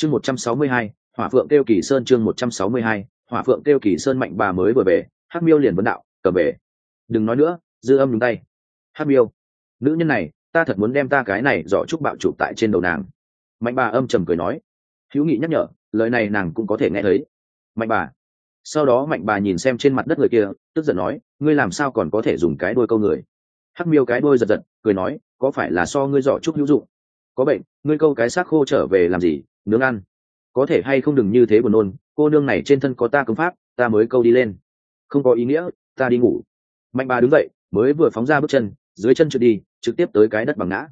chương một trăm sáu mươi hai, hỏa phượng kêu kỳ sơn chương một trăm sáu mươi hai, hỏa phượng kêu kỳ sơn mạnh bà mới vừa về, hắc miêu liền vấn đạo, cầm về. Đừng nói nữa, dư âm đúng tay. Hắc miêu, nữ nhân này, ta thật muốn đem ta cái này dọ trúc bạo chụp tại trên đầu nàng. Mạnh bà âm trầm cười nói. Hữu nghị nhắc nhở, lời này nàng cũng có thể nghe thấy. Mạnh bà. Sau đó mạnh bà nhìn xem trên mặt đất người kia, tức giận nói, ngươi làm sao còn có thể dùng cái đôi câu người? Hắc miêu cái đôi giật giật, cười nói, có phải là so ngươi giỏ trúc hữu dụng? Có bệnh, ngươi câu cái xác khô trở về làm gì? Nướng ăn. Có thể hay không đừng như thế buồn nôn, cô nương này trên thân có ta công pháp, ta mới câu đi lên. Không có ý nghĩa, ta đi ngủ. Mạnh bà đứng dậy, mới vừa phóng ra bước chân, dưới chân trượt đi, trực tiếp tới cái đất bằng ngã.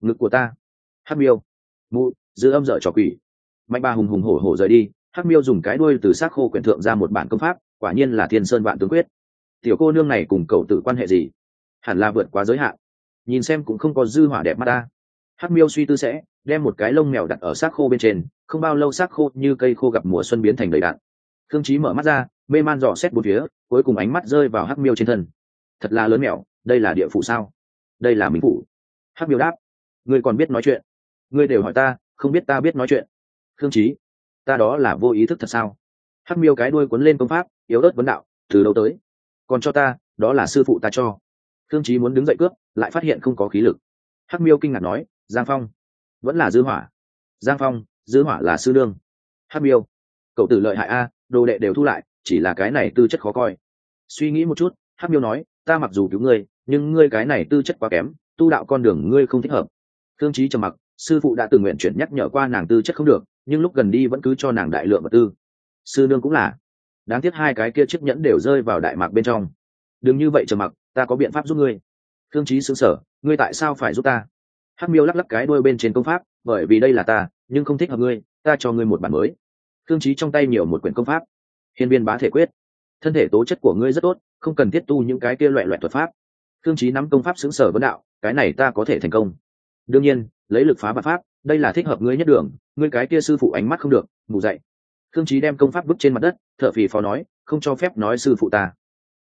Ngực của ta. Hắc miêu. Mụ, giữ âm dở trò quỷ. Mạnh bà hùng hùng hổ hổ rời đi, hắc miêu dùng cái đuôi từ xác khô quyển thượng ra một bản công pháp, quả nhiên là thiên sơn vạn tướng quyết. Tiểu cô nương này cùng cậu tử quan hệ gì? Hẳn là vượt quá giới hạn. Nhìn xem cũng không có dư hỏa đẹp mắt ta. Hắc miêu suy tư sẽ đem một cái lông mèo đặt ở xác khô bên trên, không bao lâu xác khô như cây khô gặp mùa xuân biến thành đầy đạn. Thương trí mở mắt ra, mê man dò xét bốn phía, cuối cùng ánh mắt rơi vào hắc miêu trên thân. Thật là lớn mèo, đây là địa phủ sao? Đây là minh phủ. Hắc miêu đáp, ngươi còn biết nói chuyện. Ngươi đều hỏi ta, không biết ta biết nói chuyện. Thương trí ta đó là vô ý thức thật sao? Hắc miêu cái đuôi cuốn lên công pháp, yếu ớt vấn đạo, từ đâu tới? Còn cho ta, đó là sư phụ ta cho. Thương trí muốn đứng dậy cướp, lại phát hiện không có khí lực. Hắc miêu kinh ngạc nói, giang phong vẫn là dư hỏa. Giang phong, dư hỏa là sư đương. Hắc miêu. Cậu tử lợi hại a, đồ đệ đều thu lại, chỉ là cái này tư chất khó coi. Suy nghĩ một chút, hắc miêu nói, ta mặc dù cứu ngươi, nhưng ngươi cái này tư chất quá kém, tu đạo con đường ngươi không thích hợp. Thương trí trầm mặc, sư phụ đã từng nguyện chuyển nhắc nhở qua nàng tư chất không được, nhưng lúc gần đi vẫn cứ cho nàng đại lượng vật tư. Sư nương cũng là. Đáng tiếc hai cái kia chiếc nhẫn đều rơi vào đại mạc bên trong. Đừng như vậy trầm mặc, ta có biện pháp giúp ngươi. Thương trí xứng sở ngươi tại sao phải giúp ta? Hắc miêu lắc lắc cái đuôi bên trên công pháp, bởi vì đây là ta, nhưng không thích hợp ngươi, ta cho ngươi một bản mới. Thương trí trong tay nhiều một quyển công pháp. Hiên viên bá thể quyết. Thân thể tố chất của ngươi rất tốt, không cần thiết tu những cái kia loại loại thuật pháp. Thương trí nắm công pháp xứng sở vấn đạo, cái này ta có thể thành công. Đương nhiên, lấy lực phá bạc pháp, đây là thích hợp ngươi nhất đường, ngươi cái kia sư phụ ánh mắt không được, ngủ dậy. Thương trí đem công pháp bức trên mặt đất, thở phì phò nói, không cho phép nói sư phụ ta.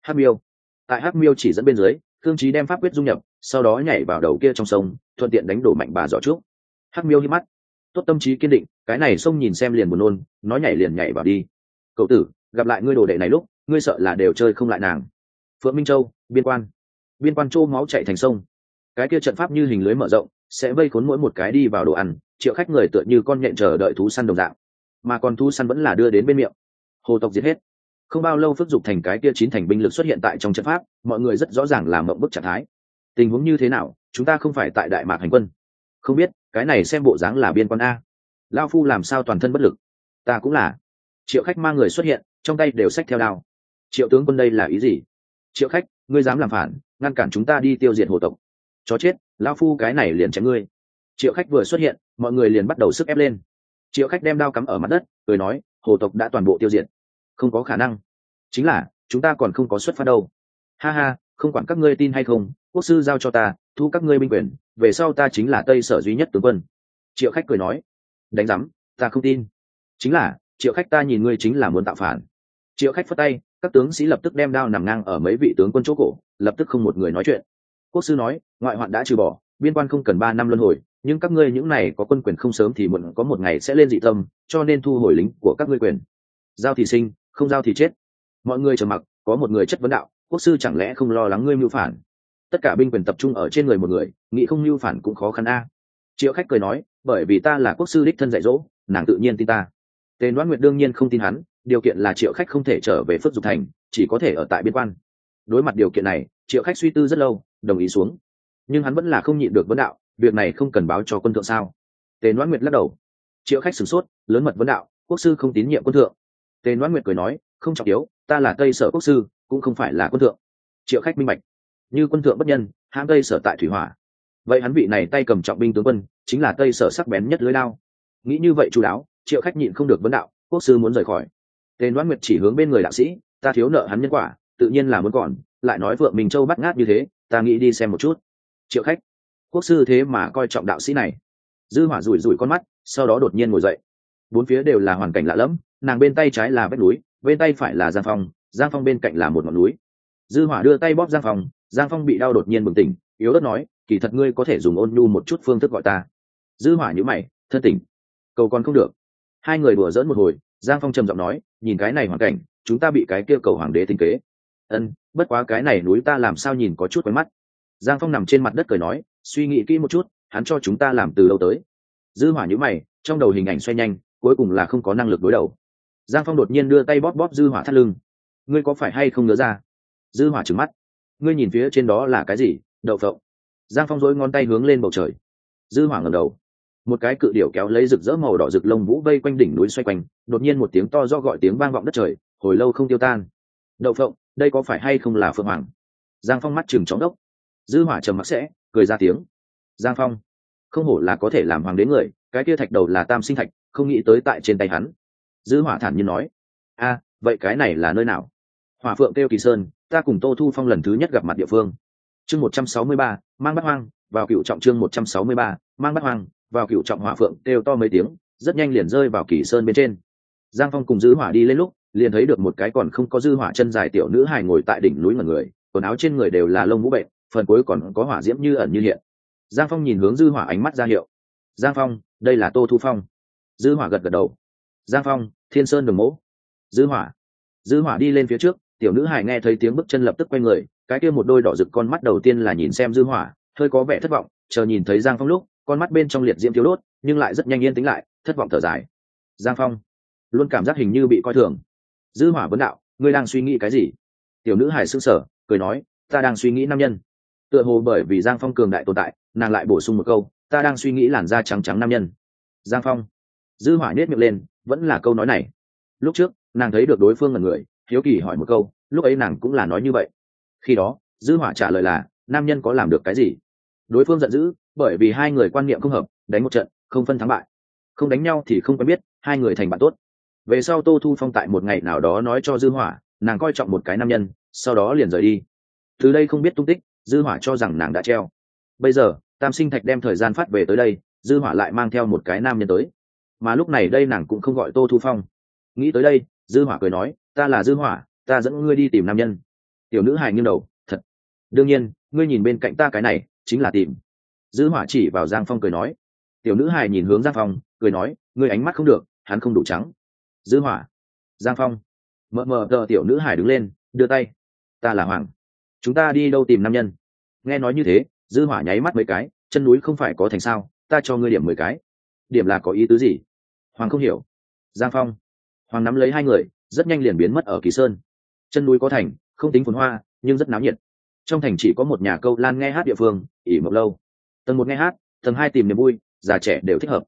Hắc miêu. Tại hắc miêu chỉ dẫn bên dưới thương trí đem pháp quyết dung nhập sau đó nhảy vào đầu kia trong sông, thuận tiện đánh đổ mạnh bà giỏ trước hắc miêu hít mắt. Tốt tâm trí kiên định, cái này sông nhìn xem liền buồn nôn, nó nhảy liền nhảy vào đi. Cậu tử, gặp lại ngươi đồ đệ này lúc, ngươi sợ là đều chơi không lại nàng. Phượng minh châu, biên quan. Biên quan châu máu chạy thành sông. Cái kia trận pháp như hình lưới mở rộng, sẽ vây khốn mỗi một cái đi vào đồ ăn, triệu khách người tựa như con nhện chờ đợi thú săn đồng dạng. Mà còn thú săn vẫn là đưa đến bên miệng. Hồ tộc giết hết. Không bao lâu phước dục thành cái kia chín thành binh lực xuất hiện tại trong trận pháp, mọi người rất rõ ràng là mộng bức trạng thái tình huống như thế nào, chúng ta không phải tại đại mạc hành quân. Không biết, cái này xem bộ dáng là biên quan a. Lao phu làm sao toàn thân bất lực? Ta cũng là. Triệu khách mang người xuất hiện, trong tay đều xách theo đao. Triệu tướng quân đây là ý gì? Triệu khách, ngươi dám làm phản, ngăn cản chúng ta đi tiêu diệt hồ tộc. Chó chết lao phu cái này liền chém ngươi. Triệu khách vừa xuất hiện, mọi người liền bắt đầu sức ép lên. Triệu khách đem đao cắm ở mặt đất, cười nói, hồ tộc đã toàn bộ tiêu diệt. Không có khả năng. Chính là, chúng ta còn không có xuất phát đâu. Ha ha, không quản các ngươi tin hay không quốc sư giao cho ta, thu các ngươi binh quyền, về sau ta chính là tây sở duy nhất tướng quân. Triệu khách cười nói. Đánh giám, ta không tin. Chính là, triệu khách ta nhìn ngươi chính là muốn tạo phản. Triệu khách phất tay, các tướng sĩ lập tức đem đao nằm ngang ở mấy vị tướng quân chỗ cổ, lập tức không một người nói chuyện. Quốc sư nói, ngoại hoạn đã trừ bỏ, biên quan không cần ba năm luân hồi, nhưng các ngươi những này có quân quyền không sớm thì muộn, có một ngày sẽ lên dị tâm, cho nên thu hồi lính của các ngươi quyền. Giao thì sinh, không giao thì chết. Mọi người trầm mặc, có một người chất vấn đạo, quốc sư chẳng lẽ không lo lắng ngươi mưu phản? Tất cả binh quyền tập trung ở trên người một người, nghĩ không mưu phản cũng khó khăn a. Triệu khách cười nói, bởi vì ta là quốc sư đích thân dạy dỗ, nàng tự nhiên tin ta. Tên đoán nguyệt đương nhiên không tin hắn, điều kiện là triệu khách không thể trở về phước dục thành, chỉ có thể ở tại biên quan. Đối mặt điều kiện này, triệu khách suy tư rất lâu, đồng ý xuống. Nhưng hắn vẫn là không nhịn được vấn đạo, việc này không cần báo cho quân thượng sao? Tề đoán nguyệt lắc đầu. Triệu khách sửng sốt, lớn mật vấn đạo, quốc sư không tín nhiệm quân thượng. Tề đoán nguyệt cười nói, không trọng yếu, ta là tây sở quốc sư, cũng không phải là quân thượng. Triệu khách minh bạch như quân thượng bất nhân hãng tây sở tại thủy hỏa. Vậy hắn vị này tay cầm trọng binh tướng quân, chính là tây sở sắc bén nhất lưới lao nghĩ như vậy chú đáo, triệu khách nhịn không được vấn đạo, quốc sư muốn rời khỏi. Tên đoán nguyệt chỉ hướng bên người đạo sĩ, ta thiếu nợ hắn nhân quả, tự nhiên là muốn còn, lại nói vợ mình châu bắt ngát như thế, ta nghĩ đi xem một chút. Triệu khách, quốc sư thế mà coi trọng đạo sĩ này. Dư hỏa rủi rủi con mắt, sau đó đột nhiên ngồi dậy. Bốn phía đều là hoàn cảnh lạ lẫm, nàng bên tay trái là vách núi, bên tay phải là giang phong giang phong bên cạnh là một ngọn núi dư hỏa đưa tay bóp giang phong giang phong bị đau đột nhiên bừng tỉnh, yếu ớt nói, kỳ thật ngươi có thể dùng ôn nhu một chút phương thức gọi ta. Dư hỏa nhíu mày, thân tỉnh, cầu còn không được. Hai người đùa dỡn một hồi, giang phong trầm giọng nói, nhìn cái này hoàn cảnh, chúng ta bị cái kia cầu hoàng đế tình kế. Ân, bất quá cái này núi ta làm sao nhìn có chút quen mắt. Giang phong nằm trên mặt đất cười nói, suy nghĩ kỹ một chút, hắn cho chúng ta làm từ đâu tới. Dư hỏa nhíu mày, trong đầu hình ảnh xoay nhanh, cuối cùng là không có năng lực đối đầu. Giang phong đột nhiên đưa tay bóp bóp dư hỏa thắt lưng. Ngươi có phải hay không nhớ ra dư hỏa trừng mắt. Ngươi nhìn phía trên đó là cái gì? Đậu phộng. Giang phong dối ngón tay hướng lên bầu trời. Dư hỏa ngẩng đầu. Một cái cự điểu kéo lấy rực rỡ màu đỏ rực lông vũ vây quanh đỉnh núi xoay quanh, đột nhiên một tiếng to do gọi tiếng vang vọng đất trời, hồi lâu không tiêu tan. Đậu phộng, đây có phải hay không là phượng hoàng? Giang phong mắt chừng chóng đốc. Dư hỏa trầm mặc sẽ, cười ra tiếng. Giang phong, không hổ là có thể làm hoàng đế người, cái kia thạch đầu là tam sinh thạch, không nghĩ tới tại trên tay hắn. Dư hỏa thản nhiên nói. A, vậy cái này là nơi nào? Hỏa phượng kêu kỳ sơn ta cùng tô thu phong lần thứ nhất gặp mặt địa phương. Chương một trăm sáu mươi ba, mang bắt hoang, vào cựu trọng chương một trăm sáu mươi ba, mang bắt hoang, vào cựu trọng hỏa phượng đều to mấy tiếng, rất nhanh liền rơi vào kỳ sơn bên trên. Giang phong cùng dư hỏa đi lên lúc, liền thấy được một cái còn không có dư hỏa chân dài tiểu nữ hài ngồi tại đỉnh núi ngẩn người, quần áo trên người đều là lông vũ bệnh, phần cuối còn có hỏa diễm như ẩn như hiện. Giang phong nhìn hướng dư hỏa ánh mắt ra hiệu. Giang phong, đây là tô thu phong. Dư hỏa gật gật đầu. Giang phong, thiên sơn đường mẫu dư hỏa. Dư hỏa đi lên phía trước tiểu nữ hải nghe thấy tiếng bước chân lập tức quay người, cái kia một đôi đỏ rực con mắt đầu tiên là nhìn xem dư hỏa, hơi có vẻ thất vọng, chờ nhìn thấy giang phong lúc, con mắt bên trong liệt diễm thiếu đốt, nhưng lại rất nhanh yên tĩnh lại, thất vọng thở dài. Giang phong, luôn cảm giác hình như bị coi thường. Dư hỏa vấn đạo, ngươi đang suy nghĩ cái gì? Tiểu nữ hải sững sờ, cười nói, ta đang suy nghĩ nam nhân. Tựa hồ bởi vì giang phong cường đại tồn tại, nàng lại bổ sung một câu, ta đang suy nghĩ làn da trắng trắng nam nhân. Giang phong, dư hỏa nhếch miệng lên, vẫn là câu nói này. Lúc trước, nàng thấy được đối phương là người hiếu kỳ hỏi một câu, lúc ấy nàng cũng là nói như vậy. Khi đó, dư hỏa trả lời là, nam nhân có làm được cái gì? Đối phương giận dữ, bởi vì hai người quan niệm không hợp, đánh một trận, không phân thắng bại. Không đánh nhau thì không quen biết, hai người thành bạn tốt. Về sau tô thu phong tại một ngày nào đó nói cho dư hỏa, nàng coi trọng một cái nam nhân, sau đó liền rời đi. Từ đây không biết tung tích, dư hỏa cho rằng nàng đã treo. Bây giờ, tam sinh thạch đem thời gian phát về tới đây, dư hỏa lại mang theo một cái nam nhân tới. Mà lúc này đây nàng cũng không gọi tô thu phong. Nghĩ tới đây, dư hỏa cười nói ta là dư hỏa, ta dẫn ngươi đi tìm nam nhân. Tiểu nữ hài nghiêng đầu, thật. Đương nhiên, ngươi nhìn bên cạnh ta cái này, chính là tìm. Dư hỏa chỉ vào giang phong cười nói. Tiểu nữ hài nhìn hướng giang phong, cười nói, ngươi ánh mắt không được, hắn không đủ trắng. Dư hỏa. Giang phong. Mờ mờ tờ tiểu nữ hải đứng lên, đưa tay. Ta là hoàng. Chúng ta đi đâu tìm nam nhân? Nghe nói như thế, dư hỏa nháy mắt mấy cái, chân núi không phải có thành sao, ta cho ngươi điểm mười cái. Điểm là có ý tứ gì? Hoàng không hiểu. Giang phong. Hoàng nắm lấy hai người rất nhanh liền biến mất ở kỳ sơn. Chân núi có thành, không tính phồn hoa, nhưng rất náo nhiệt. Trong thành chỉ có một nhà câu lan nghe hát địa phương, ỉ mộc lâu. Tầng một nghe hát, tầng hai tìm niềm vui, già trẻ đều thích hợp.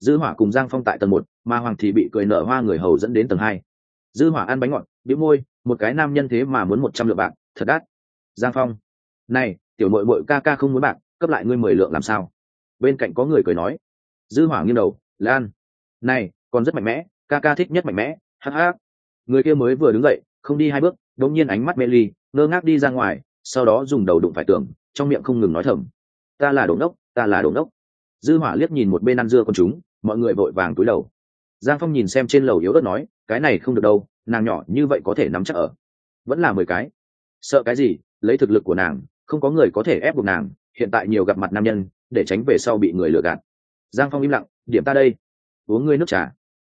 Dư hỏa cùng giang phong tại tầng một mà hoàng thì bị cười nở hoa người hầu dẫn đến tầng hai. Dư hỏa ăn bánh ngọt, bĩu môi, một cái nam nhân thế mà muốn một trăm lượng bạc, thật đắt. Giang phong, này, tiểu muội muội ca ca không muốn bạc, cấp lại ngươi mười lượng làm sao? Bên cạnh có người cười nói. Dư hỏa nghiêng đầu, lan, này, còn rất mạnh mẽ, ca ca thích nhất mạnh mẽ hắc hắc người kia mới vừa đứng dậy, không đi hai bước, đột nhiên ánh mắt mê ly, ngơ ngác đi ra ngoài, sau đó dùng đầu đụng phải tường, trong miệng không ngừng nói thầm. Ta là đồ đốc ta là đồ đốc dư hỏa liếc nhìn một bên ăn dưa con chúng, mọi người vội vàng túi đầu. Giang phong nhìn xem trên lầu yếu ớt nói, cái này không được đâu, nàng nhỏ như vậy có thể nắm chắc ở. Vẫn là mười cái. Sợ cái gì? Lấy thực lực của nàng, không có người có thể ép buộc nàng, hiện tại nhiều gặp mặt nam nhân, để tránh về sau bị người lừa gạt. Giang phong im lặng, điểm ta đây, uống ngươi nước trà.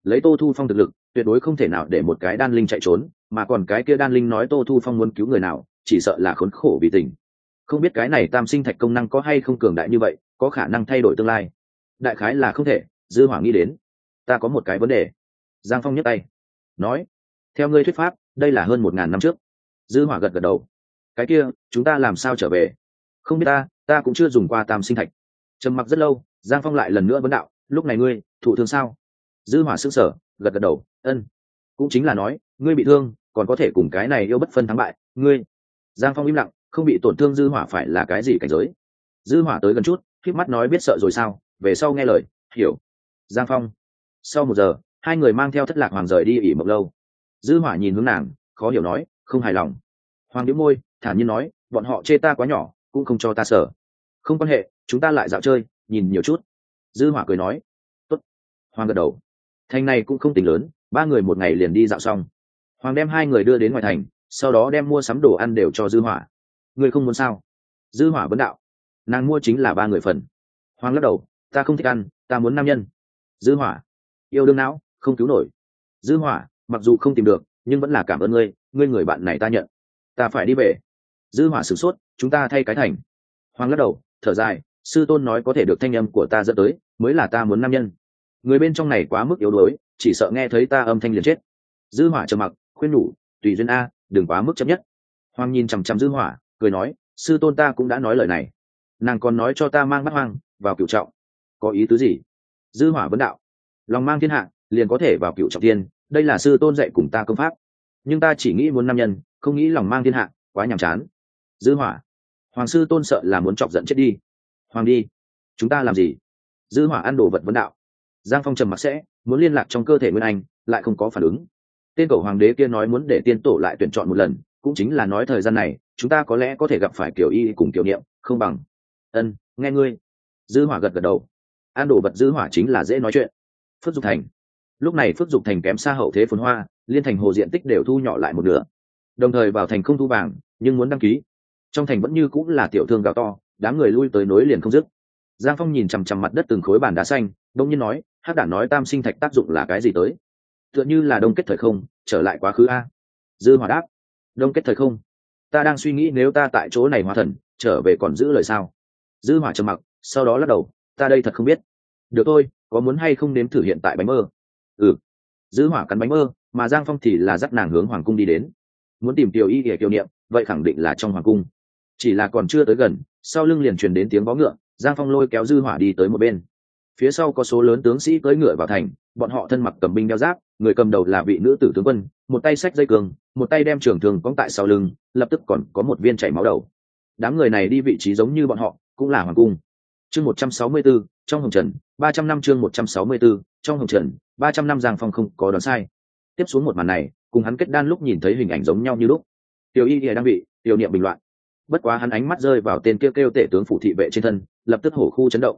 Lấy tô thu phong thực lực tuyệt đối không thể nào để một cái đan linh chạy trốn, mà còn cái kia đan linh nói tô thu phong muốn cứu người nào, chỉ sợ là khốn khổ vì tình. Không biết cái này tam sinh thạch công năng có hay không cường đại như vậy, có khả năng thay đổi tương lai. Đại khái là không thể, dư hỏa nghĩ đến. Ta có một cái vấn đề. Giang phong nhấc tay. Nói, theo ngươi thuyết pháp, đây là hơn một ngàn năm trước. Dư hỏa gật gật đầu. Cái kia, chúng ta làm sao trở về? Không biết ta ta cũng chưa dùng qua tam sinh thạch. Trầm mặc rất lâu, giang phong lại lần nữa vấn đạo, lúc này ngươi, thụ thương sao? Dư hỏa sững sờ gật gật đầu, ân, cũng chính là nói, ngươi bị thương, còn có thể cùng cái này yêu bất phân thắng bại, ngươi. Giang phong im lặng, không bị tổn thương dư hỏa phải là cái gì cảnh giới? Dư hỏa tới gần chút khiếp mắt nói biết sợ rồi sao, về sau nghe lời, hiểu. Giang phong, sau một giờ, hai người mang theo thất lạc hoàng rời đi ỉ mộc lâu. Dư hỏa nhìn hướng nàng, khó hiểu nói, không hài lòng. Hoàng đĩu môi, thản nhiên nói, bọn họ chê ta quá nhỏ, cũng không cho ta sở không quan hệ, chúng ta lại dạo chơi, nhìn nhiều chút. Dư hỏa cười nói, tốt. Hoàng gật đầu thành này cũng không tính lớn, ba người một ngày liền đi dạo xong. Hoàng đem hai người đưa đến ngoài thành, sau đó đem mua sắm đồ ăn đều cho dư hỏa. Người không muốn sao? Dư hỏa vấn đạo. Nàng mua chính là ba người phần. Hoàng lắc đầu, ta không thích ăn, ta muốn nam nhân. Dư hỏa. Yêu đương não, không cứu nổi. Dư hỏa, mặc dù không tìm được, nhưng vẫn là cảm ơn ngươi ngươi người bạn này ta nhận. Ta phải đi về. Dư hỏa sửng sốt, chúng ta thay cái thành. Hoàng lắc đầu, thở dài, sư tôn nói có thể được thanh âm của ta dẫn tới, mới là ta muốn nam nhân người bên trong này quá mức yếu đuối chỉ sợ nghe thấy ta âm thanh liền chết. Dư hỏa trầm mặc khuyên nhủ tùy duyên a đừng quá mức chấp nhất. Hoàng nhìn chằm chằm dư hỏa cười nói sư tôn ta cũng đã nói lời này. Nàng còn nói cho ta mang bắt hoang vào cựu trọng. Có ý tứ gì? Dư hỏa vấn đạo lòng mang thiên hạ liền có thể vào cựu trọng thiên, đây là sư tôn dạy cùng ta công pháp. Nhưng ta chỉ nghĩ muốn nam nhân không nghĩ lòng mang thiên hạ quá nhàm chán. Dư hỏa hoàng sư tôn sợ là muốn chọc giận chết đi. Hoàng đi chúng ta làm gì? Dư hỏa ăn đồ vật vấn đạo giang phong trầm mặc sẽ, muốn liên lạc trong cơ thể nguyên anh, lại không có phản ứng. Tên cầu hoàng đế kia nói muốn để tiên tổ lại tuyển chọn một lần, cũng chính là nói thời gian này, chúng ta có lẽ có thể gặp phải kiểu y cùng kiểu niệm, không bằng. Ân, nghe ngươi. Dư hỏa gật gật đầu. An đồ vật dư hỏa chính là dễ nói chuyện. Phước dục thành. Lúc này phước dục thành kém xa hậu thế phồn hoa, liên thành hồ diện tích đều thu nhỏ lại một nửa. Đồng thời vào thành không thu vàng, nhưng muốn đăng ký. Trong thành vẫn như cũng là tiểu thương gạo to, đám người lui tới nối liền không dứt. Giang phong nhìn chằm chằm mặt đất từng khối bàn đá xanh đông nhiên nói hắc đản nói tam sinh thạch tác dụng là cái gì tới? Tựa như là đông kết thời không, trở lại quá khứ a. Dư hòa đáp. Đông kết thời không? Ta đang suy nghĩ nếu ta tại chỗ này hóa thần, trở về còn giữ lời sao? Dư hỏa trầm mặc, sau đó lắc đầu. Ta đây thật không biết. Được thôi, có muốn hay không nếm thử hiện tại bánh mơ? Ừ. Dư hỏa cắn bánh mơ, mà giang phong thì là dắt nàng hướng hoàng cung đi đến. Muốn tìm tiểu y để kiều niệm, vậy khẳng định là trong hoàng cung. Chỉ là còn chưa tới gần, sau lưng liền truyền đến tiếng vó ngựa, giang phong lôi kéo dư hỏa đi tới một bên phía sau có số lớn tướng sĩ cưỡi ngựa vào thành bọn họ thân mặc cầm binh đeo giáp người cầm đầu là vị nữ tử tướng quân một tay xách dây cường một tay đem trường thường cóng tại sau lưng lập tức còn có một viên chảy máu đầu. Đám người này đi vị trí giống như bọn họ cũng là hoàng cung. Chương một trăm sáu mươi 164, trong hồng trần ba trăm năm chương một trăm sáu mươi 164, trong hồng trần ba trăm năm giang phong không có đoán sai. Tiếp xuống một màn này cùng hắn kết đan lúc nhìn thấy hình ảnh giống nhau như lúc. Tiểu y đang bị tiểu niệm bình loạn. Bất quá hắn ánh mắt rơi vào tên kêu kêu tể tướng phủ thị vệ trên thân lập tức hổ khu chấn động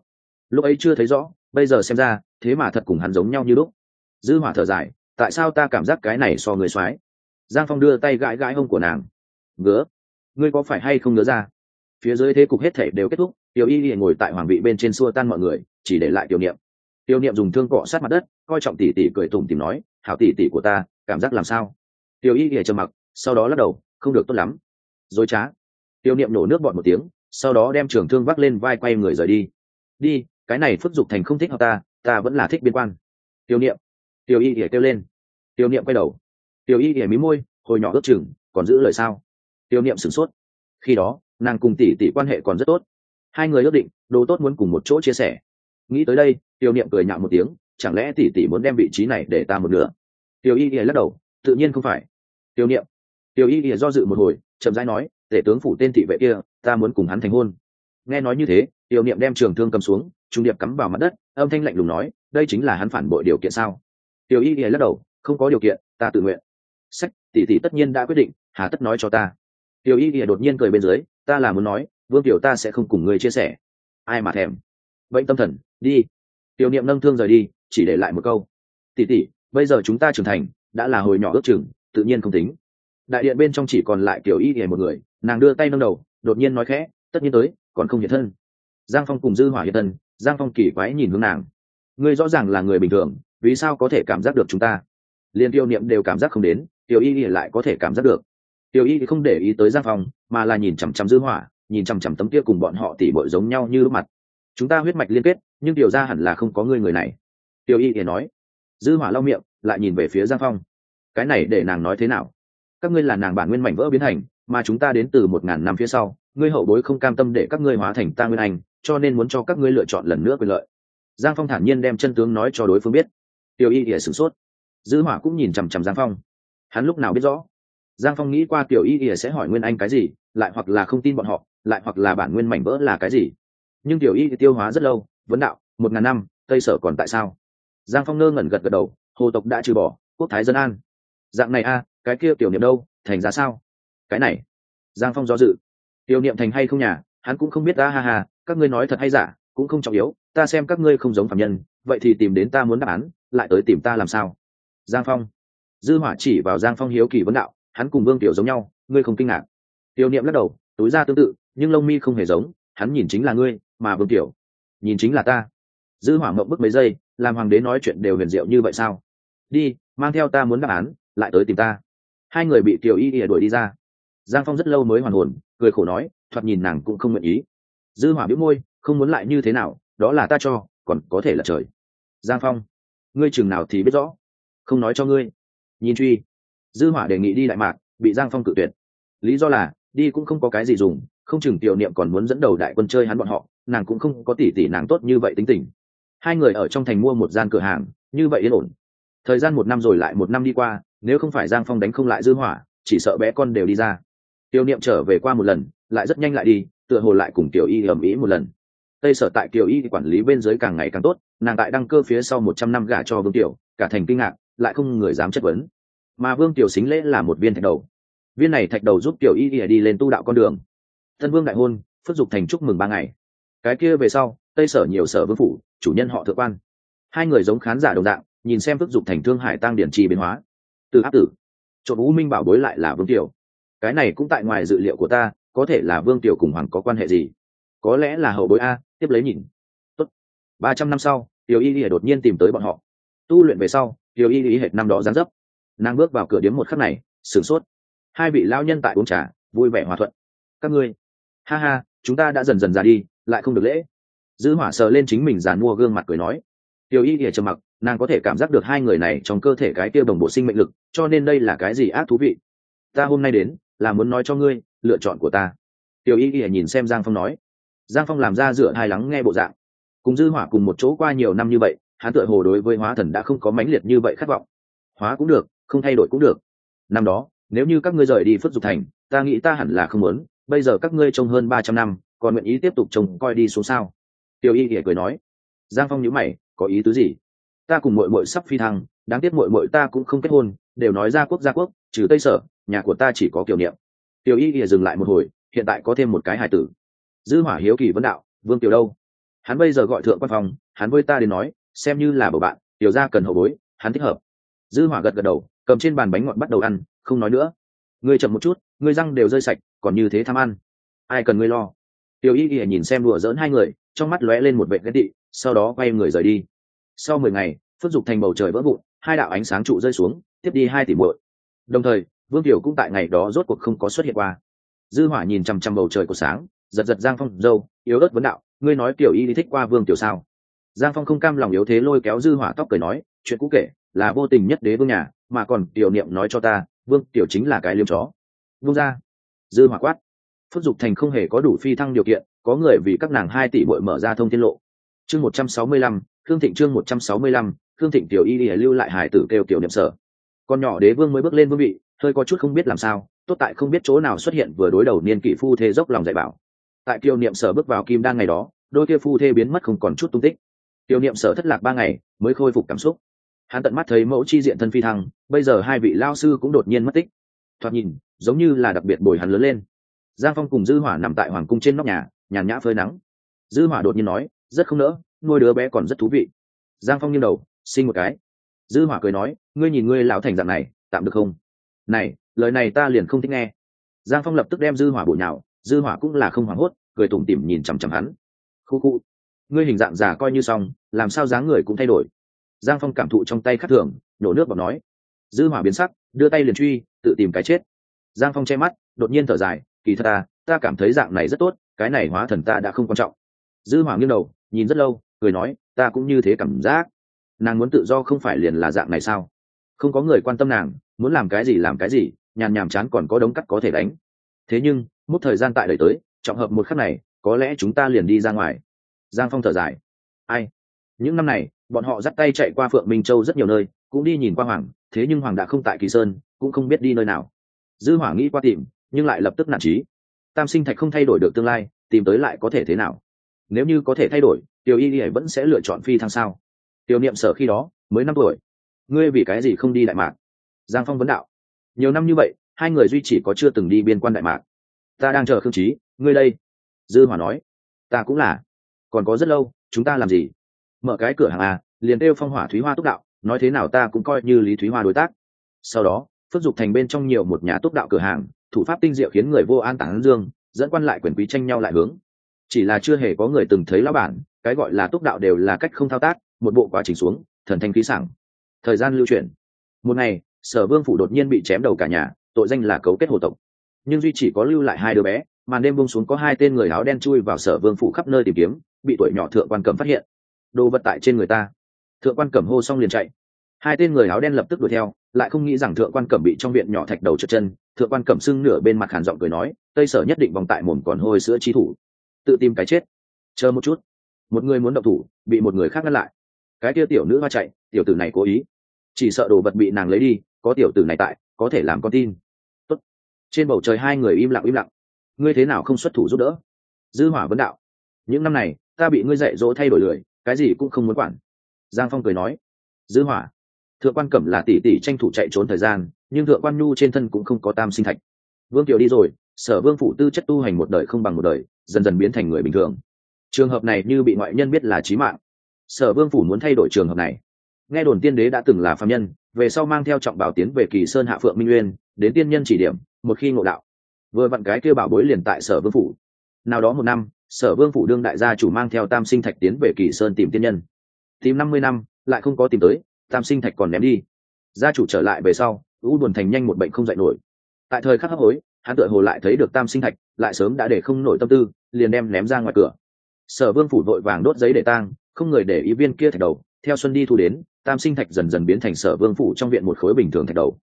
lúc ấy chưa thấy rõ, bây giờ xem ra, thế mà thật cùng hắn giống nhau như lúc. Dư hỏa thở dài, tại sao ta cảm giác cái này so người soái giang phong đưa tay gãi gãi hông của nàng. Ngứa. Ngươi có phải hay không ngứa ra? Phía dưới thế cục hết thể đều kết thúc, tiểu y liền ngồi tại hoàng vị bên trên xua tan mọi người, chỉ để lại tiểu niệm. Tiểu niệm dùng thương cọ sát mặt đất, coi trọng tỷ tỷ cười tủm tìm nói, hảo tỷ tỷ của ta, cảm giác làm sao? Tiểu y liền trầm mặc, sau đó lắc đầu, không được tốt lắm. Dối trá. Tiểu niệm nổ nước bọn một tiếng, sau đó đem trường thương vác lên vai quay người rời đi. Đi cái này phức dục thành không thích hợp ta ta vẫn là thích biên quan. Tiểu niệm. Tiểu y ỉa kêu lên. Tiểu niệm quay đầu. Tiểu y ỉa mí môi, hồi nhỏ ước chừng, còn giữ lời sao? Tiểu niệm sửng sốt. Khi đó, nàng cùng tỷ tỷ quan hệ còn rất tốt. Hai người ước định, đồ tốt muốn cùng một chỗ chia sẻ. Nghĩ tới đây tiểu niệm cười nhạo một tiếng, chẳng lẽ tỷ tỷ muốn đem vị trí này để ta một nửa? Tiểu y ỉa lắc đầu, tự nhiên không phải. Tiểu niệm. Tiểu y ỉa do dự một hồi, chậm rãi nói, tể tướng phủ tên thị vệ kia, ta muốn cùng hắn thành hôn. Nghe nói như thế tiểu niệm đem trường thương cầm xuống trung điệp cắm vào mặt đất, âm thanh lạnh lùng nói, đây chính là hắn phản bội điều kiện sao? Tiểu y y lắc đầu, không có điều kiện, ta tự nguyện. Sách, tỷ tỷ tất nhiên đã quyết định, hà tất nói cho ta. Tiểu y y đột nhiên cười bên dưới, ta là muốn nói, vương tiểu ta sẽ không cùng người chia sẻ. Ai mà thèm? Bệnh tâm thần, đi. Tiểu niệm nâng thương rời đi, chỉ để lại một câu, tỷ tỷ, bây giờ chúng ta trưởng thành, đã là hồi nhỏ ước chừng, tự nhiên không tính. Đại điện bên trong chỉ còn lại tiểu y y một người, nàng đưa tay nâng đầu, đột nhiên nói khẽ, tất nhiên tới, còn không hiện thân. Giang phong cùng dư hỏa hiện thân giang phong kỳ quái nhìn hướng nàng. Ngươi rõ ràng là người bình thường, vì sao có thể cảm giác được chúng ta? Liền tiêu niệm đều cảm giác không đến tiểu y lại có thể cảm giác được. Tiểu y không để ý tới giang phong, mà là nhìn chằm chằm dư hỏa, nhìn chằm chằm tấm kia cùng bọn họ tỉ bội giống nhau như lúc mặt. Chúng ta huyết mạch liên kết, nhưng điều ra hẳn là không có người người này. Tiểu y thì nói. Dư hỏa lau miệng, lại nhìn về phía giang phong. Cái này để nàng nói thế nào? Các ngươi là nàng bản nguyên mảnh vỡ biến thành, mà chúng ta đến từ một ngàn năm phía sau, ngươi hậu bối không cam tâm để các ngươi hóa thành ta nguyên anh cho nên muốn cho các ngươi lựa chọn lần nữa quyền lợi. Giang phong thản nhiên đem chân tướng nói cho đối phương biết. Tiểu y ỉa sửng sốt. Dư hỏa cũng nhìn chằm chằm giang phong. Hắn lúc nào biết rõ? Giang phong nghĩ qua tiểu y ỉa sẽ hỏi nguyên anh cái gì, lại hoặc là không tin bọn họ, lại hoặc là bản nguyên mảnh vỡ là cái gì. Nhưng tiểu y tiêu hóa rất lâu, vấn đạo, một ngàn năm, tây sở còn tại sao? Giang phong ngơ ngẩn gật gật đầu, hồ tộc đã trừ bỏ, quốc thái dân an. Dạng này a à, cái kia tiểu niệm đâu, thành ra sao? Cái này, giang phong do dự. Tiểu niệm thành hay không nhà hắn cũng không biết ta ha ha, các ngươi nói thật hay giả, cũng không trọng yếu, ta xem các ngươi không giống phạm nhân, vậy thì tìm đến ta muốn đáp án, lại tới tìm ta làm sao? Giang phong. Dư hỏa chỉ vào giang phong hiếu kỳ vấn đạo, hắn cùng vương tiểu giống nhau, ngươi không kinh ngạc? Tiểu niệm lắc đầu, túi ra tương tự, nhưng lông mi không hề giống, hắn nhìn chính là ngươi, mà vương tiểu nhìn chính là ta. Dư hỏa mộng bức mấy giây, làm hoàng đế nói chuyện đều huyền diệu như vậy sao? Đi, mang theo ta muốn đáp án, lại tới tìm ta. Hai người bị tiểu y ỉa đuổi đi ra. Giang phong rất lâu mới hoàn hồn, cười khổ nói thoạt nhìn nàng cũng không nguyện ý. Dư hỏa biếu môi, không muốn lại như thế nào, đó là ta cho, còn có thể là trời. Giang phong, ngươi chừng nào thì biết rõ. Không nói cho ngươi. Nhìn truy. Dư hỏa đề nghị đi đại mạc, bị giang phong cự tuyệt. Lý do là, đi cũng không có cái gì dùng, không chừng tiểu niệm còn muốn dẫn đầu đại quân chơi hắn bọn họ, nàng cũng không có tỷ tỷ nàng tốt như vậy tính tình. Hai người ở trong thành mua một gian cửa hàng, như vậy yên ổn. Thời gian một năm rồi lại một năm đi qua, nếu không phải giang phong đánh không lại dư hỏa, chỉ sợ bé con đều đi ra tiểu niệm trở về qua một lần, lại rất nhanh lại đi, tựa hồ lại cùng tiểu y ầm ĩ một lần. Tây sở tại tiểu y quản lý bên dưới càng ngày càng tốt, nàng tại đăng cơ phía sau một trăm năm gả cho vương tiểu, cả thành kinh ngạc, lại không người dám chất vấn. Mà vương tiểu xính lễ là một viên thạch đầu. Viên này thạch đầu giúp tiểu y ỉa đi lên tu đạo con đường. Thân vương đại hôn phất dục thành chúc mừng ba ngày. Cái kia về sau, tây sở nhiều sở vương phủ, chủ nhân họ thượng quan. Hai người giống khán giả đồng dạng, nhìn xem phất dục thành thương hải tăng điển trì biến hóa. Từ áp tử trộn u minh bảo bối lại là vương tiểu cái này cũng tại ngoài dự liệu của ta, có thể là vương tiểu cùng hoàng có quan hệ gì? Có lẽ là hậu bối a, tiếp lấy nhìn. Tốt. ba trăm năm sau, tiểu y lìa đột nhiên tìm tới bọn họ. Tu luyện về sau, tiểu y lìa hệt năm đó gián dấp. Nàng bước vào cửa điếm một khắc này, sửng sốt. Hai vị lao nhân tại uống trà, vui vẻ hòa thuận. Các ngươi. Ha ha, chúng ta đã dần dần ra đi, lại không được lễ. Dư hỏa sờ lên chính mình dàn mua gương mặt cười nói. Tiểu y lìa trầm mặc, nàng có thể cảm giác được hai người này trong cơ thể cái tiêu đồng bộ sinh mệnh lực, cho nên đây là cái gì ác thú vị? Ta hôm nay đến là muốn nói cho ngươi, lựa chọn của ta. Tiểu y ỉa nhìn xem giang phong nói. Giang phong làm ra dựa hai lắng nghe bộ dạng. Cùng dư hỏa cùng một chỗ qua nhiều năm như vậy, hắn tựa hồ đối với hóa thần đã không có mãnh liệt như vậy khát vọng. Hóa cũng được, không thay đổi cũng được. Năm đó, nếu như các ngươi rời đi phất dục thành, ta nghĩ ta hẳn là không muốn. Bây giờ các ngươi trông hơn ba trăm năm, còn nguyện ý tiếp tục trông coi đi xuống sao? Tiểu y thì cười nói. Giang phong nhíu mày, có ý tứ gì? Ta cùng mội mội sắp phi thăng, đáng tiếc mội mội ta cũng không kết hôn, đều nói ra quốc gia quốc, trừ tây sở nhà của ta chỉ có kiểu niệm. Tiểu y ỉa dừng lại một hồi, hiện tại có thêm một cái hài tử. Dư hỏa hiếu kỳ vấn đạo, vương tiểu đâu? Hắn bây giờ gọi thượng quan phòng hắn với ta đến nói, xem như là bầu bạn, tiểu gia cần hậu bối, hắn thích hợp. Dư hỏa gật gật đầu, cầm trên bàn bánh ngọt bắt đầu ăn, không nói nữa. Ngươi chậm một chút, ngươi răng đều rơi sạch, còn như thế tham ăn. Ai cần ngươi lo? Tiểu y y nhìn xem đùa dỡn hai người, trong mắt lóe lên một vệ ghét tị, sau đó quay người rời đi. Sau mười ngày, phước dục thành bầu trời vỡ vụn, hai đạo ánh sáng trụ rơi xuống, tiếp đi hai tỷ muội. Đồng thời vương tiểu cũng tại ngày đó rốt cuộc không có xuất hiện qua. Dư hỏa nhìn chăm chăm bầu trời của sáng, giật giật giang phong, dâu, yếu ớt vấn đạo, ngươi nói tiểu y đi thích qua vương tiểu sao? Giang phong không cam lòng yếu thế lôi kéo dư hỏa tóc cười nói, chuyện cũ kể, là vô tình nhất đế vương nhà, mà còn tiểu niệm nói cho ta, vương tiểu chính là cái liêm chó. Vương ra. Dư hỏa quát. Phất dục thành không hề có đủ phi thăng điều kiện, có người vì các nàng hai tỷ bội mở ra thông tin lộ. Chương một trăm sáu mươi lăm thương thịnh chương một trăm sáu mươi lăm thương thịnh tiểu y đi lưu lại hải tử kêu tiểu niệm sở. Con nhỏ đế vương mới bước lên vương vị hơi có chút không biết làm sao, tốt tại không biết chỗ nào xuất hiện vừa đối đầu niên kỷ phu thê dốc lòng dạy bảo. Tại kiều niệm sở bước vào kim đan ngày đó, đôi kia phu thê biến mất không còn chút tung tích. Kiều niệm sở thất lạc ba ngày, mới khôi phục cảm xúc. Hắn tận mắt thấy mẫu chi diện thân phi thăng, bây giờ hai vị lao sư cũng đột nhiên mất tích. Thoạt nhìn, giống như là đặc biệt bồi hắn lớn lên. Giang phong cùng dư hỏa nằm tại hoàng cung trên nóc nhà, nhàn nhã phơi nắng. Dư hỏa đột nhiên nói, rất không nỡ, nuôi đứa bé còn rất thú vị. Giang phong nghiêng đầu sinh một cái. Dư hỏa cười nói, ngươi nhìn ngươi lão thành dạng này, tạm được không? Này, lời này ta liền không thích nghe. Giang phong lập tức đem dư hỏa bụi nhào, dư hỏa cũng là không hoảng hốt, cười tủm tỉm nhìn chằm chằm hắn. Khu khu, ngươi hình dạng già coi như xong, làm sao dáng người cũng thay đổi? Giang phong cảm thụ trong tay khắc thường, nhổ nước vào nói. Dư hỏa biến sắc, đưa tay liền truy, tự tìm cái chết. Giang phong che mắt, đột nhiên thở dài, kỳ thật ta ta cảm thấy dạng này rất tốt, cái này hóa thần ta đã không quan trọng. Dư hỏa nghiêng đầu, nhìn rất lâu, cười nói, ta cũng như thế cảm giác. Nàng muốn tự do không phải liền là dạng này sao? Không có người quan tâm nàng muốn làm cái gì làm cái gì, nhàn nhàm chán còn có đống cắt có thể đánh. Thế nhưng mút thời gian tại đời tới, trọng hợp một khắc này, có lẽ chúng ta liền đi ra ngoài. Giang phong thở dài. Ai? Những năm này, bọn họ dắt tay chạy qua phượng minh châu rất nhiều nơi, cũng đi nhìn qua hoàng, thế nhưng hoàng đã không tại kỳ sơn, cũng không biết đi nơi nào. Dư hỏa nghĩ qua tìm, nhưng lại lập tức nản trí. Tam sinh thạch không thay đổi được tương lai, tìm tới lại có thể thế nào? Nếu như có thể thay đổi, tiểu y y vẫn sẽ lựa chọn phi thăng sao? Tiểu niệm sở khi đó, mới năm tuổi. Ngươi vì cái gì không đi đại mạc? Giang phong vấn đạo. Nhiều năm như vậy, hai người duy chỉ có chưa từng đi biên quan đại mạc. Ta đang chờ khương trí ngươi đây. Dư hỏa nói. Ta cũng là. Còn có rất lâu, chúng ta làm gì? Mở cái cửa hàng à liền kêu phong hỏa thúy hoa túc đạo, nói thế nào ta cũng coi như lý thúy hoa đối tác. Sau đó, phước dục thành bên trong nhiều một nhà túc đạo cửa hàng, thủ pháp tinh diệu khiến người vô an tản dương, dẫn quan lại quyền quý tranh nhau lại hướng. Chỉ là chưa hề có người từng thấy lão bản, cái gọi là túc đạo đều là cách không thao tác, một bộ quá trình xuống, thần thanh khí sảng. Thời gian lưu chuyển. Một ngày sở vương phủ đột nhiên bị chém đầu cả nhà, tội danh là cấu kết hồ tộc. Nhưng duy chỉ có lưu lại hai đứa bé, màn đêm bông xuống có hai tên người áo đen chui vào sở vương phủ khắp nơi tìm kiếm, bị tuổi nhỏ thượng quan cẩm phát hiện. Đồ vật tại trên người ta. Thượng quan cẩm hô xong liền chạy. Hai tên người áo đen lập tức đuổi theo, lại không nghĩ rằng thượng quan cẩm bị trong viện nhỏ thạch đầu trượt chân, thượng quan cẩm sưng nửa bên mặt hàn giọng cười nói, tây sở nhất định vòng tại mồm còn hôi sữa chi thủ. Tự tìm cái chết. Chờ một chút. Một người muốn động thủ, bị một người khác ngăn lại. Cái kia tiểu nữ hoa chạy, tiểu tử này cố ý. Chỉ sợ đồ vật bị nàng lấy đi có tiểu tử này tại, có thể làm con tin. Tốt. trên bầu trời hai người im lặng im lặng. Ngươi thế nào không xuất thủ giúp đỡ? Dư hỏa vấn đạo. Những năm này, ta bị ngươi dạy dỗ thay đổi lười, cái gì cũng không muốn quản. Giang phong cười nói. Dư hỏa. Thượng quan cẩm là tỷ tỷ tranh thủ chạy trốn thời gian, nhưng thượng quan nhu trên thân cũng không có tam sinh thạch. Vương Tiểu đi rồi, sở vương phụ tư chất tu hành một đời không bằng một đời, dần dần biến thành người bình thường. Trường hợp này như bị ngoại nhân biết là chí mạng. Sở vương phủ muốn thay đổi trường hợp này. Nghe đồn tiên đế đã từng là phạm nhân về sau mang theo trọng bảo tiến về kỳ sơn hạ phượng minh uyên, đến tiên nhân chỉ điểm, một khi ngộ đạo. Vừa vặn cái kêu bảo bối liền tại sở vương phủ. Nào đó một năm, sở vương phủ đương đại gia chủ mang theo tam sinh thạch tiến về kỳ sơn tìm tiên nhân. Tìm năm mươi năm, lại không có tìm tới, tam sinh thạch còn ném đi. Gia chủ trở lại về sau, u buồn thành nhanh một bệnh không dạy nổi. Tại thời khắc hấp hối, hắn tựa hồ lại thấy được tam sinh thạch, lại sớm đã để không nổi tâm tư, liền đem ném ra ngoài cửa. Sở vương phủ vội vàng đốt giấy để tang, không người để ý viên kia thạch đầu theo xuân đi thu đến, tam sinh thạch dần dần biến thành sở vương phủ trong viện một khối bình thường thạch đầu.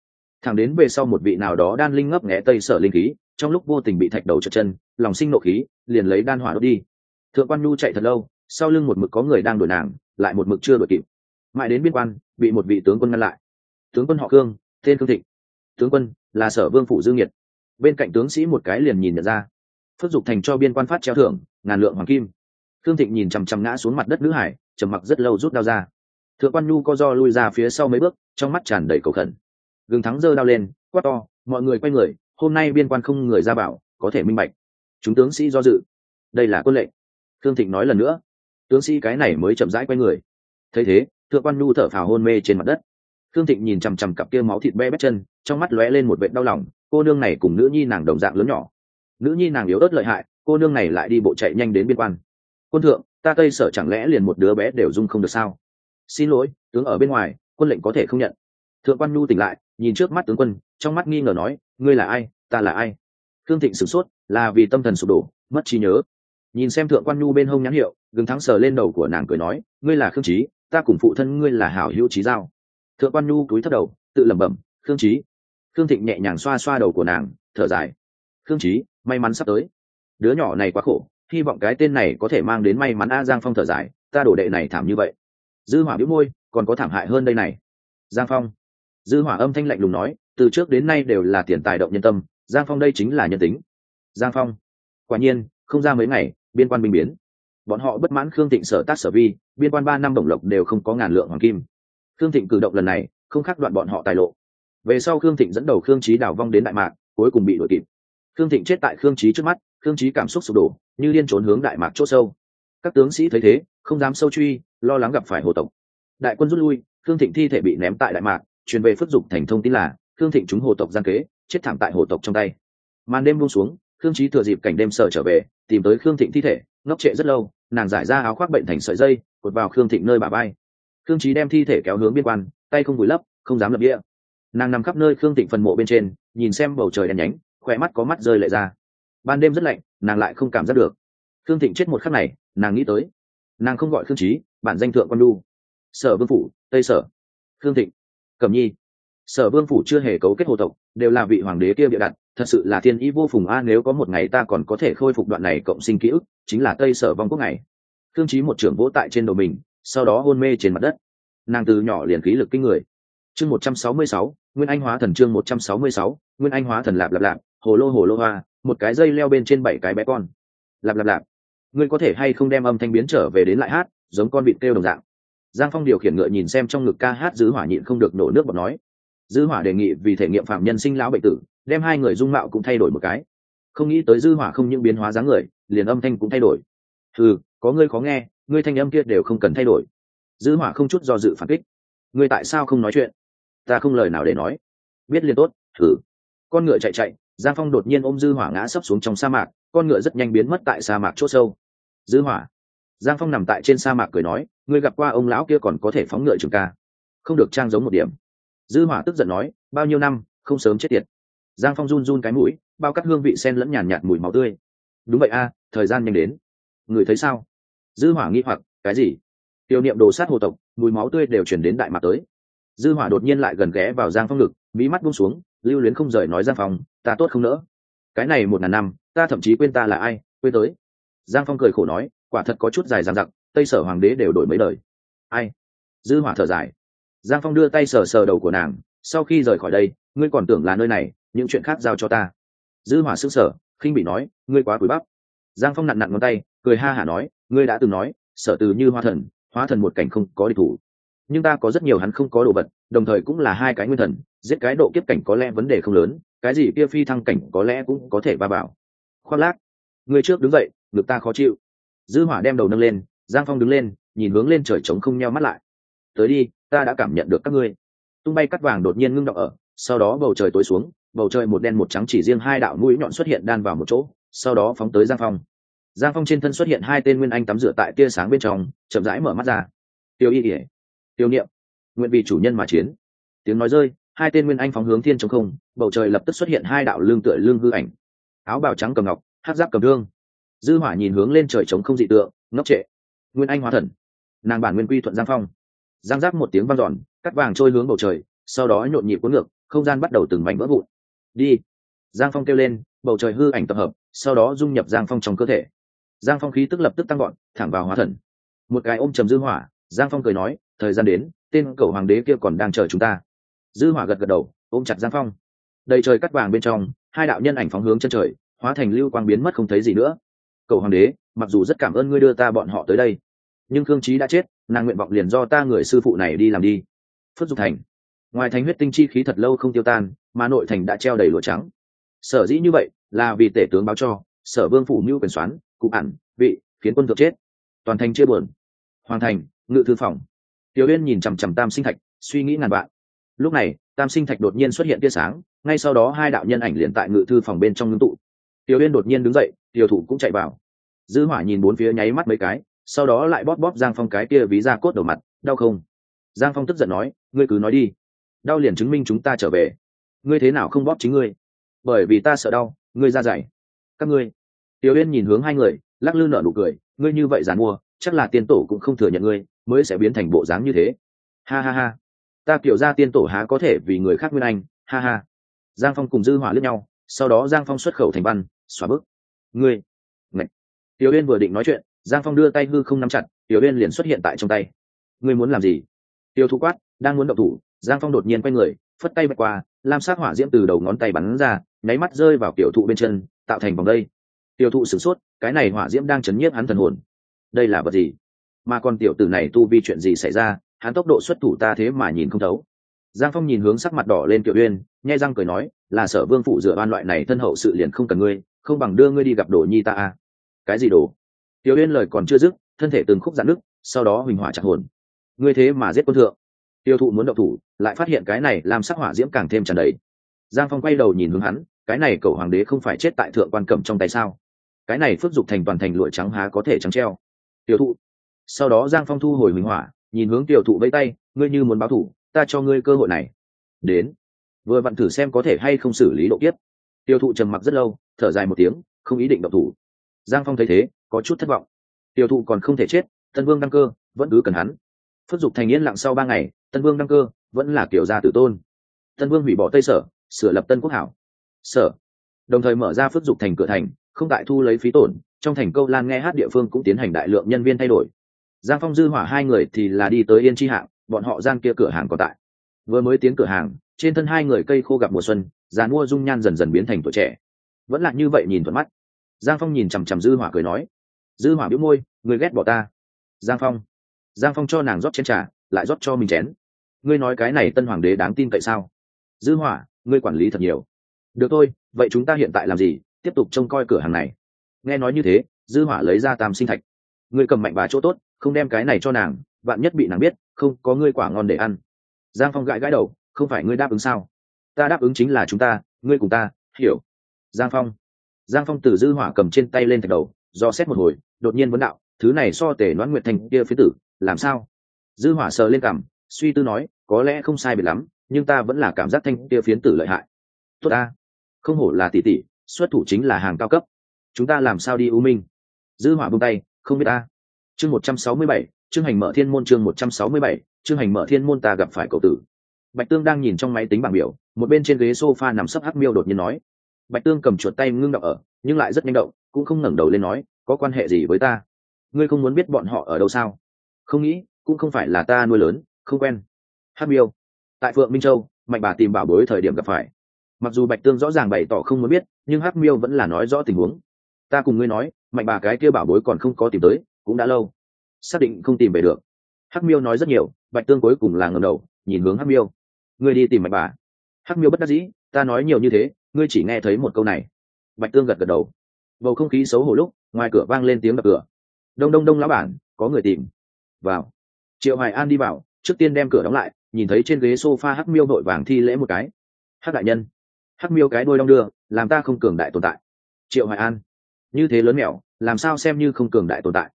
Thẳng đến về sau một vị nào đó đan linh ngấp nghẽ tây sở linh khí, trong lúc vô tình bị thạch đầu trượt chân, lòng sinh nộ khí, liền lấy đan hỏa đốt đi. Thượng quan nhu chạy thật lâu, sau lưng một mực có người đang đuổi nàng, lại một mực chưa đuổi kịp. Mãi đến biên quan, bị một vị tướng quân ngăn lại. Tướng quân họ cương tên cương thịnh. Tướng quân là sở vương phủ dương nhiệt bên cạnh tướng sĩ một cái liền nhìn nhận ra. Phước dục thành cho biên quan phát treo thưởng, ngàn lượng hoàng kim. Cương thịnh nhìn chằm chằm ngã xuống mặt đất nữ hải trầm mặc rất lâu rút đao ra. Thượng quan nhu co do lui ra phía sau mấy bước, trong mắt tràn đầy cầu khẩn. Gừng thắng giơ đao lên, quát to, mọi người quay người, hôm nay biên quan không người ra bảo, có thể minh bạch. Chúng tướng sĩ do dự. Đây là quân lệnh. Thương thịnh nói lần nữa. Tướng sĩ cái này mới chậm rãi quay người. Thấy thế, thượng quan nhu thở phào hôn mê trên mặt đất. Thương thịnh nhìn chằm chằm cặp kia máu thịt be bét chân, trong mắt lóe lên một vệ đau lòng, cô nương này cùng nữ nhi nàng đồng dạng lớn nhỏ. Nữ nhi nàng yếu ớt lợi hại, cô nương này lại đi bộ chạy nhanh đến biên quan. Quân thượng ta tây sở chẳng lẽ liền một đứa bé đều dung không được sao? Xin lỗi, tướng ở bên ngoài, quân lệnh có thể không nhận. Thượng quan nhu tỉnh lại, nhìn trước mắt tướng quân, trong mắt nghi ngờ nói, ngươi là ai, ta là ai? Thương thịnh sửng sốt, là vì tâm thần sụp đổ, mất trí nhớ. Nhìn xem thượng quan nhu bên hông nhãn hiệu, gừng thắng sờ lên đầu của nàng cười nói, ngươi là khương trí ta cùng phụ thân ngươi là hảo hữu trí giao. Thượng quan nhu cúi thấp đầu, tự lẩm bẩm, khương trí khương thịnh nhẹ nhàng xoa xoa đầu của nàng, thở dài. Khương trí may mắn sắp tới. Đứa nhỏ này quá khổ hy vọng cái tên này có thể mang đến may mắn a giang phong thở dài, ta đổ đệ này thảm như vậy. Dư hỏa biếu môi, còn có thảm hại hơn đây này. Giang phong. Dư hỏa âm thanh lạnh lùng nói, từ trước đến nay đều là tiền tài động nhân tâm, giang phong đây chính là nhân tính. Giang phong. Quả nhiên, không ra mấy ngày, biên quan binh biến. Bọn họ bất mãn khương thịnh sở tác sở vi, biên quan ba năm đồng lộc đều không có ngàn lượng hoàng kim. Khương thịnh cử động lần này, không khác đoạn bọn họ tài lộ. Về sau khương thịnh dẫn đầu khương trí đảo vong đến đại mạc, cuối cùng bị đuổi kịp. Khương thịnh chết tại khương trí trước mắt thương trí cảm xúc sụp đổ, như điên trốn hướng đại mạc c h ỗ sâu. Các tướng sĩ thấy thế, không dám sâu truy, lo lắng gặp phải hồ tộc. Đại quân rút lui thương thịnh thi thể bị ném tại đại mạc, truyền về phất dục thành thông tin là thương thịnh chúng hồ tộc gian kế, chết thảm tại hồ tộc trong tay. Màn đêm buông xuống thương trí thừa dịp cảnh đêm sợ trở về, tìm tới khương thịnh thi thể, ngốc trệ rất lâu, nàng giải ra áo khoác bệnh thành sợi dây, cột vào khương thịnh nơi bà bay khương trí đem thi thể kéo hướng biên quan, tay không vùi lấp, không dám lập địa. Nàng nằm khắp nơi khương thịnh phần mộ bên trên, nhìn xem bầu trời đen nhánh khỏe mắt có mắt rơi lệ ra ban đêm rất lạnh, nàng lại không cảm giác được. Khương thịnh chết một khắc này, nàng nghĩ tới. Nàng không gọi khương trí bản danh thượng quan lu sở vương phủ, tây sở. Khương thịnh. Cẩm nhi. Sở vương phủ chưa hề cấu kết hồ tộc, đều là vị hoàng đế kia bịa đặt, thật sự là thiên ý vô phùng a à, nếu có một ngày ta còn có thể khôi phục đoạn này cộng sinh ký ức, chính là tây sở vong quốc này thương trí một trưởng vỗ tại trên đầu mình, sau đó hôn mê trên mặt đất. Nàng từ nhỏ liền khí lực kinh người. Chương một trăm sáu mươi sáu, nguyên anh hóa thần chương một trăm sáu mươi sáu, nguyên anh hóa thần lạp lạp lạp, hồ lô hồ lô hoa một cái dây leo bên trên bảy cái bé con. Lạp lạp lạp. Ngươi có thể hay không đem âm thanh biến trở về đến lại hát, giống con vịt kêu đồng dạng. Giang phong điều khiển ngựa nhìn xem trong ngực ca hát dư hỏa nhịn không được nổ nước bọt nói. Dư hỏa đề nghị vì thể nghiệm phạm nhân sinh lão bệnh tử, đem hai người dung mạo cũng thay đổi một cái. Không nghĩ tới dư hỏa không những biến hóa dáng người, liền âm thanh cũng thay đổi. Ừ có ngươi khó nghe, ngươi thanh âm kia đều không cần thay đổi. Dư hỏa không chút do dự phản kích. Ngươi tại sao không nói chuyện? Ta không lời nào để nói. Biết liền tốt, thử. Con ngựa chạy chạy giang phong đột nhiên ôm dư hỏa ngã sấp xuống trong sa mạc, con ngựa rất nhanh biến mất tại sa mạc chỗ sâu. Dư hỏa. Giang phong nằm tại trên sa mạc cười nói, ngươi gặp qua ông lão kia còn có thể phóng ngựa trường ca? Không được, trang giống một điểm. Dư hỏa tức giận nói, bao nhiêu năm, không sớm chết tiệt. Giang phong run run cái mũi, bao cắt hương vị sen lẫn nhàn nhạt mùi máu tươi. Đúng vậy a, thời gian nhanh đến. Người thấy sao? Dư hỏa nghi hoặc, cái gì? Tiểu niệm đồ sát hồ tộc, mùi máu tươi đều chuyển đến đại mạc tới. Dư hỏa đột nhiên lại gần ghé vào giang phong ngực, mí mắt buông xuống lưu luyến không rời nói giang phong, ta tốt không nỡ. Cái này một ngàn năm, ta thậm chí quên ta là ai, quên tới. Giang phong cười khổ nói, quả thật có chút dài dằng dặc, tây sở hoàng đế đều đổi mấy đời. Ai? Dư hỏa thở dài. Giang phong đưa tay sờ sờ đầu của nàng, sau khi rời khỏi đây, ngươi còn tưởng là nơi này, những chuyện khác giao cho ta. Dư hỏa sững sờ, khinh bị nói, ngươi quá quý bắp. Giang phong nặn nặn ngón tay, cười ha hả nói, ngươi đã từng nói, sở từ như hoa thần, hóa thần một cảnh không có địch thủ. Nhưng ta có rất nhiều hắn không có đồ vật, đồng thời cũng là hai cái nguyên thần giết cái độ kiếp cảnh có lẽ vấn đề không lớn, cái gì kia phi thăng cảnh có lẽ cũng có thể va bảo. Khoác lác. Người trước đứng dậy, ngực ta khó chịu. Dư hỏa đem đầu nâng lên, giang phong đứng lên, nhìn hướng lên trời trống không nheo mắt lại. Tới đi, ta đã cảm nhận được các ngươi. Tung bay cắt vàng đột nhiên ngưng đọng ở, sau đó bầu trời tối xuống, bầu trời một đen một trắng chỉ riêng hai đạo mũi nhọn xuất hiện đan vào một chỗ, sau đó phóng tới giang phong. Giang phong trên thân xuất hiện hai tên nguyên anh tắm rửa tại tia sáng bên trong, chậm rãi mở mắt ra. Tiêu y ỉa tiêu niệm, nguyện vì chủ nhân mà chiến. Tiếng nói rơi hai tên nguyên anh phóng hướng thiên chống không, bầu trời lập tức xuất hiện hai đạo lương tựa lương hư ảnh. Áo bào trắng cầm ngọc, hát giáp cầm đương dư hỏa nhìn hướng lên trời trống không dị tượng, ngốc trệ. Nguyên anh hóa thần. Nàng bản nguyên quy thuận giang phong. Giang giáp một tiếng vang dọn, cắt vàng trôi hướng bầu trời, sau đó nhộn nhịp cuốn ngược, không gian bắt đầu từng mảnh vỡ vụn. Đi. Giang phong kêu lên, bầu trời hư ảnh tập hợp, sau đó dung nhập giang phong trong cơ thể. Giang phong khí tức lập tức tăng gọn thẳng vào hóa thần. Một cái ôm trầm dư hỏa, giang phong cười nói, thời gian đến, tên cầu hoàng đế kia còn đang chờ chúng ta dư hỏa gật gật đầu, ôm chặt giang phong. Đầy trời cắt vàng bên trong, hai đạo nhân ảnh phóng hướng chân trời, hóa thành lưu quang biến mất không thấy gì nữa. Cầu hoàng đế, mặc dù rất cảm ơn ngươi đưa ta bọn họ tới đây, nhưng khương trí đã chết, nàng nguyện vọng liền do ta người sư phụ này đi làm đi. Phất dục thành. Ngoài thành huyết tinh chi khí thật lâu không tiêu tan, mà nội thành đã treo đầy lụa trắng. Sở dĩ như vậy là vì tể tướng báo cho, sở vương phủ mưu quyền soán cụ ản, vị, khiến quân thượng chết. Toàn thành chia buồn. Hoàng thành, ngự thư phòng. Tiểu yên nhìn chằm chằm tam sinh thạch, suy nghĩ ngàn vạn lúc này, tam sinh thạch đột nhiên xuất hiện tia sáng, ngay sau đó hai đạo nhân ảnh liền tại ngự thư phòng bên trong ngưng tụ. Tiểu uyên đột nhiên đứng dậy, tiểu thủ cũng chạy vào. Dư hỏa nhìn bốn phía nháy mắt mấy cái, sau đó lại bóp bóp giang phong cái kia ví ra cốt đầu mặt, đau không? Giang phong tức giận nói, ngươi cứ nói đi, đau liền chứng minh chúng ta trở về. Ngươi thế nào không bóp chính ngươi? Bởi vì ta sợ đau, ngươi ra dạy các ngươi. Tiểu uyên nhìn hướng hai người, lắc lư nở nụ cười, ngươi như vậy giàn mua chắc là tiên tổ cũng không thừa nhận ngươi, mới sẽ biến thành bộ dáng như thế. Ha ha ha ta kiểu ra tiên tổ há có thể vì người khác nguyên anh, ha ha. Giang phong cùng dư hỏa lướt nhau, sau đó giang phong xuất khẩu thành văn, xóa bức ngươi Ngậy. tiểu uyên vừa định nói chuyện, giang phong đưa tay hư không nắm chặt, tiểu uyên liền xuất hiện tại trong tay. Ngươi muốn làm gì? Tiêu Thu quát, đang muốn động thủ, giang phong đột nhiên quay người, phất tay bạch qua, lam sát hỏa diễm từ đầu ngón tay bắn ra, nháy mắt rơi vào tiểu thụ bên chân, tạo thành vòng đây. Tiểu thụ sửng sốt, cái này hỏa diễm đang chấn nhiếp hắn thần hồn. Đây là vật gì? Mà còn tiểu tử này tu vi chuyện gì xảy ra? Hắn tốc độ xuất thủ ta thế mà nhìn không thấu. Giang phong nhìn hướng sắc mặt đỏ lên tiểu uyên, nhai răng cười nói, là sở vương phụ dựa oan loại này thân hậu sự liền không cần ngươi, không bằng đưa ngươi đi gặp đồ nhi ta a. Cái gì đồ? Tiểu uyên lời còn chưa dứt, thân thể từng khúc dạn nước sau đó huỳnh hỏa chặt hồn. Ngươi thế mà giết quân thượng. Tiêu thụ muốn động thủ, lại phát hiện cái này làm sắc hỏa diễm càng thêm tràn đầy. Giang phong quay đầu nhìn hướng hắn, cái này cầu hoàng đế không phải chết tại thượng quan cẩm trong tay sao? Cái này phước dục thành toàn thành lụa trắng há có thể trắng treo. Tiêu thụ. Sau đó giang phong thu hồi huỳnh hỏa nhìn hướng tiểu thụ vẫy tay, ngươi như muốn báo thủ, ta cho ngươi cơ hội này. Đến. Vừa vặn thử xem có thể hay không xử lý độ kiếp. Tiêu thụ trầm mặc rất lâu, thở dài một tiếng, không ý định động thủ. Giang phong thấy thế, có chút thất vọng. Tiêu thụ còn không thể chết, tân vương đăng cơ, vẫn cứ cần hắn. Phất dục thành yên lặng sau ba ngày, tân vương đăng cơ, vẫn là kiểu gia tử tôn. Tân vương hủy bỏ tây sở, sửa lập tân quốc hảo. Sở. Đồng thời mở ra phất dục thành cửa thành, không tại thu lấy phí tổn, trong thành câu lan nghe hát địa phương cũng tiến hành đại lượng nhân viên thay đổi giang phong dư hỏa hai người thì là đi tới yên chi hạng, bọn họ giang kia cửa hàng còn tại. Vừa mới tiến cửa hàng, trên thân hai người cây khô gặp mùa xuân già mua dung nhan dần dần biến thành tuổi trẻ. Vẫn là như vậy nhìn thuận mắt. Giang phong nhìn chằm chằm dư hỏa cười nói, dư hỏa biếu môi, người ghét bỏ ta. Giang phong giang phong cho nàng rót chén trà, lại rót cho mình chén. Ngươi nói cái này tân hoàng đế đáng tin cậy sao? Dư hỏa, ngươi quản lý thật nhiều. Được thôi, vậy chúng ta hiện tại làm gì? Tiếp tục trông coi cửa hàng này. Nghe nói như thế, dư hỏa lấy ra tam sinh thạch ngươi cầm mạnh bà chỗ tốt, không đem cái này cho nàng bạn nhất bị nàng biết, không có ngươi quả ngon để ăn. Giang phong gãi gãi đầu, không phải ngươi đáp ứng sao? Ta đáp ứng chính là chúng ta, ngươi cùng ta, hiểu. Giang phong. Giang phong từ dư hỏa cầm trên tay lên thạch đầu, do xét một hồi, đột nhiên vấn đạo, thứ này so tể đoán nguyệt thành kia phía tử, làm sao? Dư hỏa sờ lên cằm, suy tư nói, có lẽ không sai biệt lắm, nhưng ta vẫn là cảm giác thanh kia phiến tử lợi hại. Tốt ta. Không hổ là tỷ tỷ, xuất thủ chính là hàng cao cấp. Chúng ta làm sao đi u minh? Dư hỏa buông tay không biết ta chương một trăm sáu mươi bảy chương hành mở thiên môn chương một trăm sáu mươi bảy chương hành mở thiên môn ta gặp phải cậu tử. Bạch tương đang nhìn trong máy tính bảng biểu, một bên trên ghế sofa nằm sấp hắc miêu đột nhiên nói. Bạch tương cầm chuột tay ngưng đọng ở, nhưng lại rất nhanh động, cũng không ngẩng đầu lên nói, có quan hệ gì với ta? Ngươi không muốn biết bọn họ ở đâu sao? Không nghĩ, cũng không phải là ta nuôi lớn, không quen. Hắc miêu. Tại phượng minh châu, mạnh bà tìm bảo bối thời điểm gặp phải. Mặc dù bạch tương rõ ràng bày tỏ không muốn biết, nhưng hắc miêu vẫn là nói rõ tình huống. Ta cùng ngươi nói mạnh bà cái kia bảo bối còn không có tìm tới, cũng đã lâu. Xác định không tìm về được. Hắc miêu nói rất nhiều, bạch tương cuối cùng là ngầm đầu, nhìn hướng hắc miêu. Ngươi đi tìm mạnh bà. Hắc miêu bất đắc dĩ, ta nói nhiều như thế, ngươi chỉ nghe thấy một câu này. Bạch tương gật gật đầu. Bầu không khí xấu hổ lúc, ngoài cửa vang lên tiếng đập cửa. Đông đông đông lão bản, có người tìm. Vào. Triệu hoài an đi vào, trước tiên đem cửa đóng lại, nhìn thấy trên ghế sofa hắc miêu vội vàng thi lễ một cái. Hắc đại nhân. Hắc miêu cái đôi đong đưa, làm ta không cường đại tồn tại. Triệu hoài an như thế lớn mèo, làm sao xem như không cường đại tồn tại?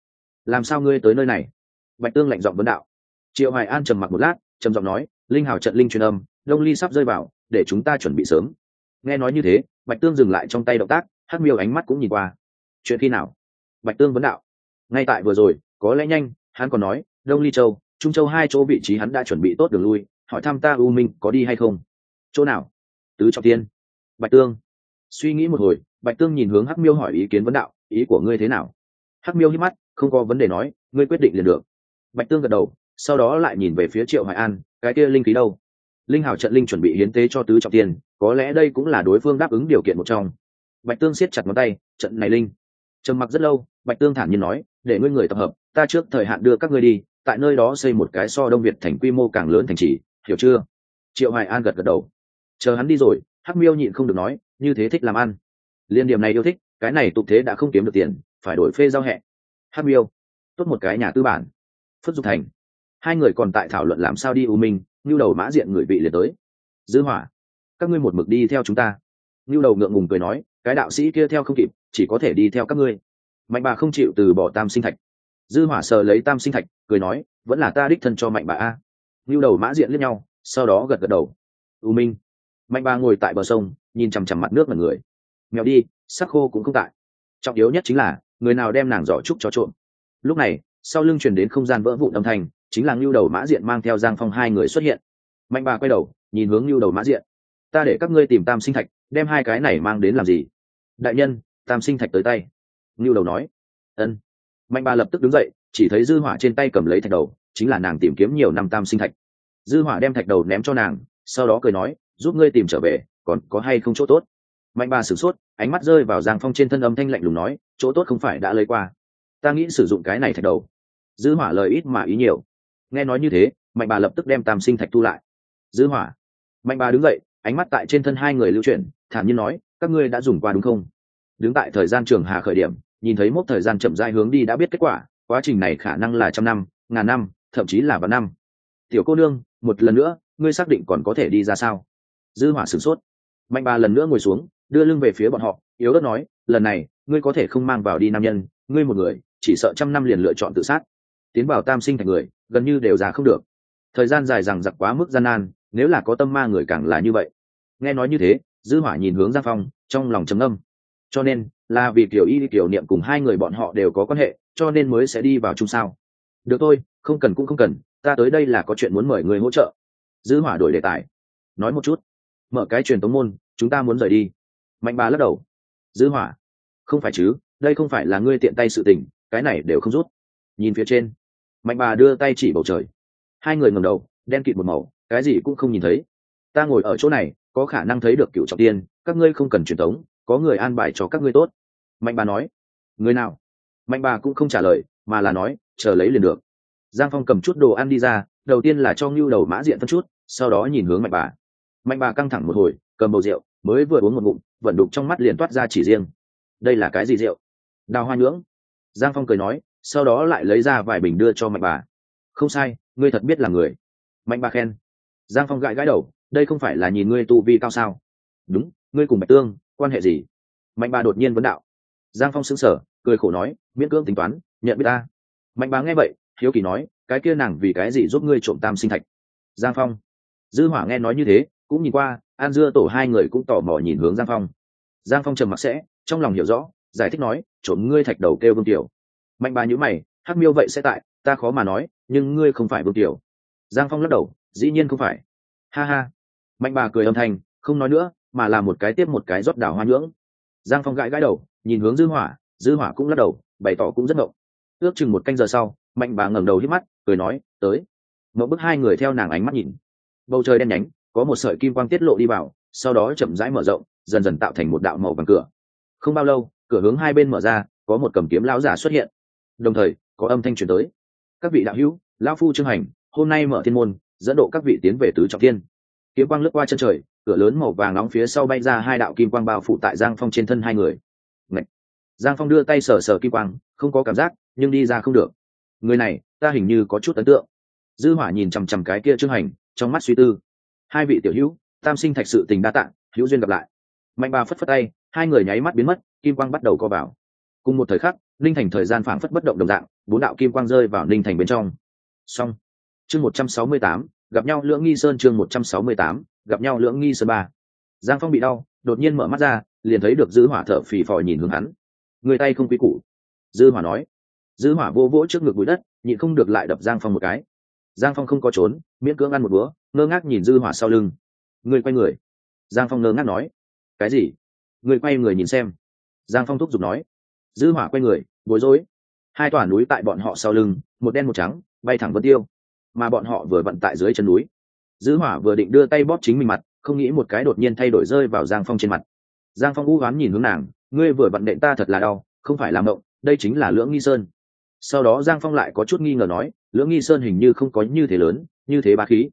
Làm sao ngươi tới nơi này? Bạch tương lạnh giọng vấn đạo. Triệu hoài an trầm mặc một lát trầm giọng nói linh hào trận linh truyền âm đông ly sắp rơi vào để chúng ta chuẩn bị sớm. Nghe nói như thế bạch tương dừng lại trong tay động tác hát miêu ánh mắt cũng nhìn qua. Chuyện khi nào? Bạch tương vấn đạo. Ngay tại vừa rồi có lẽ nhanh hắn còn nói đông ly châu trung châu hai chỗ vị trí hắn đã chuẩn bị tốt đường lui hỏi thăm ta u minh có đi hay không? Chỗ nào? Tứ trọng tiên. Bạch tương suy nghĩ một hồi bạch tương nhìn hướng hắc miêu hỏi ý kiến vấn đạo ý của ngươi thế nào? Hắc miêu hít mắt không có vấn đề nói ngươi quyết định liền được. Bạch tương gật đầu sau đó lại nhìn về phía triệu hoài an cái kia linh khí đâu? Linh hào trận linh chuẩn bị hiến tế cho tứ trọng tiền, có lẽ đây cũng là đối phương đáp ứng điều kiện một trong. Bạch tương siết chặt ngón tay trận này linh. Trầm mặc rất lâu bạch tương thản nhiên nói để ngươi người tập hợp ta trước thời hạn đưa các ngươi đi tại nơi đó xây một cái so đông việt thành quy mô càng lớn thành trì hiểu chưa? Triệu hoài an gật gật đầu. Chờ hắn đi rồi hắc miêu nhịn không được nói như thế thích làm ăn liên điểm này yêu thích, cái này tục thế đã không kiếm được tiền, phải đổi phê giao hẹ. Hắc miêu, tốt một cái nhà tư bản. Phất dục thành, hai người còn tại thảo luận làm sao đi u minh như đầu mã diện người vị liền tới. Dư hỏa, các ngươi một mực đi theo chúng ta. Như đầu ngượng ngùng cười nói, cái đạo sĩ kia theo không kịp, chỉ có thể đi theo các ngươi. Mạnh bà không chịu từ bỏ tam sinh thạch. Dư hỏa sờ lấy tam sinh thạch, cười nói, vẫn là ta đích thân cho mạnh bà a. Như đầu mã diện liếc nhau, sau đó gật gật đầu. U minh, mạnh bà ngồi tại bờ sông, nhìn chằm chằm mặt nước mà người mèo đi, sắc khô cũng không tại. Trọng yếu nhất chính là, người nào đem nàng giỏ trúc cho trộm. Lúc này, sau lưng truyền đến không gian vỡ vụn âm thanh, chính là ngưu đầu mã diện mang theo giang phong hai người xuất hiện. Mạnh bà quay đầu, nhìn hướng ngưu đầu mã diện. Ta để các ngươi tìm tam sinh thạch, đem hai cái này mang đến làm gì? Đại nhân, tam sinh thạch tới tay. Ngưu đầu nói. Ân. Mạnh bà lập tức đứng dậy, chỉ thấy dư hỏa trên tay cầm lấy thạch đầu, chính là nàng tìm kiếm nhiều năm tam sinh thạch. Dư hỏa đem thạch đầu ném cho nàng, sau đó cười nói, giúp ngươi tìm trở về, còn có hay không chỗ tốt? Mạnh bà sửng sốt, ánh mắt rơi vào giang phong trên thân âm thanh lạnh lùng nói, chỗ tốt không phải đã lấy qua. Ta nghĩ sử dụng cái này thạch đầu. Dư hỏa lời ít mà ý nhiều. Nghe nói như thế, mạnh bà lập tức đem tam sinh thạch thu lại. Dư hỏa. Mạnh bà đứng dậy, ánh mắt tại trên thân hai người lưu chuyển, thản nhiên nói, các ngươi đã dùng qua đúng không? Đứng tại thời gian trường hà khởi điểm, nhìn thấy mốc thời gian chậm rãi hướng đi đã biết kết quả, quá trình này khả năng là trăm năm, ngàn năm, thậm chí là vạn năm. Tiểu cô nương, một lần nữa, ngươi xác định còn có thể đi ra sao? Dư hỏa sửng sốt. Mạnh bà lần nữa ngồi xuống đưa lưng về phía bọn họ, yếu ớt nói, lần này, ngươi có thể không mang vào đi nam nhân, ngươi một người, chỉ sợ trăm năm liền lựa chọn tự sát. Tiến vào tam sinh thành người, gần như đều già không được. Thời gian dài rằng giặc quá mức gian nan, nếu là có tâm ma người càng là như vậy. Nghe nói như thế, dư hỏa nhìn hướng giang phong, trong lòng trầm âm cho nên, là vì kiểu y kiểu niệm cùng hai người bọn họ đều có quan hệ, cho nên mới sẽ đi vào chung sao. Được thôi, không cần cũng không cần, ta tới đây là có chuyện muốn mời người hỗ trợ. Dư hỏa đổi đề tài. Nói một chút, mở cái truyền tống môn, chúng ta muốn rời đi mạnh bà lắc đầu. Dư hỏa. Không phải chứ, đây không phải là ngươi tiện tay sự tình, cái này đều không rút. Nhìn phía trên. Mạnh bà đưa tay chỉ bầu trời. Hai người ngầm đầu, đen kịt một màu, cái gì cũng không nhìn thấy. Ta ngồi ở chỗ này, có khả năng thấy được cựu trọng tiên, các ngươi không cần truyền tống, có người an bài cho các ngươi tốt. Mạnh bà nói. Người nào? Mạnh bà cũng không trả lời, mà là nói, chờ lấy liền được. Giang phong cầm chút đồ ăn đi ra, đầu tiên là cho ngưu đầu mã diện phân chút, sau đó nhìn hướng mạnh bà. Mạnh bà căng thẳng một hồi, cầm bầu rượu, mới vừa uống một ngụm vận đục trong mắt liền toát ra chỉ riêng. Đây là cái gì rượu? Đào hoa nhưỡng. Giang phong cười nói, sau đó lại lấy ra vài bình đưa cho mạnh bà. Không sai, ngươi thật biết là người. Mạnh bà khen. Giang phong gãi gãi đầu, đây không phải là nhìn ngươi tu vi cao sao? Đúng, ngươi cùng bạch tương, quan hệ gì? Mạnh bà đột nhiên vấn đạo. Giang phong xứng sở cười khổ nói, miễn cưỡng tính toán, nhận biết ta. Mạnh bà nghe vậy, hiếu kỳ nói, cái kia nàng vì cái gì giúp ngươi trộm tam sinh thạch? Giang phong. Dư hỏa nghe nói như thế, cũng nhìn qua an dưa tổ hai người cũng tò mò nhìn hướng giang phong. Giang phong trầm mặc sẽ, trong lòng hiểu rõ, giải thích nói, trộm ngươi thạch đầu kêu vương tiểu mạnh bà nhữ mày, hắc miêu vậy sẽ tại, ta khó mà nói, nhưng ngươi không phải vương tiểu giang phong lắc đầu, dĩ nhiên không phải. Ha ha. Mạnh bà cười âm thanh, không nói nữa, mà là một cái tiếp một cái rót đảo hoa nhưỡng. Giang phong gãi gãi đầu, nhìn hướng dư hỏa dư hỏa cũng lắc đầu, bày tỏ cũng rất ngộng. Ước chừng một canh giờ sau, mạnh bà ngẩng đầu hít mắt, cười nói, tới. Mẫu bức hai người theo nàng ánh mắt nhìn. Bầu trời đen nhánh có một sợi kim quang tiết lộ đi vào, sau đó chậm rãi mở rộng, dần dần tạo thành một đạo màu vàng cửa. Không bao lâu, cửa hướng hai bên mở ra, có một cầm kiếm lão giả xuất hiện. Đồng thời, có âm thanh truyền tới. Các vị đạo hữu, lão phu trương hành, hôm nay mở thiên môn, dẫn độ các vị tiến về tứ trọng thiên. Kiếm quang lướt qua chân trời, cửa lớn màu vàng nóng phía sau bay ra hai đạo kim quang bao phủ tại giang phong trên thân hai người. Ngậy! giang phong đưa tay sờ sờ kim quang, không có cảm giác, nhưng đi ra không được. Người này, ta hình như có chút ấn tượng. Dư hỏa nhìn chằm chằm cái kia trương hành, trong mắt suy tư hai vị tiểu hữu, tam sinh thạch sự tình đa tạng, hữu duyên gặp lại. Mạnh bà phất phất tay, hai người nháy mắt biến mất, kim quang bắt đầu co vào. Cùng một thời khắc, linh thành thời gian phảng phất bất động đồng dạng, bốn đạo kim quang rơi vào linh thành bên trong. Xong. Chương một trăm sáu mươi tám, gặp nhau lưỡng nghi sơn chương một trăm sáu mươi tám, gặp nhau lưỡng nghi sơn ba. Giang phong bị đau, đột nhiên mở mắt ra, liền thấy được dư hỏa thở phì phò nhìn hướng hắn. Người tay không quý củ. Dư hỏa nói. Dư hỏa vô vỗ trước ngực bụi đất, nhịn không được lại đập giang phong một cái giang phong không có trốn, miễn cưỡng ăn một búa ngơ ngác nhìn dư hỏa sau lưng. Người quay người. Giang phong ngơ ngác nói. Cái gì? Người quay người nhìn xem. Giang phong thúc giục nói. Dư hỏa quay người, bối rối. Hai tòa núi tại bọn họ sau lưng, một đen một trắng, bay thẳng vân tiêu. Mà bọn họ vừa vận tại dưới chân núi. Dư hỏa vừa định đưa tay bóp chính mình mặt, không nghĩ một cái đột nhiên thay đổi rơi vào giang phong trên mặt. Giang phong u oán nhìn hướng nàng. Ngươi vừa vận đệm ta thật là đau, không phải làm động đây chính là lưỡng nghi sơn. Sau đó giang phong lại có chút nghi ngờ nói lưỡng nghi sơn hình như không có như thế lớn, như thế ba khí.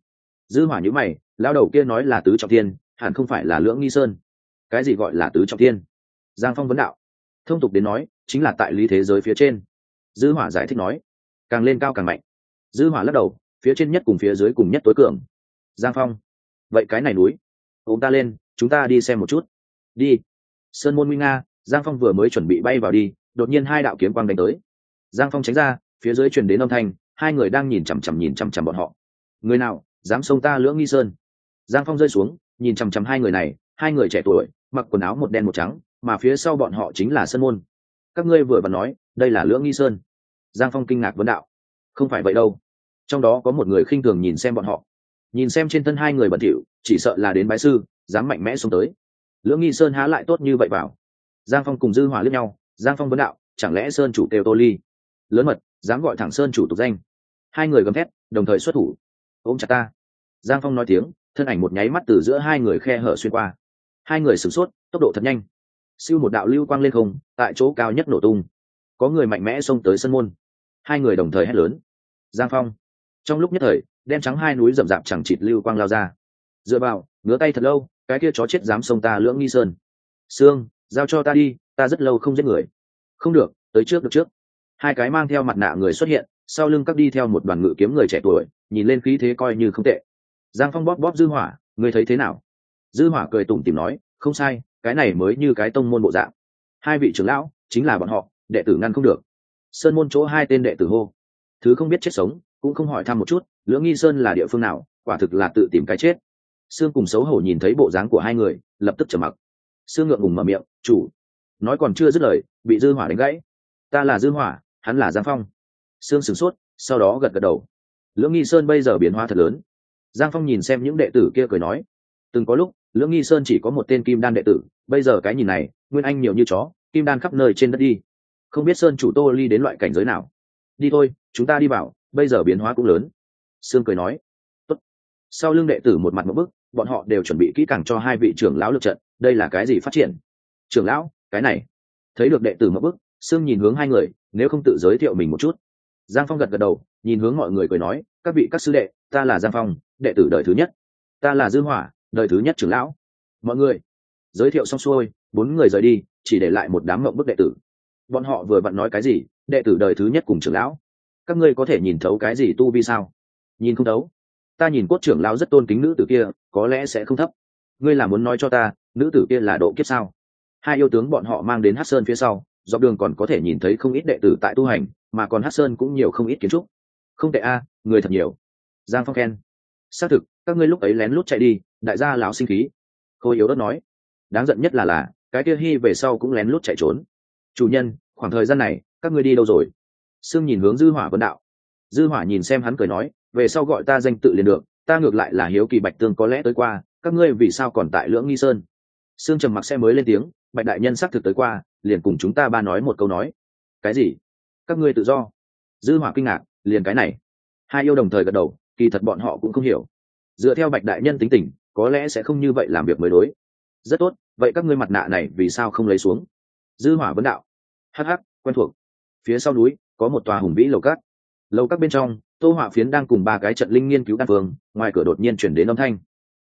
Dư hỏa nhíu mày lao đầu kia nói là tứ trọng thiên, hẳn không phải là lưỡng nghi sơn. Cái gì gọi là tứ trọng thiên? Giang phong vấn đạo. Thông tục đến nói, chính là tại lý thế giới phía trên. Dư hỏa giải thích nói, càng lên cao càng mạnh. Dư hỏa lắc đầu, phía trên nhất cùng phía dưới cùng nhất tối cường. Giang phong, vậy cái này núi ông ta lên, chúng ta đi xem một chút. Đi. Sơn môn nguy nga, giang phong vừa mới chuẩn bị bay vào đi, đột nhiên hai đạo kiếm quang đánh tới. Giang phong tránh ra, phía dưới truyền đến âm thanh hai người đang nhìn chằm chằm nhìn chằm chằm bọn họ. Người nào, dám xông ta lưỡng nghi sơn? Giang phong rơi xuống, nhìn chằm chằm hai người này, hai người trẻ tuổi, mặc quần áo một đen một trắng, mà phía sau bọn họ chính là sơn môn. Các ngươi vừa và nói, đây là lưỡng nghi sơn. Giang phong kinh ngạc vấn đạo. Không phải vậy đâu. Trong đó có một người khinh thường nhìn xem bọn họ. Nhìn xem trên thân hai người bẩn thỉu, chỉ sợ là đến bái sư, dám mạnh mẽ xuống tới. Lưỡng nghi sơn há lại tốt như vậy vào. Giang phong cùng dư hỏa lướt nhau. Giang phong vấn đạo, chẳng lẽ sơn chủ kêu tô ly? Lớn mật dám gọi thẳng sơn chủ tục danh. Hai người gầm thét, đồng thời xuất thủ. Ôm chặt ta. Giang phong nói tiếng, thân ảnh một nháy mắt từ giữa hai người khe hở xuyên qua. Hai người sửng sốt, tốc độ thật nhanh. Siêu một đạo lưu quang lên không, tại chỗ cao nhất nổ tung. Có người mạnh mẽ xông tới sân môn. Hai người đồng thời hét lớn. Giang phong. Trong lúc nhất thời đem trắng hai núi rậm rạp chẳng chịt lưu quang lao ra. Dựa vào, ngứa tay thật lâu, cái kia chó chết dám xông ta lưỡng nghi sơn. Sương, giao cho ta đi, ta rất lâu không giết người. Không được, tới trước được trước hai cái mang theo mặt nạ người xuất hiện, sau lưng các đi theo một đoàn ngự kiếm người trẻ tuổi, nhìn lên khí thế coi như không tệ. Giang phong bóp bóp dư hỏa, ngươi thấy thế nào? Dư hỏa cười tủm tỉm nói, không sai, cái này mới như cái tông môn bộ dạng. Hai vị trưởng lão, chính là bọn họ, đệ tử ngăn không được. Sơn môn chỗ hai tên đệ tử hô. Thứ không biết chết sống, cũng không hỏi thăm một chút, lưỡng nghi sơn là địa phương nào? Quả thực là tự tìm cái chết. Sương cùng xấu hổ nhìn thấy bộ dáng của hai người, lập tức trầm mặc. Sương ngượng ngùng mở miệng, chủ, nói còn chưa dứt lời, bị dư hỏa đánh gãy. Ta là dư hỏa hắn là giang phong. Sương sửng sốt, sau đó gật gật đầu. Lưỡng nghi sơn bây giờ biến hóa thật lớn. Giang phong nhìn xem những đệ tử kia cười nói, từng có lúc, lưỡng nghi sơn chỉ có một tên kim đan đệ tử, bây giờ cái nhìn này, nguyên anh nhiều như chó, kim đan khắp nơi trên đất đi. Không biết sơn chủ tô ly đến loại cảnh giới nào. Đi thôi, chúng ta đi vào, bây giờ biến hóa cũng lớn. Sương cười nói, Tốt. sau lưng đệ tử một mặt một bức, bọn họ đều chuẩn bị kỹ càng cho hai vị trưởng lão lượt trận, đây là cái gì phát triển? Trưởng lão, cái này. Thấy được đệ tử một bức sương nhìn hướng hai người, nếu không tự giới thiệu mình một chút. Giang phong gật gật đầu, nhìn hướng mọi người cười nói, các vị các sư đệ, ta là giang phong, đệ tử đời thứ nhất. Ta là dư hỏa, đời thứ nhất trưởng lão. Mọi người, giới thiệu xong xuôi, bốn người rời đi, chỉ để lại một đám mộng bức đệ tử. Bọn họ vừa vặn nói cái gì, đệ tử đời thứ nhất cùng trưởng lão. Các ngươi có thể nhìn thấu cái gì tu vi sao? Nhìn không thấu. Ta nhìn cốt trưởng lão rất tôn kính nữ tử kia, có lẽ sẽ không thấp. Ngươi là muốn nói cho ta, nữ tử kia là độ kiếp sao? Hai yêu tướng bọn họ mang đến hát sơn phía sau dọc đường còn có thể nhìn thấy không ít đệ tử tại tu hành, mà còn hát sơn cũng nhiều không ít kiến trúc. Không tệ a, người thật nhiều. Giang phong khen. Xác thực, các ngươi lúc ấy lén lút chạy đi, đại gia lão sinh khí. Khôi yếu đất nói. Đáng giận nhất là là, cái kia hy về sau cũng lén lút chạy trốn. Chủ nhân, khoảng thời gian này, các ngươi đi đâu rồi? Sương nhìn hướng dư hỏa vấn đạo. Dư hỏa nhìn xem hắn cười nói, về sau gọi ta danh tự liền được, ta ngược lại là hiếu kỳ bạch tương có lẽ tới qua, các ngươi vì sao còn tại lưỡng nghi sơn? Sương trầm mặc xe mới lên tiếng bạch đại nhân xác thực tới qua, liền cùng chúng ta ba nói một câu nói. Cái gì? Các ngươi tự do. Dư hỏa kinh ngạc, liền cái này. Hai yêu đồng thời gật đầu, kỳ thật bọn họ cũng không hiểu. Dựa theo bạch đại nhân tính tình, có lẽ sẽ không như vậy làm việc mới đối. Rất tốt, vậy các ngươi mặt nạ này vì sao không lấy xuống? Dư hỏa vấn đạo. Hắc hắc, quen thuộc. Phía sau núi, có một tòa hùng vĩ lầu cát. Lầu các bên trong, tô hỏa phiến đang cùng ba cái trận linh nghiên cứu đan phương, ngoài cửa đột nhiên chuyển đến âm thanh.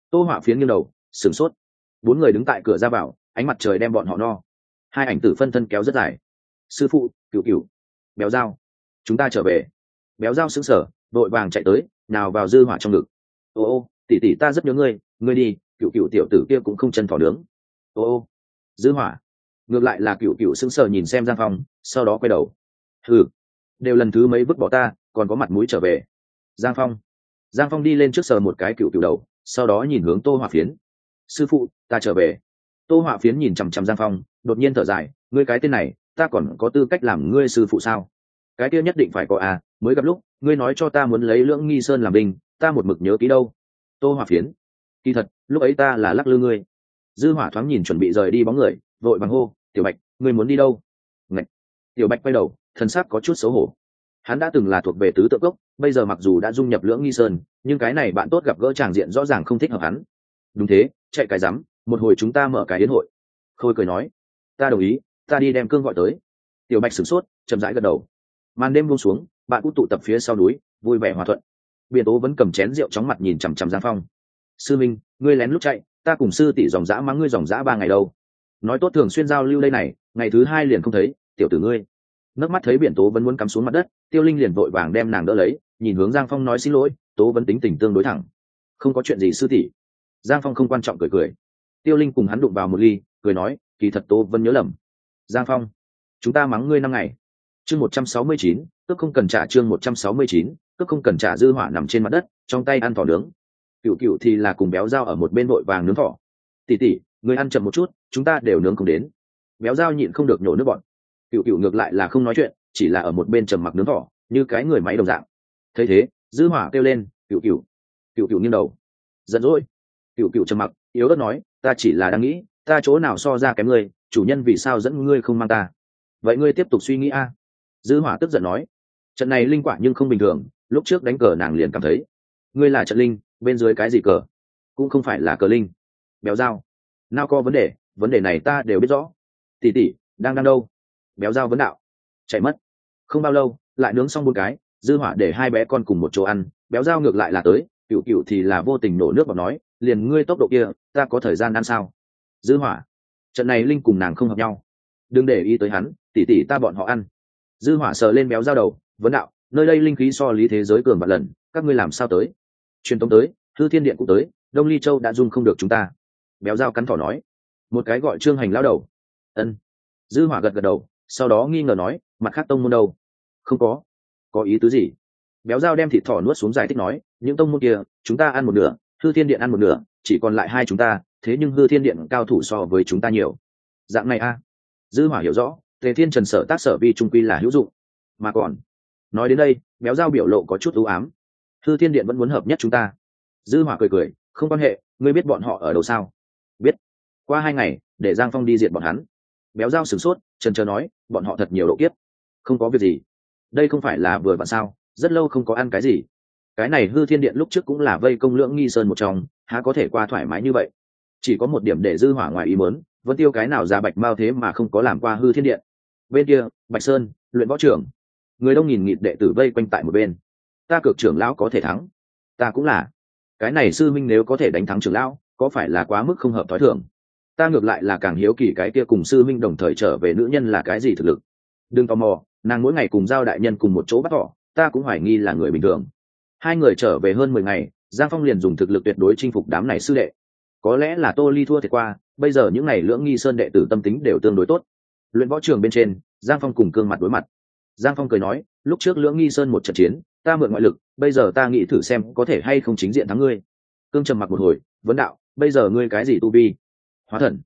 Tô hỏa phiến nghiêng đầu, sửng sốt. Bốn người đứng tại cửa ra vào ánh mặt trời đem bọn họ no. Hai ảnh tử phân thân kéo rất dài. Sư phụ cựu cựu béo dao chúng ta trở về. Béo dao sững sờ vội vàng chạy tới nào vào dư hỏa trong ngực. Ô ô tỷ tỷ ta rất nhớ ngươi ngươi đi cựu cựu tiểu tử kia cũng không chân thỏ nướng. Ô ô dư hỏa. Ngược lại là cựu cựu sững sờ nhìn xem giang phong sau đó quay đầu. Hừ, đều lần thứ mấy vứt bỏ ta còn có mặt mũi trở về. Giang phong. Giang phong đi lên trước sờ một cái cựu cựu đầu sau đó nhìn hướng tô hỏa phiến. Sư phụ ta trở về tô họa phiến nhìn chằm chằm giang phong, đột nhiên thở dài, ngươi cái tên này, ta còn có tư cách làm ngươi sư phụ sao? Cái kia nhất định phải có à mới gặp lúc, ngươi nói cho ta muốn lấy lưỡng nghi sơn làm binh ta một mực nhớ ký đâu. Tô hỏa phiến, kỳ thật, lúc ấy ta là lắc lư ngươi. Dư hỏa thoáng nhìn chuẩn bị rời đi bóng người, vội bằng hô, tiểu bạch, ngươi muốn đi đâu? Ngạch. tiểu bạch quay đầu thân xác có chút xấu hổ. Hắn đã từng là thuộc về tứ tượng cốc bây giờ mặc dù đã dung nhập lưỡng nghi sơn, nhưng cái này bạn tốt gặp gỡ tràng diện rõ ràng không thích hợp hắn. Đúng thế, chạy cái rắm một hồi chúng ta mở cái yến hội. Khôi cười nói, ta đồng ý, ta đi đem cương gọi tới. Tiểu bạch sửng sốt, chậm rãi gật đầu. Màn đêm buông xuống, bạn cũng tụ tập phía sau núi, vui vẻ hòa thuận. Biện tố vẫn cầm chén rượu chóng mặt nhìn chằm chằm giang phong. Sư minh, ngươi lén lúc chạy, ta cùng sư tỷ dòng dã mắng ngươi dòng dã ba ngày đâu. Nói tốt thường xuyên giao lưu đây này, ngày thứ hai liền không thấy, tiểu tử ngươi. Nước mắt thấy biển tố vẫn muốn cắm xuống mặt đất, tiêu linh liền vội vàng đem nàng đỡ lấy, nhìn hướng giang phong nói xin lỗi, tố vẫn tính tình tương đối thẳng. Không có chuyện gì sư tỷ. Giang phong không quan trọng cười cười tiêu linh cùng hắn đụng vào một ly, cười nói, kỳ thật tô vẫn nhớ lầm. Giang phong, chúng ta mắng ngươi năm ngày. Chương một trăm sáu mươi chín, cướp không cần trả chương một trăm sáu mươi chín, cướp không cần trả dư hỏa nằm trên mặt đất, trong tay ăn thỏ nướng. Cựu cựu thì là cùng béo dao ở một bên vội vàng nướng thỏ. Tỉ tỉ người ăn chậm một chút, chúng ta đều nướng không đến. Béo dao nhịn không được nhổ nước bọn cựu cựu ngược lại là không nói chuyện, chỉ là ở một bên trầm mặc nướng thỏ, như cái người máy đồng dạng. Thấy thế, dư hỏa kêu lên, cựu cựu. Cựu cựu nghiêng đầu. Giận dỗi. Cựu cựu trầm mặc yếu đất nói, ta chỉ là đang nghĩ, ta chỗ nào so ra kém ngươi, chủ nhân vì sao dẫn ngươi không mang ta? Vậy ngươi tiếp tục suy nghĩ a. Dư hỏa tức giận nói, trận này linh quả nhưng không bình thường, lúc trước đánh cờ nàng liền cảm thấy, ngươi là trận linh, bên dưới cái gì cờ? Cũng không phải là cờ linh. Béo dao nào có vấn đề vấn đề này ta đều biết rõ. Tỷ tỷ, đang đang đâu? Béo dao vấn đạo. Chạy mất. Không bao lâu, lại nướng xong một cái, dư hỏa để hai bé con cùng một chỗ ăn. Béo dao ngược lại là tới. Cựu cựu thì là vô tình nổ nước vào nói liền ngươi tốc độ kia, ta có thời gian ăn sao? Dư hỏa, trận này linh cùng nàng không hợp nhau. Đừng để ý tới hắn tỷ tỷ ta bọn họ ăn. Dư hỏa sờ lên béo dao đầu, vấn đạo, nơi đây linh khí so lý thế giới cường vạn lần, các ngươi làm sao tới? Truyền tống tới thư thiên điện cũng tới, đông ly châu đã dung không được chúng ta. Béo dao cắn thỏ nói. Một cái gọi trương hành lao đầu. Ân. Dư hỏa gật gật đầu, sau đó nghi ngờ nói, mặt khác tông môn đâu? Không có. Có ý tứ gì? Béo dao đem thịt thỏ nuốt xuống giải thích nói, những tông môn kia, chúng ta ăn một nửa hư thiên điện ăn một nửa, chỉ còn lại hai chúng ta, thế nhưng hư thiên điện cao thủ so với chúng ta nhiều. Dạng này a. Dư hỏa hiểu rõ, tề thiên trần sở tác sở vi trung quy là hữu dụng. Mà còn, nói đến đây, béo dao biểu lộ có chút ưu ám. Hư thiên điện vẫn muốn hợp nhất chúng ta. Dư hỏa cười cười, không quan hệ, ngươi biết bọn họ ở đâu sao? Biết. Qua hai ngày, để giang phong đi diệt bọn hắn. Béo dao sửng sốt, trần trờ nói, bọn họ thật nhiều độ kiếp. Không có việc gì. Đây không phải là vừa vặn sao? Rất lâu không có ăn cái gì cái này hư thiên điện lúc trước cũng là vây công lưỡng nghi sơn một trong, há có thể qua thoải mái như vậy? Chỉ có một điểm để dư hỏa ngoài ý muốn vẫn tiêu cái nào ra bạch mao thế mà không có làm qua hư thiên điện? Bên kia, bạch sơn, luyện võ trưởng. Người đông nghìn nghịt đệ tử vây quanh tại một bên. Ta cược trưởng lão có thể thắng. Ta cũng là. Cái này sư minh nếu có thể đánh thắng trưởng lão, có phải là quá mức không hợp thói thường? Ta ngược lại là càng hiếu kỳ cái kia cùng sư minh đồng thời trở về nữ nhân là cái gì thực lực. Đừng tò mò, nàng mỗi ngày cùng giao đại nhân cùng một chỗ bắt thỏ ta cũng hoài nghi là người bình thường hai người trở về hơn mười ngày, giang phong liền dùng thực lực tuyệt đối chinh phục đám này sư đệ. Có lẽ là tô ly thua thiệt qua, bây giờ những ngày lưỡng nghi sơn đệ tử tâm tính đều tương đối tốt. Luyện võ trường bên trên, giang phong cùng cương mặt đối mặt. Giang phong cười nói, lúc trước lưỡng nghi sơn một trận chiến, ta mượn ngoại lực, bây giờ ta nghĩ thử xem có thể hay không chính diện thắng ngươi. Cương trầm mặc một hồi, vấn đạo, bây giờ ngươi cái gì tu vi? Hóa thần.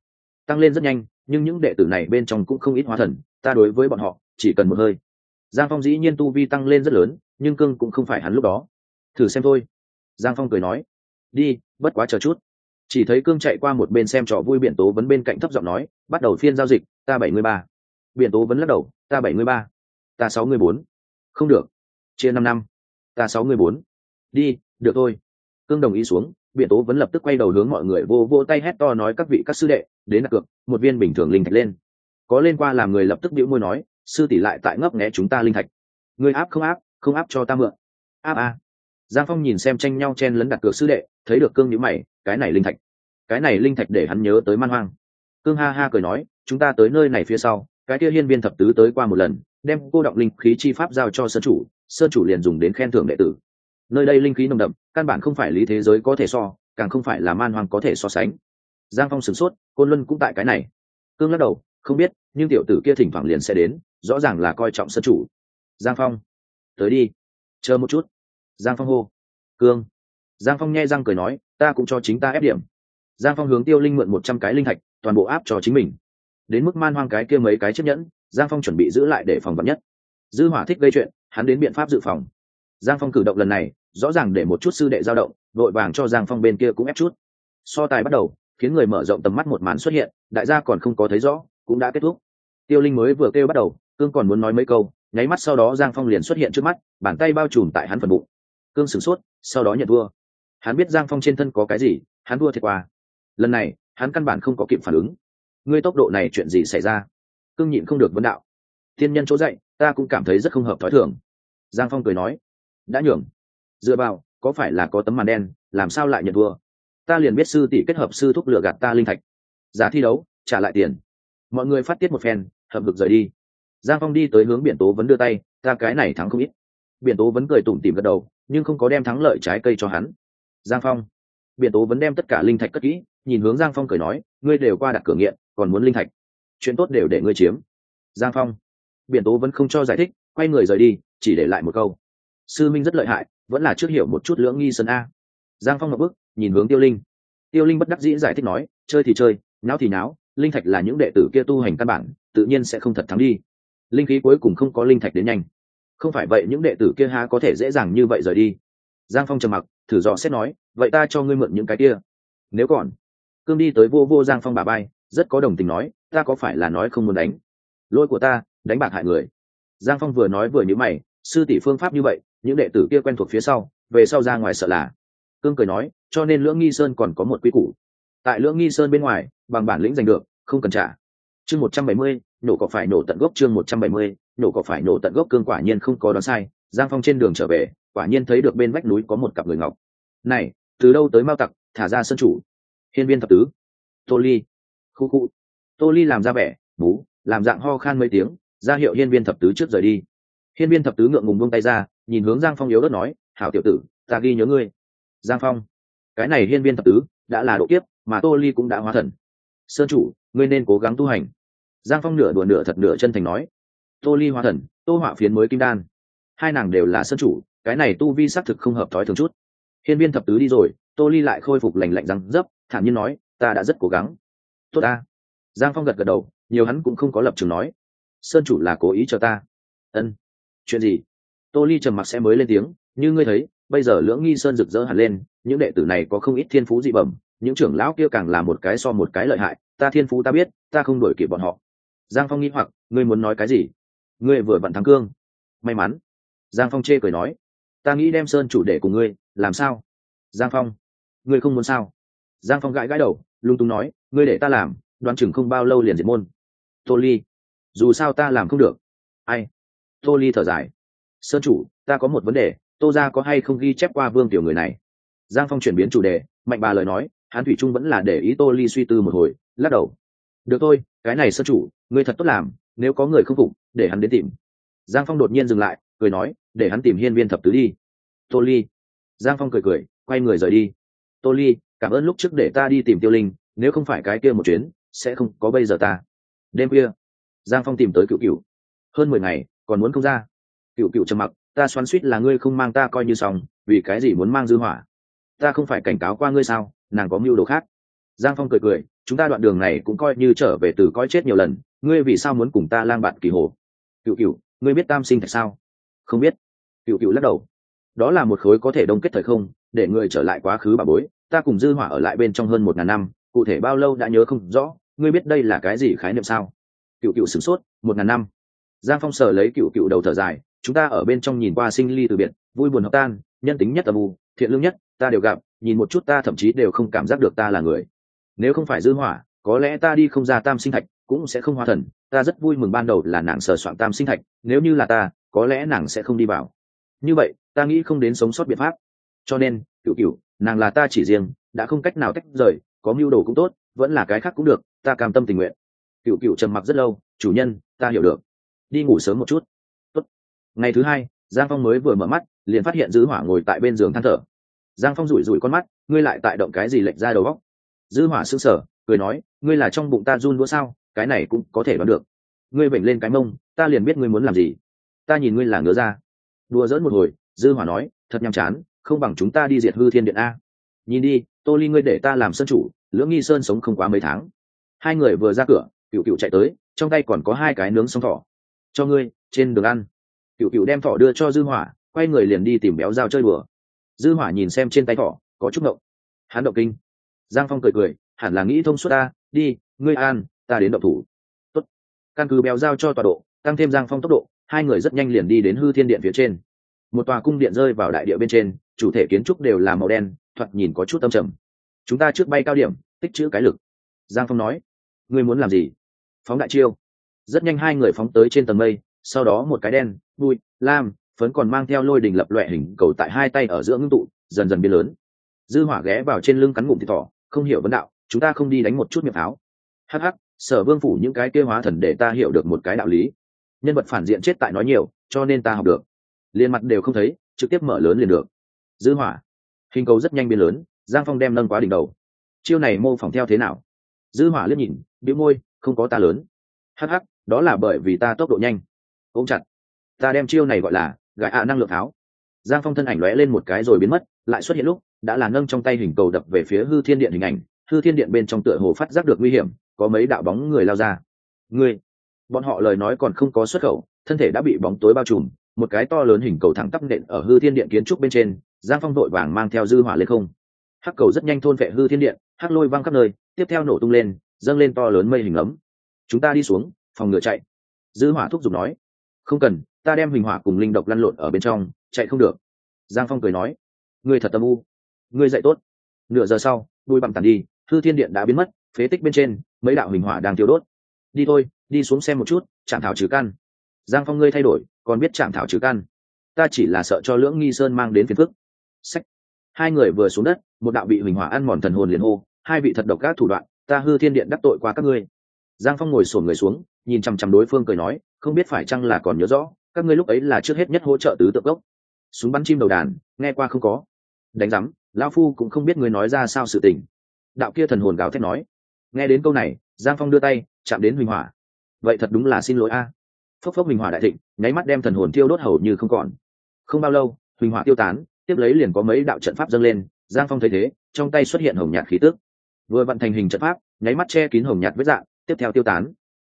Tăng lên rất nhanh, nhưng những đệ tử này bên trong cũng không ít hóa thần, ta đối với bọn họ chỉ cần một hơi. Giang phong dĩ nhiên tu vi tăng lên rất lớn, nhưng cương cũng không phải hắn lúc đó thử xem thôi. Giang phong cười nói. Đi, bất quá chờ chút. Chỉ thấy cương chạy qua một bên xem trò vui biển tố vấn bên cạnh thấp giọng nói, bắt đầu phiên giao dịch, ta bảy mươi ba. Biển tố vấn lắc đầu, ta bảy mươi ba, ta sáu mươi bốn. Không được, chia năm năm, ta sáu mươi bốn. Đi, được thôi. Cương đồng ý xuống, biển tố vẫn lập tức quay đầu hướng mọi người vô vô tay hét to nói các vị các sư đệ, đến đặt cược, một viên bình thường linh thạch lên. Có lên qua làm người lập tức bĩu môi nói, sư tỷ lại tại ngấp nghé chúng ta linh thạch. Người áp không áp không áp cho ta mượn. Áp a giang phong nhìn xem tranh nhau chen lấn đặt cược sư đệ, thấy được cương nhữ mày, cái này linh thạch. Cái này linh thạch để hắn nhớ tới man hoang. Cương ha ha cười nói, chúng ta tới nơi này phía sau, cái kia hiên viên thập tứ tới qua một lần, đem cô động linh khí chi pháp giao cho sơn chủ sơn chủ liền dùng đến khen thưởng đệ tử. Nơi đây linh khí nồng đậm, căn bản không phải lý thế giới có thể so, càng không phải là man hoang có thể so sánh. Giang phong sửng sốt, côn luân cũng tại cái này. Cương lắc đầu, không biết, nhưng tiểu tử kia thỉnh thoảng liền sẽ đến, rõ ràng là coi trọng sơn chủ. Giang phong, tới đi, chờ một chút giang phong hô. Cương. Giang phong nghe răng cười nói, ta cũng cho chính ta ép điểm. Giang phong hướng tiêu linh mượn một trăm cái linh thạch, toàn bộ áp cho chính mình. Đến mức man hoang cái kia mấy cái chiếc nhẫn, giang phong chuẩn bị giữ lại để phòng vật nhất. Dư hỏa thích gây chuyện, hắn đến biện pháp dự phòng. Giang phong cử động lần này, rõ ràng để một chút sư đệ giao động, vội vàng cho giang phong bên kia cũng ép chút. So tài bắt đầu, khiến người mở rộng tầm mắt một màn xuất hiện, đại gia còn không có thấy rõ, cũng đã kết thúc. Tiêu linh mới vừa kêu bắt đầu, cương còn muốn nói mấy câu, nháy mắt sau đó giang phong liền xuất hiện trước mắt, bàn tay bao trùm tại hắn phần bụng cương sửng sốt, sau đó nhận thua hắn biết giang phong trên thân có cái gì, hắn thua thiệt qua. Lần này, hắn căn bản không có kịp phản ứng. Ngươi tốc độ này chuyện gì xảy ra? Cương nhịn không được vấn đạo. Thiên nhân chỗ dạy ta cũng cảm thấy rất không hợp thói thường. Giang phong cười nói. Đã nhường. Dựa vào, có phải là có tấm màn đen, làm sao lại nhận thua ta liền biết sư tỷ kết hợp sư thúc lựa gạt ta linh thạch. Giá thi đấu, trả lại tiền. Mọi người phát tiết một phen, hợp lực rời đi. Giang phong đi tới hướng biển tố vấn đưa tay, ta cái này thắng không ít. Biển tố vẫn cười tủm tỉm gật đầu nhưng không có đem thắng lợi trái cây cho hắn. Giang phong. Biển tố vẫn đem tất cả linh thạch cất kỹ, nhìn hướng giang phong cười nói, ngươi đều qua đặt cửa nghiện, còn muốn linh thạch? Chuyện tốt đều để ngươi chiếm. Giang phong. Biển tố vẫn không cho giải thích, quay người rời đi, chỉ để lại một câu. Sư minh rất lợi hại, vẫn là trước hiểu một chút lưỡng nghi sân a. Giang phong ngập bức, nhìn hướng tiêu linh. Tiêu linh bất đắc dĩ giải thích nói, chơi thì chơi, náo thì náo, linh thạch là những đệ tử kia tu hành căn bản, tự nhiên sẽ không thật thắng đi. Linh khí cuối cùng không có linh thạch đến nhanh không phải vậy những đệ tử kia ha có thể dễ dàng như vậy rời đi. Giang phong trầm mặc, thử dò xét nói, vậy ta cho ngươi mượn những cái kia. Nếu còn cương đi tới vô vô giang phong bà bay, rất có đồng tình nói, ta có phải là nói không muốn đánh? Lỗi của ta, đánh bạc hại người. Giang phong vừa nói vừa nhữ mày, sư tỷ phương pháp như vậy, những đệ tử kia quen thuộc phía sau, về sau ra ngoài sợ là. Cương cười nói, cho nên lưỡng nghi sơn còn có một quy củ. Tại lưỡng nghi sơn bên ngoài, bằng bản lĩnh giành được, không cần trả chương một trăm bảy mươi, nổ có phải nổ tận gốc chương một trăm bảy mươi, nổ có phải nổ tận gốc cương quả nhiên không có đoán sai. Giang phong trên đường trở về, quả nhiên thấy được bên vách núi có một cặp người ngọc. Này, từ đâu tới mao tặc, thả ra sân chủ? Hiên viên thập tứ. Tô ly. Khu khu. Tô ly làm ra vẻ, bú, làm dạng ho khan mấy tiếng, ra hiệu hiên viên thập tứ trước rời đi. Hiên viên thập tứ ngượng ngùng buông tay ra, nhìn hướng giang phong yếu đất nói, hảo tiểu tử, ta ghi nhớ ngươi. Giang phong. Cái này hiên viên thập tứ, đã là độ kiếp, mà tô ly cũng đã hóa thần sơn chủ, ngươi nên cố gắng tu hành. Giang phong nửa đùa nửa thật nửa chân thành nói, tô ly Hoa thần, tô họa phiến mới kim đan. Hai nàng đều là sơn chủ, cái này tu vi xác thực không hợp thói thường chút. Hiên viên thập tứ đi rồi, tô ly lại khôi phục lành lạnh răng dấp, thản nhiên nói, ta đã rất cố gắng. Tốt ta. Giang phong gật gật đầu, nhiều hắn cũng không có lập trường nói, sơn chủ là cố ý cho ta. Ân, chuyện gì? Tô ly trầm mặc sẽ mới lên tiếng, như ngươi thấy, bây giờ lưỡng nghi sơn rực rỡ hẳn lên, những đệ tử này có không ít thiên phú dị bẩm những trưởng lão kia càng là một cái so một cái lợi hại, ta thiên phú ta biết, ta không đổi kịp bọn họ. Giang phong nghĩ hoặc, ngươi muốn nói cái gì? Ngươi vừa vặn thắng cương. May mắn. Giang phong chê cười nói, ta nghĩ đem sơn chủ đề của ngươi, làm sao? Giang phong, ngươi không muốn sao? Giang phong gãi gãi đầu, lung tung nói, ngươi để ta làm, đoán chừng không bao lâu liền diệt môn. Tô ly, dù sao ta làm không được. Ai? Tô ly thở dài. Sơn chủ, ta có một vấn đề, tô ra có hay không ghi chép qua vương tiểu người này? Giang phong chuyển biến chủ đề, mạnh bà lời nói hán thủy trung vẫn là để ý tô ly suy tư một hồi, lắc đầu. Được thôi, cái này sơn chủ, ngươi thật tốt làm, nếu có người không phục, để hắn đến tìm. Giang phong đột nhiên dừng lại, cười nói, để hắn tìm hiên viên thập tứ đi. Tô ly. Giang phong cười cười, quay người rời đi. Tô ly, cảm ơn lúc trước để ta đi tìm tiêu linh, nếu không phải cái kia một chuyến, sẽ không có bây giờ ta. Đêm khuya, giang phong tìm tới cựu cựu hơn mười ngày, còn muốn không ra. Cựu cựu trầm mặc, ta xoắn suýt là ngươi không mang ta coi như xong, vì cái gì muốn mang dư hỏa? Ta không phải cảnh cáo qua ngươi sao? Nàng có mưu đồ khác. Giang phong cười cười, chúng ta đoạn đường này cũng coi như trở về từ coi chết nhiều lần, ngươi vì sao muốn cùng ta lang bạn kỳ hồ? Cựu cựu ngươi biết tam sinh tại sao? Không biết. Cựu cựu lắc đầu. Đó là một khối có thể đông kết thời không, để người trở lại quá khứ bà bối, ta cùng dư hỏa ở lại bên trong hơn một ngàn năm, cụ thể bao lâu đã nhớ không rõ, ngươi biết đây là cái gì khái niệm sao? Cựu cựu sửng sốt, một ngàn năm. Giang phong sờ lấy cựu cựu đầu thở dài, chúng ta ở bên trong nhìn qua sinh ly từ biệt, vui buồn hợp tan, nhân tính nhất âm u, thiện lương nhất ta đều gặp, nhìn một chút ta thậm chí đều không cảm giác được ta là người. Nếu không phải dư hỏa, có lẽ ta đi không ra tam sinh thạch, cũng sẽ không hóa thần. Ta rất vui mừng ban đầu là nàng sờ soạn tam sinh thạch, nếu như là ta, có lẽ nàng sẽ không đi vào. Như vậy, ta nghĩ không đến sống sót biện pháp. Cho nên cựu cựu nàng là ta chỉ riêng, đã không cách nào tách rời, có mưu đồ cũng tốt, vẫn là cái khác cũng được, ta cam tâm tình nguyện. Cựu cựu trầm mặc rất lâu, chủ nhân, ta hiểu được. Đi ngủ sớm một chút. Tốt. ngày thứ hai, giang phong mới vừa mở mắt, liền phát hiện dư hỏa ngồi tại bên giường than thở giang phong rủi rủi con mắt, ngươi lại tại động cái gì lệch ra đầu góc dư hỏa sững sờ, cười nói, ngươi là trong bụng ta run đũa sao, cái này cũng có thể đoán được. Ngươi bệnh lên cái mông, ta liền biết ngươi muốn làm gì. Ta nhìn ngươi là ngứa ra đùa dỡn một hồi, dư hỏa nói, thật nhàm chán, không bằng chúng ta đi diệt hư thiên điện a. Nhìn đi, tô ly ngươi để ta làm sân chủ, lưỡng nghi sơn sống không quá mấy tháng. Hai người vừa ra cửa cựu cựu chạy tới, trong tay còn có hai cái nướng xong thỏ. Cho ngươi, trên đường ăn. Cựu cựu đem thỏ đưa cho dư hỏa, quay người liền đi tìm béo dao chơi bừa dư hỏa nhìn xem trên tay thỏ có chút động, hắn động kinh. Giang phong cười cười hẳn là nghĩ thông suốt ta đi ngươi an ta đến động thủ. Tốt. căn cứ béo dao cho tọa độ tăng thêm giang phong tốc độ hai người rất nhanh liền đi đến hư thiên điện phía trên. Một tòa cung điện rơi vào đại địa bên trên chủ thể kiến trúc đều là màu đen thoạt nhìn có chút âm trầm. Chúng ta trước bay cao điểm tích chữ cái lực. Giang phong nói. Ngươi muốn làm gì? Phóng đại chiêu. Rất nhanh hai người phóng tới trên tầng mây sau đó một cái đen bụi lam phấn còn mang theo lôi đình lập loẹ hình cầu tại hai tay ở giữa ngưng tụ, dần dần biến lớn. Dư hỏa ghé vào trên lưng cắn ngụm thịt thỏ, không hiểu vấn đạo, chúng ta không đi đánh một chút miệng pháo. Hắc sở vương phủ những cái kia hóa thần để ta hiểu được một cái đạo lý. Nhân vật phản diện chết tại nói nhiều, cho nên ta học được. Liền mặt đều không thấy, trực tiếp mở lớn liền được. Dư hỏa, hình cầu rất nhanh biến lớn, giang phong đem nâng quá đỉnh đầu. Chiêu này mô phỏng theo thế nào? Dư hỏa liếc nhìn, bĩu môi, không có ta lớn. Hắc hắc, đó là bởi vì ta tốc độ nhanh. Ôm chặt, ta đem chiêu này gọi là gãi ạ năng lượng tháo. Giang phong thân ảnh lóe lên một cái rồi biến mất, lại xuất hiện lúc, đã là nâng trong tay hình cầu đập về phía hư thiên điện hình ảnh, hư thiên điện bên trong tựa hồ phát giác được nguy hiểm, có mấy đạo bóng người lao ra. Người bọn họ lời nói còn không có xuất khẩu, thân thể đã bị bóng tối bao trùm, một cái to lớn hình cầu thẳng tắp nện ở hư thiên điện kiến trúc bên trên, giang phong đội vàng mang theo dư hỏa lên không. Hắc cầu rất nhanh thôn vệ hư thiên điện, hắc lôi văng khắp nơi, tiếp theo nổ tung lên, dâng lên to lớn mây hình ấm. Chúng ta đi xuống, phòng ngựa chạy. Dư hỏa thúc giục nói. Không cần ta đem hình hỏa cùng linh độc lăn lộn ở bên trong, chạy không được. Giang phong cười nói người thật tâm u. Người dạy tốt. Nửa giờ sau, đuôi bằng tàn đi thư thiên điện đã biến mất, phế tích bên trên, mấy đạo hình hỏa đang tiêu đốt. Đi thôi, đi xuống xem một chút chạm thảo trừ căn. Giang phong ngươi thay đổi, còn biết chạm thảo trừ căn. Ta chỉ là sợ cho lưỡng nghi sơn mang đến phiền phức. Sách hai người vừa xuống đất, một đạo bị hình hỏa ăn mòn thần hồn liền hô, hai vị thật độc các thủ đoạn, ta hư thiên điện đắc tội qua các ngươi. Giang phong ngồi sổn người xuống, nhìn chằm chằm đối phương cười nói, không biết phải chăng là còn nhớ rõ các ngươi lúc ấy là trước hết nhất hỗ trợ tứ tượng gốc. Súng bắn chim đầu đàn, nghe qua không có. Đánh rắm lão phu cũng không biết người nói ra sao sự tình. Đạo kia thần hồn gào thét nói. Nghe đến câu này, giang phong đưa tay, chạm đến huỳnh hỏa. Vậy thật đúng là xin lỗi a. Phốc phốc huỳnh hỏa đại thịnh, nháy mắt đem thần hồn tiêu đốt hầu như không còn. Không bao lâu, huỳnh hỏa tiêu tán, tiếp lấy liền có mấy đạo trận pháp dâng lên. Giang phong thấy thế, trong tay xuất hiện hồng nhạt khí tước vừa vận thành hình trận pháp, nháy mắt che kín hồng nhạt với dạng, tiếp theo tiêu tán.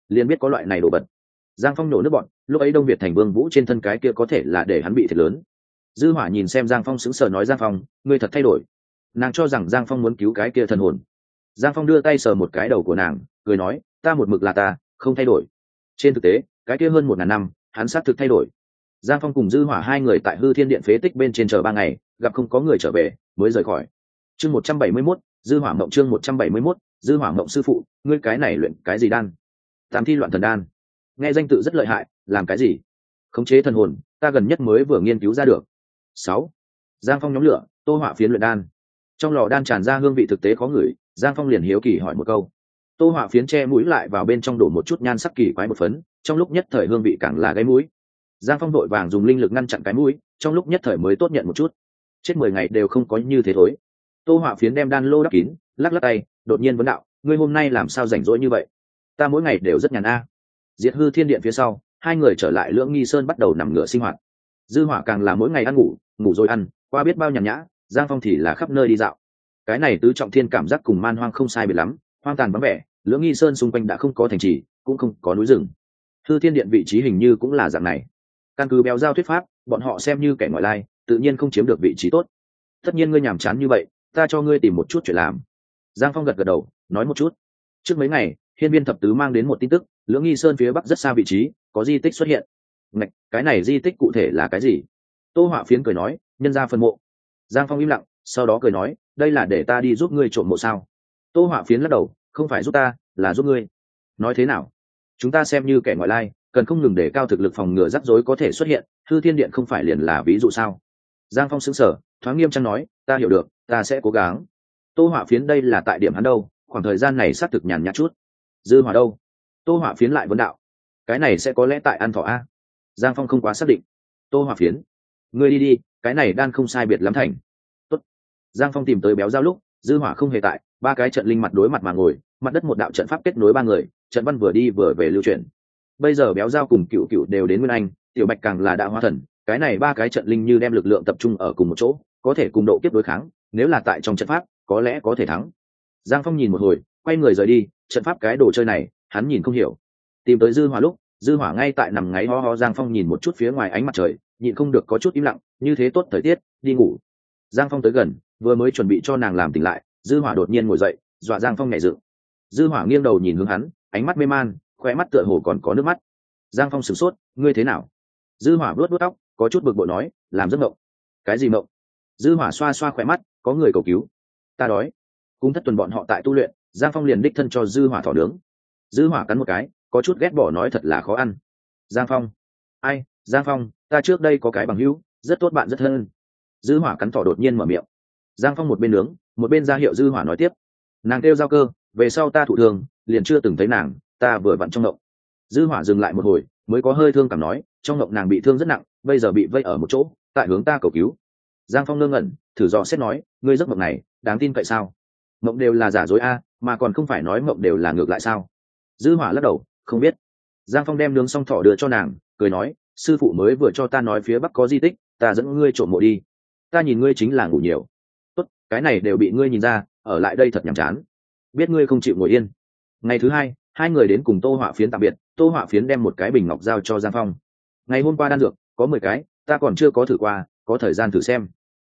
Liền biết có loại này đổ bật giang phong nổ nước bọn lúc ấy đông việt thành vương vũ trên thân cái kia có thể là để hắn bị thiệt lớn. Dư hỏa nhìn xem giang phong sững sờ nói giang phong ngươi thật thay đổi. Nàng cho rằng giang phong muốn cứu cái kia thần hồn. Giang phong đưa tay sờ một cái đầu của nàng cười nói ta một mực là ta không thay đổi. Trên thực tế cái kia hơn một ngàn năm hắn xác thực thay đổi. Giang phong cùng dư hỏa hai người tại hư thiên điện phế tích bên trên chờ ba ngày gặp không có người trở về mới rời khỏi. Chương một trăm bảy mươi 171, dư hỏa mộng chương một trăm bảy mươi 171, dư hỏa mộng sư phụ ngươi cái này luyện cái gì đan? Tam thi loạn thần đan. Nghe danh tự rất lợi hại làm cái gì? Khống chế thần hồn, ta gần nhất mới vừa nghiên cứu ra được. Sáu. Giang phong nhóm lửa, tô hỏa phiến luyện đan. Trong lò đan tràn ra hương vị thực tế khó ngửi, giang phong liền hiếu kỳ hỏi một câu. Tô hỏa phiến che mũi lại vào bên trong đổ một chút nhan sắc kỳ quái một phấn, trong lúc nhất thời hương vị càng là gáy mũi. Giang phong đội vàng dùng linh lực ngăn chặn cái mũi, trong lúc nhất thời mới tốt nhận một chút. Chết mười ngày đều không có như thế thối tô hỏa phiến đem đan lô đắp kín, lắc lắc tay, đột nhiên vấn đạo, ngươi hôm nay làm sao rảnh rỗi như vậy? Ta mỗi ngày đều rất nhàn a. Diệt hư thiên điện phía sau hai người trở lại lưỡng nghi sơn bắt đầu nằm ngửa sinh hoạt. Dư hỏa càng là mỗi ngày ăn ngủ ngủ rồi ăn, qua biết bao nhàn nhã, giang phong thì là khắp nơi đi dạo. Cái này tứ trọng thiên cảm giác cùng man hoang không sai biệt lắm, hoang tàn vắng vẻ, lưỡng nghi sơn xung quanh đã không có thành trì, cũng không có núi rừng. Thư thiên điện vị trí hình như cũng là dạng này. Căn cứ béo giao thuyết pháp, bọn họ xem như kẻ ngoại lai, tự nhiên không chiếm được vị trí tốt. Tất nhiên ngươi nhàm chán như vậy, ta cho ngươi tìm một chút chuyện làm. Giang phong gật gật đầu, nói một chút. Trước mấy ngày, hiên viên thập tứ mang đến một tin tức lưỡng nghi sơn phía bắc rất xa vị trí có di tích xuất hiện. Ngạch, cái này di tích cụ thể là cái gì? Tô họa phiến cười nói nhân ra phân mộ. Giang phong im lặng sau đó cười nói đây là để ta đi giúp ngươi trộm mộ sao? Tô họa phiến lắc đầu không phải giúp ta là giúp ngươi. Nói thế nào? Chúng ta xem như kẻ ngoại lai cần không ngừng để cao thực lực phòng ngừa rắc rối có thể xuất hiện thư thiên điện không phải liền là ví dụ sao? Giang phong xứng sở thoáng nghiêm trang nói ta hiểu được ta sẽ cố gắng. Tô họa phiến đây là tại điểm hắn đâu khoảng thời gian này xác thực nhàn nhạt chút. Dư hỏa đâu? Tô hỏa phiến lại vấn đạo. Cái này sẽ có lẽ tại ăn thọ a. Giang phong không quá xác định. Tô hỏa phiến, ngươi đi đi, cái này đan không sai biệt lắm thành. Tốt. giang phong tìm tới béo giao lúc, dư hỏa không hề tại, ba cái trận linh mặt đối mặt mà ngồi, mặt đất một đạo trận pháp kết nối ba người, trận văn vừa đi vừa về lưu truyền. bây giờ béo giao cùng cựu cựu đều đến nguyên anh, tiểu bạch càng là đạo hoa thần, cái này ba cái trận linh như đem lực lượng tập trung ở cùng một chỗ, có thể cùng độ kiếp đối kháng, nếu là tại trong trận pháp, có lẽ có thể thắng. Giang phong nhìn một hồi, quay người rời đi, trận pháp cái đồ chơi này hắn nhìn không hiểu. Tìm tới dư hỏa lúc, dư hỏa ngay tại nằm ngáy ho ho giang phong nhìn một chút phía ngoài ánh mặt trời, nhịn không được có chút im lặng, như thế tốt thời tiết, đi ngủ. Giang phong tới gần, vừa mới chuẩn bị cho nàng làm tỉnh lại, dư hỏa đột nhiên ngồi dậy, dọa giang phong nhảy dựng. Dư hỏa nghiêng đầu nhìn hướng hắn, ánh mắt mê man, khóe mắt tựa hồ còn có nước mắt. Giang phong sửng sốt, ngươi thế nào? Dư hỏa vuốt vuốt tóc, có chút bực bội nói, làm giấc mộng. Cái gì mộng? Dư hỏa xoa xoa khóe mắt, có người cầu cứu. Ta đói. Cung thất tuần bọn họ tại tu luyện, giang phong liền đích thân cho dư hỏa thỏ nướng dư hỏa cắn một cái, có chút ghét bỏ nói thật là khó ăn. Giang phong. Ai, giang phong, ta trước đây có cái bằng hữu, rất tốt bạn rất thân. Dư hỏa cắn thỏ đột nhiên mở miệng. Giang phong một bên nướng, một bên ra hiệu dư hỏa nói tiếp. Nàng kêu giao cơ, về sau ta thụ thường, liền chưa từng thấy nàng, ta vừa vặn trong động dư hỏa dừng lại một hồi, mới có hơi thương cảm nói, trong động nàng bị thương rất nặng, bây giờ bị vây ở một chỗ, tại hướng ta cầu cứu. Giang phong ngơ ngẩn, thử dò xét nói, ngươi giấc mộng này, đáng tin cậy sao? Mộng đều là giả dối a, mà còn không phải nói mộng đều là ngược lại sao? Dư hỏa lắc đầu, không biết. Giang phong đem nướng xong thỏ đưa cho nàng, cười nói, sư phụ mới vừa cho ta nói phía bắc có di tích, ta dẫn ngươi trộm mộ đi. Ta nhìn ngươi chính là ngủ nhiều. Tốt, cái này đều bị ngươi nhìn ra, ở lại đây thật nhàm chán. Biết ngươi không chịu ngồi yên. Ngày thứ hai hai người đến cùng tô họa phiến tạm biệt, tô họa phiến đem một cái bình ngọc giao cho giang phong. Ngày hôm qua đan dược, có mười cái, ta còn chưa có thử qua, có thời gian thử xem.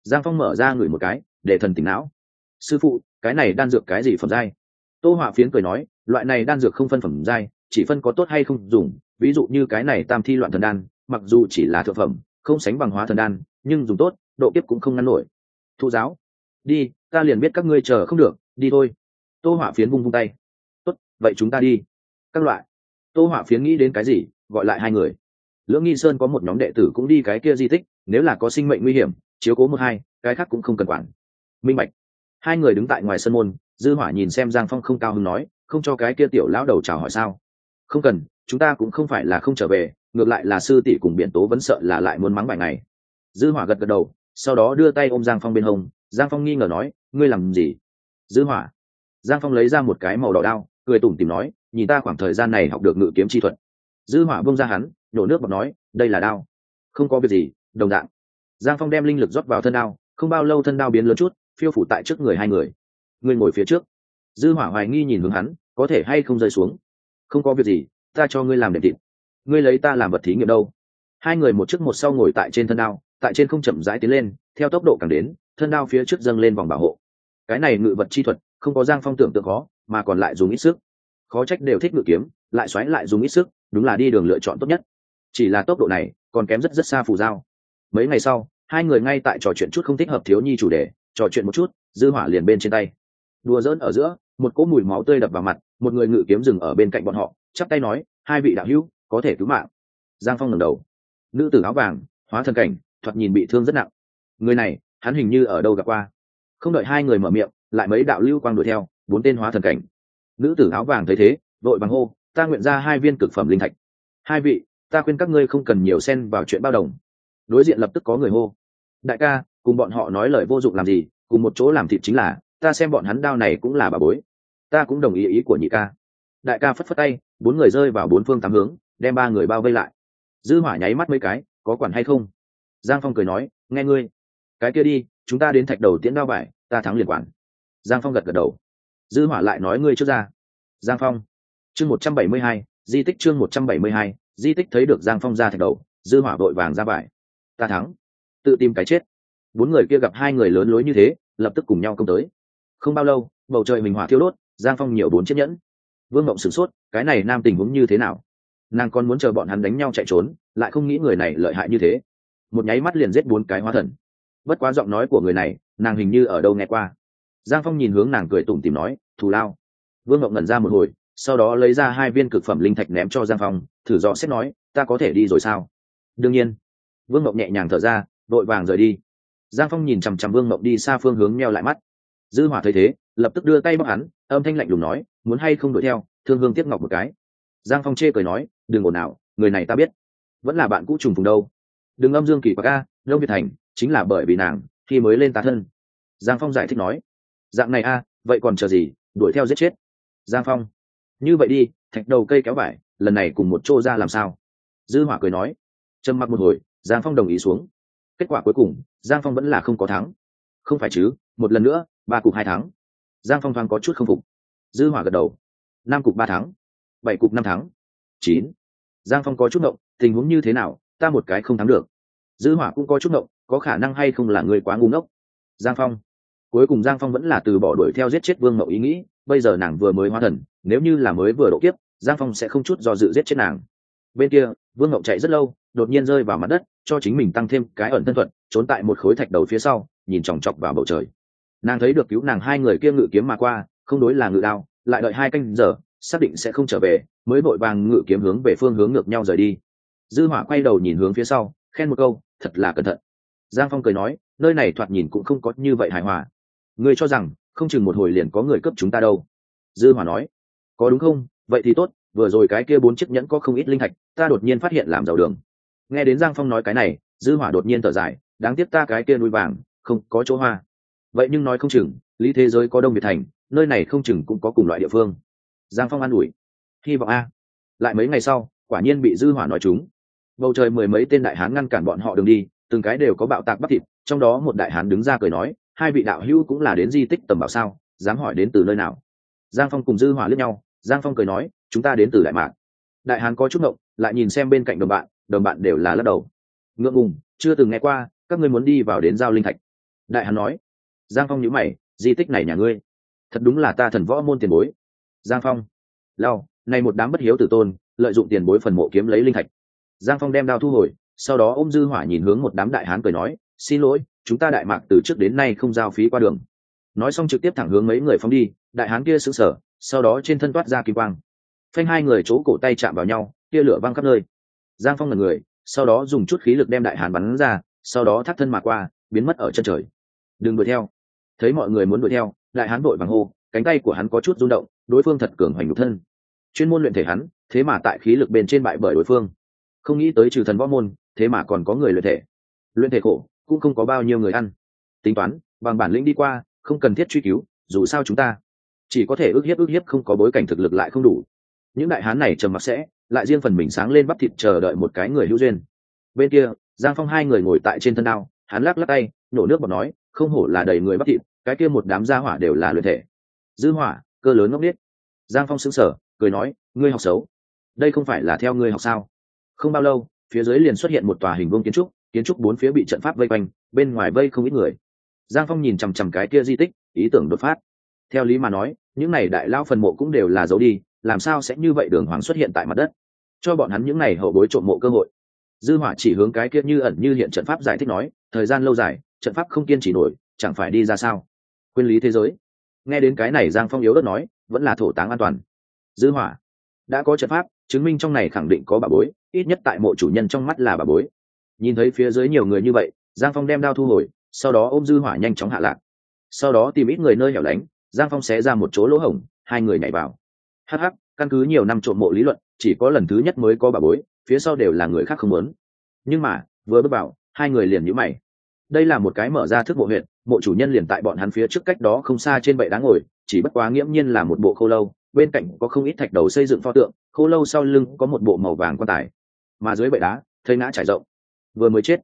Giang phong mở ra ngửi một cái, để thần tỉnh não. Sư phụ, cái này đan dược cái gì phẩm giai? Tô họa phiến cười nói loại này đan dược không phân phẩm giai, chỉ phân có tốt hay không dùng, ví dụ như cái này tam thi loạn thần đan, mặc dù chỉ là thượng phẩm, không sánh bằng hóa thần đan, nhưng dùng tốt, độ kiếp cũng không ngăn nổi. Thụ giáo, đi, ta liền biết các ngươi chờ không được, đi thôi. Tô hỏa phiến vung vung tay. Tốt, vậy chúng ta đi. Các loại. Tô hỏa phiến nghĩ đến cái gì, gọi lại hai người. Lưỡng nghi sơn có một nhóm đệ tử cũng đi cái kia di tích, nếu là có sinh mệnh nguy hiểm, chiếu cố một hai, cái khác cũng không cần quản. Minh bạch. Hai người đứng tại ngoài sân môn, dư hỏa nhìn xem giang phong không cao hứng nói không cho cái kia tiểu lão đầu chào hỏi sao? Không cần, chúng ta cũng không phải là không trở về, ngược lại là sư tỷ cùng biện tố vẫn sợ là lại muốn mắng vài ngày dư hỏa gật gật đầu, sau đó đưa tay ôm giang phong bên hông. Giang phong nghi ngờ nói, ngươi làm gì? Dư hỏa. Giang phong lấy ra một cái màu đỏ đao, cười tủm tỉm nói, nhìn ta khoảng thời gian này học được ngự kiếm chi thuật. Dư hỏa buông ra hắn, nhổ nước bọt nói, đây là đao. Không có việc gì, đồng dạng. Giang phong đem linh lực rót vào thân đao, không bao lâu thân đao biến lớn chút, phiêu phủ tại trước người hai người. Người ngồi phía trước dư hỏa hoài nghi nhìn hướng hắn, có thể hay không rơi xuống? Không có việc gì, ta cho ngươi làm đệm thịt. Ngươi lấy ta làm vật thí nghiệm đâu? Hai người một trước một sau ngồi tại trên thân đao, tại trên không chậm rãi tiến lên, theo tốc độ càng đến, thân đao phía trước dâng lên vòng bảo hộ. Cái này ngự vật chi thuật, không có giang phong tưởng tượng khó, mà còn lại dùng ít sức. Khó trách đều thích ngự kiếm, lại xoáy lại dùng ít sức, đúng là đi đường lựa chọn tốt nhất. Chỉ là tốc độ này, còn kém rất rất xa phù giao. Mấy ngày sau, hai người ngay tại trò chuyện chút không thích hợp thiếu nhi chủ đề, trò chuyện một chút, dư hỏa liền bên trên tay. Đùa dỡn ở giữa một cỗ mùi máu tươi đập vào mặt, một người ngự kiếm dừng ở bên cạnh bọn họ, chắp tay nói, hai vị đạo hữu, có thể cứu mạng. Giang phong ngẩng đầu. Nữ tử áo vàng, hóa thần cảnh, thoạt nhìn bị thương rất nặng. Người này, hắn hình như ở đâu gặp qua. Không đợi hai người mở miệng, lại mấy đạo lưu quang đuổi theo, bốn tên hóa thần cảnh. Nữ tử áo vàng thấy thế, vội bằng hô, ta nguyện ra hai viên cực phẩm linh thạch. Hai vị, ta khuyên các ngươi không cần nhiều xen vào chuyện bao đồng. Đối diện lập tức có người hô, đại ca, cùng bọn họ nói lời vô dụng làm gì, cùng một chỗ làm thịt chính là ta xem bọn hắn đao này cũng là bà bối. Ta cũng đồng ý ý của nhị ca. Đại ca phất phất tay, bốn người rơi vào bốn phương tám hướng, đem ba người bao vây lại. Dư hỏa nháy mắt mấy cái, có quản hay không? Giang phong cười nói, nghe ngươi. Cái kia đi, chúng ta đến thạch đầu tiễn đao bài, ta thắng liền quản. Giang phong gật gật đầu. Dư hỏa lại nói ngươi trước ra. Giang phong. Chương một trăm bảy mươi hai, di tích chương một trăm bảy mươi hai, di tích thấy được giang phong ra thạch đầu, dư hỏa vội vàng ra bài. Ta thắng. Tự tìm cái chết. Bốn người kia gặp hai người lớn lối như thế, lập tức cùng nhau công tới không bao lâu, bầu trời mình hỏa thiêu đốt, giang phong nhiều bốn chiếc nhẫn. Vương mộng sửng sốt, cái này nam tình huống như thế nào? Nàng còn muốn chờ bọn hắn đánh nhau chạy trốn, lại không nghĩ người này lợi hại như thế. Một nháy mắt liền giết bốn cái hóa thần. Bất quá giọng nói của người này, nàng hình như ở đâu nghe qua. Giang phong nhìn hướng nàng cười tủm tìm nói, thù lao. Vương Mộng ngẩn ra một hồi, sau đó lấy ra hai viên cực phẩm linh thạch ném cho giang phong, thử dò xét nói, ta có thể đi rồi sao? Đương nhiên. Vương Mộng nhẹ nhàng thở ra đội vàng rời đi. Giang phong nhìn chằm chằm vương Mộng đi xa phương hướng meo lại mắt dư hỏa thấy thế, lập tức đưa tay bóc hắn, âm thanh lạnh lùng nói, muốn hay không đuổi theo? Thương hương tiếp ngọc một cái. Giang phong chê cười nói, đừng ồn nào người này ta biết. Vẫn là bạn cũ trùng phùng đâu. Đừng âm dương kỳ quặc a, đông việt thành, chính là bởi vì nàng, khi mới lên tá thân. Giang phong giải thích nói, dạng này a, vậy còn chờ gì, đuổi theo giết chết. Giang phong, như vậy đi, thạch đầu cây kéo vải, lần này cùng một chỗ ra làm sao? Dư hỏa cười nói, trầm mặc một hồi, giang phong đồng ý xuống. Kết quả cuối cùng, giang phong vẫn là không có thắng. Không phải chứ, một lần nữa ba cục hai tháng, giang phong thoáng có chút không phục. Dư hỏa gật đầu. Năm cục ba tháng, bảy cục năm tháng, chín. Giang phong có chút động tình huống như thế nào ta một cái không thắng được. Dư hỏa cũng có chút động có khả năng hay không là người quá ngu ngốc. Giang phong. Cuối cùng giang phong vẫn là từ bỏ đuổi theo giết chết vương mậu ý nghĩ bây giờ nàng vừa mới hóa thần nếu như là mới vừa độ kiếp giang phong sẽ không chút do dự giết chết nàng. Bên kia vương mậu chạy rất lâu đột nhiên rơi vào mặt đất cho chính mình tăng thêm cái ẩn thân thuận trốn tại một khối thạch đầu phía sau nhìn chòng chọc vào bầu trời nàng thấy được cứu nàng hai người kia ngự kiếm mà qua, không đối là ngự đao, lại đợi hai canh giờ, xác định sẽ không trở về, mới vội vàng ngự kiếm hướng về phương hướng ngược nhau rời đi. Dư hỏa quay đầu nhìn hướng phía sau, khen một câu, thật là cẩn thận. Giang phong cười nói, nơi này thoạt nhìn cũng không có như vậy hài hòa. Ngươi cho rằng, không chừng một hồi liền có người cấp chúng ta đâu. Dư hỏa nói, có đúng không? Vậy thì tốt, vừa rồi cái kia bốn chiếc nhẫn có không ít linh thạch, ta đột nhiên phát hiện làm giàu đường. Nghe đến giang phong nói cái này, dư hỏa đột nhiên thở dài, đáng tiếc ta cái kia núi vàng, không có chỗ hoa vậy nhưng nói không chừng, lý thế giới có đông việt thành, nơi này không chừng cũng có cùng loại địa phương. Giang phong an ủi. Hy vọng a. Lại mấy ngày sau, quả nhiên bị dư hỏa nói chúng. Bầu trời mười mấy tên đại hán ngăn cản bọn họ đường đi, từng cái đều có bạo tạc bắt thịt, trong đó một đại hán đứng ra cười nói, hai vị đạo hữu cũng là đến di tích tầm bảo sao, dám hỏi đến từ nơi nào? Giang phong cùng dư hỏa lướt nhau, giang phong cười nói, chúng ta đến từ đại mạc. Đại hán có chút ngộng, lại nhìn xem bên cạnh đồng bạn đồng bạn đều là lắc đầu. Ngượng ngùng, chưa từng nghe qua, các ngươi muốn đi vào đến giao linh thạch. Đại hán nói giang phong nhữ mày, di tích này nhà ngươi? Thật đúng là ta thần võ môn tiền bối. Giang phong lao này một đám bất hiếu tử tôn, lợi dụng tiền bối phần mộ kiếm lấy linh thạch. Giang phong đem đao thu hồi, sau đó ôm dư hỏa nhìn hướng một đám đại hán cười nói, xin lỗi, chúng ta đại mạc từ trước đến nay không giao phí qua đường. Nói xong trực tiếp thẳng hướng mấy người phóng đi, đại hán kia sững sờ, sau đó trên thân toát ra kỳ quang. Phanh hai người chỗ cổ tay chạm vào nhau, tia lửa văng khắp nơi. Giang phong là người, sau đó dùng chút khí lực đem đại hán bắn ra, sau đó thắt thân mà qua, biến mất ở chân trời. Đừng đuổi theo thấy mọi người muốn đuổi theo đại hán vội vàng hô, cánh tay của hắn có chút rung động, đối phương thật cường hoành nhục thân. Chuyên môn luyện thể hắn, thế mà tại khí lực bên trên bại bởi đối phương. Không nghĩ tới trừ thần võ môn, thế mà còn có người luyện thể. Luyện thể khổ, cũng không có bao nhiêu người ăn. Tính toán, bằng bản lĩnh đi qua, không cần thiết truy cứu, dù sao chúng ta chỉ có thể ước hiếp ước hiếp không có bối cảnh thực lực lại không đủ. Những đại hán này trầm mặc sẽ, lại riêng phần mình sáng lên bắp thịt chờ đợi một cái người hữu duyên. Bên kia, giang phong hai người ngồi tại trên thân đao, hắn lắc lắc tay, nổ nước bọt nói không hổ là đầy người bắp thịt, cái kia một đám gia hỏa đều là luyện thể. Dư hỏa, cơ lớn ngốc biết giang phong sững sờ, cười nói, ngươi học xấu. Đây không phải là theo ngươi học sao? Không bao lâu, phía dưới liền xuất hiện một tòa hình vuông kiến trúc kiến trúc bốn phía bị trận pháp vây quanh, bên ngoài vây không ít người. Giang phong nhìn chằm chằm cái kia di tích, ý tưởng đột phát. Theo lý mà nói, những này đại lao phần mộ cũng đều là giấu đi, làm sao sẽ như vậy đường hoàng xuất hiện tại mặt đất? Cho bọn hắn những này hậu bối trộm mộ cơ hội. Dư hỏa chỉ hướng cái kia như ẩn như hiện trận pháp giải thích nói, thời gian lâu dài trận pháp không kiên trì nổi, chẳng phải đi ra sao? Quyên lý thế giới. Nghe đến cái này giang phong yếu đất nói, vẫn là thổ táng an toàn. Dư hỏa. Đã có trận pháp, chứng minh trong này khẳng định có bà bối, ít nhất tại mộ chủ nhân trong mắt là bà bối. Nhìn thấy phía dưới nhiều người như vậy, giang phong đem đao thu hồi, sau đó ôm dư hỏa nhanh chóng hạ lạc. Sau đó tìm ít người nơi hẻo lánh, giang phong xé ra một chỗ lỗ hổng, hai người nhảy vào. Hh căn cứ nhiều năm trộm mộ lý luận, chỉ có lần thứ nhất mới có bà bối, phía sau đều là người khác không muốn. Nhưng mà, vừa bước vào, hai người liền nhíu mày đây là một cái mở ra thức mộ huyện, mộ chủ nhân liền tại bọn hắn phía trước cách đó không xa trên bệ đá ngồi, chỉ bất quá nghiễm nhiên là một bộ khô lâu, bên cạnh có không ít thạch đầu xây dựng pho tượng, khô lâu sau lưng có một bộ màu vàng quan tài. Mà dưới bệ đá, thấy ngã trải rộng. Vừa mới chết.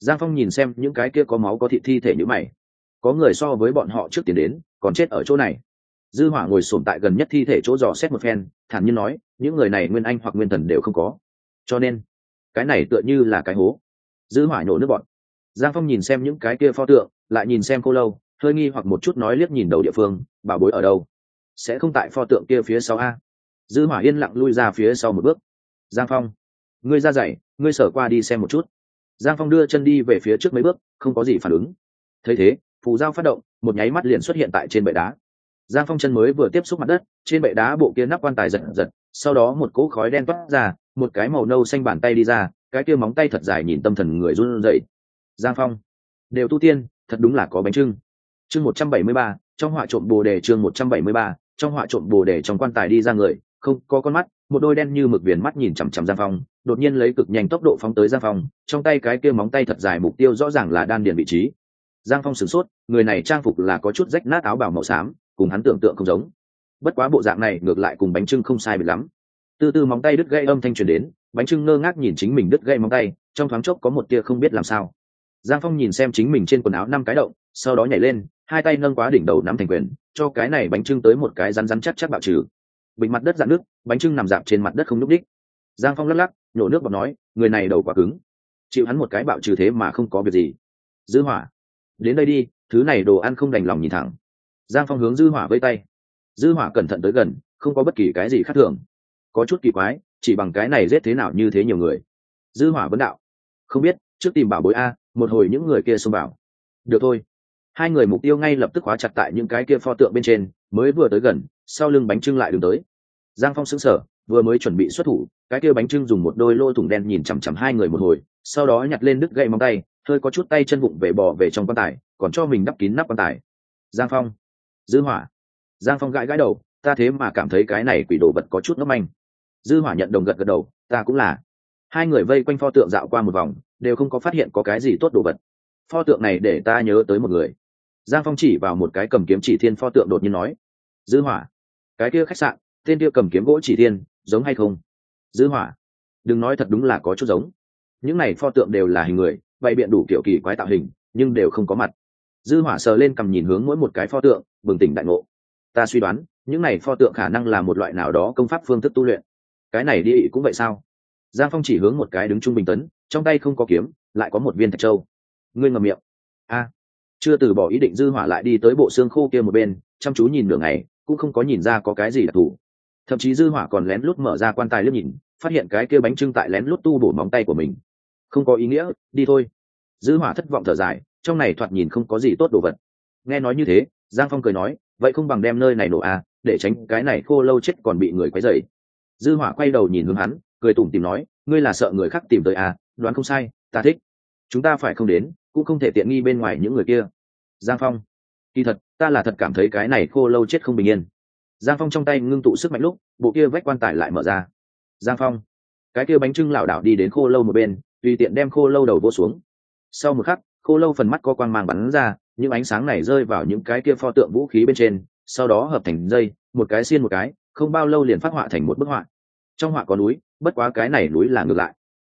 Giang phong nhìn xem những cái kia có máu có thị thi thể như mày. Có người so với bọn họ trước tiền đến, còn chết ở chỗ này. Dư hỏa ngồi sồn tại gần nhất thi thể chỗ dò xét một phen, thản nhiên nói, những người này nguyên anh hoặc nguyên thần đều không có. Cho nên, cái này tựa như là cái hố. Dư hỏa nhổ nước bọn giang phong nhìn xem những cái kia pho tượng, lại nhìn xem cô lâu, hơi nghi hoặc một chút nói liếc nhìn đầu địa phương, bảo bối ở đâu? Sẽ không tại pho tượng kia phía sau a? Dư hỏa yên lặng lui ra phía sau một bước. Giang phong, ngươi ra dậy ngươi sở qua đi xem một chút. Giang phong đưa chân đi về phía trước mấy bước, không có gì phản ứng. Thấy thế, phù giao phát động, một nháy mắt liền xuất hiện tại trên bệ đá. Giang phong chân mới vừa tiếp xúc mặt đất, trên bệ đá bộ kia nắp quan tài giật giật, sau đó một cỗ khói đen toát ra, một cái màu nâu xanh bàn tay đi ra, cái kia móng tay thật dài nhìn tâm thần người run rẩy giang phong. Đều tu tiên, thật đúng là có bánh trưng. Chương một trăm bảy mươi ba, trong họa trộm bồ đề chương một trăm bảy mươi ba, trong họa trộm bồ đề trong quan tài đi ra người, không, có con mắt, một đôi đen như mực viền mắt nhìn chằm chằm giang phong, đột nhiên lấy cực nhanh tốc độ phóng tới giang phong, trong tay cái kia móng tay thật dài mục tiêu rõ ràng là đan điền vị trí. Giang phong sửng sốt, người này trang phục là có chút rách nát áo bào màu xám, cùng hắn tưởng tượng không giống. Bất quá bộ dạng này ngược lại cùng bánh trưng không sai biệt lắm. Từ từ móng tay đứt gãy âm thanh truyền đến, bánh trưng ngơ ngác nhìn chính mình đứt gãy móng tay, trong thoáng chốc có một tia không biết làm sao giang phong nhìn xem chính mình trên quần áo năm cái động, sau đó nhảy lên, hai tay nâng quá đỉnh đầu nắm thành quyền, cho cái này bánh trưng tới một cái rắn rắn chắc chắc bạo trừ. Bình mặt đất dạn nước, bánh trưng nằm dạp trên mặt đất không nhúc đích giang phong lắc lắc, nhổ nước bọt nói, người này đầu quá cứng. Chịu hắn một cái bạo trừ thế mà không có việc gì. Dư hỏa. Đến đây đi, thứ này đồ ăn không đành lòng nhìn thẳng. Giang phong hướng dư hỏa vây tay. Dư hỏa cẩn thận tới gần, không có bất kỳ cái gì khác thường. Có chút kỳ quái, chỉ bằng cái này giết thế nào như thế nhiều người. Dư hỏa vấn đạo. Không biết, trước tìm bảo bối a một hồi những người kia xông bảo được thôi. Hai người mục tiêu ngay lập tức khóa chặt tại những cái kia pho tượng bên trên, mới vừa tới gần, sau lưng bánh trưng lại đường tới. Giang phong sững sờ, vừa mới chuẩn bị xuất thủ, cái kia bánh trưng dùng một đôi lô thủng đen nhìn chằm chằm hai người một hồi, sau đó nhặt lên đứt gậy móng tay, hơi có chút tay chân vụng về bò về trong quan tài, còn cho mình đắp kín nắp quan tài. Giang phong. Dư hỏa. Giang phong gãi gãi đầu, ta thế mà cảm thấy cái này quỷ đồ vật có chút ngấp manh. Dư hỏa nhận đồng gật gật đầu, ta cũng là. Hai người vây quanh pho tượng dạo qua một vòng đều không có phát hiện có cái gì tốt đồ vật. Pho tượng này để ta nhớ tới một người. Giang phong chỉ vào một cái cầm kiếm chỉ thiên pho tượng đột nhiên nói, dư hỏa, cái kia khách sạn, tên kia cầm kiếm gỗ chỉ thiên, giống hay không? Dư hỏa, đừng nói thật đúng là có chút giống. Những này pho tượng đều là hình người, bày biện đủ kiểu kỳ quái tạo hình, nhưng đều không có mặt. Dư hỏa sờ lên cầm nhìn hướng mỗi một cái pho tượng, bừng tỉnh đại ngộ. Ta suy đoán, những này pho tượng khả năng là một loại nào đó công pháp phương thức tu luyện. Cái này đi cũng vậy sao? Giang phong chỉ hướng một cái đứng trung bình tấn trong tay không có kiếm, lại có một viên thạch châu. Ngươi ngầm miệng. A. Chưa từ bỏ ý định dư hỏa lại đi tới bộ xương khô kia một bên, chăm chú nhìn nửa ngày, cũng không có nhìn ra có cái gì đặc thù. Thậm chí dư hỏa còn lén lút mở ra quan tài liếc nhìn, phát hiện cái kia bánh trưng tại lén lút tu bổ móng tay của mình. Không có ý nghĩa, đi thôi. Dư hỏa thất vọng thở dài, trong này thoạt nhìn không có gì tốt đồ vật. Nghe nói như thế, giang phong cười nói, vậy không bằng đem nơi này nổ à để tránh cái này khô lâu chết còn bị người quấy rầy. Dư hỏa quay đầu nhìn hướng hắn, cười tủm tìm nói, ngươi là sợ người khác tìm tới à đoán không sai, ta thích. Chúng ta phải không đến, cũng không thể tiện nghi bên ngoài những người kia. Giang phong. Kỳ thật, ta là thật cảm thấy cái này khô lâu chết không bình yên. Giang phong trong tay ngưng tụ sức mạnh lúc, bộ kia vách quan tài lại mở ra. Giang phong. Cái kia bánh trưng lảo đảo đi đến khô lâu một bên, tùy tiện đem khô lâu đầu vô xuống. Sau một khắc, khô lâu phần mắt có quang mang bắn ra, những ánh sáng này rơi vào những cái kia pho tượng vũ khí bên trên, sau đó hợp thành dây, một cái xiên một cái, không bao lâu liền phát họa thành một bức họa. Trong họa có núi, bất quá cái này núi là ngược lại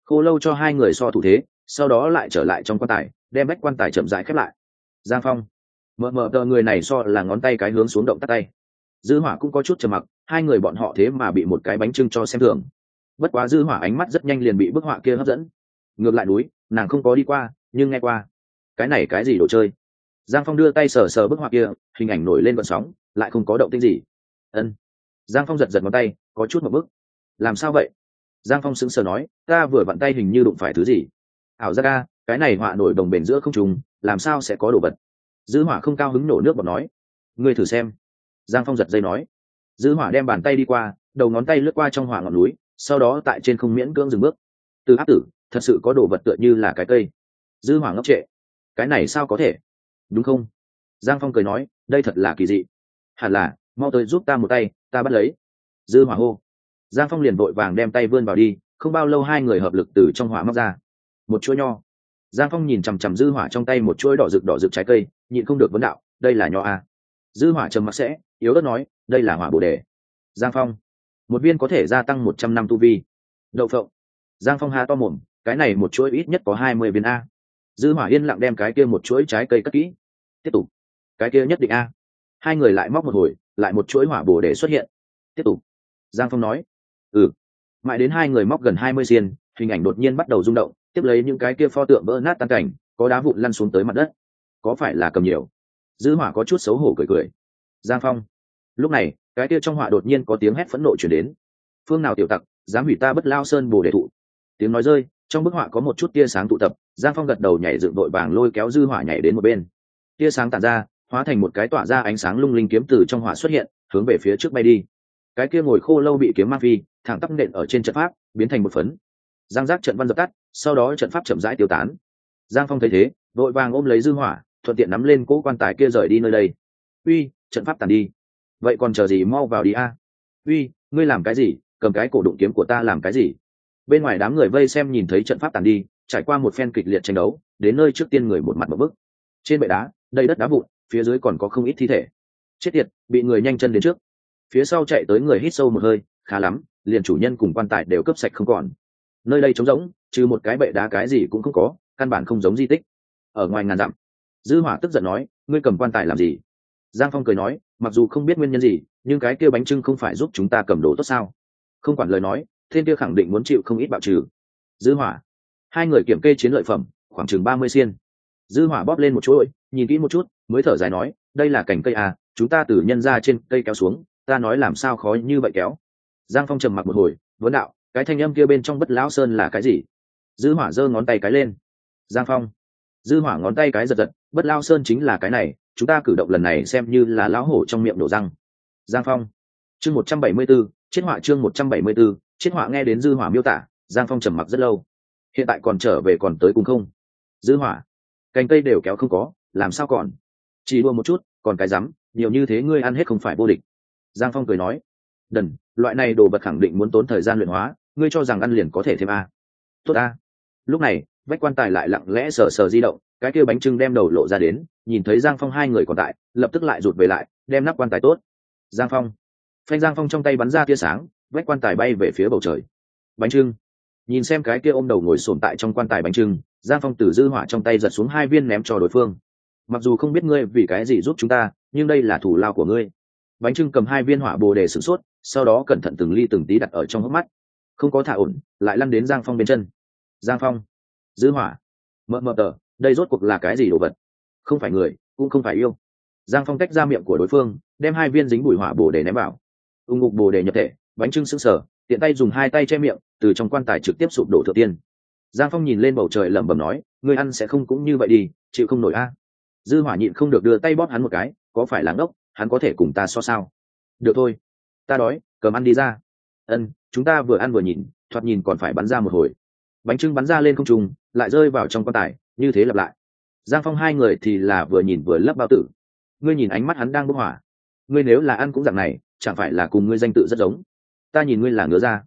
khô lâu cho hai người so thủ thế, sau đó lại trở lại trong quan tài, đem bách quan tài chậm rãi khép lại. Giang phong, mờ mờ tờ người này so là ngón tay cái hướng xuống động tắt tay. Dư hỏa cũng có chút trầm mặc, hai người bọn họ thế mà bị một cái bánh trưng cho xem thường. Bất quá dư hỏa ánh mắt rất nhanh liền bị bức họa kia hấp dẫn. Ngược lại núi, nàng không có đi qua, nhưng nghe qua. Cái này cái gì đồ chơi? Giang phong đưa tay sờ sờ bức họa kia, hình ảnh nổi lên vận sóng, lại không có động tĩnh gì. Ân. Giang phong giật giật ngón tay, có chút một bức làm sao vậy? Giang phong sững sờ nói, ta vừa vặn tay hình như đụng phải thứ gì. Ảo ra ca cái này họa nổi đồng bền giữa không trùng làm sao sẽ có đồ vật? Dư hỏa không cao hứng nổ nước bọt nói. Ngươi thử xem. Giang phong giật dây nói. Dư hỏa đem bàn tay đi qua, đầu ngón tay lướt qua trong hỏa ngọn núi, sau đó tại trên không miễn cưỡng dừng bước. Từ áp tử, thật sự có đồ vật tựa như là cái cây. Dư hỏa ngốc trệ. Cái này sao có thể? Đúng không? Giang phong cười nói, đây thật là kỳ dị. Hẳn là, mau tới giúp ta một tay, ta bắt lấy. Dư hỏa hô giang phong liền vội vàng đem tay vươn vào đi, không bao lâu hai người hợp lực từ trong hỏa móc ra. Một chuỗi nho. Giang phong nhìn chằm chằm dư hỏa trong tay một chuỗi đỏ rực đỏ rực trái cây, nhịn không được vấn đạo, đây là nho à. dư hỏa trầm mặc sẽ, yếu ớt nói, đây là hỏa bồ đề. Giang phong. Một viên có thể gia tăng một trăm năm tu vi. Đậu phộng. Giang phong ha to mồm, cái này một chuỗi ít nhất có hai mươi viên a. Dư hỏa yên lặng đem cái kia một chuỗi trái cây cất kỹ. Tiếp tục. Cái kia nhất định a. Hai người lại móc một hồi, lại một chuỗi hỏa bồ đề xuất hiện. Tiếp tục. Giang phong nói ừ. Mãi đến hai người móc gần hai mươi xiên, hình ảnh đột nhiên bắt đầu rung động, tiếp lấy những cái kia pho tượng vỡ nát tan cảnh, có đá vụn lăn xuống tới mặt đất. Có phải là cầm nhiều? Dư hỏa có chút xấu hổ cười cười. Giang phong. Lúc này, cái kia trong họa đột nhiên có tiếng hét phẫn nộ chuyển đến. Phương nào tiểu tặc, dám hủy ta bất lao sơn bồ đề thụ. Tiếng nói rơi, trong bức họa có một chút tia sáng tụ tập, giang phong gật đầu nhảy dựng đội vàng lôi kéo dư hỏa nhảy đến một bên. Tia sáng tản ra, hóa thành một cái tỏa ra ánh sáng lung linh kiếm từ trong hỏa xuất hiện, hướng về phía trước bay đi. Cái kia ngồi khô lâu bị kiếm ma phi thẳng tắp nện ở trên trận pháp, biến thành một phấn. Giang giác trận văn dập tắt, sau đó trận pháp chậm rãi tiêu tán. Giang phong thấy thế, vội vàng ôm lấy dư hỏa, thuận tiện nắm lên cỗ quan tài kia rời đi nơi đây. Uy, trận pháp tàn đi. Vậy còn chờ gì mau vào đi a? Uy, ngươi làm cái gì? Cầm cái cổ đụng kiếm của ta làm cái gì? Bên ngoài đám người vây xem nhìn thấy trận pháp tàn đi, trải qua một phen kịch liệt tranh đấu, đến nơi trước tiên người một mặt một bức trên bệ đá, đầy đất đá vụn, phía dưới còn có không ít thi thể. Chết tiệt, bị người nhanh chân đến trước. Phía sau chạy tới người hít sâu một hơi khá lắm, liền chủ nhân cùng quan tài đều cướp sạch không còn. Nơi đây trống rỗng, trừ một cái bệ đá cái gì cũng không có, căn bản không giống di tích. Ở ngoài ngàn dặm, dư hỏa tức giận nói, ngươi cầm quan tài làm gì? Giang phong cười nói, mặc dù không biết nguyên nhân gì, nhưng cái kia bánh trưng không phải giúp chúng ta cầm đồ tốt sao? Không quản lời nói, thiên kia khẳng định muốn chịu không ít bạo trừ. Dư hỏa, hai người kiểm kê chiến lợi phẩm, khoảng chừng ba mươi xiên. Dư hỏa bóp lên một chuỗi, nhìn kỹ một chút, mới thở dài nói, đây là cành cây à chúng ta từ nhân ra trên cây kéo xuống, ta nói làm sao khó như vậy kéo giang phong trầm mặc một hồi vấn đạo cái thanh âm kia bên trong bất lão sơn là cái gì? Dư hỏa giơ ngón tay cái lên. Giang phong. Dư hỏa ngón tay cái giật giật bất lao sơn chính là cái này chúng ta cử động lần này xem như là lão hổ trong miệng đổ răng. Giang phong. Chương một trăm bảy mươi 174, chết họa chương một trăm bảy mươi 174, chết họa nghe đến dư hỏa miêu tả giang phong trầm mặc rất lâu. Hiện tại còn trở về còn tới cùng không? Dư hỏa. Cành cây đều kéo không có làm sao còn? Chỉ đua một chút còn cái rắm nhiều như thế ngươi ăn hết không phải vô địch. Giang phong cười nói đần, loại này đồ vật khẳng định muốn tốn thời gian luyện hóa, ngươi cho rằng ăn liền có thể thêm a. Tốt a. Lúc này, vách quan tài lại lặng lẽ sờ sờ di động, cái kia bánh trưng đem đầu lộ ra đến, nhìn thấy giang phong hai người còn tại, lập tức lại rụt về lại, đem nắp quan tài tốt. Giang phong. Phanh giang phong trong tay bắn ra tia sáng, vách quan tài bay về phía bầu trời. Bánh trưng. Nhìn xem cái kia ôm đầu ngồi sồn tại trong quan tài bánh trưng, giang phong từ dư hỏa trong tay giật xuống hai viên ném cho đối phương. Mặc dù không biết ngươi vì cái gì giúp chúng ta, nhưng đây là thủ lao của ngươi bánh trưng cầm hai viên hỏa bồ đề sửng sốt, sau đó cẩn thận từng ly từng tí đặt ở trong hốc mắt. Không có thả ổn, lại lăn đến giang phong bên chân. Giang phong dư hỏa. Mợ mợ tờ, đây rốt cuộc là cái gì đồ vật? Không phải người, cũng không phải yêu. Giang phong tách ra miệng của đối phương, đem hai viên dính bụi hỏa bồ đề ném vào. Ung ngục bồ đề nhập thể, bánh trưng sững sờ, tiện tay dùng hai tay che miệng, từ trong quan tài trực tiếp sụp đổ thượng tiên. Giang phong nhìn lên bầu trời lẩm bẩm nói người ăn sẽ không cũng như vậy đi, chịu không nổi a. Dư hỏa nhịn không được đưa tay bóp hắn một cái, có phải là ngốc? Hắn có thể cùng ta so sao? Được thôi, ta đói, cầm ăn đi ra. Ân, chúng ta vừa ăn vừa nhìn, thoạt nhìn còn phải bắn ra một hồi. Bánh trưng bắn ra lên không trung, lại rơi vào trong quan tài, như thế lặp lại. Giang phong hai người thì là vừa nhìn vừa lấp bao tử. Ngươi nhìn ánh mắt hắn đang bốc hỏa. Ngươi nếu là ăn cũng dạng này, chẳng phải là cùng ngươi danh tự rất giống? Ta nhìn ngươi là ngứa ra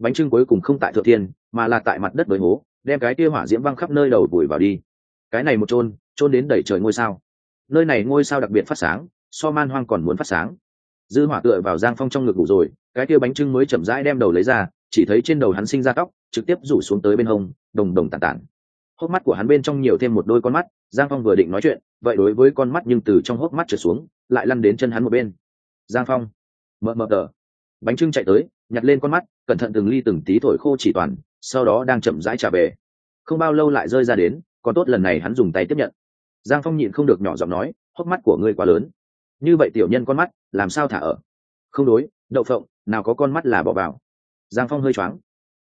bánh trưng cuối cùng không tại thượng thiên mà là tại mặt đất với hố, đem cái kia hỏa diễm văng khắp nơi đầu vùi vào đi. Cái này một trôn trôn đến đẩy trời ngôi sao. Nơi này ngôi sao đặc biệt phát sáng so man hoang còn muốn phát sáng. Dư hỏa tựa vào giang phong trong ngực ngủ rồi, cái kia bánh trưng mới chậm rãi đem đầu lấy ra, chỉ thấy trên đầu hắn sinh ra tóc, trực tiếp rủ xuống tới bên hông, đồng đồng tàn tản. hốc mắt của hắn bên trong nhiều thêm một đôi con mắt, giang phong vừa định nói chuyện, vậy đối với con mắt nhưng từ trong hốc mắt trở xuống, lại lăn đến chân hắn một bên. Giang phong mờ mờ tờ. Bánh trưng chạy tới, nhặt lên con mắt, cẩn thận từng ly từng tí thổi khô chỉ toàn, sau đó đang chậm rãi trả về. Không bao lâu lại rơi ra đến, còn tốt lần này hắn dùng tay tiếp nhận. Giang phong nhịn không được nhỏ giọng nói, hốc mắt của ngươi quá lớn như vậy tiểu nhân con mắt, làm sao thả ở? Không đối, đậu phộng, nào có con mắt là bỏ vào. Giang phong hơi choáng.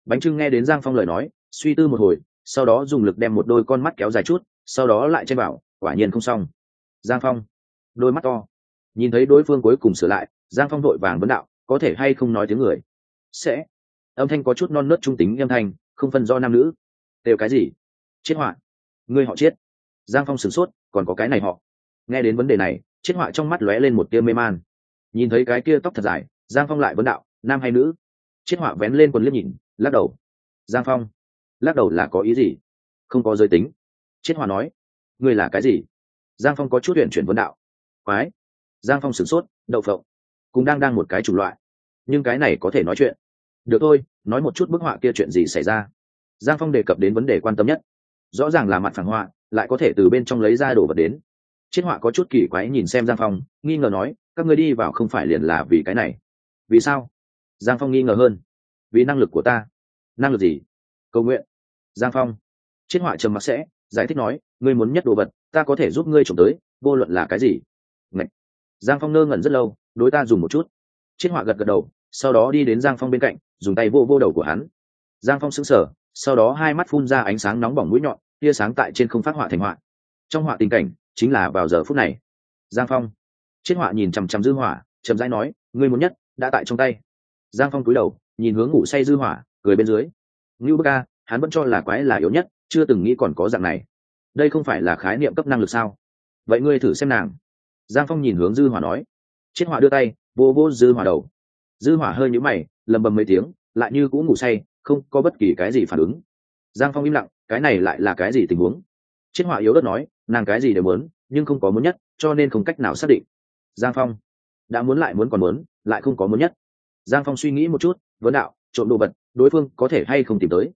Bánh trưng nghe đến giang phong lời nói, suy tư một hồi, sau đó dùng lực đem một đôi con mắt kéo dài chút, sau đó lại chen vào, quả nhiên không xong. Giang phong, đôi mắt to. Nhìn thấy đối phương cuối cùng sửa lại, giang phong đội vàng vấn đạo, có thể hay không nói tiếng người? Sẽ. Âm thanh có chút non nớt trung tính, âm thanh, không phân do nam nữ. Đều cái gì? Chết họa ngươi họ chết. Giang phong sửng sốt, còn có cái này họ. Nghe đến vấn đề này chết họa trong mắt lóe lên một tia mê man. Nhìn thấy cái kia tóc thật dài, giang phong lại vấn đạo, nam hay nữ? Chết họa vén lên quần liếc nhìn, lắc đầu. Giang phong. Lắc đầu là có ý gì? Không có giới tính. Chết họa nói. Ngươi là cái gì? Giang phong có chút huyện chuyển vấn đạo. Quái. Giang phong sửng sốt, đậu phộng. Cũng đang đang một cái chủng loại. Nhưng cái này có thể nói chuyện. Được thôi, nói một chút bức họa kia chuyện gì xảy ra. Giang phong đề cập đến vấn đề quan tâm nhất. Rõ ràng là mặt phản họa, lại có thể từ bên trong lấy ra đồ vật đến chiết họa có chút kỳ quái nhìn xem giang phong, nghi ngờ nói, các ngươi đi vào không phải liền là vì cái này. Vì sao? Giang phong nghi ngờ hơn. Vì năng lực của ta. Năng lực gì? Cầu nguyện. Giang phong. Chiết họa trầm mặc sẽ, giải thích nói, ngươi muốn nhất đồ vật, ta có thể giúp ngươi trộm tới, vô luận là cái gì. Ngậy. giang phong nơ ngẩn rất lâu, đối ta dùng một chút. Chiết họa gật gật đầu, sau đó đi đến giang phong bên cạnh, dùng tay vô vô đầu của hắn. Giang phong sững sờ, sau đó hai mắt phun ra ánh sáng nóng bỏng mũi nhọn, tia sáng tại trên không phát họa thành họa. Trong họa tình cảnh chính là vào giờ phút này. Giang phong. Chiết họa nhìn chằm chằm dư hỏa, chậm rãi nói, ngươi muốn nhất, đã tại trong tay. Giang phong cúi đầu, nhìn hướng ngủ say dư hỏa, cười bên dưới. Ngưu bức ca hắn vẫn cho là quái là yếu nhất, chưa từng nghĩ còn có dạng này. Đây không phải là khái niệm cấp năng lực sao? Vậy ngươi thử xem nàng. Giang phong nhìn hướng dư hỏa nói. Chiết họa đưa tay, vô vô dư hỏa đầu. Dư hỏa hơi nhíu mày, lầm bầm mấy tiếng, lại như cũng ngủ say, không có bất kỳ cái gì phản ứng. Giang phong im lặng, cái này lại là cái gì tình huống? Chiết họa yếu đất nói, nàng cái gì đều muốn, nhưng không có muốn nhất, cho nên không cách nào xác định. Giang phong, đã muốn lại muốn còn muốn, lại không có muốn nhất. Giang phong suy nghĩ một chút, vấn đạo, trộm đồ vật, đối phương có thể hay không tìm tới?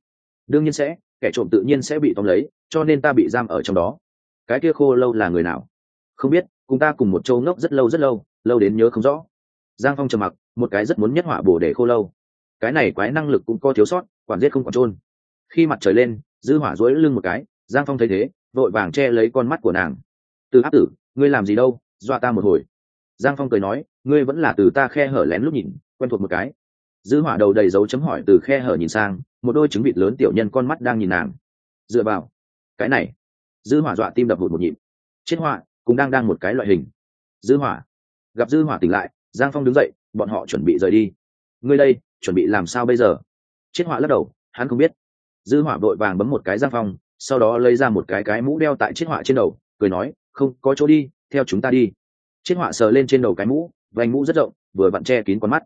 Đương nhiên sẽ, kẻ trộm tự nhiên sẽ bị tóm lấy, cho nên ta bị giam ở trong đó. Cái kia khô lâu là người nào? Không biết, cùng ta cùng một châu ngốc rất lâu rất lâu lâu đến nhớ không rõ. Giang phong trầm mặc, một cái rất muốn nhất họa bổ để khô lâu. Cái này quái năng lực cũng có thiếu sót, quản giết không còn trôn khi mặt trời lên, dư hỏa dối lưng một cái, giang phong thấy thế vội vàng che lấy con mắt của nàng. Từ áp tử, ngươi làm gì đâu, dọa ta một hồi. Giang phong cười nói, ngươi vẫn là từ ta khe hở lén lúc nhìn, quen thuộc một cái. Dư hỏa đầu đầy dấu chấm hỏi từ khe hở nhìn sang, một đôi trứng vịt lớn tiểu nhân con mắt đang nhìn nàng. Dựa vào, cái này, dư hỏa dọa tim đập hụt một nhịp. Chết họa, cũng đang đang một cái loại hình. Dư hỏa, gặp dư hỏa tỉnh lại, giang phong đứng dậy, bọn họ chuẩn bị rời đi. Ngươi đây, chuẩn bị làm sao bây giờ? Chết họa lắc đầu, hắn không biết. Dư hỏa vội vàng bấm một cái giang phong sau đó lấy ra một cái cái mũ đeo tại chiếc họa trên đầu, cười nói, không, có chỗ đi, theo chúng ta đi. Chiếc họa sờ lên trên đầu cái mũ, vành mũ rất rộng, vừa vặn che kín con mắt.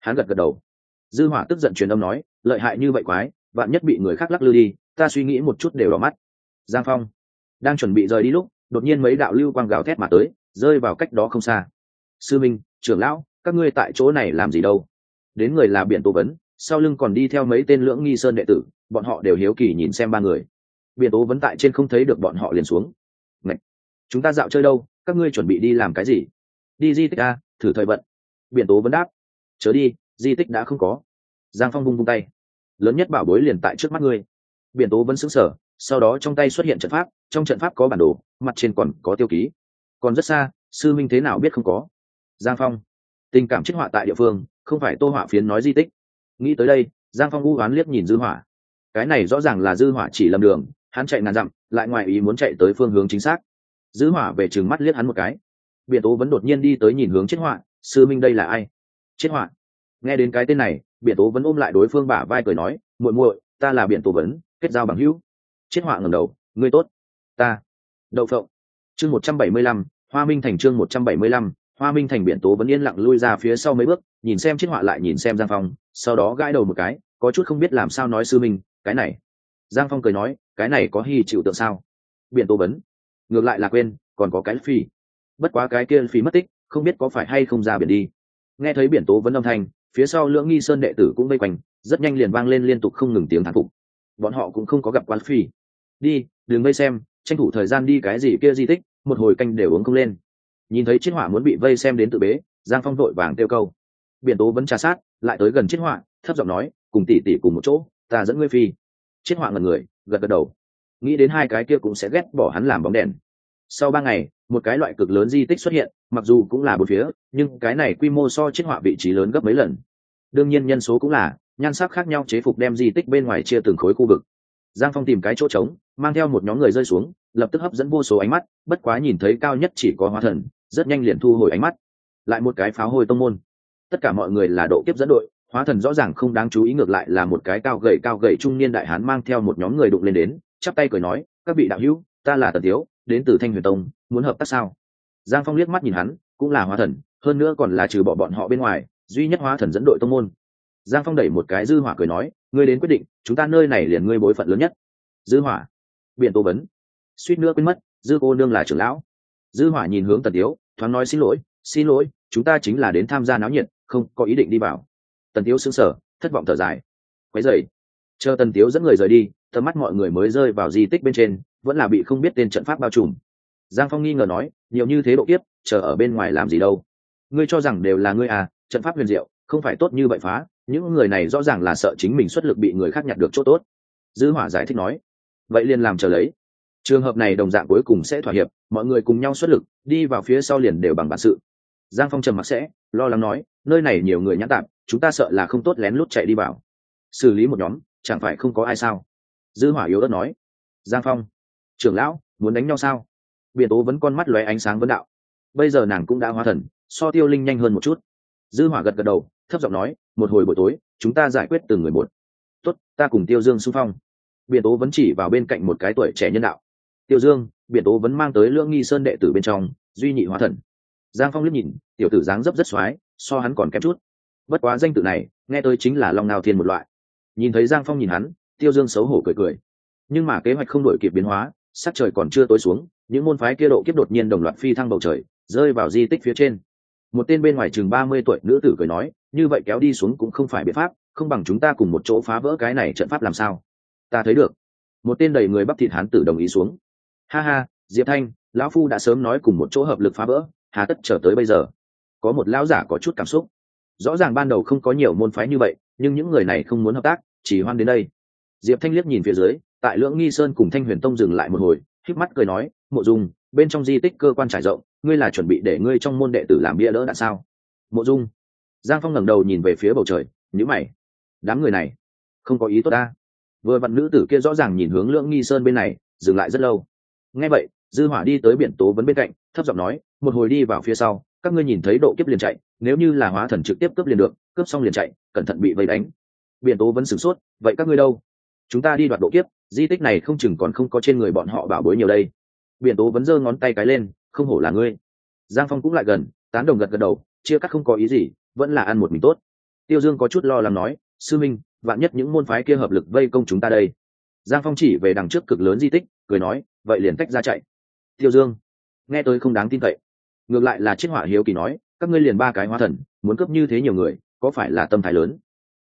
Hắn gật gật đầu. Dư hỏa tức giận truyền âm nói, lợi hại như vậy quái, vạn nhất bị người khác lắc lư đi, ta suy nghĩ một chút đều đỏ mắt. Giang phong đang chuẩn bị rời đi lúc, đột nhiên mấy đạo lưu quang gào thét mà tới, rơi vào cách đó không xa. Sư minh, trưởng lão, các ngươi tại chỗ này làm gì đâu? Đến người là biển tố vấn, sau lưng còn đi theo mấy tên lưỡng nghi sơn đệ tử, bọn họ đều hiếu kỳ nhìn xem ba người biển tố vấn tại trên không thấy được bọn họ liền xuống. Ngậy! chúng ta dạo chơi đâu? Các ngươi chuẩn bị đi làm cái gì? Đi di tích a thử thời vận. Biển tố vấn đáp. Chớ đi, di tích đã không có. Giang phong bung bung tay. Lớn nhất bảo bối liền tại trước mắt ngươi. Biển tố vẫn xứng sở sau đó trong tay xuất hiện trận pháp, trong trận pháp có bản đồ, mặt trên còn có tiêu ký. Còn rất xa, sư minh thế nào biết không có? Giang phong. Tình cảm trích họa tại địa phương, không phải tô họa phiến nói di tích. Nghĩ tới đây, giang phong u oán liếc nhìn dư hỏa cái này rõ ràng là dư hỏa chỉ lầm đường hắn chạy ngàn dặm, lại ngoài ý muốn chạy tới phương hướng chính xác. Giữ hỏa về chừng mắt liếc hắn một cái. Biện tố vẫn đột nhiên đi tới nhìn hướng chết họa, sư minh đây là ai? Chết họa. Nghe đến cái tên này biện tố vẫn ôm lại đối phương bả vai cười nói, muội muội, ta là biện tố vấn, kết giao bằng hữu. Chết họa ngầm đầu, ngươi tốt. Ta. Đậu phộng. Chương một trăm bảy mươi lăm, hoa minh thành chương một trăm bảy mươi lăm, hoa minh thành biện tố vẫn yên lặng lui ra phía sau mấy bước, nhìn xem chết họa lại nhìn xem giang phong, sau đó gãi đầu một cái, có chút không biết làm sao nói sư minh, cái này giang phong cười nói, cái này có hy chịu tượng sao? Biển tố vấn, ngược lại là quên, còn có cái phi bất quá cái kia phi mất tích, không biết có phải hay không ra biển đi. Nghe thấy biển tố vấn âm thanh, phía sau lưỡng nghi sơn đệ tử cũng vây quanh, rất nhanh liền vang lên liên tục không ngừng tiếng thán phục. Bọn họ cũng không có gặp quan phi đi, đừng vây xem, tranh thủ thời gian đi cái gì kia di tích, một hồi canh đều uống không lên. Nhìn thấy Chiến hỏa muốn bị vây xem đến tự bế, giang phong vội vàng tiêu câu. Biển tố vẫn trà sát, lại tới gần Chiến hỏa, thấp giọng nói, cùng tỉ tỉ cùng một chỗ, ta dẫn ngươi phi chết họa ngần người, gật gật đầu. Nghĩ đến hai cái kia cũng sẽ ghét bỏ hắn làm bóng đèn. Sau ba ngày, một cái loại cực lớn di tích xuất hiện, mặc dù cũng là một phía, nhưng cái này quy mô so chiết họa vị trí lớn gấp mấy lần. Đương nhiên nhân số cũng là, nhan sắc khác nhau chế phục đem di tích bên ngoài chia từng khối khu vực. Giang phong tìm cái chỗ trống, mang theo một nhóm người rơi xuống, lập tức hấp dẫn vô số ánh mắt, bất quá nhìn thấy cao nhất chỉ có hóa thần, rất nhanh liền thu hồi ánh mắt. Lại một cái pháo hồi tông môn. Tất cả mọi người là độ kiếp dẫn đội hóa thần rõ ràng không đáng chú ý ngược lại là một cái cao gầy cao gầy trung niên đại hán mang theo một nhóm người đụng lên đến, chắp tay cười nói, các vị đạo hữu, ta là tần thiếu đến từ thanh huyền tông, muốn hợp tác sao? Giang phong liếc mắt nhìn hắn, cũng là hóa thần, hơn nữa còn là trừ bỏ bọn họ bên ngoài, duy nhất hóa thần dẫn đội tông môn. Giang phong đẩy một cái dư hỏa cười nói, ngươi đến quyết định, chúng ta nơi này liền ngươi bối phận lớn nhất. Dư hỏa biện tô vấn. Suýt nữa quên mất, dư cô nương là trưởng lão. Dư hỏa nhìn hướng tần tiếu, thoáng nói, xin lỗi xin lỗi, chúng ta chính là đến tham gia náo nhiệt, không có ý định đi vào tần tiếu sững sờ, thất vọng thở dài. Quấy dậy chờ tần tiếu dẫn người rời đi, tầm mắt mọi người mới rơi vào di tích bên trên, vẫn là bị không biết tên trận pháp bao trùm. Giang phong nghi ngờ nói, nhiều như thế độ kiếp, chờ ở bên ngoài làm gì đâu? Ngươi cho rằng đều là ngươi à trận pháp huyền diệu, không phải tốt như vậy phá, những người này rõ ràng là sợ chính mình xuất lực bị người khác nhặt được chỗ tốt. Dư hỏa giải thích nói, vậy liền làm chờ lấy. Trường hợp này đồng dạng cuối cùng sẽ thỏa hiệp, mọi người cùng nhau xuất lực, đi vào phía sau liền đều bằng bản sự. Giang phong trầm mặc sẽ, lo lắng nói, nơi này nhiều người nhãn tạm chúng ta sợ là không tốt lén lút chạy đi vào. Xử lý một nhóm, chẳng phải không có ai sao? Dư hỏa yếu ớt nói. Giang phong, trưởng lão, muốn đánh nhau sao? Biển tố vẫn con mắt lóe ánh sáng vấn đạo. Bây giờ nàng cũng đã hóa thần, so tiêu linh nhanh hơn một chút. Dư hỏa gật gật đầu, thấp giọng nói, một hồi buổi tối, chúng ta giải quyết từng người một. Tốt, ta cùng tiêu dương xung phong. Biển tố vẫn chỉ vào bên cạnh một cái tuổi trẻ nhân đạo. Tiêu dương, biển tố vẫn mang tới lưỡng nghi sơn đệ tử bên trong, duy nhị hóa thần. Giang phong liếc nhìn, tiểu tử dáng dấp rất xoái, so hắn còn kém chút bất quá danh tự này, nghe tới chính là long nào thiên một loại. Nhìn thấy giang phong nhìn hắn, tiêu dương xấu hổ cười cười. Nhưng mà kế hoạch không đổi kịp biến hóa, sắc trời còn chưa tối xuống, những môn phái kia độ kiếp đột nhiên đồng loạt phi thăng bầu trời, rơi vào di tích phía trên. Một tên bên ngoài chừng ba mươi tuổi nữ tử cười nói, như vậy kéo đi xuống cũng không phải biện pháp, không bằng chúng ta cùng một chỗ phá vỡ cái này trận pháp làm sao? Ta thấy được. Một tên đầy người bắp thịt hán tử đồng ý xuống. Ha ha, diệp thanh, lão phu đã sớm nói cùng một chỗ hợp lực phá vỡ, hà tất chờ tới bây giờ. Có một lão giả có chút cảm xúc rõ ràng ban đầu không có nhiều môn phái như vậy, nhưng những người này không muốn hợp tác, chỉ hoan đến đây. Diệp thanh liếc nhìn phía dưới, tại lưỡng nghi sơn cùng thanh huyền tông dừng lại một hồi híp mắt cười nói, mộ dung, bên trong di tích cơ quan trải rộng, ngươi là chuẩn bị để ngươi trong môn đệ tử làm bia đỡ đã sao? Mộ dung. Giang phong ngẩng đầu nhìn về phía bầu trời nhữ mày. Đám người này, không có ý tốt ta. Vừa vặn nữ tử kia rõ ràng nhìn hướng lưỡng nghi sơn bên này, dừng lại rất lâu. Ngay vậy, dư hỏa đi tới biển tố vấn bên cạnh, thấp giọng nói, một hồi đi vào phía sau, các ngươi nhìn thấy độ kiếp liền chạy nếu như là hóa thần trực tiếp cướp liền được, cướp xong liền chạy, cẩn thận bị vây đánh. Biển tố vẫn sửng sốt, vậy các ngươi đâu? Chúng ta đi đoạt độ kiếp, di tích này không chừng còn không có trên người bọn họ bảo bối nhiều đây. Biển tố vẫn giơ ngón tay cái lên, không hổ là ngươi. Giang phong cũng lại gần, tán đồng gật gật đầu, chia cắt không có ý gì, vẫn là ăn một mình tốt. Tiêu dương có chút lo lắng nói, sư minh, vạn nhất những môn phái kia hợp lực vây công chúng ta đây. Giang phong chỉ về đằng trước cực lớn di tích, cười nói, vậy liền tách ra chạy. Tiêu dương, nghe tôi không đáng tin cậy. Ngược lại là chiếc hỏa hiếu kỳ nói các ngươi liền ba cái hóa thần, muốn cướp như thế nhiều người, có phải là tâm thái lớn?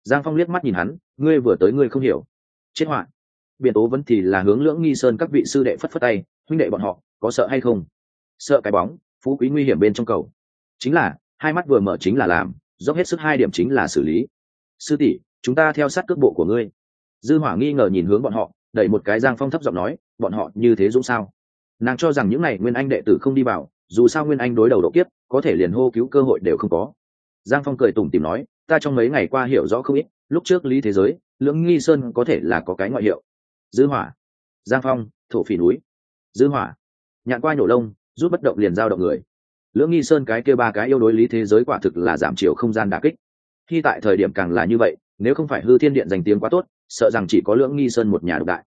Giang phong liếc mắt nhìn hắn, ngươi vừa tới ngươi không hiểu. Chết họa biện tố vẫn thì là hướng lưỡng nghi sơn các vị sư đệ phất phất tay, huynh đệ bọn họ, có sợ hay không? Sợ cái bóng, phú quý nguy hiểm bên trong cầu. Chính là, hai mắt vừa mở chính là làm, dốc hết sức hai điểm chính là xử lý. Sư tỷ, chúng ta theo sát cước bộ của ngươi. Dư hỏa nghi ngờ nhìn hướng bọn họ, đẩy một cái giang phong thấp giọng nói, bọn họ như thế dũng sao? Nàng cho rằng những n à y nguyên anh đệ tử không đi vào, dù sao nguyên anh đối đầu độ kiếp có thể liền hô cứu cơ hội đều không có. Giang phong cười tủm tìm nói, ta trong mấy ngày qua hiểu rõ không ít, lúc trước lý thế giới, lưỡng nghi sơn có thể là có cái ngoại hiệu. Dư hỏa, giang phong, thổ phỉ núi, dư hỏa, nhạn qua nhổ lông rút bất động liền giao động người. Lưỡng nghi sơn cái kia ba cái yêu đối lý thế giới quả thực là giảm chiều không gian đà kích. Khi tại thời điểm càng là như vậy, nếu không phải hư thiên điện danh tiếng quá tốt, sợ rằng chỉ có lưỡng nghi sơn một nhà độc đại.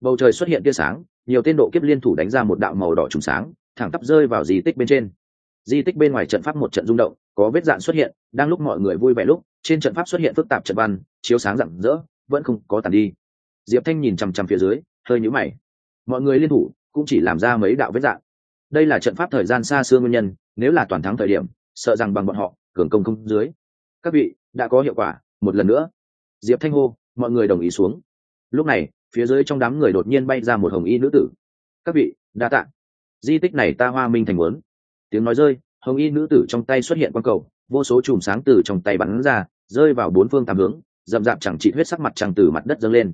Bầu trời xuất hiện tia sáng, nhiều tên độ kiếp liên thủ đánh ra một đạo màu đỏ trùng sáng, thẳng tắp rơi vào di tích bên trên di tích bên ngoài trận pháp một trận rung động, có vết dạn xuất hiện, đang lúc mọi người vui vẻ lúc, trên trận pháp xuất hiện phức tạp trận văn, chiếu sáng rạng rỡ, vẫn không có tàn đi. Diệp thanh nhìn chằm chằm phía dưới, hơi nhũ mày. Mọi người liên thủ, cũng chỉ làm ra mấy đạo vết dạn. Đây là trận pháp thời gian xa xưa nguyên nhân, nếu là toàn thắng thời điểm, sợ rằng bằng bọn họ, cường công không dưới. Các vị, đã có hiệu quả, một lần nữa. Diệp thanh hô, mọi người đồng ý xuống. Lúc này, phía dưới trong đám người đột nhiên bay ra một hồng y nữ tử. Các vị, đa tạ. Di tích này ta hoa minh thành muốn tiếng nói rơi, hồng y nữ tử trong tay xuất hiện quang cầu, vô số chùm sáng từ trong tay bắn ra, rơi vào bốn phương tám hướng rậm rạp chẳng trị huyết sắc mặt trăng từ mặt đất dâng lên.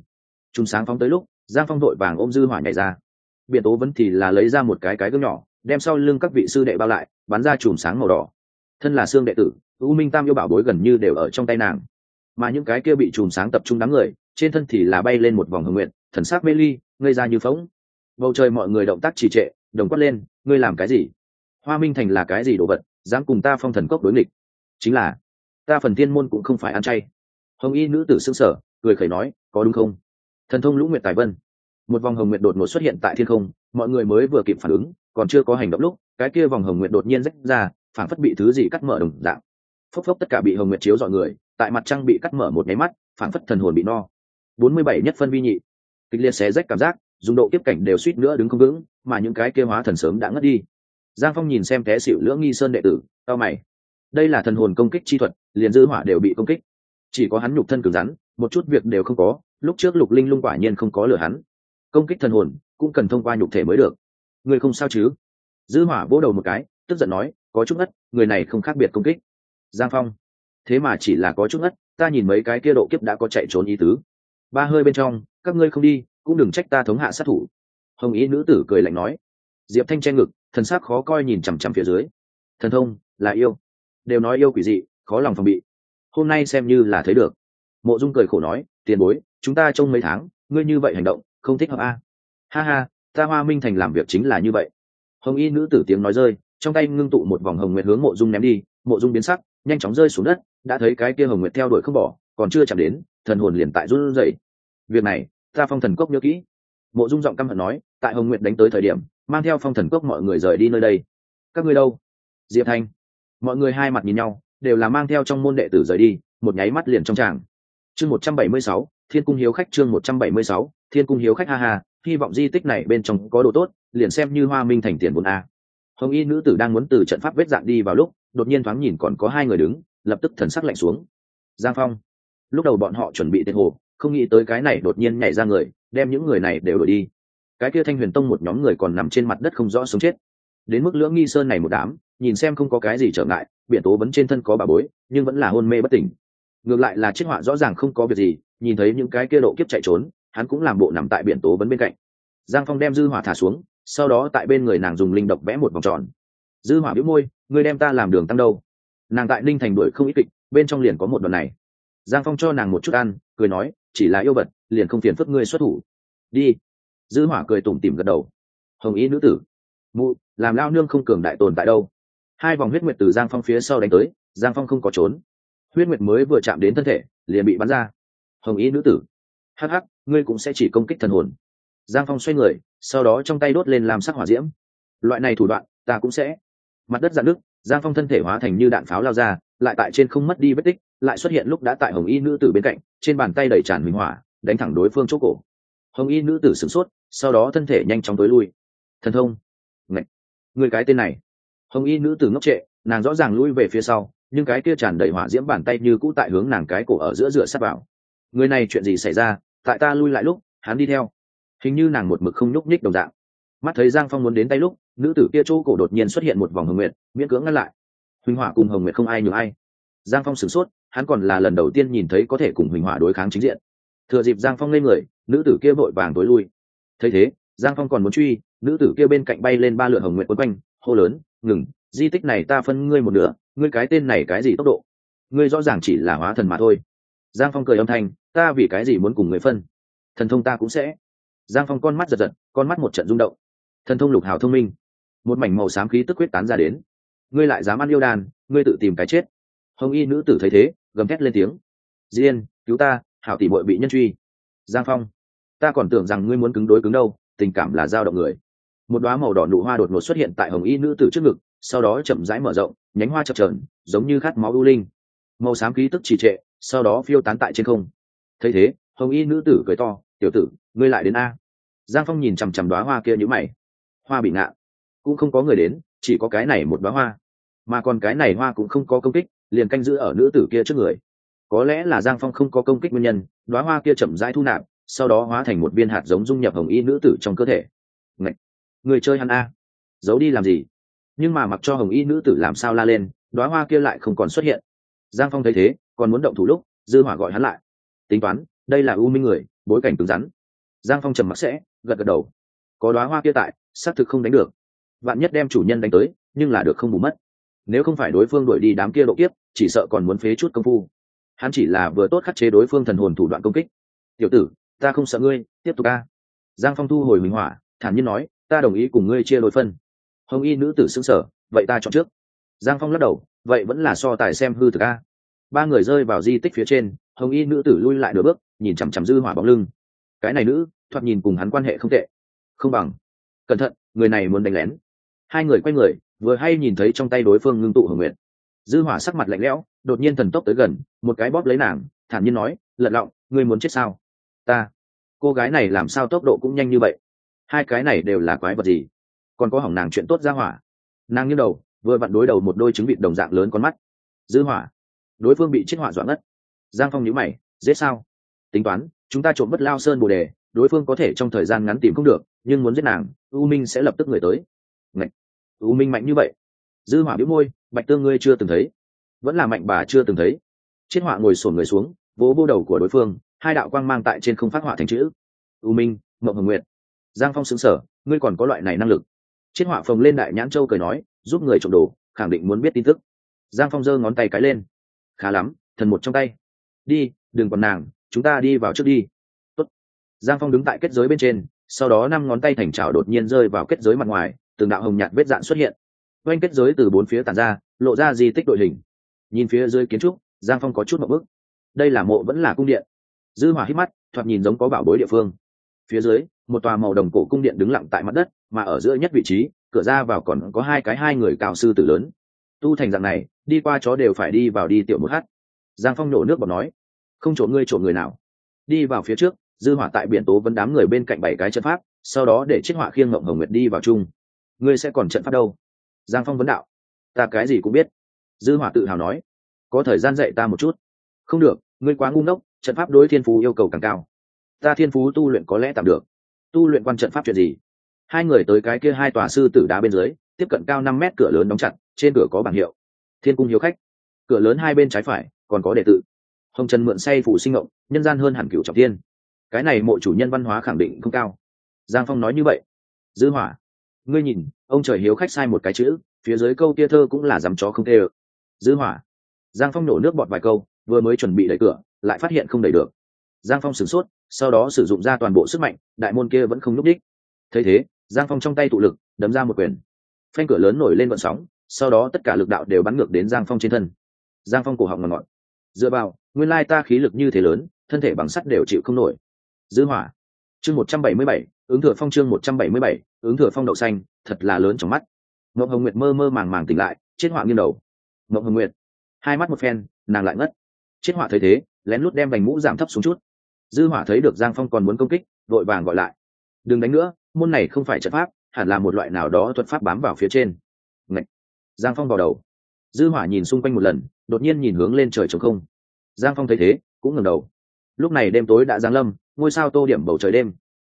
Chùm sáng phóng tới lúc, giang phong đội vàng ôm dư hỏa nhảy ra. Biện tố vẫn thì là lấy ra một cái cái gương nhỏ, đem sau lưng các vị sư đệ bao lại, bắn ra chùm sáng màu đỏ. Thân là xương đệ tử, u minh tam yêu bảo bối gần như đều ở trong tay nàng. Mà những cái kia bị chùm sáng tập trung đám người, trên thân thì là bay lên một vòng hồng nguyện thần sắc mê ly, ngây ra như phóng bầu trời mọi người động tác trì trệ, đồng quát lên, ngươi làm cái gì? Hoa minh thành là cái gì đồ vật, dám cùng ta phong thần cốc đối nghịch? Chính là, ta phần tiên môn cũng không phải ăn chay. Hồng y nữ tử xương sở cười khẩy nói, có đúng không? Thần thông lũ nguyệt tài vân. Một vòng hồng nguyệt đột ngột xuất hiện tại thiên không, mọi người mới vừa kịp phản ứng, còn chưa có hành động lúc, cái kia vòng hồng nguyệt đột nhiên rách ra, phản phất bị thứ gì cắt mở đồng dạng. Phốc phốc tất cả bị hồng nguyệt chiếu dọi người, tại mặt trăng bị cắt mở một nháy mắt, phản phất thần hồn bị no. Bốn mươi bảy nhất phân vi nhị. Kịch liệt xé rách cảm giác, dùng độ tiếp cảnh đều suýt nữa đứng không vững, mà những cái kia hóa thần sớm đã ngất đi giang phong nhìn xem té xịu lưỡng nghi sơn đệ tử tao mày. Đây là thần hồn công kích chi thuật, liền dư hỏa đều bị công kích. Chỉ có hắn nhục thân cứng rắn, một chút việc đều không có, lúc trước lục linh lung quả nhiên không có lừa hắn. Công kích thần hồn, cũng cần thông qua nhục thể mới được. Người không sao chứ? Dư hỏa vỗ đầu một cái, tức giận nói, có chút ngất, người này không khác biệt công kích. Giang phong. Thế mà chỉ là có chút ngất, ta nhìn mấy cái kia độ kiếp đã có chạy trốn ý tứ. Ba hơi bên trong, các ngươi không đi, cũng đừng trách ta thống hạ sát thủ. Hồng ý nữ tử cười lạnh nói. Diệp thanh che ngực thần sắc khó coi nhìn chằm chằm phía dưới. Thần thông, là yêu. Đều nói yêu quỷ dị, khó lòng phòng bị. Hôm nay xem như là thấy được. Mộ dung cười khổ nói, tiền bối, chúng ta trong mấy tháng, ngươi như vậy hành động, không thích hợp a? Ha ha, ta hoa minh thành làm việc chính là như vậy. Hồng y nữ tử tiếng nói rơi, trong tay ngưng tụ một vòng hồng nguyệt hướng mộ dung ném đi. Mộ dung biến sắc, nhanh chóng rơi xuống đất, đã thấy cái kia hồng nguyệt theo đuổi không bỏ, còn chưa chạm đến, thần hồn liền tại run rẩy. Việc này, ta phong thần cốc nhớ kỹ. Mộ dung giọng căm hận nói, tại hồng nguyệt đánh tới thời điểm mang theo phong thần cốc mọi người rời đi nơi đây. Các ngươi đâu? Diệp thanh. Mọi người hai mặt nhìn nhau, đều là mang theo trong môn đệ tử rời đi, một nháy mắt liền trong tràng. Chương một trăm bảy mươi sáu, thiên cung hiếu khách chương một trăm bảy mươi sáu, thiên cung hiếu khách ha ha, hy vọng di tích này bên trong có đồ tốt, liền xem như hoa minh thành tiền vốn a. Hồng y nữ tử đang muốn từ trận pháp vết dạn đi vào lúc, đột nhiên thoáng nhìn còn có hai người đứng, lập tức thần sắc lạnh xuống. Giang phong. Lúc đầu bọn họ chuẩn bị tên hồ, không nghĩ tới cái này đột nhiên nhảy ra người, đem những người này đều đổi đi cái kia thanh huyền tông một nhóm người còn nằm trên mặt đất không rõ sống chết. Đến mức lưỡng nghi sơn này một đám, nhìn xem không có cái gì trở ngại, biển tố vấn trên thân có bà bối, nhưng vẫn là hôn mê bất tỉnh. Ngược lại là chiếc họa rõ ràng không có việc gì, nhìn thấy những cái kia độ kiếp chạy trốn, hắn cũng làm bộ nằm tại biển tố vấn bên cạnh. Giang phong đem dư hỏa thả xuống, sau đó tại bên người nàng dùng linh độc vẽ một vòng tròn. Dư hỏa biếu môi, ngươi đem ta làm đường tăng đâu? Nàng tại ninh thành đuổi không ít kịch, bên trong liền có một đoạn này. Giang phong cho nàng một chút ăn, cười nói, chỉ là yêu vật, liền không phiền phức ngươi xuất thủ. Đi dư hỏa cười tủm tỉm gật đầu. Hồng ý nữ tử, mụ, làm lao nương không cường đại tồn tại đâu. Hai vòng huyết nguyệt từ giang phong phía sau đánh tới, giang phong không có trốn. Huyết nguyệt mới vừa chạm đến thân thể, liền bị bắn ra. Hồng ý nữ tử, hắc hắc, ngươi cũng sẽ chỉ công kích thần hồn. Giang phong xoay người, sau đó trong tay đốt lên làm sắc hỏa diễm. Loại này thủ đoạn, ta cũng sẽ. Mặt đất dạn nước giang phong thân thể hóa thành như đạn pháo lao ra, lại tại trên không mất đi vết tích, lại xuất hiện lúc đã tại hồng y nữ tử bên cạnh, trên bàn tay đầy tràn minh hỏa, đánh thẳng đối phương chỗ cổ hồng y nữ tử sửng sốt, sau đó thân thể nhanh chóng tối lui. Thần thông. Ngậy! người cái tên này. Hồng y nữ tử ngốc trệ, nàng rõ ràng lui về phía sau, nhưng cái kia tràn đầy hỏa diễm bàn tay như cũ tại hướng nàng cái cổ ở giữa rửa sát vào. Người này chuyện gì xảy ra? Tại ta lui lại lúc, hắn đi theo. Hình như nàng một mực không nhúc nhích đồng dạng. Mắt thấy giang phong muốn đến tay lúc, nữ tử kia chỗ cổ đột nhiên xuất hiện một vòng hồng nguyệt, miễn cưỡng ngăn lại. Huỳnh hỏa cùng hồng nguyệt không ai nhường ai. Giang phong sửng sốt, hắn còn là lần đầu tiên nhìn thấy có thể cùng huỳnh hỏa đối kháng chính diện thừa dịp giang phong lên người, nữ tử kia vội vàng tối lui. Thấy thế, giang phong còn muốn truy, nữ tử kia bên cạnh bay lên ba lượn hồng nguyện quấn quanh, hô lớn, ngừng, di tích này ta phân ngươi một nửa, ngươi cái tên này cái gì tốc độ? Ngươi rõ ràng chỉ là hóa thần mà thôi. Giang phong cười âm thanh, ta vì cái gì muốn cùng người phân? Thần thông ta cũng sẽ. Giang phong con mắt giật giật, con mắt một trận rung động. Thần thông lục hào thông minh. Một mảnh màu xám khí tức quyết tán ra đến. Ngươi lại dám ăn yêu đàn, ngươi tự tìm cái chết. Hồng y nữ tử thấy thế, gầm thét lên tiếng. Diên, cứu ta hảo tỷ bội bị nhân truy. Giang phong, ta còn tưởng rằng ngươi muốn cứng đối cứng đâu, tình cảm là dao động người. Một đoá màu đỏ nụ hoa đột ngột xuất hiện tại hồng y nữ tử trước ngực, sau đó chậm rãi mở rộng, nhánh hoa chập trờn giống như khát máu u linh. Màu xám khí tức trì trệ, sau đó phiêu tán tại trên không. Thấy thế, hồng y nữ tử cười to, tiểu tử, ngươi lại đến a? Giang phong nhìn chằm chằm đoá hoa kia nhữ mày. Hoa bị ngạ. Cũng không có người đến, chỉ có cái này một đoá hoa. Mà còn cái này hoa cũng không có công kích, liền canh giữ ở nữ tử kia trước người có lẽ là giang phong không có công kích nguyên nhân đoá hoa kia chậm rãi thu nạp, sau đó hóa thành một viên hạt giống dung nhập hồng y nữ tử trong cơ thể. Ngậy! người chơi hắn a! Giấu đi làm gì? Nhưng mà mặc cho hồng y nữ tử làm sao la lên đoá hoa kia lại không còn xuất hiện. Giang phong thấy thế, còn muốn động thủ lúc, dư hỏa gọi hắn lại. Tính toán, đây là u minh người, bối cảnh cứng rắn. Giang phong trầm mặc sẽ, gật gật đầu. Có đoá hoa kia tại, xác thực không đánh được. Vạn nhất đem chủ nhân đánh tới, nhưng là được không bù mất. Nếu không phải đối phương đuổi đi đám kia độ kiếp, chỉ sợ còn muốn phế chút công phu hắn chỉ là vừa tốt khắc chế đối phương thần hồn thủ đoạn công kích. Tiểu tử, ta không sợ ngươi, tiếp tục ca giang phong thu hồi minh hỏa, thản nhiên nói, ta đồng ý cùng ngươi chia đôi phân. Hồng y nữ tử xứng sở vậy ta chọn trước. Giang phong lắc đầu, vậy vẫn là so tài xem hư thực a. Ba người rơi vào di tích phía trên, hồng y nữ tử lui lại nửa bước, nhìn chằm chằm dư hỏa bóng lưng. Cái này nữ, thoạt nhìn cùng hắn quan hệ không tệ. Không bằng. Cẩn thận, người này muốn đánh lén. Hai người quay người, vừa hay nhìn thấy trong tay đối phương ngưng tụ hồng nguyện dư hỏa sắc mặt lạnh lẽo đột nhiên thần tốc tới gần, một cái bóp lấy nàng, thản nhiên nói, lật lọng, ngươi muốn chết sao? Ta. Cô gái này làm sao tốc độ cũng nhanh như vậy? Hai cái này đều là quái vật gì? Còn có hỏng nàng chuyện tốt ra hỏa. Nàng như đầu, vừa vặn đối đầu một đôi trứng vịt đồng dạng lớn con mắt. Dư hỏa. Đối phương bị chết hỏa doãn ngất. Giang phong nhíu mày, dễ sao? Tính toán, chúng ta trộm mất lao sơn bồ đề, đối phương có thể trong thời gian ngắn tìm không được, nhưng muốn giết nàng, u minh sẽ lập tức người tới. Ngạch! u minh mạnh như vậy. Dư hỏa biếu môi, bạch tương ngươi chưa từng thấy vẫn là mạnh bà chưa từng thấy. Chiết họa ngồi sổn người xuống, vỗ vô đầu của đối phương, hai đạo quang mang tại trên không phát họa thành chữ. U minh, mộng hồng nguyệt. Giang phong xứng sở ngươi còn có loại này năng lực. Chiết họa phồng lên đại nhãn châu cười nói, giúp người trộm đồ, khẳng định muốn biết tin tức. Giang phong giơ ngón tay cái lên. Khá lắm, thần một trong tay. Đi, đừng còn nàng, chúng ta đi vào trước đi. Tốt. giang phong đứng tại kết giới bên trên, sau đó năm ngón tay thành trào đột nhiên rơi vào kết giới mặt ngoài, từng đạo hồng nhạt vết dạn xuất hiện. Quanh kết giới từ bốn phía tàn ra, lộ ra di tích đội hình nhìn phía dưới kiến trúc, giang phong có chút một bức. Đây là mộ vẫn là cung điện. Dư hỏa hít mắt, thoạt nhìn giống có bảo bối địa phương. Phía dưới, một tòa màu đồng cổ cung điện đứng lặng tại mặt đất, mà ở giữa nhất vị trí, cửa ra vào còn có hai cái hai người cao sư tử lớn. Tu thành dạng này, đi qua chó đều phải đi vào đi tiểu một hát. Giang phong nổ nước bọt nói, không trộm ngươi, trộm người nào. Đi vào phía trước, dư hỏa tại biển tố vẫn đám người bên cạnh bảy cái trận pháp, sau đó để chiếc hỏa khiêng ngộng hồng nguyệt đi vào chung. Ngươi sẽ còn trận pháp đâu? Giang phong vấn đạo, ta cái gì cũng biết dư hỏa tự hào nói, có thời gian dạy ta một chút. Không được, ngươi quá ngu ngốc, trận pháp đối thiên phú yêu cầu càng cao. Ta thiên phú tu luyện có lẽ tạm được. Tu luyện quan trận pháp chuyện gì? Hai người tới cái kia hai tòa sư tử đá bên dưới, tiếp cận cao năm mét cửa lớn đóng chặt, trên cửa có bảng hiệu, thiên cung hiếu khách. Cửa lớn hai bên trái phải, còn có đệ tự hồng trần mượn say phủ sinh ngộng nhân gian hơn hẳn cửu trọng thiên. Cái này mộ chủ nhân văn hóa khẳng định không cao. Giang phong nói như vậy. Dư hỏa, ngươi nhìn, ông trời hiếu khách sai một cái chữ, phía dưới câu kia thơ cũng là dám chó không tê ơ dư hỏa. Giang phong nổ nước bọt vài câu, vừa mới chuẩn bị đẩy cửa, lại phát hiện không đẩy được. Giang phong sửng sốt, sau đó sử dụng ra toàn bộ sức mạnh, đại môn kia vẫn không nhúc đích thấy thế, giang phong trong tay tụ lực, đấm ra một quyền. Phanh cửa lớn nổi lên vận sóng, sau đó tất cả lực đạo đều bắn ngược đến giang phong trên thân. Giang phong cổ họng ngọt ngọt. Dựa vào, nguyên lai ta khí lực như thế lớn, thân thể bằng sắt đều chịu không nổi. Dư hỏa. Chương một trăm bảy mươi bảy, ứng thừa phong chương một trăm bảy mươi bảy, ứng thừa phong đậu xanh, thật là lớn trong mắt. Ngọc hồng nguyệt mơ mơ màng màng tỉnh lại, chết họa nghiêng đầu mộng hồng nguyệt. Hai mắt một phen, nàng lại ngất. Chiết họa thấy thế, lén lút đem bành mũ giảm thấp xuống chút. Dư hỏa thấy được giang phong còn muốn công kích, vội vàng gọi lại. Đừng đánh nữa, môn này không phải trận pháp, hẳn là một loại nào đó thuật pháp bám vào phía trên. Ngậy! giang phong vào đầu. Dư hỏa nhìn xung quanh một lần, đột nhiên nhìn hướng lên trời trống không. Giang phong thấy thế, cũng ngẩng đầu. Lúc này đêm tối đã giáng lâm, ngôi sao tô điểm bầu trời đêm.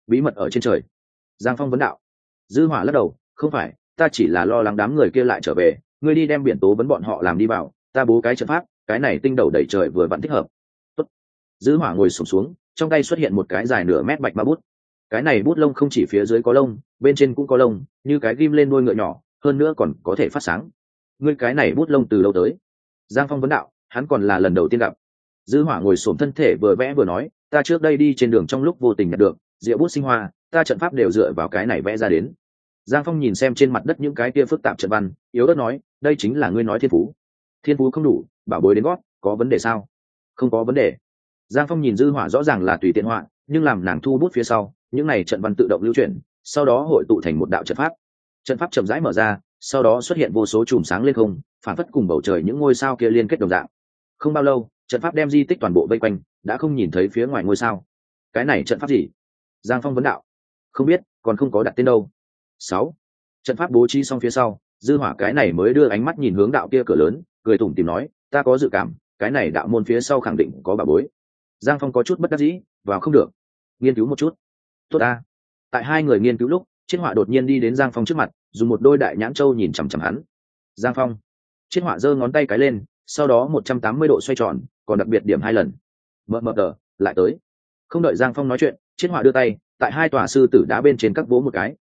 Bí mật ở trên trời. Giang phong vấn đạo. Dư hỏa lắc đầu, không phải, ta chỉ là lo lắng đám người kia lại trở về ngươi đi đem biển tố vấn bọn họ làm đi vào ta bố cái trận pháp cái này tinh đầu đẩy trời vừa vặn thích hợp. Tốt. dư hỏa ngồi sụp xuống, xuống trong tay xuất hiện một cái dài nửa mét bạch ma bút. Cái này bút lông không chỉ phía dưới có lông bên trên cũng có lông như cái ghim lên nuôi ngựa nhỏ hơn nữa còn có thể phát sáng. Ngươi cái này bút lông từ lâu tới? Giang phong vấn đạo hắn còn là lần đầu tiên gặp. Dư hỏa ngồi xổm thân thể vừa vẽ vừa nói ta trước đây đi trên đường trong lúc vô tình nhặt được diệu bút sinh hoa ta trận pháp đều dựa vào cái này vẽ ra đến giang phong nhìn xem trên mặt đất những cái kia phức tạp trận văn, yếu đất nói, đây chính là ngươi nói thiên phú. Thiên phú không đủ, bảo bối đến gót, có vấn đề sao? Không có vấn đề. Giang phong nhìn dư hỏa rõ ràng là tùy tiện họa, nhưng làm nàng thu bút phía sau, những này trận văn tự động lưu chuyển, sau đó hội tụ thành một đạo trận pháp. Trận pháp chậm rãi mở ra, sau đó xuất hiện vô số chùm sáng lên không, phản phất cùng bầu trời những ngôi sao kia liên kết đồng dạng. Không bao lâu, trận pháp đem di tích toàn bộ vây quanh, đã không nhìn thấy phía ngoài ngôi sao. Cái này trận pháp gì? Giang phong vấn đạo. Không biết, còn không có đặt tên đâu sáu. Trận pháp bố trí xong phía sau, dư hỏa cái này mới đưa ánh mắt nhìn hướng đạo kia cửa lớn, cười tủm tìm nói, ta có dự cảm, cái này đạo môn phía sau khẳng định có bà bối. Giang phong có chút bất đắc dĩ, vào không được. Nghiên cứu một chút. Tốt ta. Tại hai người nghiên cứu lúc, chiết họa đột nhiên đi đến giang phong trước mặt, dùng một đôi đại nhãn trâu nhìn chằm chằm hắn. Giang phong. Chiết họa giơ ngón tay cái lên, sau đó một trăm tám mươi độ xoay tròn, còn đặc biệt điểm hai lần. Mờ mờ tờ, lại tới. Không đợi giang phong nói chuyện, chiết họa đưa tay, tại hai tòa sư tử đá bên trên các vỗ một cái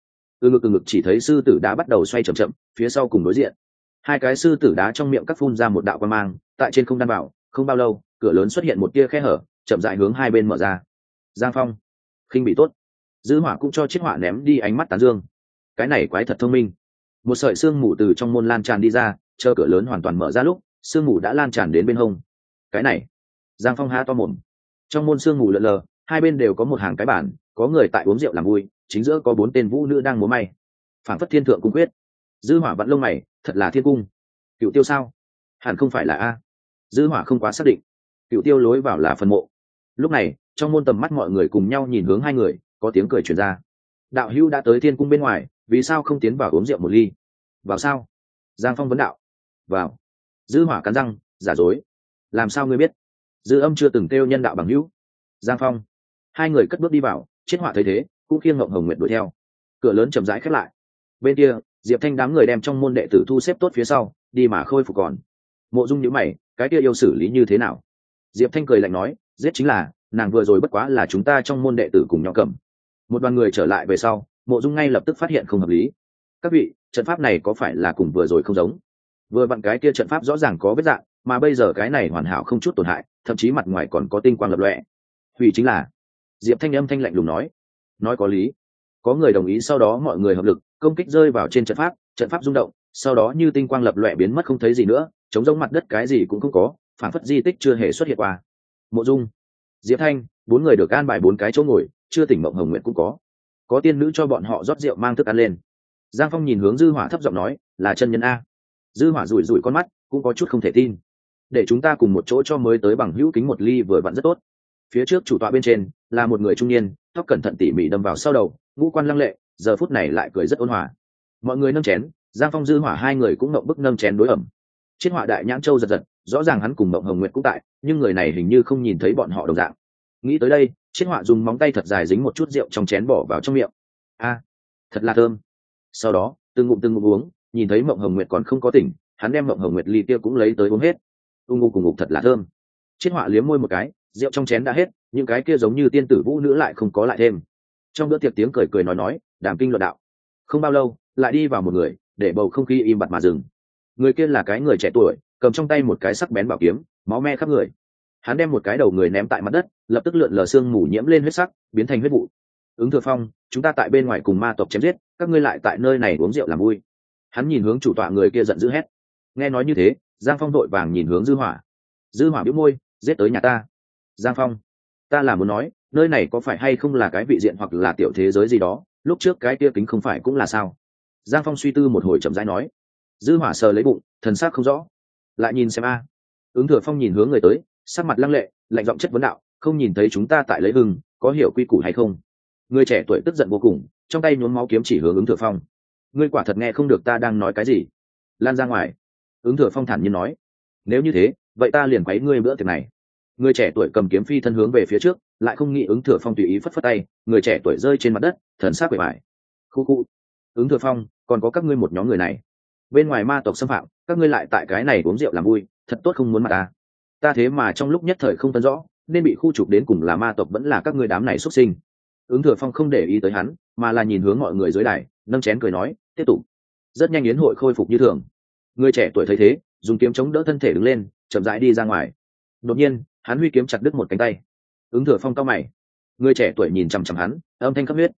từ ngực từ ngực chỉ thấy sư tử đá bắt đầu xoay chậm chậm, phía sau cùng đối diện. Hai cái sư tử đá trong miệng cắt phun ra một đạo quan mang, tại trên không đan bảo không bao lâu, cửa lớn xuất hiện một tia khe hở, chậm dại hướng hai bên mở ra. Giang phong, khinh bị tốt. Dư hỏa cũng cho chiếc hỏa ném đi ánh mắt tán dương. Cái này quái thật thông minh. Một sợi xương mù từ trong môn lan tràn đi ra, chờ cửa lớn hoàn toàn mở ra lúc xương mù đã lan tràn đến bên hông. Cái này, giang phong há to mồm. Trong môn xương mù lợn lờ, hai bên đều có một hàng cái bản có người tại uống rượu làm vui chính giữa có bốn tên vũ nữ đang múa may. Phản phất thiên thượng cung quyết. Dư hỏa vặn lông mày, thật là thiên cung. Cựu tiêu sao? Hẳn không phải là a. Dư hỏa không quá xác định. Cựu tiêu lối vào là phần mộ. Lúc này, trong môn tầm mắt mọi người cùng nhau nhìn hướng hai người, có tiếng cười truyền ra. Đạo hữu đã tới thiên cung bên ngoài, vì sao không tiến vào uống rượu một ly? Vào sao? Giang phong vấn đạo. Vào. Dư hỏa cắn răng, giả dối. Làm sao ngươi biết? Dư âm chưa từng kêu nhân đạo bằng hữu. Giang phong. Hai người cất bước đi vào chiến hỏa thấy thế cũng khiêng ngộng hồng nguyệt đuổi theo. Cửa lớn chậm rãi khép lại. Bên kia, diệp thanh đám người đem trong môn đệ tử thu xếp tốt phía sau, đi mà khôi phục còn. Mộ dung nhữ mày, cái kia yêu xử lý như thế nào? Diệp thanh cười lạnh nói, giết chính là, nàng vừa rồi bất quá là chúng ta trong môn đệ tử cùng nhau cầm. Một đoàn người trở lại về sau, mộ dung ngay lập tức phát hiện không hợp lý. Các vị, trận pháp này có phải là cùng vừa rồi không giống? Vừa vặn cái kia trận pháp rõ ràng có vết dạng, mà bây giờ cái này hoàn hảo không chút tổn hại, thậm chí mặt ngoài còn có tinh quang lập lọe hủy chính là. Diệp thanh âm thanh lạnh lùng nói nói có lý. Có người đồng ý sau đó mọi người hợp lực, công kích rơi vào trên trận pháp trận pháp rung động, sau đó như tinh quang lập lòe biến mất không thấy gì nữa, chống giống mặt đất cái gì cũng không có, phản phất di tích chưa hề xuất hiện qua. Mộ dung, diệp thanh, bốn người được an bài bốn cái chỗ ngồi, chưa tỉnh mộng hồng nguyện cũng có. Có tiên nữ cho bọn họ rót rượu mang thức ăn lên. Giang phong nhìn hướng dư hỏa thấp giọng nói, là chân nhân a. Dư hỏa rủi rủi con mắt, cũng có chút không thể tin. Để chúng ta cùng một chỗ cho mới tới bằng hữu kính một ly vừa vặn rất tốt. Phía trước chủ tọa bên trên là một người trung niên tóc cẩn thận tỉ mỉ đâm vào sau đầu, ngũ quan lăng lệ, giờ phút này lại cười rất ôn hòa. Mọi người nâng chén, giang phong dư hỏa hai người cũng mộng bức nâng chén đối ẩm. Chiết họa đại nhãn châu giật giật, rõ ràng hắn cùng mộng hồng nguyệt cũng tại, nhưng người này hình như không nhìn thấy bọn họ đồng dạng. Nghĩ tới đây, chiết họa dùng móng tay thật dài dính một chút rượu trong chén bỏ vào trong miệng. A, thật là thơm. Sau đó, từng ngụm từng ngụm uống, nhìn thấy mộng hồng nguyệt còn không có tỉnh, hắn đem mộng hồng nguyệt ly tiêu cũng lấy tới uống hết. U ngụ cùng ngục thật là thơm. Chiết họa liếm môi một cái, rượu trong chén đã hết những cái kia giống như tiên tử vũ nữ lại không có lại thêm. Trong bữa tiệc tiếng cười cười nói nói, đàm kinh luận đạo. Không bao lâu, lại đi vào một người, để bầu không khí im bặt mà dừng. Người kia là cái người trẻ tuổi, cầm trong tay một cái sắc bén bảo kiếm, máu me khắp người. Hắn đem một cái đầu người ném tại mặt đất, lập tức lượn lờ xương mù nhiễm lên huyết sắc, biến thành huyết vụ. Ứng thừa phong, chúng ta tại bên ngoài cùng ma tộc chém giết, các ngươi lại tại nơi này uống rượu làm vui. Hắn nhìn hướng chủ tọa người kia giận dữ hét. Nghe nói như thế, giang phong đội vàng nhìn hướng dư hỏa. Dư hỏa biếu môi, giết tới nhà ta. Giang phong ta là muốn nói, nơi này có phải hay không là cái vị diện hoặc là tiểu thế giới gì đó, lúc trước cái kia kính không phải cũng là sao? Giang phong suy tư một hồi chậm rãi nói. Dư hỏa sờ lấy bụng, thần sắc không rõ. Lại nhìn xem a. Ứng thừa phong nhìn hướng người tới, sắc mặt lăng lệ, lạnh giọng chất vấn đạo, không nhìn thấy chúng ta tại lấy hưng, có hiểu quy củ hay không? Người trẻ tuổi tức giận vô cùng, trong tay nhốn máu kiếm chỉ hướng ứng thừa phong. Ngươi quả thật nghe không được ta đang nói cái gì. Lan ra ngoài. Ứng thừa phong thản nhiên nói. Nếu như thế, vậy ta liền quấy ngươi bữa tiệc này người trẻ tuổi cầm kiếm phi thân hướng về phía trước, lại không nghĩ ứng thừa phong tùy ý phất phất tay, người trẻ tuổi rơi trên mặt đất, thần sát bề bài khu khu. Ứng thừa phong, còn có các ngươi một nhóm người này. Bên ngoài ma tộc xâm phạm, các ngươi lại tại cái này uống rượu làm vui, thật tốt không muốn mặt ta. Ta thế mà trong lúc nhất thời không phân rõ, nên bị khu trục đến cùng là ma tộc vẫn là các ngươi đám này xuất sinh. Ứng thừa phong không để ý tới hắn, mà là nhìn hướng mọi người dưới đài, nâng chén cười nói, tiếp tục. Rất nhanh yến hội khôi phục như thường. Người trẻ tuổi thấy thế, dùng kiếm chống đỡ thân thể đứng lên, chậm rãi đi ra ngoài. Đột nhiên hắn huy kiếm chặt đứt một cánh tay. Ứng thừa phong cao mày. Người trẻ tuổi nhìn chằm chằm hắn, âm thanh khắp huyết.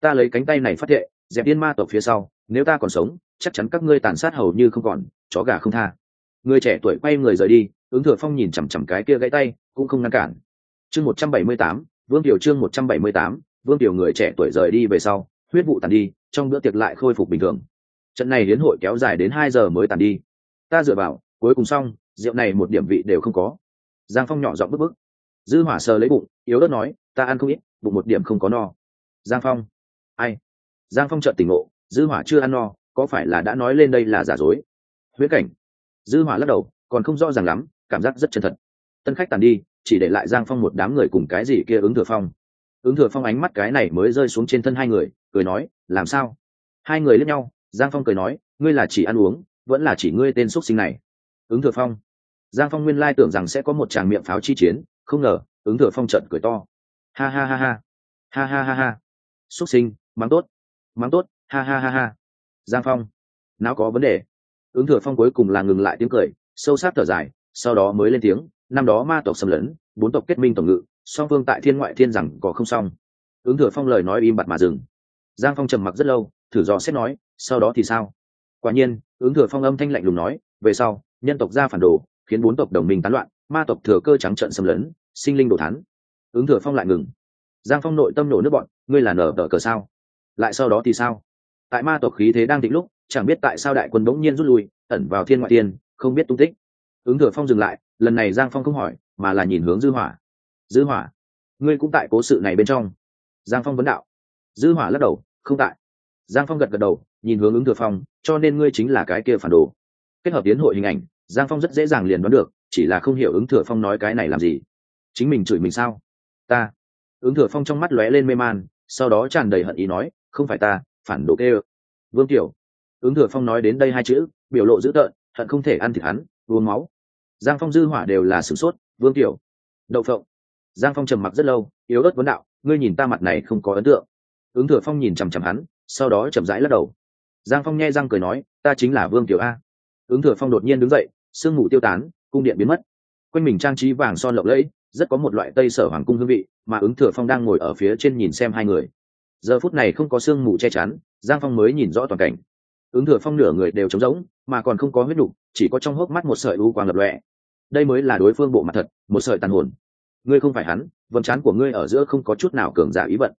Ta lấy cánh tay này phát hiện dẹp tiên ma tộc phía sau, nếu ta còn sống, chắc chắn các ngươi tàn sát hầu như không còn, chó gà không tha. Người trẻ tuổi quay người rời đi, ứng thừa phong nhìn chằm chằm cái kia gãy tay, cũng không ngăn cản. Chương một trăm bảy mươi tám, vương tiểu chương một trăm bảy mươi tám, vương tiểu người trẻ tuổi rời đi về sau, huyết vụ tàn đi, trong bữa tiệc lại khôi phục bình thường. Trận này đến hội kéo dài đến hai giờ mới tàn đi. Ta dựa vào, cuối cùng xong, rượu này một điểm vị đều không có giang phong nhỏ giọng bức bức. Dư hỏa sờ lấy bụng, yếu đất nói, ta ăn không ít, bụng một điểm không có no. Giang phong, ai? Giang phong trợn tỉnh ngộ, dư hỏa chưa ăn no, có phải là đã nói lên đây là giả dối? Huyễn cảnh. Dư hỏa lắc đầu, còn không rõ ràng lắm, cảm giác rất chân thật. Tân khách tàn đi, chỉ để lại giang phong một đám người cùng cái gì kia ứng thừa phong. Ứng thừa phong ánh mắt cái này mới rơi xuống trên thân hai người, cười nói, làm sao? Hai người lướt nhau, giang phong cười nói, ngươi là chỉ ăn uống, vẫn là chỉ ngươi tên x sinh này. Ứng thừa phong giang phong nguyên lai tưởng rằng sẽ có một tràng miệng pháo chi chiến, không ngờ, ứng thừa phong trận cười to. Ha ha ha ha. Ha ha ha ha. Xuất sinh, mắng tốt. Mắng tốt, ha ha ha ha. Giang phong. Nào có vấn đề? Ứng thừa phong cuối cùng là ngừng lại tiếng cười, sâu sát thở dài, sau đó mới lên tiếng, năm đó ma tộc xâm lấn, bốn tộc kết minh tổng ngự, song phương tại thiên ngoại thiên rằng có không xong. Ứng thừa phong lời nói im bặt mà dừng. Giang phong trầm mặc rất lâu, thử dò xét nói, sau đó thì sao? Quả nhiên, ứng thừa phong âm thanh lạnh lùng nói, về sau, nhân tộc ra phản đồ khiến bốn tộc đồng minh tán loạn, ma tộc thừa cơ trắng trận xâm lấn, sinh linh đồ thán. Ứng thừa phong lại ngừng. Giang phong nội tâm nổ nước bọn, ngươi là nở tờ cờ sao? Lại sau đó thì sao? Tại ma tộc khí thế đang định lúc, chẳng biết tại sao đại quân bỗng nhiên rút lui, ẩn vào thiên ngoại tiên không biết tung tích. Ứng thừa phong dừng lại, lần này giang phong không hỏi, mà là nhìn hướng dư hỏa. Dư hỏa, ngươi cũng tại cố sự này bên trong. Giang phong vấn đạo. Dư hỏa lắc đầu, không tại. Giang phong gật gật đầu, nhìn hướng ứng thừa phong, cho nên ngươi chính là cái kia phản đồ. Kết hợp tiến hội hình ảnh giang phong rất dễ dàng liền đoán được, chỉ là không hiểu ứng thừa phong nói cái này làm gì. Chính mình chửi mình sao? Ta. Ứng thừa phong trong mắt lóe lên mê man, sau đó tràn đầy hận ý nói, không phải ta, phản đồ kê vương tiểu. Ứng thừa phong nói đến đây hai chữ, biểu lộ dữ tợn, hận không thể ăn thịt hắn, uống máu. Giang phong dư hỏa đều là sửng sốt, vương tiểu. Đậu phộng. Giang phong trầm mặc rất lâu, yếu ớt vấn đạo, ngươi nhìn ta mặt này không có ấn tượng. Ứng thừa phong nhìn chằm chằm hắn, sau đó chậm rãi lắc đầu. Giang phong nghe răng cười nói, ta chính là vương tiểu a. Ứng thừa phong đột nhiên đứng dậy sương mù tiêu tán, cung điện biến mất. Quanh mình trang trí vàng son lộng lẫy, rất có một loại tây sở hoàng cung hương vị, mà ứng thừa phong đang ngồi ở phía trên nhìn xem hai người. Giờ phút này không có sương mù che chắn, giang phong mới nhìn rõ toàn cảnh. Ứng thừa phong nửa người đều trống rỗng, mà còn không có huyết đục chỉ có trong hốc mắt một sợi u quang lập lọe đây mới là đối phương bộ mặt thật, một sợi tàn hồn. Ngươi không phải hắn, vầng trán của ngươi ở giữa không có chút nào cường giả ý vận.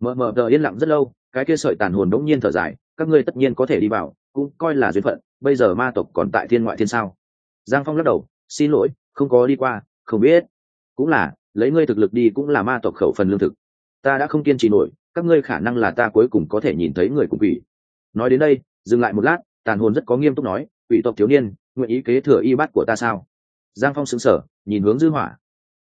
Mờ mờ tờ yên lặng rất lâu, cái kia sợi tàn hồn đống nhiên thở dài, các ngươi tất nhiên có thể đi vào, cũng coi là duyên phận, bây giờ ma tộc còn tại thiên ngoại thiên sao? Giang phong lắc đầu, xin lỗi, không có đi qua, không biết. Cũng là, lấy ngươi thực lực đi cũng là ma tộc khẩu phần lương thực. Ta đã không kiên trì nổi, các ngươi khả năng là ta cuối cùng có thể nhìn thấy người cùng quỷ. Nói đến đây, dừng lại một lát, tàn hồn rất có nghiêm túc nói, quỷ tộc thiếu niên, nguyện ý kế thừa y bát của ta sao? Giang phong xứng sở nhìn hướng dư hỏa.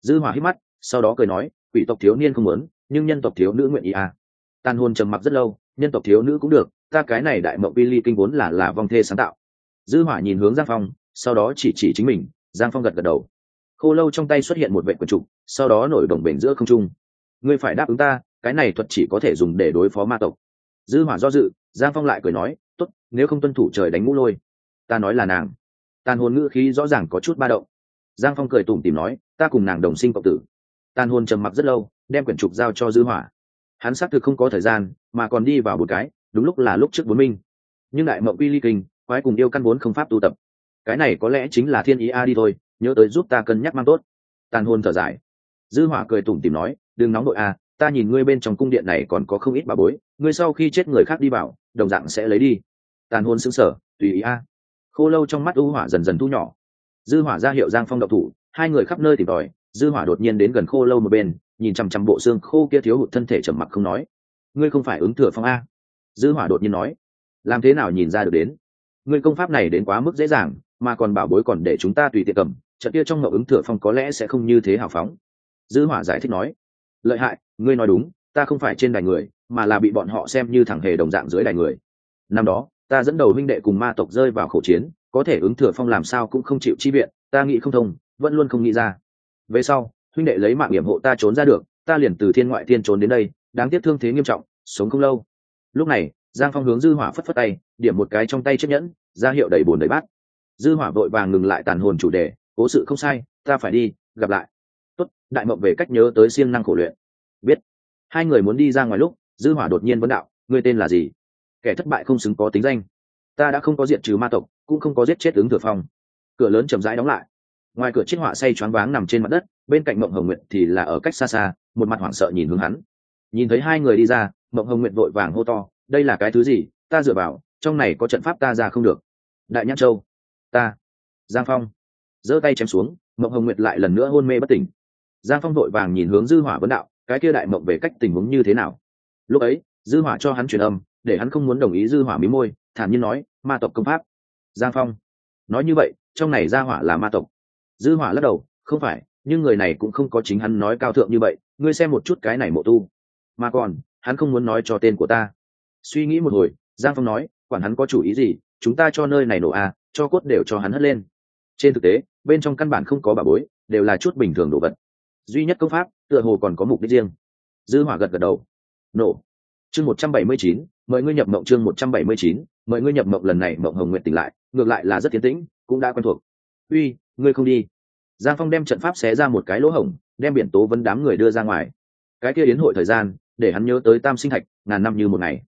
Dư hỏa hít mắt, sau đó cười nói, quỷ tộc thiếu niên không muốn, nhưng nhân tộc thiếu nữ nguyện ý à? Tàn hồn trầm mặc rất lâu, nhân tộc thiếu nữ cũng được, ta cái này đại mộng ly kinh vốn là là vong thê sáng tạo. Dư hỏa nhìn hướng giang phong sau đó chỉ chỉ chính mình, giang phong gật gật đầu. Khô lâu trong tay xuất hiện một vệ quần trục, sau đó nổi đồng bể giữa không trung. Ngươi phải đáp ứng ta, cái này thuật chỉ có thể dùng để đối phó ma tộc. Dư hỏa do dự, giang phong lại cười nói, tốt, nếu không tuân thủ trời đánh ngũ lôi, ta nói là nàng. Tàn hồn ngữ khí rõ ràng có chút ba động. Giang phong cười tủm tìm nói, ta cùng nàng đồng sinh cộng tử. Tàn hồn trầm mặc rất lâu, đem quyển trục giao cho dư hỏa. Hắn xác thực không có thời gian, mà còn đi vào một cái, đúng lúc là lúc trước bốn minh. Nhưng đại mộng uy ly kinh, quái cùng yêu căn bốn không pháp tu tập cái này có lẽ chính là thiên ý a đi thôi, nhớ tới giúp ta cân nhắc mang tốt. Tàn hôn thở dài. Dư hỏa cười tủm tỉm nói, đừng nóng đội a à, ta nhìn ngươi bên trong cung điện này còn có không ít bà bối, ngươi sau khi chết người khác đi vào, đồng dạng sẽ lấy đi. Tàn hôn sững sờ, tùy ý a. Khô lâu trong mắt u hỏa dần dần thu nhỏ. Dư hỏa ra hiệu giang phong độc thủ, hai người khắp nơi tìm tòi, dư hỏa đột nhiên đến gần khô lâu một bên, nhìn chăm chăm bộ xương khô kia thiếu hụt thân thể trầm mặc không nói. Ngươi không phải ứng thừa phong a? Dư hỏa đột nhiên nói. Làm thế nào nhìn ra được đến? Ngươi công pháp này đến quá mức dễ dàng mà còn bảo bối còn để chúng ta tùy tiện cầm, trận kia trong ngậu ứng thừa phong có lẽ sẽ không như thế hào phóng. Dư hỏa giải thích nói, lợi hại, ngươi nói đúng, ta không phải trên đài người, mà là bị bọn họ xem như thằng hề đồng dạng dưới đài người. Năm đó, ta dẫn đầu huynh đệ cùng ma tộc rơi vào khẩu chiến, có thể ứng thừa phong làm sao cũng không chịu chi viện, ta nghĩ không thông, vẫn luôn không nghĩ ra. Về sau, huynh đệ lấy mạng hiểm hộ ta trốn ra được, ta liền từ thiên ngoại thiên trốn đến đây, đáng tiếc thương thế nghiêm trọng, sống không lâu. Lúc này, giang phong hướng dư hỏa phất phất tay, điểm một cái trong tay chiếc nhẫn, ra hiệu đầy bùn đầy bát dư hỏa vội vàng ngừng lại tàn hồn chủ đề, cố sự không sai, ta phải đi, gặp lại. Tốt, đại mộng về cách nhớ tới siêng năng khổ luyện. Biết. Hai người muốn đi ra ngoài lúc, dư hỏa đột nhiên vấn đạo, ngươi tên là gì? Kẻ thất bại không xứng có tính danh. Ta đã không có diệt trừ ma tộc, cũng không có giết chết ứng thừa phong. Cửa lớn chậm rãi đóng lại. Ngoài cửa chiếc họa say choáng váng nằm trên mặt đất, bên cạnh mộng hồng nguyệt thì là ở cách xa xa, một mặt hoảng sợ nhìn hướng hắn. Nhìn thấy hai người đi ra, mộng hồng nguyệt vội vàng hô to, đây là cái thứ gì? Ta dựa vào, trong này có trận pháp ta ra không được. Đại nhãn châu ta, giang phong. Giơ tay chém xuống, mộng hồng nguyệt lại lần nữa hôn mê bất tỉnh. Giang phong vội vàng nhìn hướng dư hỏa vấn đạo, cái kia đại mộng về cách tình huống như thế nào? Lúc ấy, dư hỏa cho hắn truyền âm, để hắn không muốn đồng ý dư hỏa mí môi, thản nhiên nói, ma tộc công pháp. Giang phong nói như vậy, trong này gia hỏa là ma tộc. Dư hỏa lắc đầu, không phải, nhưng người này cũng không có chính hắn nói cao thượng như vậy, ngươi xem một chút cái này mộ tu. Mà còn, hắn không muốn nói cho tên của ta. Suy nghĩ một hồi, giang phong nói, quản hắn có chủ ý gì, chúng ta cho nơi này nổ à cho cốt đều cho hắn hất lên. Trên thực tế, bên trong căn bản không có bà bối, đều là chút bình thường đồ vật. Duy nhất công pháp, tựa hồ còn có mục đích riêng. Dư hỏa gật gật đầu. Nổ. Chương một trăm bảy mươi chín, mời ngươi nhập mộng chương một trăm bảy mươi chín, mời ngươi nhập mộng lần này mộng hồng nguyện tỉnh lại, ngược lại là rất tiến tĩnh, cũng đã quen thuộc. Uy, ngươi không đi. Giang phong đem trận pháp xé ra một cái lỗ hổng, đem biển tố vấn đám người đưa ra ngoài. Cái kia yến hội thời gian, để hắn nhớ tới tam sinh thạch, ngàn năm như một ngày.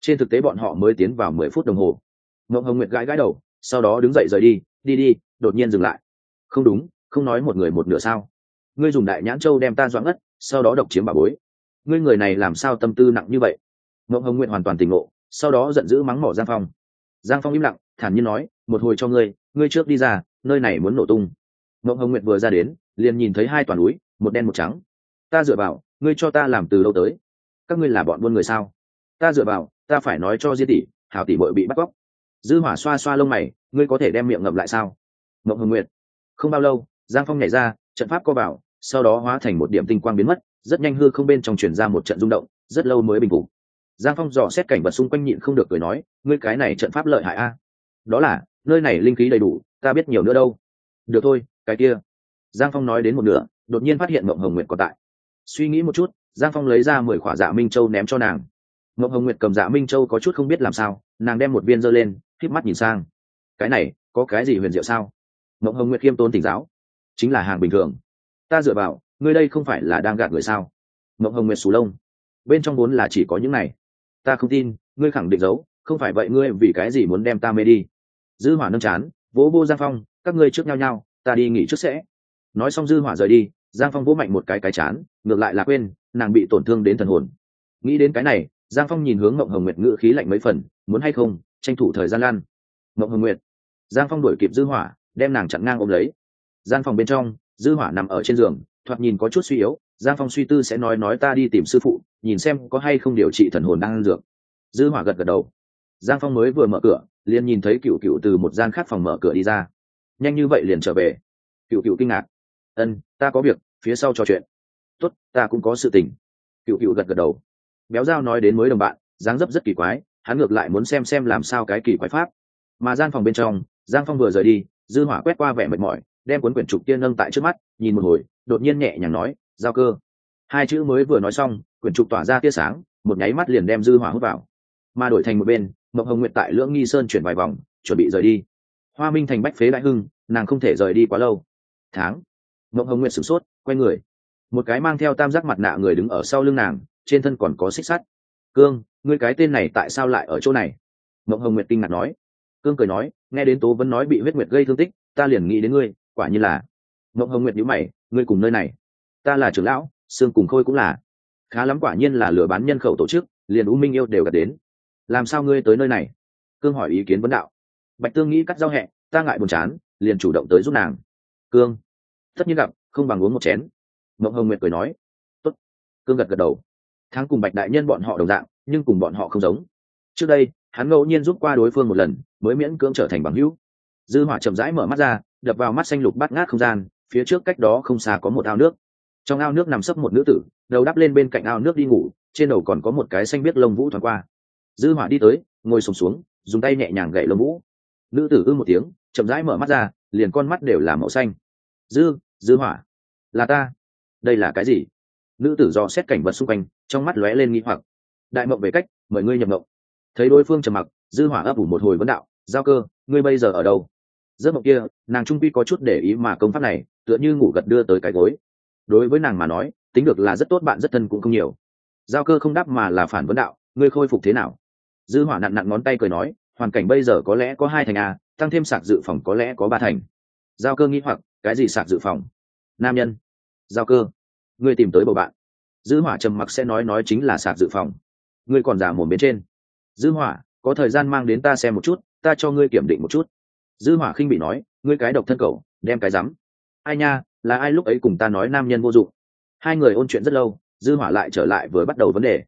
Trên thực tế bọn họ mới tiến vào mười phút đồng hồ. Mộng hồng nguyệt gãi gãi đầu sau đó đứng dậy rời đi đi đi, đột nhiên dừng lại. Không đúng, không nói một người một nửa sao? Ngươi dùng đại nhãn châu đem ta doãn ngất, sau đó độc chiếm bà bối. Ngươi người này làm sao tâm tư nặng như vậy? Mộng hồng nguyện hoàn toàn tỉnh ngộ, sau đó giận dữ mắng mỏ giang phong. Giang phong im lặng, thản nhiên nói, một hồi cho ngươi ngươi trước đi ra, nơi này muốn nổ tung. Mộng hồng nguyệt vừa ra đến, liền nhìn thấy hai toàn núi, một đen một trắng. Ta dựa vào, ngươi cho ta làm từ lâu tới? Các ngươi là bọn buôn người sao? Ta dựa vào, ta phải nói cho diên tỷ, hảo tỷ bội bị bắt cóc dư hỏa xoa xoa lông mày, ngươi có thể đem miệng ngậm lại sao? Ngậm hồng nguyệt. Không bao lâu, giang phong nhảy ra, trận pháp co vào, sau đó hóa thành một điểm tinh quang biến mất, rất nhanh hư không bên trong truyền ra một trận rung động, rất lâu mới bình phục. Giang phong dò xét cảnh vật xung quanh nhịn không được cười nói, ngươi cái này trận pháp lợi hại a. Đó là, nơi này linh khí đầy đủ, ta biết nhiều nữa đâu. Được thôi, cái kia. Giang phong nói đến một nửa, đột nhiên phát hiện mộng hồng nguyệt còn tại. Suy nghĩ một chút, giang phong lấy ra mười khỏa dạ minh châu ném cho nàng. Mộng hồng nguyệt cầm dạ minh châu có chút không biết làm sao, nàng đem một viên giơ lên k mắt nhìn sang. Cái này, có cái gì huyền diệu sao? Mộng hồng nguyệt khiêm tốn tỉnh giáo. Chính là hàng bình thường. Ta dựa vào, ngươi đây không phải là đang gạt người sao? Mộng hồng nguyệt sù lông. Bên trong vốn là chỉ có những này. Ta không tin, ngươi khẳng định giấu, không phải vậy ngươi vì cái gì muốn đem ta mê đi? Dư hỏa nâng chán, vỗ vô giang phong, các ngươi trước nhau nhau, ta đi nghỉ trước sẽ. Nói xong dư hỏa rời đi, giang phong vỗ mạnh một cái cái chán, ngược lại là quên, nàng bị tổn thương đến thần hồn. Nghĩ đến cái này, giang phong nhìn hướng mộng hồng nguyệt ngữ khí lạnh mấy phần, muốn hay không tranh thủ thời gian lan mộng hồng nguyệt, giang phong đuổi kịp dư hỏa, đem nàng chặn ngang ôm lấy. Gian phòng bên trong, dư hỏa nằm ở trên giường, thoạt nhìn có chút suy yếu, giang phong suy tư sẽ nói nói ta đi tìm sư phụ, nhìn xem có hay không điều trị thần hồn đang ăn dược. Dư hỏa gật gật đầu. Giang phong mới vừa mở cửa, liền nhìn thấy cựu cựu từ một gian khác phòng mở cửa đi ra. Nhanh như vậy liền trở về. Cựu cựu kinh ngạc. Ân, ta có việc, phía sau trò chuyện. Tốt, ta cũng có sự tình. Cựu cựu gật gật đầu. Béo dao nói đến mới đồng bạn, dáng dấp rất kỳ quái hắn ngược lại muốn xem xem làm sao cái kỳ quái pháp. Mà gian phòng bên trong, giang phong vừa rời đi, dư hỏa quét qua vẻ mệt mỏi, đem cuốn quyển trục tiên nâng tại trước mắt, nhìn một hồi, đột nhiên nhẹ nhàng nói, giao cơ. Hai chữ mới vừa nói xong, quyển trục tỏa ra tia sáng, một nháy mắt liền đem dư hỏa hút vào. Mà đổi thành một bên, mộng hồng nguyệt tại lưỡng nghi sơn chuyển vài vòng, chuẩn bị rời đi. Hoa minh thành bách phế đại hưng, nàng không thể rời đi quá lâu. Tháng. Mộng hồng nguyệt sửng sốt, quay người. Một cái mang theo tam giác mặt nạ người đứng ở sau lưng nàng, trên thân còn có xích sắt cương, ngươi cái tên này tại sao lại ở chỗ này? Mộng hồng nguyệt kinh ngạc nói. Cương cười nói, nghe đến tố vẫn nói bị huyết nguyệt gây thương tích, ta liền nghĩ đến ngươi, quả như là. Mộng hồng nguyệt nhữ mày, ngươi cùng nơi này. Ta là trưởng lão sương cùng khôi cũng là. Khá lắm quả nhiên là lừa bán nhân khẩu tổ chức, liền u minh yêu đều gặp đến. Làm sao ngươi tới nơi này? Cương hỏi ý kiến vấn đạo. Bạch tương nghĩ cắt giao hẹ, ta ngại buồn chán, liền chủ động tới giúp nàng. Cương. Tất nhiên gặp, không bằng uống một chén. Mộng hồng nguyệt cười nói. Tốt. Cương gật gật đầu tháng cùng bạch đại nhân bọn họ đồng dạng nhưng cùng bọn họ không giống. Trước đây hắn ngẫu nhiên giúp qua đối phương một lần mới miễn cưỡng trở thành bằng hữu. Dư hỏa chậm rãi mở mắt ra đập vào mắt xanh lục bát ngát không gian phía trước cách đó không xa có một ao nước. Trong ao nước nằm sấp một nữ tử đầu đắp lên bên cạnh ao nước đi ngủ trên đầu còn có một cái xanh biết lông vũ thoáng qua. Dư hỏa đi tới ngồi sùng xuống, xuống dùng tay nhẹ nhàng gậy lông vũ. Nữ tử ư một tiếng chậm rãi mở mắt ra liền con mắt đều là màu xanh. Dư dư hỏa là ta. Đây là cái gì? Nữ tử do xét cảnh vật xung quanh trong mắt lóe lên nghi hoặc. Đại mộng về cách, mời ngươi nhập mộng. Thấy đối phương trầm mặc, dư hỏa ấp ủ một hồi vấn đạo, giao cơ, ngươi bây giờ ở đâu? Giấc mộng kia, nàng trung quy có chút để ý mà công pháp này, tựa như ngủ gật đưa tới cái gối. Đối với nàng mà nói, tính được là rất tốt bạn rất thân cũng không nhiều. Giao cơ không đáp mà là phản vấn đạo, ngươi khôi phục thế nào? Dư hỏa nặn nặn ngón tay cười nói, hoàn cảnh bây giờ có lẽ có hai thành a, tăng thêm sạc dự phòng có lẽ có ba thành. Giao cơ nghĩ hoặc, cái gì sạc dự phòng? Nam nhân. Giao cơ, ngươi tìm tới bầu bạn dư hỏa trầm mặc sẽ nói nói chính là sạc dự phòng. Ngươi còn giả mồm bên trên. Dư hỏa, có thời gian mang đến ta xem một chút, ta cho ngươi kiểm định một chút. Dư hỏa khinh bị nói, ngươi cái độc thân cậu, đem cái rắm. Ai nha, là ai lúc ấy cùng ta nói nam nhân vô dụng? Hai người ôn chuyện rất lâu, dư hỏa lại trở lại vừa bắt đầu vấn đề.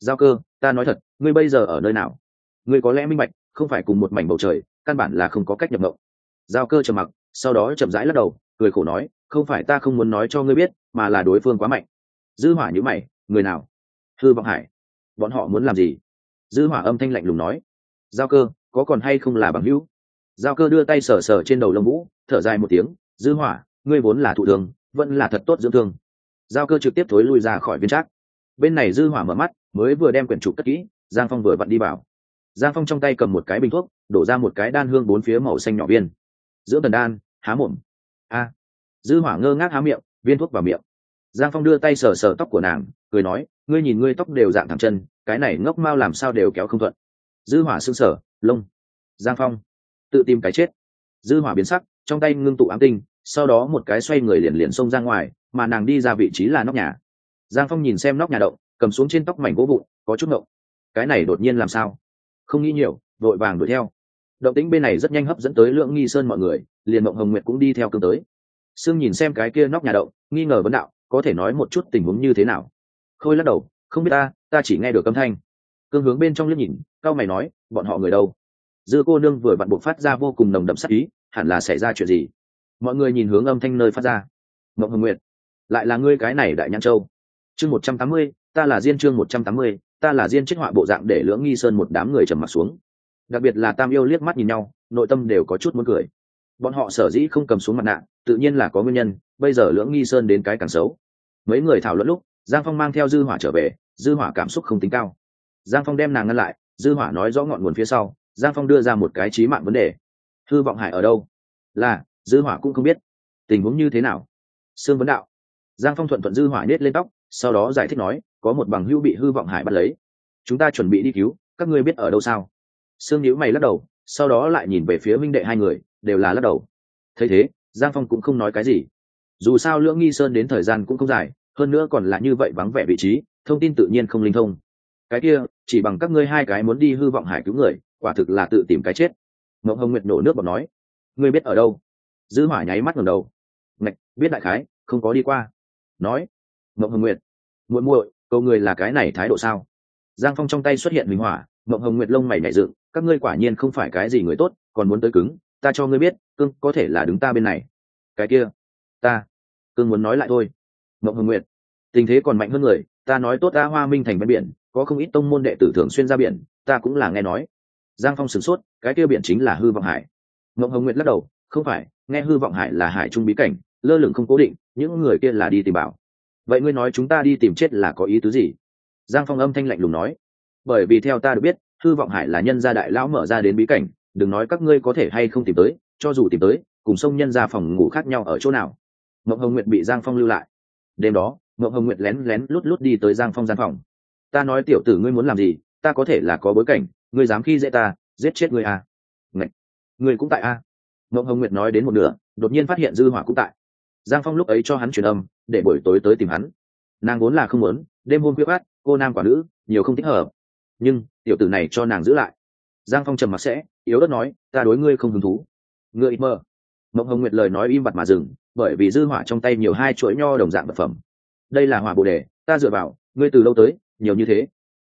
Giao cơ, ta nói thật, ngươi bây giờ ở nơi nào? Ngươi có lẽ minh bạch, không phải cùng một mảnh bầu trời, căn bản là không có cách nhập ngộ. giao cơ trầm mặc, sau đó chậm rãi lắc đầu, cười khổ nói, không phải ta không muốn nói cho ngươi biết, mà là đối phương quá mạnh dư hỏa nhíu mày, người nào? Hư vọng hải. Bọn họ muốn làm gì? Dư hỏa âm thanh lạnh lùng nói. Giao cơ, có còn hay không là bằng hữu? Giao cơ đưa tay sờ sờ trên đầu lông vũ, thở dài một tiếng. Dư hỏa, ngươi vốn là thụ thương, vẫn là thật tốt dưỡng thương. Giao cơ trực tiếp thối lui ra khỏi viên trác. Bên này dư hỏa mở mắt, mới vừa đem quyển trục cất kỹ, giang phong vừa vặn đi vào. Giang phong trong tay cầm một cái bình thuốc, đổ ra một cái đan hương bốn phía màu xanh nhỏ viên. Giữa tần đan, há mồm. A. Dư hỏa ngơ ngác há miệng, viên thuốc vào miệng giang phong đưa tay sờ sờ tóc của nàng, cười nói, ngươi nhìn ngươi tóc đều dạng thẳng chân, cái này ngốc mau làm sao đều kéo không thuận. Dư hỏa sưng sở lông. Giang phong, tự tìm cái chết. Dư hỏa biến sắc, trong tay ngưng tụ ám tinh, sau đó một cái xoay người liền liền xông ra ngoài, mà nàng đi ra vị trí là nóc nhà. Giang phong nhìn xem nóc nhà động, cầm xuống trên tóc mảnh gỗ vụn, có chút ngậu cái này đột nhiên làm sao? Không nghĩ nhiều, vội vàng đuổi theo. Động tĩnh bên này rất nhanh hấp dẫn tới lượng nghi sơn mọi người, liền mộng hồng nguyệt cũng đi theo cương tới. Sương nhìn xem cái kia nóc nhà động, nghi ngờ vấn đạo có thể nói một chút tình huống như thế nào? Khôi lắc đầu, không biết ta ta chỉ nghe được âm thanh. Cương hướng bên trong liếc nhìn, cao mày nói, bọn họ người đâu? Dư cô nương vừa vặn buộc phát ra vô cùng nồng đậm sắc ý, hẳn là xảy ra chuyện gì? Mọi người nhìn hướng âm thanh nơi phát ra. Mộng hồng nguyệt, lại là ngươi cái này đại nhãn châu. Chương một trăm tám mươi, ta là diên chương một trăm tám mươi, ta là diên trích họa bộ dạng để lưỡng nghi sơn một đám người trầm mặt xuống. Đặc biệt là tam yêu liếc mắt nhìn nhau, nội tâm đều có chút muốn cười. Bọn họ sở dĩ không cầm xuống mặt nạ, tự nhiên là có nguyên nhân, bây giờ lưỡng nghi sơn đến cái càng xấu mấy người thảo luận lúc, giang phong mang theo dư hỏa trở về, dư hỏa cảm xúc không tính cao. Giang phong đem nàng ngăn lại, dư hỏa nói rõ ngọn nguồn phía sau, giang phong đưa ra một cái trí mạng vấn đề. Hư vọng hải ở đâu? Là, dư hỏa cũng không biết. Tình huống như thế nào? Sương vấn đạo. Giang phong thuận thuận dư hỏa nết lên tóc, sau đó giải thích nói, có một bằng hữu bị hư vọng hải bắt lấy. Chúng ta chuẩn bị đi cứu, các ngươi biết ở đâu sao? Sương nhíu mày lắc đầu, sau đó lại nhìn về phía minh đệ hai người, đều là lắc đầu. Thấy thế, giang phong cũng không nói cái gì dù sao lưỡng nghi sơn đến thời gian cũng không dài, hơn nữa còn là như vậy vắng vẻ vị trí, thông tin tự nhiên không linh thông. Cái kia, chỉ bằng các ngươi hai cái muốn đi hư vọng hải cứu người, quả thực là tự tìm cái chết. Mộng hồng nguyệt nổ nước bọt nói, ngươi biết ở đâu? Dư hỏa nháy mắt ngẩng đầu. Ngạch, biết đại khái, không có đi qua. Nói, mộng hồng nguyệt, muội muội câu người là cái này thái độ sao? Giang phong trong tay xuất hiện minh hỏa, mộng hồng nguyệt lông mày nhảy dựng, các ngươi quả nhiên không phải cái gì người tốt, còn muốn tới cứng, ta cho ngươi biết cương có thể là đứng ta bên này. Cái kia, ta cương muốn nói lại thôi. Mộng hồng nguyệt, tình thế còn mạnh hơn người, ta nói tốt ta hoa minh thành bên biển, có không ít tông môn đệ tử thường xuyên ra biển, ta cũng là nghe nói. Giang phong sửng sốt, cái kia biển chính là hư vọng hải. Mộng hồng nguyệt lắc đầu, không phải, nghe hư vọng hải là hải trung bí cảnh, lơ lửng không cố định, những người kia là đi tìm bảo. Vậy ngươi nói chúng ta đi tìm chết là có ý tứ gì? Giang phong âm thanh lạnh lùng nói. Bởi vì theo ta được biết, hư vọng hải là nhân gia đại lão mở ra đến bí cảnh, đừng nói các ngươi có thể hay không tìm tới, cho dù tìm tới, cùng sông nhân ra phòng ngủ khác nhau ở chỗ nào mộng hồng nguyệt bị giang phong lưu lại. Đêm đó mộng hồng nguyệt lén lén lút lút đi tới giang phong gian phòng. Ta nói tiểu tử ngươi muốn làm gì, ta có thể là có bối cảnh, ngươi dám khi dễ ta, giết chết ngươi à. Ngậy! ngươi cũng tại à. mộng hồng nguyệt nói đến một nửa, đột nhiên phát hiện dư hỏa cũng tại. Giang phong lúc ấy cho hắn truyền âm, để buổi tối tới tìm hắn. Nàng vốn là không muốn, đêm hôm khuya khát cô nam quả nữ, nhiều không thích hợp. Nhưng, tiểu tử này cho nàng giữ lại. Giang phong trầm mặc sẽ, yếu đất nói, ta đối ngươi không hứng thú. Ngươi mơ. Mộng hồng nguyệt lời nói im bặt mà dừng bởi vì dư hỏa trong tay nhiều hai chuỗi nho đồng dạng vật phẩm. Đây là hỏa bồ đề ta dựa vào ngươi từ lâu tới nhiều như thế.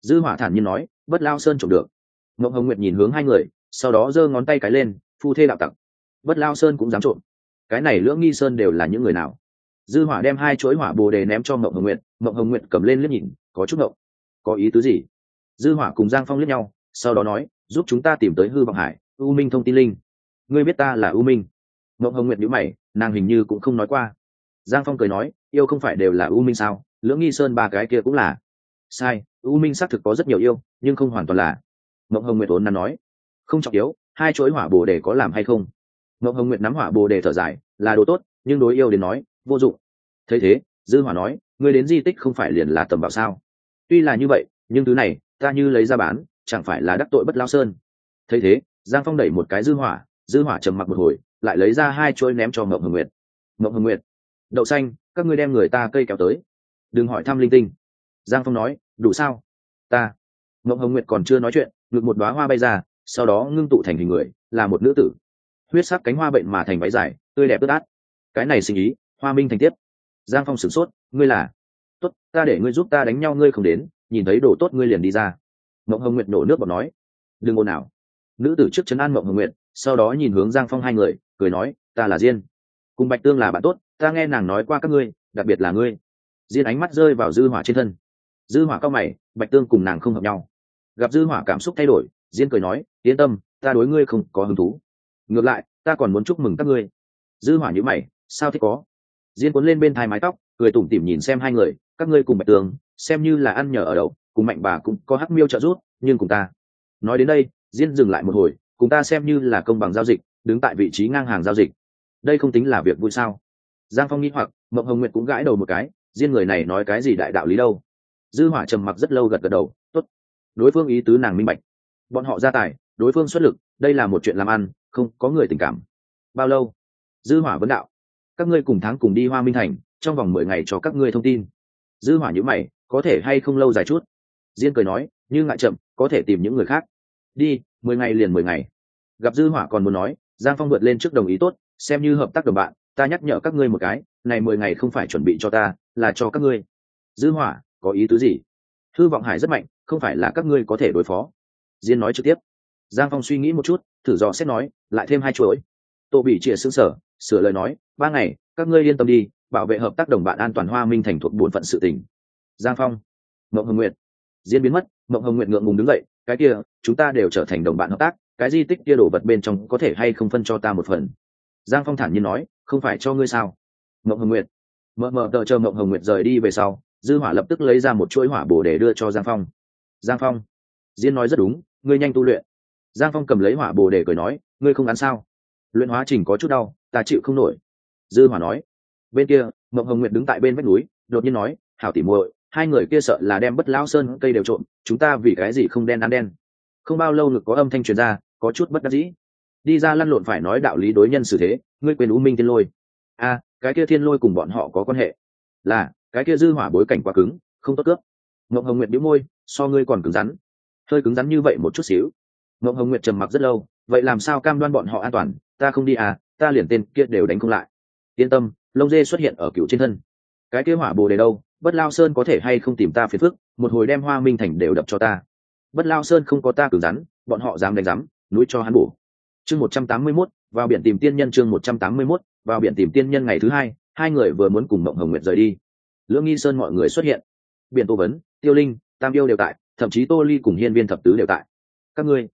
Dư hỏa thản nhiên nói bất lao sơn trộm được. Ngọc hồng nguyệt nhìn hướng hai người sau đó giơ ngón tay cái lên phu thê đạo tặc. Bất lao sơn cũng dám trộm. Cái này lưỡng nghi sơn đều là những người nào? Dư hỏa đem hai chuỗi hỏa bồ đề ném cho ngọc hồng nguyệt ngọc hồng nguyệt cầm lên liếc nhìn có chút động, có ý tứ gì? Dư hỏa cùng giang phong liếc nhau sau đó nói giúp chúng ta tìm tới hư vọng hải u minh thông tin linh. Ngươi biết ta là u minh mộng hồng nguyệt nhíu mày, nàng hình như cũng không nói qua. Giang phong cười nói, yêu không phải đều là u minh sao? Lưỡng nghi sơn ba cái kia cũng là. Sai, u minh xác thực có rất nhiều yêu, nhưng không hoàn toàn là. Mộng hồng nguyệt ốn nắn nói. Không trọng yếu, hai chuỗi hỏa bồ đề có làm hay không? Mộng hồng nguyệt nắm hỏa bồ đề thở dài, là đồ tốt, nhưng đối yêu đến nói, vô dụng. Thấy thế, dư hỏa nói người đến di tích không phải liền là tầm bảo sao? Tuy là như vậy, nhưng thứ này, ta như lấy ra bán, chẳng phải là đắc tội bất lao sơn. Thấy thế, giang phong đẩy một cái dư hỏa dư hỏa trầm mặc một hồi lại lấy ra hai chuôi ném cho mộng hồng nguyệt. Mộng hồng nguyệt, đậu xanh, các ngươi đem người ta cây kéo tới. Đừng hỏi thăm linh tinh. Giang phong nói, đủ sao? Ta. Mộng hồng nguyệt còn chưa nói chuyện, ngực một đoá hoa bay ra, sau đó ngưng tụ thành hình người, là một nữ tử. Huyết sắc cánh hoa bệnh mà thành váy dài, tươi đẹp ướt át. Cái này sinh ý, hoa minh thành tiếp. Giang phong sửng sốt, ngươi là? Tốt, ta để ngươi giúp ta đánh nhau, ngươi không đến, nhìn thấy đồ tốt ngươi liền đi ra. Mộng hồng nguyệt nổ nước bọt nói, đừng ồn nào nữ tử trước chấn an mộng hồng nguyệt, sau đó nhìn hướng giang phong hai người cười nói, ta là diên. Cùng bạch tương là bạn tốt, ta nghe nàng nói qua các ngươi, đặc biệt là ngươi. Diên ánh mắt rơi vào dư hỏa trên thân. Dư hỏa cao mày, bạch tương cùng nàng không hợp nhau. Gặp dư hỏa cảm xúc thay đổi, diên cười nói, yên tâm, ta đối ngươi không có hứng thú. Ngược lại, ta còn muốn chúc mừng các ngươi. Dư hỏa nhíu mày, sao thế có? Diên cuốn lên bên thai mái tóc, cười tủm tỉm nhìn xem hai người, các ngươi cùng bạch tường xem như là ăn nhờ ở đậu cùng mạnh bà cũng có hắc miêu trợ giúp, nhưng cùng ta. Nói đến đây, diên dừng lại một hồi, cùng ta xem như là công bằng giao dịch đứng tại vị trí ngang hàng giao dịch. Đây không tính là việc vui sao? Giang phong nghĩ hoặc, mộng hồng nguyệt cũng gãi đầu một cái diên người này nói cái gì đại đạo lý đâu? Dư hỏa trầm mặc rất lâu gật gật đầu, tốt. Đối phương ý tứ nàng minh bạch. Bọn họ ra tài, đối phương xuất lực, đây là một chuyện làm ăn, không có người tình cảm. Bao lâu? Dư hỏa vấn đạo. Các ngươi cùng tháng cùng đi hoa minh thành, trong vòng mười ngày cho các ngươi thông tin. Dư hỏa nhữ mày, có thể hay không lâu dài chút? Diên cười nói, như ngại chậm, có thể tìm những người khác. Đi, mười ngày liền mười ngày. Gặp dư hỏa còn muốn nói giang phong vượt lên trước đồng ý tốt, xem như hợp tác đồng bạn, ta nhắc nhở các ngươi một cái, này mười ngày không phải chuẩn bị cho ta, là cho các ngươi. Dư hỏa, có ý tứ gì? Thư vọng hải rất mạnh, không phải là các ngươi có thể đối phó. Diên nói trực tiếp. Giang phong suy nghĩ một chút, thử dò xét nói, lại thêm hai chuỗi. Tô bị chĩa xương sở, sửa lời nói, ba ngày, các ngươi yên tâm đi, bảo vệ hợp tác đồng bạn an toàn hoa minh thành thuộc bổn phận sự tỉnh giang phong. Mộng hồng nguyệt. Diễn biến mất, mộng hồng Nguyệt ngượng ngùng đứng dậy, cái kia, chúng ta đều trở thành đồng bạn hợp tác cái di tích kia đổ vật bên trong có thể hay không phân cho ta một phần? Giang phong thản nhiên nói, không phải cho ngươi sao? Mộng hồng nguyệt. Mờ mờ tờ chờ mộng hồng nguyệt rời đi về sau, dư hỏa lập tức lấy ra một chuỗi hỏa bổ để đưa cho giang phong. Giang phong. Diên nói rất đúng, ngươi nhanh tu luyện. Giang phong cầm lấy hỏa bồ để cười nói, ngươi không ăn sao? Luyện hóa trình có chút đau, ta chịu không nổi. Dư hỏa nói. Bên kia mộng hồng nguyệt đứng tại bên vách núi, đột nhiên nói, hảo tỉ muội, hai người kia sợ là đem bất lão sơn cây đều trộn chúng ta vì cái gì không đen ăn đen? Không bao lâu ngực có âm thanh truyền ra, có chút bất đắc dĩ. Đi ra lăn lộn phải nói đạo lý đối nhân xử thế, ngươi quên u minh thiên lôi. A cái kia thiên lôi cùng bọn họ có quan hệ. Là, cái kia dư hỏa bối cảnh quá cứng, không tốt cướp. Ngọc hồng nguyệt bĩu môi, so ngươi còn cứng rắn. Hơi cứng rắn như vậy một chút xíu. Ngọc hồng nguyệt trầm mặc rất lâu, vậy làm sao cam đoan bọn họ an toàn? Ta không đi à ta liền tên kia đều đánh không lại. Yên tâm, lông dê xuất hiện ở cựu trên thân. Cái kia hỏa bồ đề đâu, bất lao sơn có thể hay không tìm ta phiền phức, một hồi đem hoa minh thành đều đập cho ta bất lao sơn không có ta cứng rắn, bọn họ dám đánh rắm núi cho hắn bổ. Chương một trăm tám mươi mốt, vào biển tìm tiên nhân chương một trăm tám mươi mốt, vào biển tìm tiên nhân ngày thứ hai hai người vừa muốn cùng mộng hồng nguyệt rời đi. Lưỡng nghi sơn mọi người xuất hiện. Biển tô vấn, tiêu linh, tam yêu đều tại, thậm chí tô ly cùng hiên viên thập tứ đều tại. Các ngươi,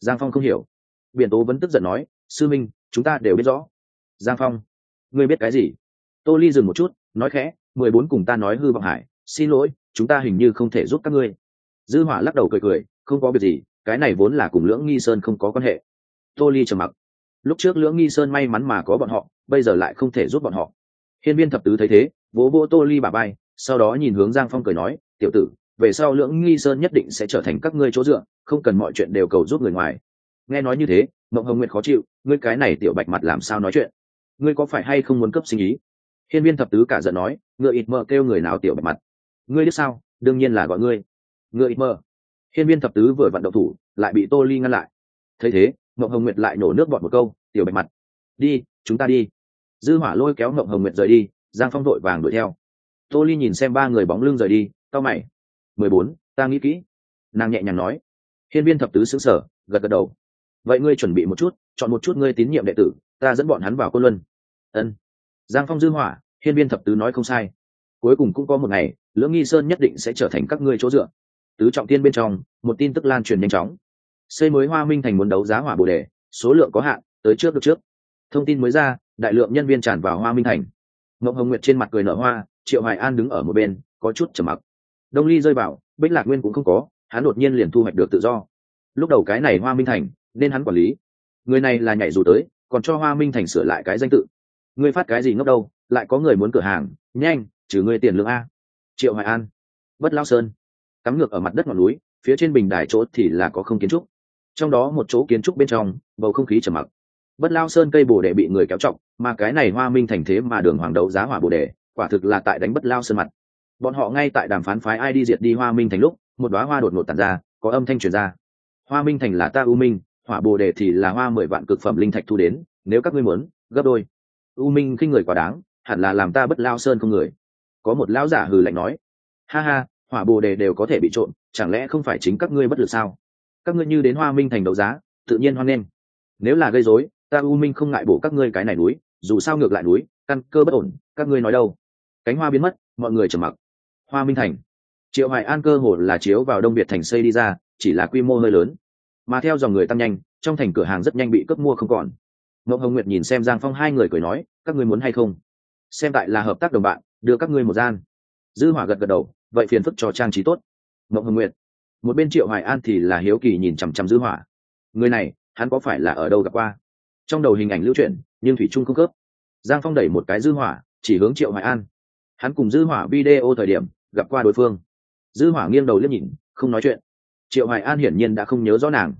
giang phong không hiểu. Biển tố vẫn tức giận nói, sư minh, chúng ta đều biết rõ. Giang phong, ngươi biết cái gì? Tô ly dừng một chút, nói khẽ, mười bốn cùng ta nói hư vọng hải, xin lỗi, chúng ta hình như không thể giúp các ngươi dư hỏa lắc đầu cười cười, không có việc gì, cái này vốn là cùng lưỡng nghi sơn không có quan hệ. Tô ly trầm mặc. Lúc trước lưỡng nghi sơn may mắn mà có bọn họ, bây giờ lại không thể giúp bọn họ. Hiên viên thập tứ thấy thế, vỗ vỗ tô ly bà bay sau đó nhìn hướng giang phong cười nói, tiểu tử, về sau lưỡng nghi sơn nhất định sẽ trở thành các ngươi chỗ dựa, không cần mọi chuyện đều cầu giúp người ngoài. Nghe nói như thế, mộng hồng nguyệt khó chịu, ngươi cái này tiểu bạch mặt làm sao nói chuyện? Ngươi có phải hay không muốn cấp sinh ý? Hiên viên thập tứ cả giận nói, ngựa ít mơ kêu người nào tiểu bạch mặt? Ngươi biết sao? Đương nhiên là gọi ngươi ngựa ít mơ. Hiên viên thập tứ vừa vận động thủ, lại bị tô ly ngăn lại. Thấy thế mộng hồng nguyệt lại nổ nước bọt một câu, tiểu bạch mặt, đi, chúng ta đi. Dư hỏa lôi kéo mộng hồng nguyệt rời đi, giang phong vội vàng đuổi theo. Tô ly nhìn xem ba người bóng lưng rời đi tao mày. Mười bốn, ta nghĩ kỹ. Nàng nhẹ nhàng nói. Hiên viên thập tứ xứng sở gật gật đầu. Vậy ngươi chuẩn bị một chút, chọn một chút ngươi tín nhiệm đệ tử, ta dẫn bọn hắn vào côn luân. Ân. Giang phong dư hỏa, hiên viên thập tứ nói không sai. Cuối cùng cũng có một ngày, lưỡng nghi sơn nhất định sẽ trở thành các ngươi chỗ dựa tứ trọng tiên bên trong, một tin tức lan truyền nhanh chóng. Xây mới hoa minh thành muốn đấu giá hỏa bồ đề, số lượng có hạn, tới trước được trước. Thông tin mới ra, đại lượng nhân viên tràn vào hoa minh thành. Ngộng hồng nguyệt trên mặt cười nở hoa, triệu hoài an đứng ở một bên, có chút trầm mặc. Đông ly rơi vào, bích lạc nguyên cũng không có, hắn đột nhiên liền thu hoạch được tự do. Lúc đầu cái này hoa minh thành, nên hắn quản lý. Người này là nhảy dù tới, còn cho hoa minh thành sửa lại cái danh tự. Ngươi phát cái gì ngốc đâu, lại có người muốn cửa hàng, nhanh, trừ ngươi tiền lương a. Triệu hoài an. Bất lao sơn cắm ngược ở mặt đất ngọn núi, phía trên bình đài chỗ thì là có không kiến trúc. Trong đó một chỗ kiến trúc bên trong, bầu không khí trầm mặc. Bất lao sơn cây bồ đề bị người kéo trọng mà cái này hoa minh thành thế mà đường hoàng đấu giá hỏa bồ đề, quả thực là tại đánh bất lao sơn mặt. Bọn họ ngay tại đàm phán phái ai đi diệt đi hoa minh thành lúc, một đoá hoa đột ngột tàn ra, có âm thanh truyền ra. Hoa minh thành là ta u minh, hỏa bồ đề thì là hoa mười vạn cực phẩm linh thạch thu đến, nếu các ngươi muốn, gấp đôi. U minh khinh người quá đáng, hẳn là làm ta bất lao sơn không người. Có một lão giả hừ lạnh nói. Ha ha hỏa bồ đề đều có thể bị trộn chẳng lẽ không phải chính các ngươi bất lực sao? Các ngươi như đến hoa minh thành đấu giá, tự nhiên hoan nghênh. Nếu là gây rối, ta u minh không ngại bổ các ngươi cái này núi, dù sao ngược lại núi, căn cơ bất ổn, các ngươi nói đâu? Cánh hoa biến mất, mọi người trầm mặc. Hoa minh thành. Triệu hoài an cơ hồ là chiếu vào đông việt thành xây đi ra, chỉ là quy mô hơi lớn. Mà theo dòng người tăng nhanh, trong thành cửa hàng rất nhanh bị cướp mua không còn. Ngọc hồng nguyệt nhìn xem giang phong hai người cười nói, các ngươi muốn hay không? Xem tại là hợp tác đồng bạn, đưa các ngươi một gian. Dư hỏa gật gật đầu vậy phiền phức cho trang trí tốt. Ngọc hồng nguyệt, một bên triệu hoài an thì là hiếu kỳ nhìn chằm chằm dư hỏa. Người này, hắn có phải là ở đâu gặp qua? Trong đầu hình ảnh lưu chuyển, nhưng thủy trung không khớp. Giang phong đẩy một cái dư hỏa, chỉ hướng triệu hoài an. Hắn cùng dư hỏa video thời điểm, gặp qua đối phương. Dư hỏa nghiêng đầu liếc nhìn, không nói chuyện. Triệu hoài an hiển nhiên đã không nhớ rõ nàng.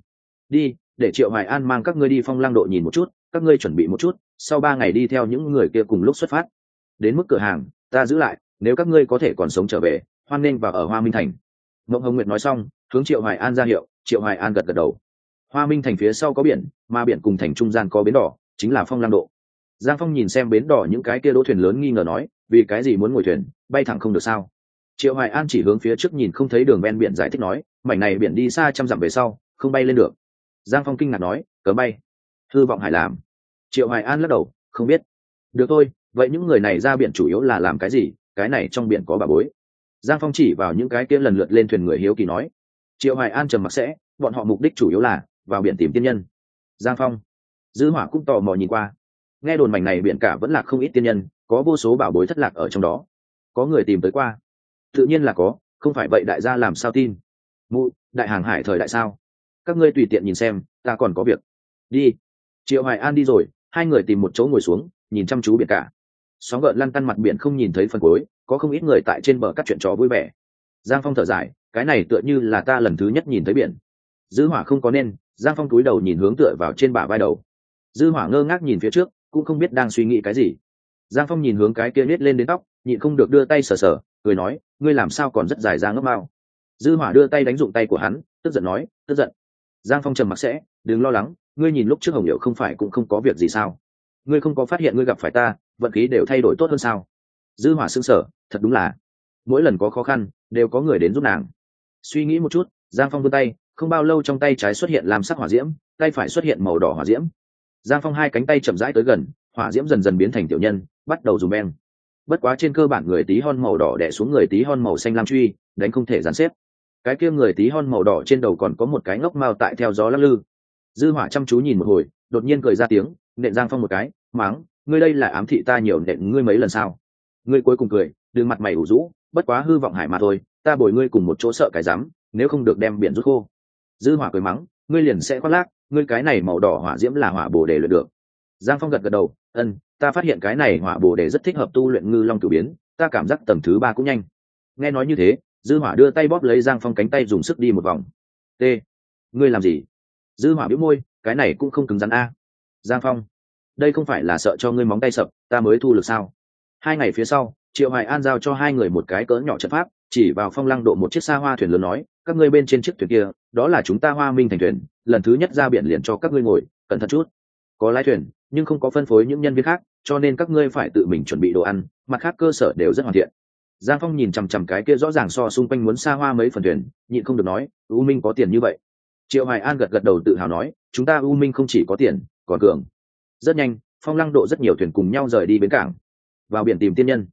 Đi, để triệu hoài an mang các ngươi đi phong lang độ nhìn một chút, các ngươi chuẩn bị một chút, sau ba ngày đi theo những người kia cùng lúc xuất phát. Đến mức cửa hàng, ta giữ lại, nếu các ngươi có thể còn sống trở về hoan nghênh vào ở hoa minh thành. Mộng hồng nguyệt nói xong, hướng triệu hoài an ra hiệu, triệu hoài an gật gật đầu. Hoa minh thành phía sau có biển, mà biển cùng thành trung gian có bến đỏ, chính là phong lang độ. Giang phong nhìn xem bến đỏ những cái kia đỗ thuyền lớn nghi ngờ nói, vì cái gì muốn ngồi thuyền, bay thẳng không được sao? Triệu hoài an chỉ hướng phía trước nhìn không thấy đường ven biển giải thích nói, mảnh này biển đi xa trăm dặm về sau, không bay lên được. Giang phong kinh ngạc nói, cớ bay? Hư vọng hải làm. Triệu hoài an lắc đầu, không biết. Được thôi, vậy những người này ra biển chủ yếu là làm cái gì? Cái này trong biển có bà bối giang phong chỉ vào những cái kia lần lượt lên thuyền người hiếu kỳ nói, triệu hoài an trầm mặc sẽ, bọn họ mục đích chủ yếu là vào biển tìm tiên nhân. Giang phong, dư hỏa cũng tò mò nhìn qua. Nghe đồn mảnh này biển cả vẫn là không ít tiên nhân, có vô số bảo bối thất lạc ở trong đó. Có người tìm tới qua. Tự nhiên là có, không phải vậy đại gia làm sao tin? Mụ, đại hàng hải thời đại sao? Các ngươi tùy tiện nhìn xem, ta còn có việc. Đi. Triệu hoài an đi rồi, hai người tìm một chỗ ngồi xuống, nhìn chăm chú biển cả. Sóng gợn lăn tăn mặt biển không nhìn thấy phần cuối có không ít người tại trên bờ các chuyện trò vui vẻ. Giang phong thở dài, cái này tựa như là ta lần thứ nhất nhìn thấy biển. Dư hỏa không có nên, giang phong túi đầu nhìn hướng tựa vào trên bả vai đầu. Dư hỏa ngơ ngác nhìn phía trước, cũng không biết đang suy nghĩ cái gì. Giang phong nhìn hướng cái kia nết lên đến tóc, nhịn không được đưa tay sờ sờ, cười nói, ngươi làm sao còn rất dài ra ngấp mao dư hỏa đưa tay đánh dụng tay của hắn, tức giận nói, tức giận. Giang phong trầm mặc sẽ, đừng lo lắng, ngươi nhìn lúc trước hồng hiệu không phải cũng không có việc gì sao? Ngươi không có phát hiện ngươi gặp phải ta, vận khí đều thay đổi tốt hơn sao? Dư hỏa sững sở, thật đúng là. Mỗi lần có khó khăn đều có người đến giúp nàng. Suy nghĩ một chút giang phong vươn tay không bao lâu trong tay trái xuất hiện làm sắc hỏa diễm tay phải xuất hiện màu đỏ hỏa diễm. Giang phong hai cánh tay chậm rãi tới gần hỏa diễm dần dần biến thành tiểu nhân bắt đầu dùng beng. Bất quá trên cơ bản người tí hon màu đỏ đẻ xuống người tí hon màu xanh lam truy đánh không thể dàn xếp. Cái kia người tí hon màu đỏ trên đầu còn có một cái ngốc mao tại theo gió lắc lư. Dư hỏa chăm chú nhìn một hồi đột nhiên cười ra tiếng nện giang phong một cái mắng ngươi đây là ám thị ta nhiều nện ngươi mấy lần sao? Ngươi cuối cùng cười đừng mặt mày ủ rũ, bất quá hư vọng hải mà thôi, ta bồi ngươi cùng một chỗ sợ cái rắm, nếu không được đem biển rút khô. Dư hỏa cười mắng, ngươi liền sẽ khoác lác, ngươi cái này màu đỏ hỏa diễm là hỏa bồ đề luyện được. Giang phong gật gật đầu ân ta phát hiện cái này hỏa bồ đề rất thích hợp tu luyện ngư long cửu biến, ta cảm giác tầm thứ ba cũng nhanh. Nghe nói như thế, dư hỏa đưa tay bóp lấy giang phong cánh tay dùng sức đi một vòng. T ngươi làm gì? Dư hỏa bĩu môi, cái này cũng không cứng rắn a. Giang phong, đây không phải là sợ cho ngươi móng tay sập, ta mới thu lực sao? Hai ngày phía sau, triệu hoài an giao cho hai người một cái cỡ nhỏ trận pháp, chỉ vào phong lăng độ một chiếc xa hoa thuyền lớn nói, các ngươi bên trên chiếc thuyền kia, đó là chúng ta hoa minh thành thuyền, lần thứ nhất ra biển liền cho các ngươi ngồi, cẩn thận chút. Có lái thuyền, nhưng không có phân phối những nhân viên khác, cho nên các ngươi phải tự mình chuẩn bị đồ ăn, mặt khác cơ sở đều rất hoàn thiện. Giang phong nhìn chằm chằm cái kia rõ ràng so xung quanh muốn xa hoa mấy phần thuyền, nhịn không được nói, u minh có tiền như vậy? Triệu hoài an gật gật đầu tự hào nói, chúng ta u minh không chỉ có tiền, còn cường. Rất nhanh, phong lăng độ rất nhiều thuyền cùng nhau rời đi bến cảng vào biển tìm tiên nhân.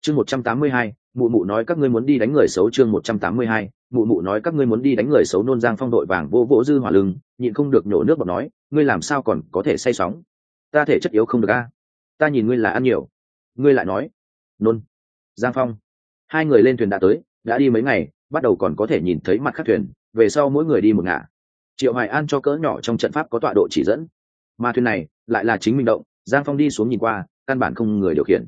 Chương một trăm tám mươi hai, mụ mụ nói các ngươi muốn đi đánh người xấu chương một trăm tám mươi hai, mụ mụ nói các ngươi muốn đi đánh người xấu nôn giang phong đội vàng vô vỗ dư hỏa lưng, nhịn không được nhổ nước bọt nói, ngươi làm sao còn có thể say sóng? Ta thể chất yếu không được a. Ta nhìn ngươi là ăn nhiều. Ngươi lại nói, nôn. Giang phong. Hai người lên thuyền đã tới, đã đi mấy ngày, bắt đầu còn có thể nhìn thấy mặt khác thuyền, về sau mỗi người đi một ngả. Triệu hoài an cho cỡ nhỏ trong trận pháp có tọa độ chỉ dẫn. Mà thuyền này lại là chính mình động, giang phong đi xuống nhìn qua, căn bản không người điều khiển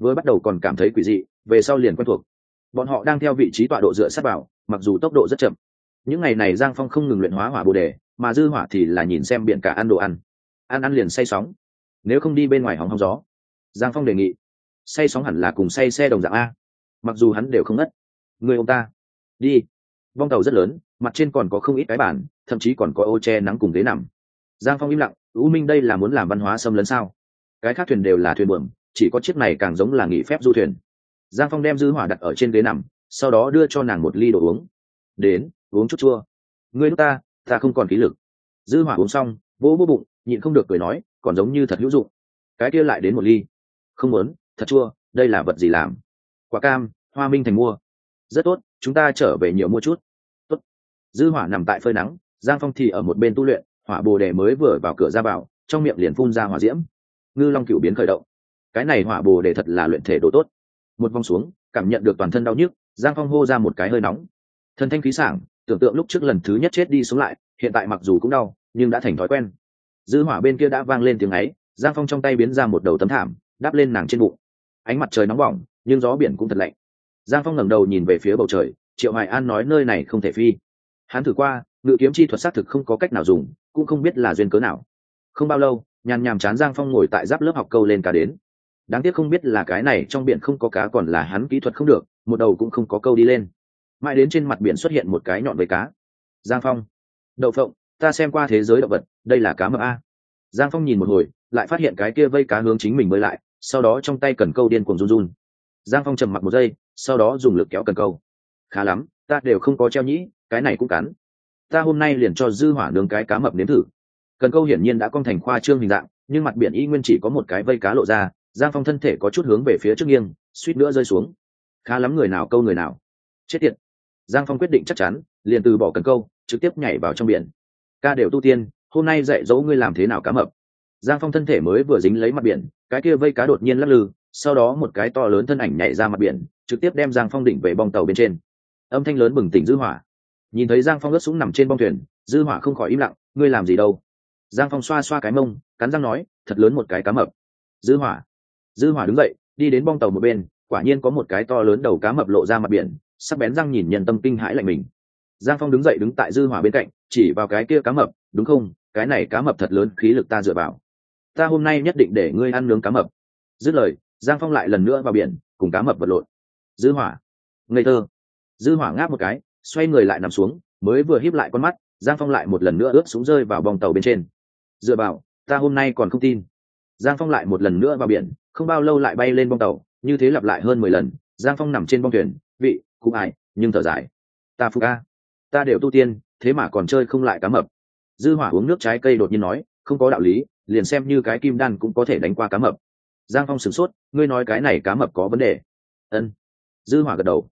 vừa bắt đầu còn cảm thấy quỷ dị, về sau liền quen thuộc. Bọn họ đang theo vị trí tọa độ dựa sát vào, mặc dù tốc độ rất chậm. Những ngày này giang phong không ngừng luyện hóa hỏa bồ đề, mà dư hỏa thì là nhìn xem biển cả ăn đồ ăn. Ăn ăn liền say sóng. Nếu không đi bên ngoài hóng hóng gió. Giang phong đề nghị. Say sóng hẳn là cùng say xe đồng dạng a. Mặc dù hắn đều không ngất. Người ông ta. Đi. Vong tàu rất lớn, mặt trên còn có không ít cái bản, thậm chí còn có ô che nắng cùng ghế nằm. Giang phong im lặng. U minh đây là muốn làm văn hóa xâm lấn sao? Cái khác thuyền đều là thuyền buồm chỉ có chiếc này càng giống là nghỉ phép du thuyền. Giang phong đem dư hỏa đặt ở trên ghế nằm, sau đó đưa cho nàng một ly đồ uống. Đến, uống chút chua. Ngươi ta ta không còn khí lực. Dư hỏa uống xong, vỗ vỗ bụng, nhịn không được cười nói, còn giống như thật hữu dụng. Cái kia lại đến một ly. Không muốn, thật chua, đây là vật gì làm? Quả cam, hoa minh thành mua. Rất tốt, chúng ta trở về nhiều mua chút. Tốt. Dư hỏa nằm tại phơi nắng, giang phong thì ở một bên tu luyện, hỏa bồ đề mới vừa vào cửa ra vào, trong miệng liền phun ra hỏa diễm. Ngư long cửu biến khởi động cái này hỏa bồ đề thật là luyện thể đồ tốt. Một vòng xuống, cảm nhận được toàn thân đau nhức, giang phong hô ra một cái hơi nóng. Thân thanh khí sảng, tưởng tượng lúc trước lần thứ nhất chết đi xuống lại, hiện tại mặc dù cũng đau, nhưng đã thành thói quen. Dư hỏa bên kia đã vang lên tiếng ấy, giang phong trong tay biến ra một đầu tấm thảm đáp lên nàng trên bụng. Ánh mặt trời nóng bỏng, nhưng gió biển cũng thật lạnh. Giang phong ngẩng đầu nhìn về phía bầu trời, triệu hoài an nói nơi này không thể phi. Hắn thử qua, ngự kiếm chi thuật xác thực không có cách nào dùng, cũng không biết là duyên cớ nào. Không bao lâu, nhàn nhàm chán giang phong ngồi tại giáp lớp học câu lên cá đến đáng tiếc không biết là cái này trong biển không có cá còn là hắn kỹ thuật không được, một đầu cũng không có câu đi lên. Mãi đến trên mặt biển xuất hiện một cái nhọn với cá. Giang phong. Đậu phộng, ta xem qua thế giới động vật, đây là cá mập a. Giang phong nhìn một hồi, lại phát hiện cái kia vây cá hướng chính mình mới lại, sau đó trong tay cần câu điên cuồng run run. Giang phong trầm mặc một giây, sau đó dùng lực kéo cần câu. Khá lắm, ta đều không có treo nhĩ, cái này cũng cắn. Ta hôm nay liền cho dư hỏa nướng cái cá mập nếm thử. Cần câu hiển nhiên đã cong thành khoa trương hình dạng, nhưng mặt biển y nguyên chỉ có một cái vây cá lộ ra giang phong thân thể có chút hướng về phía trước nghiêng, suýt nữa rơi xuống. Khá lắm người nào câu người nào. Chết tiệt. Giang phong quyết định chắc chắn, liền từ bỏ cần câu, trực tiếp nhảy vào trong biển. Ca đều tu tiên, hôm nay dạy dỗ ngươi làm thế nào cá mập. Giang phong thân thể mới vừa dính lấy mặt biển, cái kia vây cá đột nhiên lắc lư, sau đó một cái to lớn thân ảnh nhảy ra mặt biển, trực tiếp đem giang phong đỉnh về bong tàu bên trên. Âm thanh lớn bừng tỉnh dư hỏa. Nhìn thấy giang phong ướt súng nằm trên bong thuyền, dư hỏa không khỏi im lặng, ngươi làm gì đâu? Giang phong xoa xoa cái mông, cắn răng nói, thật lớn một cái cá mập. Dư hỏa dư hỏa đứng dậy, đi đến bong tàu một bên, quả nhiên có một cái to lớn đầu cá mập lộ ra mặt biển, sắc bén răng nhìn nhân tâm kinh hãi lạnh mình. Giang phong đứng dậy đứng tại dư hỏa bên cạnh, chỉ vào cái kia cá mập, đúng không? Cái này cá mập thật lớn, khí lực ta dựa vào. Ta hôm nay nhất định để ngươi ăn nướng cá mập. Dứt lời, giang phong lại lần nữa vào biển, cùng cá mập vật lộn. Dư hỏa, ngây thơ. Dư hỏa ngáp một cái, xoay người lại nằm xuống, mới vừa híp lại con mắt, giang phong lại một lần nữa ướt xuống rơi vào bong tàu bên trên. Dựa vào, ta hôm nay còn không tin giang phong lại một lần nữa vào biển, không bao lâu lại bay lên bong tàu, như thế lặp lại hơn mười lần, giang phong nằm trên bong thuyền, vị, cũng ai, nhưng thở dài. Ta phục a. Ta đều tu tiên, thế mà còn chơi không lại cá mập. Dư hỏa uống nước trái cây đột nhiên nói, không có đạo lý, liền xem như cái kim đan cũng có thể đánh qua cá mập. Giang phong sửng sốt, ngươi nói cái này cá mập có vấn đề. Ân. Dư hỏa gật đầu.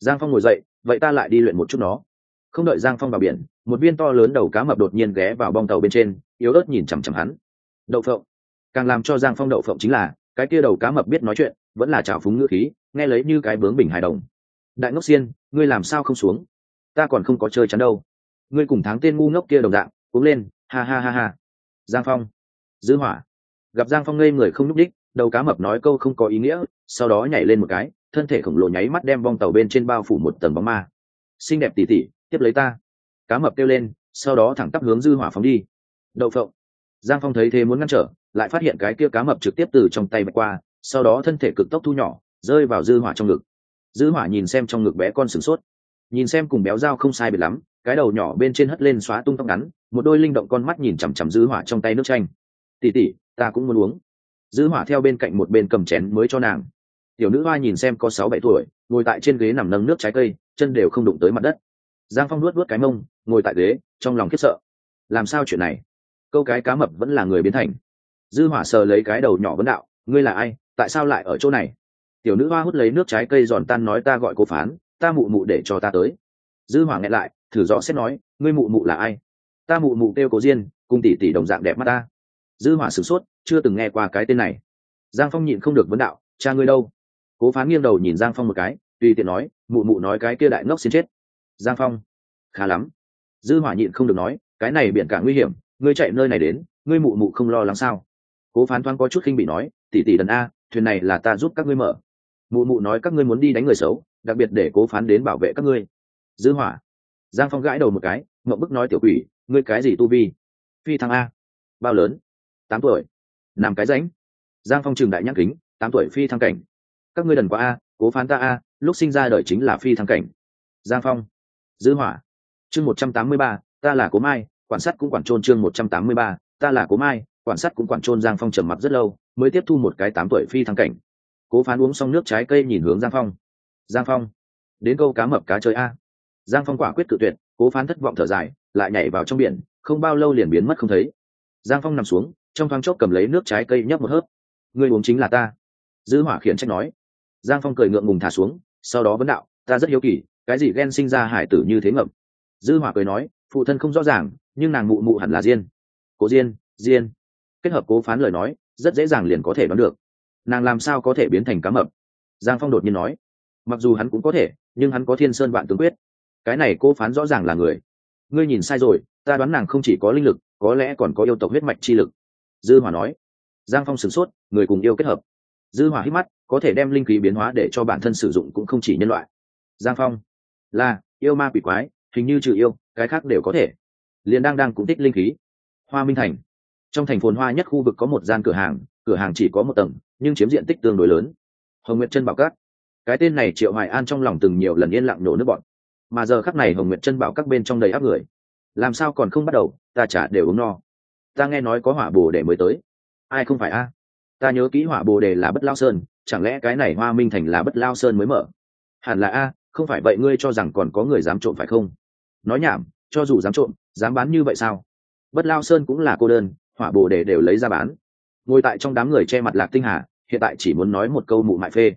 Giang phong ngồi dậy, vậy ta lại đi luyện một chút nó. Không đợi giang phong vào biển, một viên to lớn đầu cá mập đột nhiên ghé vào bong tàu bên trên, yếu ớt nhìn chằm chằm hắn. Đậu phộng càng làm cho giang phong đậu phộng chính là, cái kia đầu cá mập biết nói chuyện, vẫn là trào phúng ngữ khí, nghe lấy như cái bướng bình hài đồng. Đại ngốc xiên, ngươi làm sao không xuống? Ta còn không có chơi chắn đâu. Ngươi cùng tháng tên ngu ngốc kia đồng dạng cũng lên, ha ha ha ha. Giang phong. Dư hỏa. Gặp giang phong ngây người không nhúc đích đầu cá mập nói câu không có ý nghĩa, sau đó nhảy lên một cái, thân thể khổng lồ nháy mắt đem bong tàu bên trên bao phủ một tầng bóng ma. Xinh đẹp tỉ tỉ, tiếp lấy ta. Cá mập kêu lên, sau đó thẳng tắp hướng dư hỏa phóng đi. Đậu phộng. Giang phong thấy thế muốn ngăn trở lại phát hiện cái kia cá mập trực tiếp từ trong tay bạch qua sau đó thân thể cực tốc thu nhỏ rơi vào dư hỏa trong ngực. Dư hỏa nhìn xem trong ngực bé con sửng sốt. Nhìn xem cùng béo dao không sai biệt lắm cái đầu nhỏ bên trên hất lên xóa tung tóc ngắn một đôi linh động con mắt nhìn chằm chằm dư hỏa trong tay nước chanh. Tỷ tỷ, ta cũng muốn uống. Dư hỏa theo bên cạnh một bên cầm chén mới cho nàng. Tiểu nữ hoa nhìn xem có sáu bảy tuổi ngồi tại trên ghế nằm nâng nước trái cây chân đều không đụng tới mặt đất. Giang phong nuốt nuốt cái mông ngồi tại ghế trong lòng khiếp sợ. Làm sao chuyện này? Câu cái cá mập vẫn là người biến thành dư hỏa sờ lấy cái đầu nhỏ vấn đạo, ngươi là ai? Tại sao lại ở chỗ này? Tiểu nữ hoa hút lấy nước trái cây giòn tan nói, ta gọi cô phán, ta mụ mụ để cho ta tới. Dư hỏa nghẹn lại, thử rõ xét nói, ngươi mụ mụ là ai? Ta mụ mụ kêu cố diên, cùng tỷ tỷ đồng dạng đẹp mắt ta. Dư hỏa sửng sốt, chưa từng nghe qua cái tên này. Giang phong nhịn không được vấn đạo, cha ngươi đâu? Cố phán nghiêng đầu nhìn giang phong một cái, tùy tiện nói, mụ mụ nói cái kia đại ngốc xin chết. Giang phong, khá lắm. Dư hỏa nhịn không được nói, cái này biển cả nguy hiểm, ngươi chạy nơi này đến, ngươi mụ mụ không lo lắng sao? Cố phán thoáng có chút khinh bị nói, tỷ tỷ đần a, thuyền này là ta giúp các ngươi mở. Mụ mụ nói các ngươi muốn đi đánh người xấu, đặc biệt để cố phán đến bảo vệ các ngươi. Dư hỏa. Giang phong gãi đầu một cái ngậm bức nói, tiểu quỷ, ngươi cái gì tu vi? Phi thăng a. Bao lớn? Tám tuổi. Làm cái ránh. Giang phong trường đại nhắc kính, tám tuổi phi thăng cảnh. Các ngươi đần quá a, cố phán ta a, lúc sinh ra đời chính là phi thăng cảnh. Giang phong. Dư hỏa. Chương một trăm tám mươi ba, ta là cố mai, quản sát cũng quản trôn chương một trăm tám mươi ba, ta là cố mai quản sát cũng quản trôn giang phong trầm mặc rất lâu, mới tiếp thu một cái tám tuổi phi thăng cảnh. Cố phán uống xong nước trái cây nhìn hướng giang phong. Giang phong, đến câu cá mập cá chơi a. Giang phong quả quyết cự tuyệt, cố phán thất vọng thở dài, lại nhảy vào trong biển, không bao lâu liền biến mất không thấy. Giang phong nằm xuống, trong thoáng chốc cầm lấy nước trái cây nhấp một hớp. Người uống chính là ta. Dư hỏa khiển trách nói. Giang phong cười ngượng ngùng thả xuống, sau đó vấn đạo, ta rất hiếu kỳ, cái gì ghen sinh ra hải tử như thế ngậm? Dư hỏa cười nói, phụ thân không rõ ràng, nhưng nàng mụ mụ hẳn là diên. Cố diên diên kết hợp cố phán lời nói, rất dễ dàng liền có thể đoán được. Nàng làm sao có thể biến thành cá mập? Giang phong đột nhiên nói. Mặc dù hắn cũng có thể, nhưng hắn có thiên sơn vạn tướng quyết. Cái này cô phán rõ ràng là người. Ngươi nhìn sai rồi, ta đoán nàng không chỉ có linh lực, có lẽ còn có yêu tộc huyết mạch chi lực. Dư hỏa nói. Giang phong sửng sốt, người cùng yêu kết hợp. Dư hỏa hít mắt, có thể đem linh khí biến hóa để cho bản thân sử dụng cũng không chỉ nhân loại. Giang phong. Là, yêu ma quỷ quái, hình như trừ yêu, cái khác đều có thể. Liền đang đang cũng thích linh khí. Hoa minh thành trong thành phồn hoa nhất khu vực có một gian cửa hàng cửa hàng chỉ có một tầng, nhưng chiếm diện tích tương đối lớn. Hồng nguyệt chân bảo cát cái tên này triệu hoài an trong lòng từng nhiều lần yên lặng nổ nước bọn mà giờ khắc này hồng nguyệt chân bảo các bên trong đầy áp người. Làm sao còn không bắt đầu, ta chả đều uống no. Ta nghe nói có hỏa bồ đề mới tới. Ai không phải a? Ta nhớ kỹ hỏa bồ đề là bất lao sơn, chẳng lẽ cái này hoa minh thành là bất lao sơn mới mở? Hẳn là a, không phải vậy ngươi cho rằng còn có người dám trộm phải không? Nói nhảm, cho dù dám trộm, dám bán như vậy sao? Bất lao sơn cũng là cô đơn hỏa bồ đề đều lấy ra bán. Ngồi tại trong đám người che mặt lạc tinh hà, hiện tại chỉ muốn nói một câu mụ mại phê.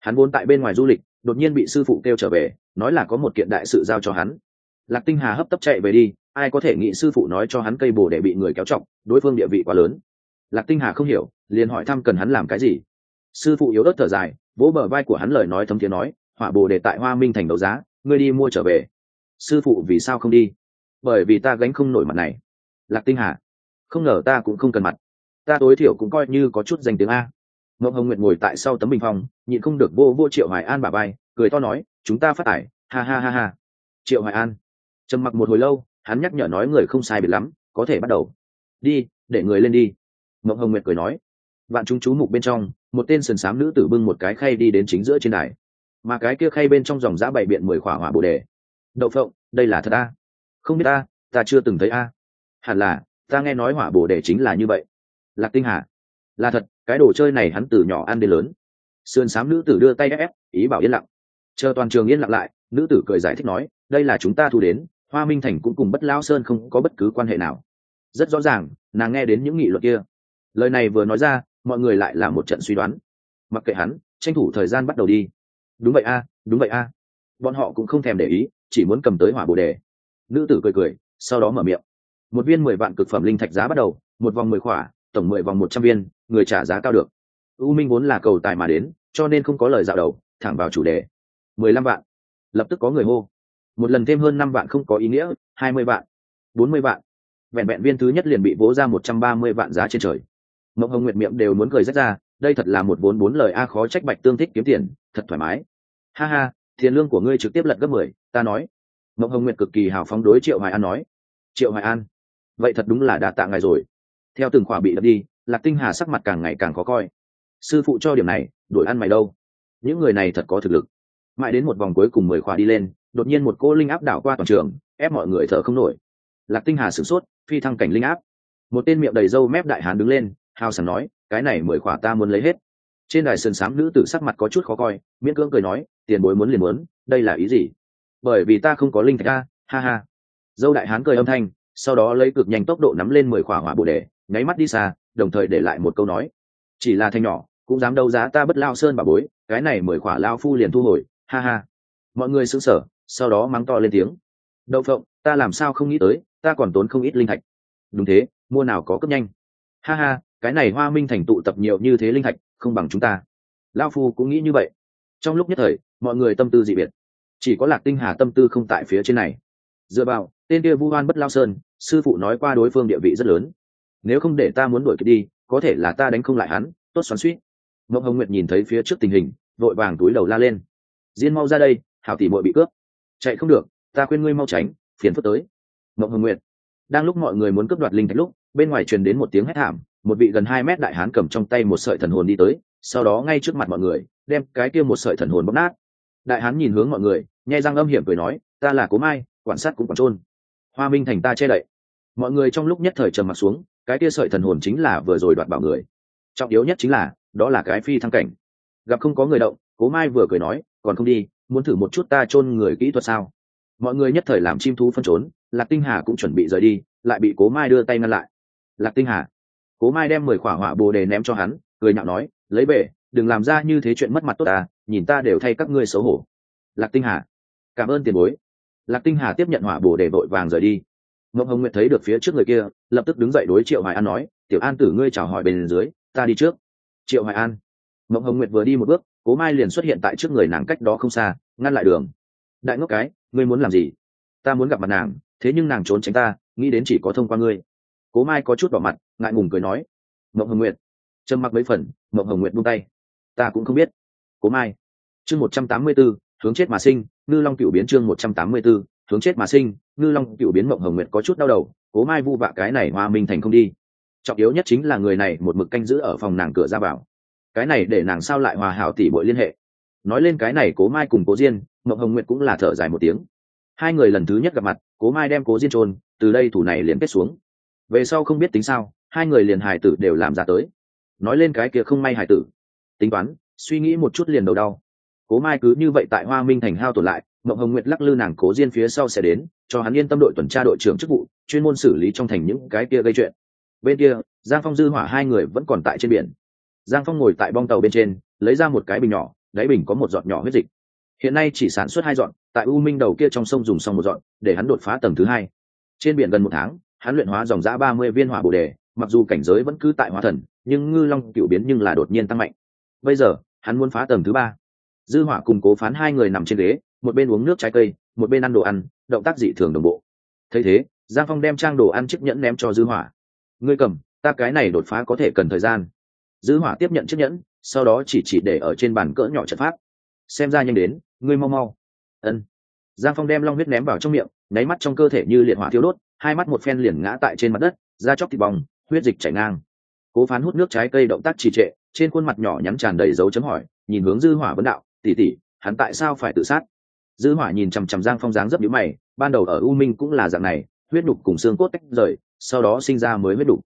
Hắn vốn tại bên ngoài du lịch, đột nhiên bị sư phụ kêu trở về, nói là có một kiện đại sự giao cho hắn. Lạc tinh hà hấp tấp chạy về đi, ai có thể nghĩ sư phụ nói cho hắn cây bồ để bị người kéo trọng đối phương địa vị quá lớn. Lạc tinh hà không hiểu, liền hỏi thăm cần hắn làm cái gì. Sư phụ yếu ớt thở dài, vỗ bờ vai của hắn lời nói thấm thiế nói, hỏa bồ để tại hoa minh thành đấu giá, ngươi đi mua trở về. Sư phụ vì sao không đi? Bởi vì ta gánh không nổi mặt này. Lạc tinh hà không ngờ ta cũng không cần mặt. Ta tối thiểu cũng coi như có chút danh tiếng a. Ngộng hồng nguyệt ngồi tại sau tấm bình phong, nhịn không được vô vô triệu hoài an bà bay cười to nói, chúng ta phát tải, ha ha ha ha. Triệu hoài an trầm mặc một hồi lâu, hắn nhắc nhở nói người không sai biệt lắm, có thể bắt đầu. Đi, để người lên đi. Ngộng hồng nguyệt cười nói. Bạn chúng chú mục bên trong, một tên sườn xám nữ tử bưng một cái khay đi đến chính giữa trên đài. Mà cái kia khay bên trong dòng giã bảy biện mười khỏa hỏa bồ đề. Đậu phộng, đây là thật a. Không biết a, ta chưa từng thấy a. Hẳn là ta nghe nói hỏa bồ đề chính là như vậy. Lạc tinh hà, là thật, cái đồ chơi này hắn từ nhỏ ăn đến lớn. Sườn xám nữ tử đưa tay ép ý bảo yên lặng. Chờ toàn trường yên lặng lại, nữ tử cười giải thích nói, đây là chúng ta thu đến, hoa minh thành cũng cùng bất lao sơn không có bất cứ quan hệ nào. Rất rõ ràng, nàng nghe đến những nghị luận kia. Lời này vừa nói ra, mọi người lại là một trận suy đoán. Mặc kệ hắn, tranh thủ thời gian bắt đầu đi. Đúng vậy a, đúng vậy a. Bọn họ cũng không thèm để ý, chỉ muốn cầm tới hỏa bồ đề. Nữ tử cười cười, sau đó mở miệng một viên mười vạn cực phẩm linh thạch giá bắt đầu, một vòng mười khỏa, tổng mười vòng một trăm viên, người trả giá cao được. U minh vốn là cầu tài mà đến, cho nên không có lời dạo đầu, thẳng vào chủ đề. Mười lăm vạn. Lập tức có người hô. Một lần thêm hơn năm vạn không có ý nghĩa, hai mươi vạn, bốn mươi vạn. Vẹn vẹn viên thứ nhất liền bị vỗ ra một trăm ba mươi vạn giá trên trời. Mộng hồng nguyệt miệng đều muốn cười rách ra, đây thật là một vốn bốn lời a khó trách bạch tương thích kiếm tiền, thật thoải mái. Ha ha, tiền lương của ngươi trực tiếp lật gấp mười, ta nói. Mộng hồng nguyệt cực kỳ hào phóng đối triệu hoài an nói. Triệu hoài an vậy thật đúng là đã tạ ngài rồi. Theo từng khỏa bị đập đi, lạc tinh hà sắc mặt càng ngày càng khó coi. Sư phụ cho điểm này, đuổi ăn mày đâu? Những người này thật có thực lực. Mãi đến một vòng cuối cùng mười khỏa đi lên, đột nhiên một cô linh áp đảo qua toàn trường, ép mọi người thở không nổi. Lạc tinh hà sửng sốt, phi thăng cảnh linh áp. Một tên miệng đầy râu mép đại hán đứng lên, hào sảng nói, cái này mười khỏa ta muốn lấy hết. Trên đài sơn sám nữ tử sắc mặt có chút khó coi, miễn cưỡng cười nói, tiền bối muốn liền muốn, đây là ý gì? Bởi vì ta không có linh thạch a ha ha. Dâu đại hán cười âm thanh sau đó lấy cực nhanh tốc độ nắm lên mười khỏa hỏa bồ đề, nháy mắt đi xa, đồng thời để lại một câu nói. Chỉ là thanh nhỏ, cũng dám đấu giá ta bất lao sơn bà bối, cái này mười khỏa lao phu liền thu hồi, ha ha. Mọi người sững sờ, sau đó mắng to lên tiếng. Đậu phộng, ta làm sao không nghĩ tới, ta còn tốn không ít linh thạch. Đúng thế, mua nào có cấp nhanh. Ha ha, cái này hoa minh thành tụ tập nhiều như thế linh thạch, không bằng chúng ta. Lao phu cũng nghĩ như vậy. Trong lúc nhất thời, mọi người tâm tư dị biệt. Chỉ có lạc tinh hà tâm tư không tại phía trên này. Dựa vào tên kia vu hoan bất lao sơn, sư phụ nói qua đối phương địa vị rất lớn. Nếu không để ta muốn đuổi kịp đi, có thể là ta đánh không lại hắn, tốt xoắn suýt mộng hồng nguyệt nhìn thấy phía trước tình hình, vội vàng túi đầu la lên. Diên mau ra đây, hảo tỷ bội bị cướp. Chạy không được, ta khuyên ngươi mau tránh, phiền phức tới. Mộng hồng nguyệt. Đang lúc mọi người muốn cướp đoạt linh thạch lúc, bên ngoài truyền đến một tiếng hét thảm, một vị gần hai mét đại hán cầm trong tay một sợi thần hồn đi tới, sau đó ngay trước mặt mọi người, đem cái kia một sợi thần hồn bóp nát. Đại hán nhìn hướng mọi người, nhai răng âm hiểm cười nói, ta là cố mai, quản sát cũng còn trôn hoa minh thành ta che đậy. Mọi người trong lúc nhất thời trầm mặt xuống, cái tia sợi thần hồn chính là vừa rồi đoạt bảo người. Trọng yếu nhất chính là, đó là cái phi thăng cảnh. Gặp không có người động, cố mai vừa cười nói, còn không đi, muốn thử một chút ta chôn người kỹ thuật sao? Mọi người nhất thời làm chim thú phân trốn, lạc tinh hà cũng chuẩn bị rời đi, lại bị cố mai đưa tay ngăn lại. Lạc tinh hà. Cố mai đem mười khỏa hỏa bồ đề ném cho hắn, cười nhạo nói, lấy bể, đừng làm ra như thế chuyện mất mặt tốt ta, nhìn ta đều thay các ngươi xấu hổ. Lạc tinh hà, cảm ơn tiền bối lạc tinh hà tiếp nhận hỏa bồ để vội vàng rời đi. Ngọc hồng nguyệt thấy được phía trước người kia, lập tức đứng dậy đối triệu hoài an nói, tiểu an tử ngươi chào hỏi bên dưới, ta đi trước. Triệu hoài an. Ngọc hồng nguyệt vừa đi một bước, cố mai liền xuất hiện tại trước người nàng cách đó không xa, ngăn lại đường. Đại ngốc cái, ngươi muốn làm gì? Ta muốn gặp mặt nàng, thế nhưng nàng trốn tránh ta, nghĩ đến chỉ có thông qua ngươi. Cố mai có chút đỏ mặt, ngại ngùng cười nói. Mộng hồng nguyệt. Trâm mặc mấy phần mộng hồng nguyệt buông tay. Ta cũng không biết. Cố mai. Chương một trăm tám mươi b ố hướng chết mà sinh ngư long cựu biến chương một trăm tám mươi b ố hướng chết mà sinh, ngư long cựu biến mộng hồng nguyệt có chút đau đầu, cố mai vu vạ cái này hoa minh thành không đi. Trọng yếu nhất chính là người này một mực canh giữ ở phòng nàng cửa ra vào. Cái này để nàng sao lại hòa hảo tỷ bội liên hệ? Nói lên cái này cố mai cùng cố diên, mộng hồng nguyệt cũng là thở dài một tiếng. Hai người lần thứ nhất gặp mặt, cố mai đem cố diên trôn từ đây thủ này liền kết xuống. Về sau không biết tính sao, hai người liền hài tử đều làm ra tới. Nói lên cái kia không may hài tử. Tính toán, suy nghĩ một chút liền đầu đau cố mai cứ như vậy tại hoa minh thành hao tổn lại, mộng hồng nguyệt lắc lư nàng cố diên phía sau sẽ đến, cho hắn yên tâm đội tuần tra đội trưởng chức vụ, chuyên môn xử lý trong thành những cái kia gây chuyện. Bên kia, giang phong dư hỏa hai người vẫn còn tại trên biển. Giang phong ngồi tại bong tàu bên trên, lấy ra một cái bình nhỏ, đáy bình có một giọt nhỏ huyết dịch. Hiện nay chỉ sản xuất hai dọn tại u minh đầu kia trong sông dùng xong một dọn để hắn đột phá tầng thứ hai. Trên biển gần một tháng, hắn luyện hóa dòng giã ba mươi viên hỏa bồ đề, mặc dù cảnh giới vẫn cứ tại hóa thần, nhưng ngư long cựu biến nhưng là đột nhiên tăng mạnh. Bây giờ, hắn muốn phá tầng thứ ba dư hỏa cùng cố phán hai người nằm trên ghế, một bên uống nước trái cây, một bên ăn đồ ăn, động tác dị thường đồng bộ. Thấy thế, giang phong đem trang đồ ăn chiếc nhẫn ném cho dư hỏa. Ngươi cầm, ta cái này đột phá có thể cần thời gian. Dư hỏa tiếp nhận chiếc nhẫn, sau đó chỉ chỉ để ở trên bàn cỡ nhỏ trận pháp. Xem ra nhanh đến, ngươi mau mau. Ân. Giang phong đem long huyết ném vào trong miệng, nháy mắt trong cơ thể như liệt hỏa thiêu đốt, hai mắt một phen liền ngã tại trên mặt đất, da chóc thịt bong, huyết dịch chảy ngang. Cố phán hút nước trái cây động tác trì trệ, trên khuôn mặt nhỏ nhắn tràn đầy dấu chấm hỏi, nhìn hướng dư hỏa vấn đạo tỉ tỉ hắn tại sao phải tự sát? Dư hỏa nhìn chằm chằm giang phong dáng rất nhíu mày, ban đầu ở u minh cũng là dạng này, huyết đục cùng xương cốt tách rời, sau đó sinh ra mới huyết đục.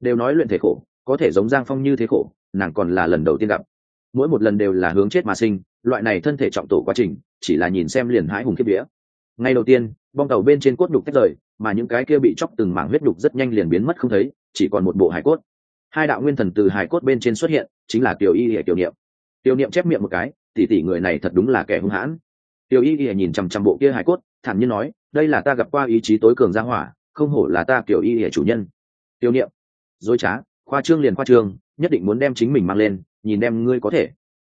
Đều nói luyện thể khổ, có thể giống giang phong như thế khổ, nàng còn là lần đầu tiên gặp. Mỗi một lần đều là hướng chết mà sinh, loại này thân thể trọng tổ quá trình, chỉ là nhìn xem liền hãi hùng kiếp vía. Ngay đầu tiên, bong tàu bên trên cốt đục tách rời, mà những cái kia bị chóc từng mảng huyết đục rất nhanh liền biến mất không thấy, chỉ còn một bộ hải cốt. Hai đạo nguyên thần từ hải cốt bên trên xuất hiện, chính là tiểu y hệ tiểu niệm. Tiểu niệm chép miệng một cái tỉ tỉ người này thật đúng là kẻ hung hãn. Tiểu y y nhìn chằm chằm bộ kia hải cốt, thản nhiên nói, đây là ta gặp qua ý chí tối cường gia hỏa, không hổ là ta tiểu y y chủ nhân. Tiểu niệm. Dối trá, khoa trương liền khoa trương, nhất định muốn đem chính mình mang lên, nhìn đem ngươi có thể.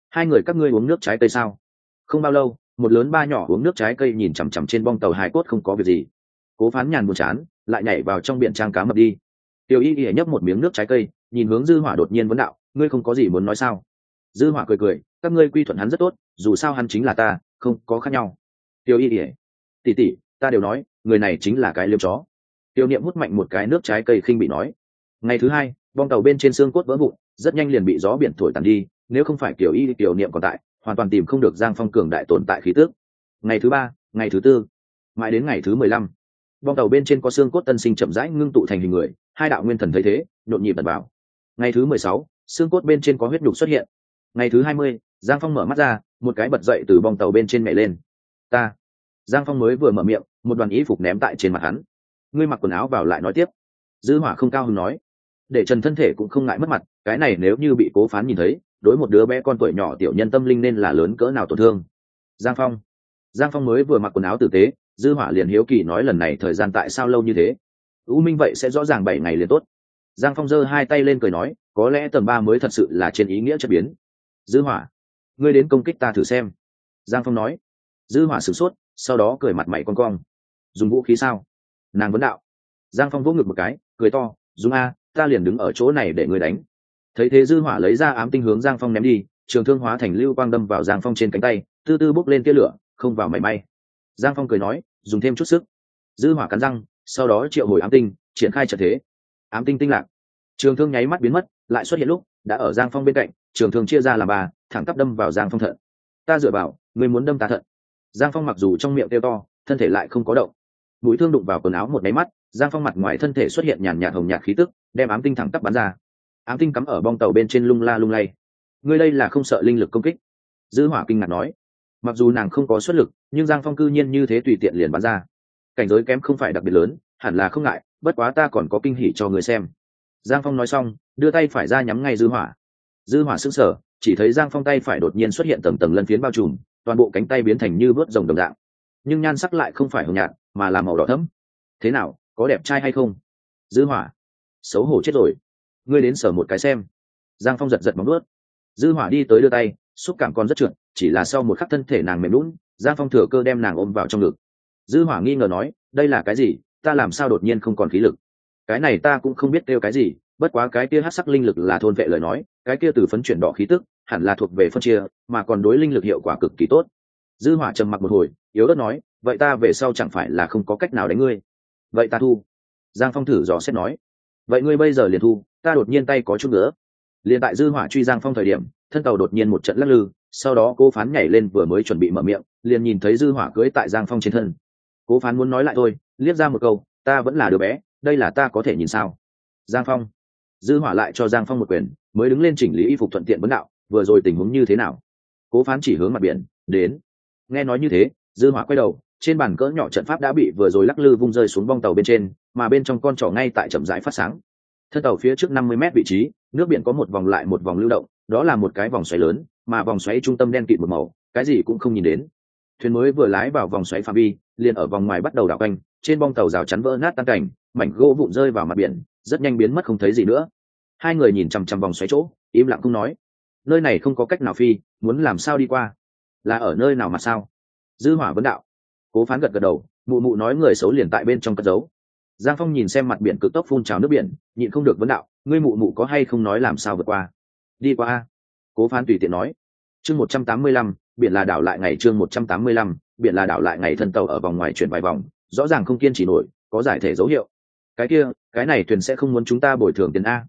Hai người các ngươi uống nước trái cây sao? Không bao lâu, một lớn ba nhỏ uống nước trái cây nhìn chằm chằm trên bong tàu hải cốt không có việc gì. Cố phán nhàn buồn chán, lại nhảy vào trong biển trang cá mập đi. Tiểu y y nhấp một miếng nước trái cây, nhìn hướng dư hỏa đột nhiên vấn đạo, ngươi không có gì muốn nói sao? Dư hỏa cười cười các ngươi quy thuận hắn rất tốt, dù sao hắn chính là ta, không có khác nhau. Tiểu y ỉa tỉ tỉ ta đều nói, người này chính là cái liêm chó. Tiểu niệm hút mạnh một cái nước trái cây khinh bị nói, ngày thứ hai, bong tàu bên trên xương cốt vỡ vụn, rất nhanh liền bị gió biển thổi tàn đi, nếu không phải tiểu y tiểu niệm còn tại, hoàn toàn tìm không được giang phong cường đại tồn tại khí tước ngày thứ ba, ngày thứ tư, mãi đến ngày thứ mười lăm, bong tàu bên trên có xương cốt tân sinh chậm rãi ngưng tụ thành hình người, hai đạo nguyên thần thấy thế, nhộn nhịp bật vào. Ngày thứ mười sáu, xương cốt bên trên có huyết nhục xuất hiện. Ngày thứ hai mươi giang phong mở mắt ra, một cái bật dậy từ bong tàu bên trên mẹ lên. Ta. Giang phong mới vừa mở miệng, một đoàn ý phục ném tại trên mặt hắn. Ngươi mặc quần áo vào lại nói tiếp. Dư hỏa không cao hứng nói. Để trần thân thể cũng không ngại mất mặt, cái này nếu như bị cố phán nhìn thấy, đối một đứa bé con tuổi nhỏ tiểu nhân tâm linh nên là lớn cỡ nào tổn thương. Giang phong. Giang phong mới vừa mặc quần áo tử tế, dư hỏa liền hiếu kỳ nói lần này thời gian tại sao lâu như thế? U minh vậy sẽ rõ ràng bảy ngày liền tốt. Giang phong giơ hai tay lên cười nói, có lẽ tầm ba mới thật sự là trên ý nghĩa chất biến. Dư hỏa ngươi đến công kích ta thử xem. Giang phong nói. Dư hỏa sửng sốt, sau đó cười mặt mày con cong. Dùng vũ khí sao? Nàng vấn đạo. Giang phong vỗ ngực một cái, cười to dùng a, ta liền đứng ở chỗ này để ngươi đánh. Thấy thế dư hỏa lấy ra ám tinh hướng giang phong ném đi, trường thương hóa thành lưu quang đâm vào giang phong trên cánh tay, tư tư bốc lên tia lửa, không vào mảy may. Giang phong cười nói, dùng thêm chút sức. Dư hỏa cắn răng, sau đó triệu hồi ám tinh, triển khai trận thế. Ám tinh tinh lạc. Trường thương nháy mắt biến mất, lại xuất hiện lúc, đã ở giang phong bên cạnh trường thương chia ra làm ba, thẳng tắp đâm vào giang phong thận. Ta dựa vào người muốn đâm ta thận. Giang phong mặc dù trong miệng tiêu to, thân thể lại không có động. Mũi thương đụng vào quần áo một máy mắt, giang phong mặt ngoài thân thể xuất hiện nhàn nhạt hồng nhạt khí tức, đem ám tinh thẳng tắp bắn ra. Ám tinh cắm ở bong tàu bên trên lung la lung lay. Ngươi đây là không sợ linh lực công kích. Dư hỏa kinh ngạc nói. Mặc dù nàng không có xuất lực, nhưng giang phong cư nhiên như thế tùy tiện liền bắn ra. Cảnh giới kém không phải đặc biệt lớn, hẳn là không ngại, bất quá ta còn có kinh hỉ cho người xem. Giang phong nói xong, đưa tay phải ra nhắm ngay dư hỏa dư hỏa sững sờ, chỉ thấy giang phong tay phải đột nhiên xuất hiện tầng tầng lân phiến bao trùm, toàn bộ cánh tay biến thành như vớt rồng đồng dạng. Nhưng nhan sắc lại không phải hồng nhạt, mà là màu đỏ thẫm. Thế nào, có đẹp trai hay không? Dư hỏa, xấu hổ chết rồi. Ngươi đến sở một cái xem. Giang phong giật giật móng ướt dư hỏa đi tới đưa tay, xúc cảm còn rất trượt, chỉ là sau một khắc thân thể nàng mềm lún giang phong thừa cơ đem nàng ôm vào trong ngực. Dư hỏa nghi ngờ nói, đây là cái gì? Ta làm sao đột nhiên không còn khí lực? Cái này ta cũng không biết kêu cái gì bất quá cái kia hát sắc linh lực là thôn vệ lời nói, cái kia từ phấn chuyển đỏ khí tức, hẳn là thuộc về phân chia, mà còn đối linh lực hiệu quả cực kỳ tốt. Dư hỏa trầm mặc một hồi, yếu ớt nói, vậy ta về sau chẳng phải là không có cách nào đánh ngươi? Vậy ta thu. Giang phong thử dò xét nói. Vậy ngươi bây giờ liền thu, ta đột nhiên tay có chút nữa liền tại dư hỏa truy giang phong thời điểm, thân tàu đột nhiên một trận lắc lư, sau đó cô phán nhảy lên vừa mới chuẩn bị mở miệng, liền nhìn thấy dư hỏa cưỡi tại giang phong trên thân. Cố phán muốn nói lại thôi, liếc ra một câu, ta vẫn là đứa bé, đây là ta có thể nhìn sao? Giang phong dư hỏa lại cho giang phong một quyền, mới đứng lên chỉnh lý y phục thuận tiện vấn đạo, vừa rồi tình huống như thế nào? Cố phán chỉ hướng mặt biển, đến. Nghe nói như thế, dư hỏa quay đầu, trên bàn cỡ nhỏ trận pháp đã bị vừa rồi lắc lư vung rơi xuống bong tàu bên trên, mà bên trong con trỏ ngay tại chậm rãi phát sáng. Thân tàu phía trước 50 mét vị trí, nước biển có một vòng lại một vòng lưu động, đó là một cái vòng xoáy lớn, mà vòng xoáy trung tâm đen kịt một màu, cái gì cũng không nhìn đến. Thuyền mới vừa lái vào vòng xoáy phạm vi, liền ở vòng ngoài bắt đầu đảo quanh, trên bong tàu rào chắn vỡ nát tan cảnh, mảnh gỗ vụn rơi vào mặt biển rất nhanh biến mất không thấy gì nữa. Hai người nhìn chằm chằm vòng xoáy chỗ, im lặng không nói. Nơi này không có cách nào phi, muốn làm sao đi qua? Là ở nơi nào mà sao? Dư hỏa vấn đạo. Cố phán gật gật đầu, mụ mụ nói người xấu liền tại bên trong cất giấu. Giang phong nhìn xem mặt biển cực tốc phun trào nước biển, nhịn không được vấn đạo, ngươi mụ mụ có hay không nói làm sao vượt qua? Đi qua cố phán tùy tiện nói. Chương một trăm tám mươi lăm, biển là đảo lại ngày chương một trăm tám mươi lăm, biển là đảo lại ngày thân tàu ở vòng ngoài chuyển vài vòng, rõ ràng không kiên trì nổi, có giải thể dấu hiệu cái kia, cái này thuyền sẽ không muốn chúng ta bồi thường tiền a.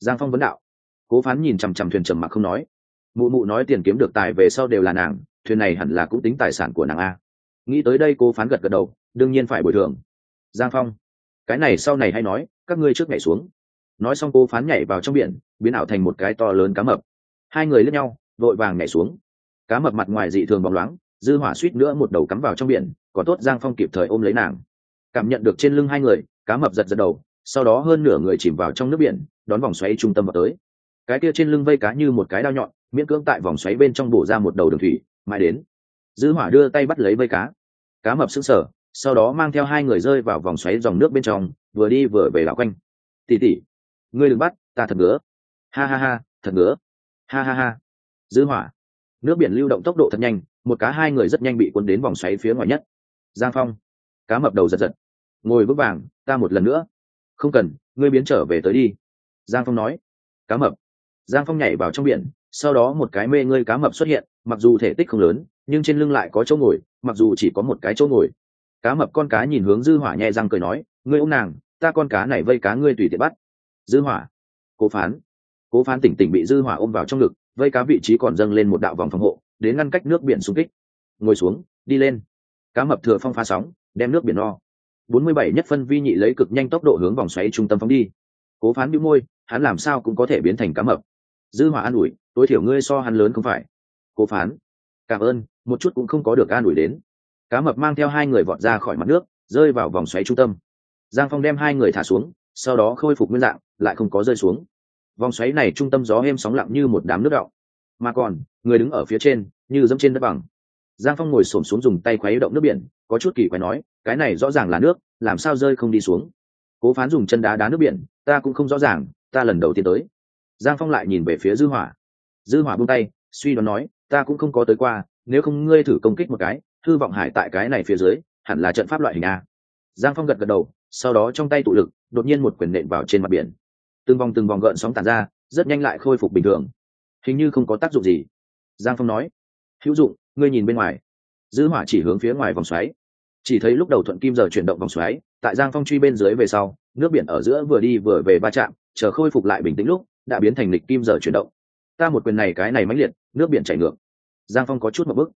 Giang phong vấn đạo. Cố phán nhìn chằm chằm thuyền trầm mặc không nói. Mụ mụ nói tiền kiếm được tài về sau đều là nàng, thuyền này hẳn là cũng tính tài sản của nàng a. Nghĩ tới đây cố phán gật gật đầu, đương nhiên phải bồi thường. Giang phong, cái này sau này hay nói, các ngươi trước nhảy xuống. Nói xong cố phán nhảy vào trong biển, biến ảo thành một cái to lớn cá mập. Hai người lướt nhau, vội vàng nhảy xuống. Cá mập mặt ngoài dị thường bóng loáng, dư hỏa suýt nữa một đầu cắm vào trong biển có tốt giang phong kịp thời ôm lấy nàng. Cảm nhận được trên lưng hai người cá mập giật giật đầu, sau đó hơn nửa người chìm vào trong nước biển, đón vòng xoáy trung tâm vào tới. Cái kia trên lưng vây cá như một cái đao nhọn, miễn cưỡng tại vòng xoáy bên trong bổ ra một đầu đường thủy, mãi đến, dư hỏa đưa tay bắt lấy vây cá. Cá mập sững sờ, sau đó mang theo hai người rơi vào vòng xoáy dòng nước bên trong, vừa đi vừa về lão quanh. Tỉ tỉ ngươi đừng bắt, ta thật ngứa. Ha ha ha, thật ngứa. Ha ha ha. Dư hỏa, nước biển lưu động tốc độ thật nhanh, một cá hai người rất nhanh bị cuốn đến vòng xoáy phía ngoài nhất. Giang phong, cá mập đầu giật giật ngồi vững vàng, ta một lần nữa. Không cần, ngươi biến trở về tới đi. Giang phong nói. Cá mập. Giang phong nhảy vào trong biển, sau đó một cái mê ngươi cá mập xuất hiện, mặc dù thể tích không lớn, nhưng trên lưng lại có chỗ ngồi, mặc dù chỉ có một cái chỗ ngồi. Cá mập con cá nhìn hướng dư hỏa nhẹ răng cười nói, ngươi ôm nàng, ta con cá này vây cá ngươi tùy tiện bắt. Dư hỏa. Cố phán. Cố phán tỉnh tỉnh bị dư hỏa ôm vào trong ngực, vây cá vị trí còn dâng lên một đạo vòng phòng hộ, đến ngăn cách nước biển xung kích. Ngồi xuống, đi lên. Cá mập thừa phong phá sóng, đem nước biển no. 47 nhất phân vi nhị lấy cực nhanh tốc độ hướng vòng xoáy trung tâm phóng đi. Cố phán nhíu môi, hắn làm sao cũng có thể biến thành cá mập. Dư hỏa an ủi, tối thiểu ngươi so hắn lớn không phải. Cố phán, cảm ơn, một chút cũng không có được an ủi đến. Cá mập mang theo hai người vọt ra khỏi mặt nước, rơi vào vòng xoáy trung tâm. Giang phong đem hai người thả xuống, sau đó khôi phục nguyên dạng, lại không có rơi xuống. Vòng xoáy này trung tâm gió êm sóng lặng như một đám nước đọng. Mà còn, người đứng ở phía trên, như dẫm trên đất bằng. Giang phong ngồi xổm xuống dùng tay khuấy động nước biển, có chút kỳ quái nói cái này rõ ràng là nước, làm sao rơi không đi xuống? Cố phán dùng chân đá đá nước biển, ta cũng không rõ ràng, ta lần đầu tiên tới. Giang phong lại nhìn về phía dư hỏa. Dư hỏa buông tay, suy đoán nói, ta cũng không có tới qua, nếu không ngươi thử công kích một cái thư vọng hải tại cái này phía dưới, hẳn là trận pháp loại hình a. Giang phong gật gật đầu, sau đó trong tay tụ lực, đột nhiên một quyền nện vào trên mặt biển. Từng vòng từng vòng gợn sóng tàn ra, rất nhanh lại khôi phục bình thường. Hình như không có tác dụng gì. Giang phong nói, hữu dụng, ngươi nhìn bên ngoài. Dư hỏa chỉ hướng phía ngoài vòng xoáy chỉ thấy lúc đầu thuận kim giờ chuyển động vòng xoáy, tại giang phong truy bên dưới về sau, nước biển ở giữa vừa đi vừa về va chạm, chờ khôi phục lại bình tĩnh lúc, đã biến thành lịch kim giờ chuyển động. Ta một quyền này, cái này mãnh liệt, nước biển chảy ngược. Giang phong có chút một bước,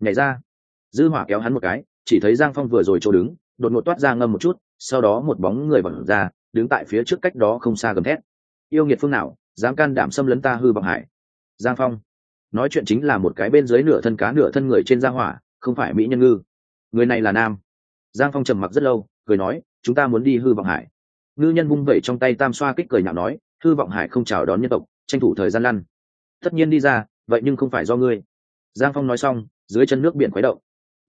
nhảy ra. Dư hỏa kéo hắn một cái, chỉ thấy giang phong vừa rồi chỗ đứng, đột ngột toát ra ngâm một chút, sau đó một bóng người bật ra, đứng tại phía trước cách đó không xa gầm thét. Yêu nghiệt phương nào, dám can đảm xâm lấn ta hư bằng hải. Giang phong, nói chuyện chính là một cái bên dưới nửa thân cá nửa thân người trên giang hỏa, không phải mỹ nhân ngư người này là nam. Giang phong trầm mặc rất lâu, cười nói, chúng ta muốn đi hư vọng hải. Ngư nhân vung vẩy trong tay tam xoa kích cười nhạo nói, hư vọng hải không chào đón nhân tộc, tranh thủ thời gian lăn. Tất nhiên đi ra, vậy nhưng không phải do ngươi. Giang phong nói xong, dưới chân nước biển khuấy động.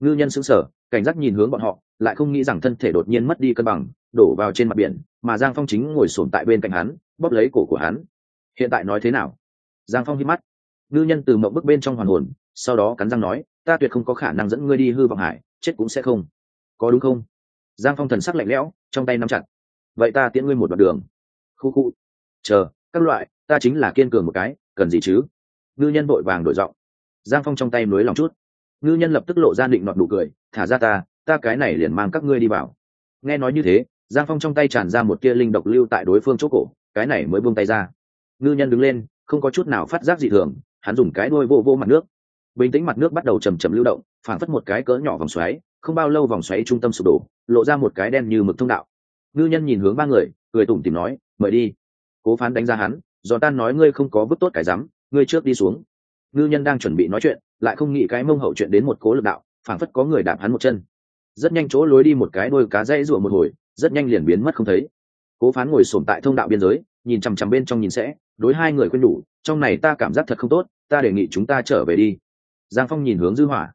Ngư nhân sững sờ, cảnh giác nhìn hướng bọn họ, lại không nghĩ rằng thân thể đột nhiên mất đi cân bằng, đổ vào trên mặt biển, mà giang phong chính ngồi sồn tại bên cạnh hắn, bóp lấy cổ của hắn. Hiện tại nói thế nào? Giang phong hít mắt. Ngư nhân từ mộng bức bên trong hoàn hồn, sau đó cắn răng nói, ta tuyệt không có khả năng dẫn ngươi đi hư vọng hải chết cũng sẽ không. Có đúng không? Giang phong thần sắc lạnh lẽo, trong tay nắm chặt. Vậy ta tiễn ngươi một đoạn đường. Khu khu. Chờ, các loại, ta chính là kiên cường một cái, cần gì chứ? Ngư nhân vội vàng đổi giọng. Giang phong trong tay nối lòng chút. Ngư nhân lập tức lộ ra định nọt nụ cười, thả ra ta ta cái này liền mang các ngươi đi vào. Nghe nói như thế, giang phong trong tay tràn ra một kia linh độc lưu tại đối phương chỗ cổ, cái này mới buông tay ra. Ngư nhân đứng lên, không có chút nào phát giác dị thường, hắn dùng cái đuôi vô vô mặt nước. Bình tĩnh mặt nước bắt đầu chầm chầm lưu động phản phất một cái cỡ nhỏ vòng xoáy, không bao lâu vòng xoáy trung tâm sụp đổ, lộ ra một cái đen như mực thông đạo. Ngư nhân nhìn hướng ba người, cười tủm tìm nói, mời đi. Cố phán đánh ra hắn, giòn tan nói ngươi không có vứt tốt cái rắm, ngươi trước đi xuống. Ngư nhân đang chuẩn bị nói chuyện, lại không nghĩ cái mông hậu chuyện đến một cố lực đạo, phảng phất có người đạp hắn một chân. Rất nhanh chỗ lối đi một cái đôi cá dây rụa một hồi, rất nhanh liền biến mất không thấy. Cố phán ngồi sồn tại thông đạo biên giới, nhìn chằm chằm bên trong nhìn sẽ, đối hai người quên đủ, trong này ta cảm giác thật không tốt, ta đề nghị chúng ta trở về đi. Giang phong nhìn hướng dư hỏa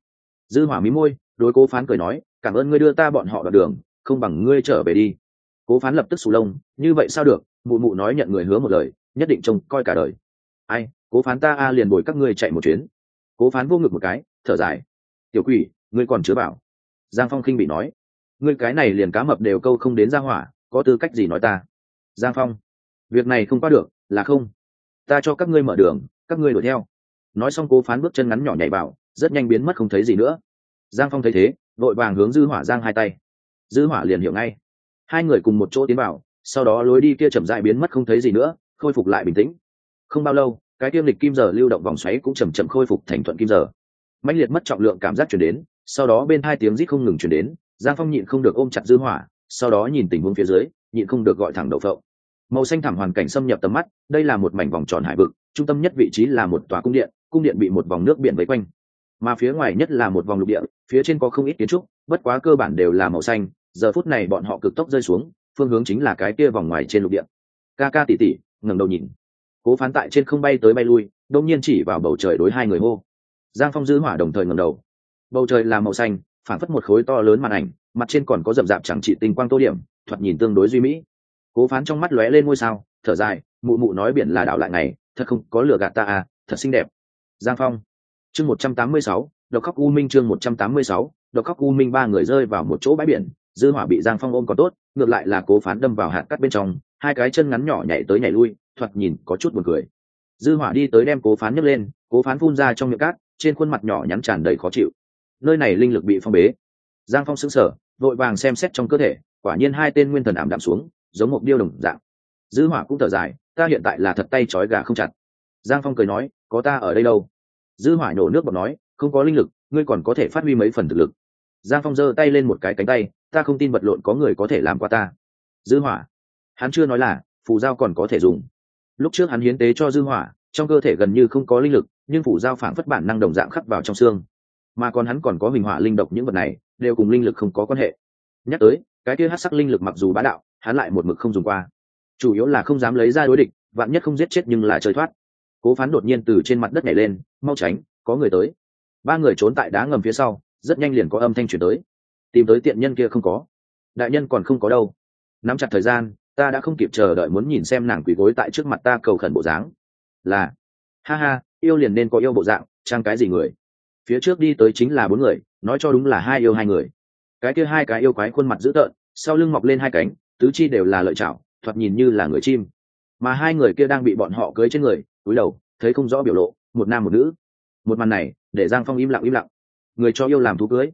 dư hỏa mí môi, đối cố phán cười nói, cảm ơn ngươi đưa ta bọn họ đoạn đường, không bằng ngươi trở về đi. Cố phán lập tức sù lông, như vậy sao được? Mụ mụ nói nhận người hứa một lời, nhất định trông coi cả đời. Ai, cố phán ta a, liền bồi các ngươi chạy một chuyến. Cố phán vô ngực một cái, thở dài, tiểu quỷ, ngươi còn chứa bảo. Giang phong khinh bị nói, ngươi cái này liền cá mập đều câu không đến ra hỏa, có tư cách gì nói ta? Giang phong, việc này không qua được, là không. Ta cho các ngươi mở đường, các ngươi đuổi theo. Nói xong cố phán bước chân ngắn nhỏ nhảy vào rất nhanh biến mất không thấy gì nữa. Giang phong thấy thế, vội vàng hướng dư hỏa giang hai tay. Dư hỏa liền hiểu ngay. Hai người cùng một chỗ tiến vào, sau đó lối đi kia chậm rãi biến mất không thấy gì nữa, khôi phục lại bình tĩnh. Không bao lâu, cái tiêm lịch kim giờ lưu động vòng xoáy cũng chậm chậm khôi phục thành thuận kim giờ. Mãnh liệt mất trọng lượng cảm giác chuyển đến, sau đó bên hai tiếng rít không ngừng chuyển đến, giang phong nhịn không được ôm chặt dư hỏa, sau đó nhìn tình huống phía dưới, nhịn không được gọi thẳng đầu phộng. Màu xanh thẳm hoàn cảnh xâm nhập tầm mắt, đây là một mảnh vòng tròn hải vực, trung tâm nhất vị trí là một tòa cung điện cung điện bị một vòng nước biển vây quanh mà phía ngoài nhất là một vòng lục địa, phía trên có không ít kiến trúc, bất quá cơ bản đều là màu xanh, giờ phút này bọn họ cực tốc rơi xuống, phương hướng chính là cái kia vòng ngoài trên lục địa. Ca ca tỉ tỉ, ngẩng đầu nhìn. Cố phán tại trên không bay tới bay lui, đông nhiên chỉ vào bầu trời đối hai người hô. Giang phong dư hỏa đồng thời ngẩng đầu. Bầu trời là màu xanh, phản phất một khối to lớn màn ảnh, mặt trên còn có rậm rạp chẳng trị tinh quang tô điểm, thoạt nhìn tương đối duy mỹ. Cố phán trong mắt lóe lên ngôi sao, thở dài, mụ mụ nói biển là đảo lại này, thật không có lửa gạt ta à thật xinh đẹp. Giang phong chương một trăm tám mươi sáu, độc khóc u minh chương một trăm tám mươi sáu, độc khóc u minh ba người rơi vào một chỗ bãi biển, dư hỏa bị giang phong ôm còn tốt, ngược lại là cố phán đâm vào hạt cắt bên trong, hai cái chân ngắn nhỏ nhảy tới nhảy lui, thoạt nhìn có chút buồn cười. Dư hỏa đi tới đem cố phán nhấc lên, cố phán phun ra trong miệng cát, trên khuôn mặt nhỏ nhắn tràn đầy khó chịu. Nơi này linh lực bị phong bế. Giang phong sững sờ, vội vàng xem xét trong cơ thể, quả nhiên hai tên nguyên thần ảm đạm xuống, giống một điêu đồng dạng. Dư hỏa cũng thở dài, ta hiện tại là thật tay trói gà không chặt. Giang phong cười nói, có ta ở đây đâu? Dư hỏa nổ nước bọt nói, không có linh lực, ngươi còn có thể phát huy mấy phần thực lực. Giang phong giơ tay lên một cái cánh tay, ta không tin vật lộn có người có thể làm qua ta. Dư hỏa, hắn chưa nói là, phù giao còn có thể dùng. Lúc trước hắn hiến tế cho dư hỏa, trong cơ thể gần như không có linh lực, nhưng phù giao phản phất bản năng đồng dạng khắc vào trong xương. Mà còn hắn còn có hình hỏa linh độc những vật này, đều cùng linh lực không có quan hệ. Nhắc tới, cái kia hát sắc linh lực mặc dù bá đạo, hắn lại một mực không dùng qua. Chủ yếu là không dám lấy ra đối địch, vạn nhất không giết chết nhưng là chơi thoát cố phán đột nhiên từ trên mặt đất nhảy lên, mau tránh, có người tới. Ba người trốn tại đá ngầm phía sau, rất nhanh liền có âm thanh chuyển tới. Tìm tới tiện nhân kia không có. Đại nhân còn không có đâu. Nắm chặt thời gian, ta đã không kịp chờ đợi muốn nhìn xem nàng quỳ gối tại trước mặt ta cầu khẩn bộ dáng. Là, ha ha, yêu liền nên có yêu bộ dạng, trang cái gì người? Phía trước đi tới chính là bốn người, nói cho đúng là hai yêu hai người. Cái kia hai cái yêu quái khuôn mặt dữ tợn, sau lưng mọc lên hai cánh, tứ chi đều là lợi chảo, thoạt nhìn như là người chim. Mà hai người kia đang bị bọn họ cưới trên người túi đầu, thấy không rõ biểu lộ, một nam một nữ. Một màn này, để giang phong im lặng im lặng. Người cho yêu làm thú cưới.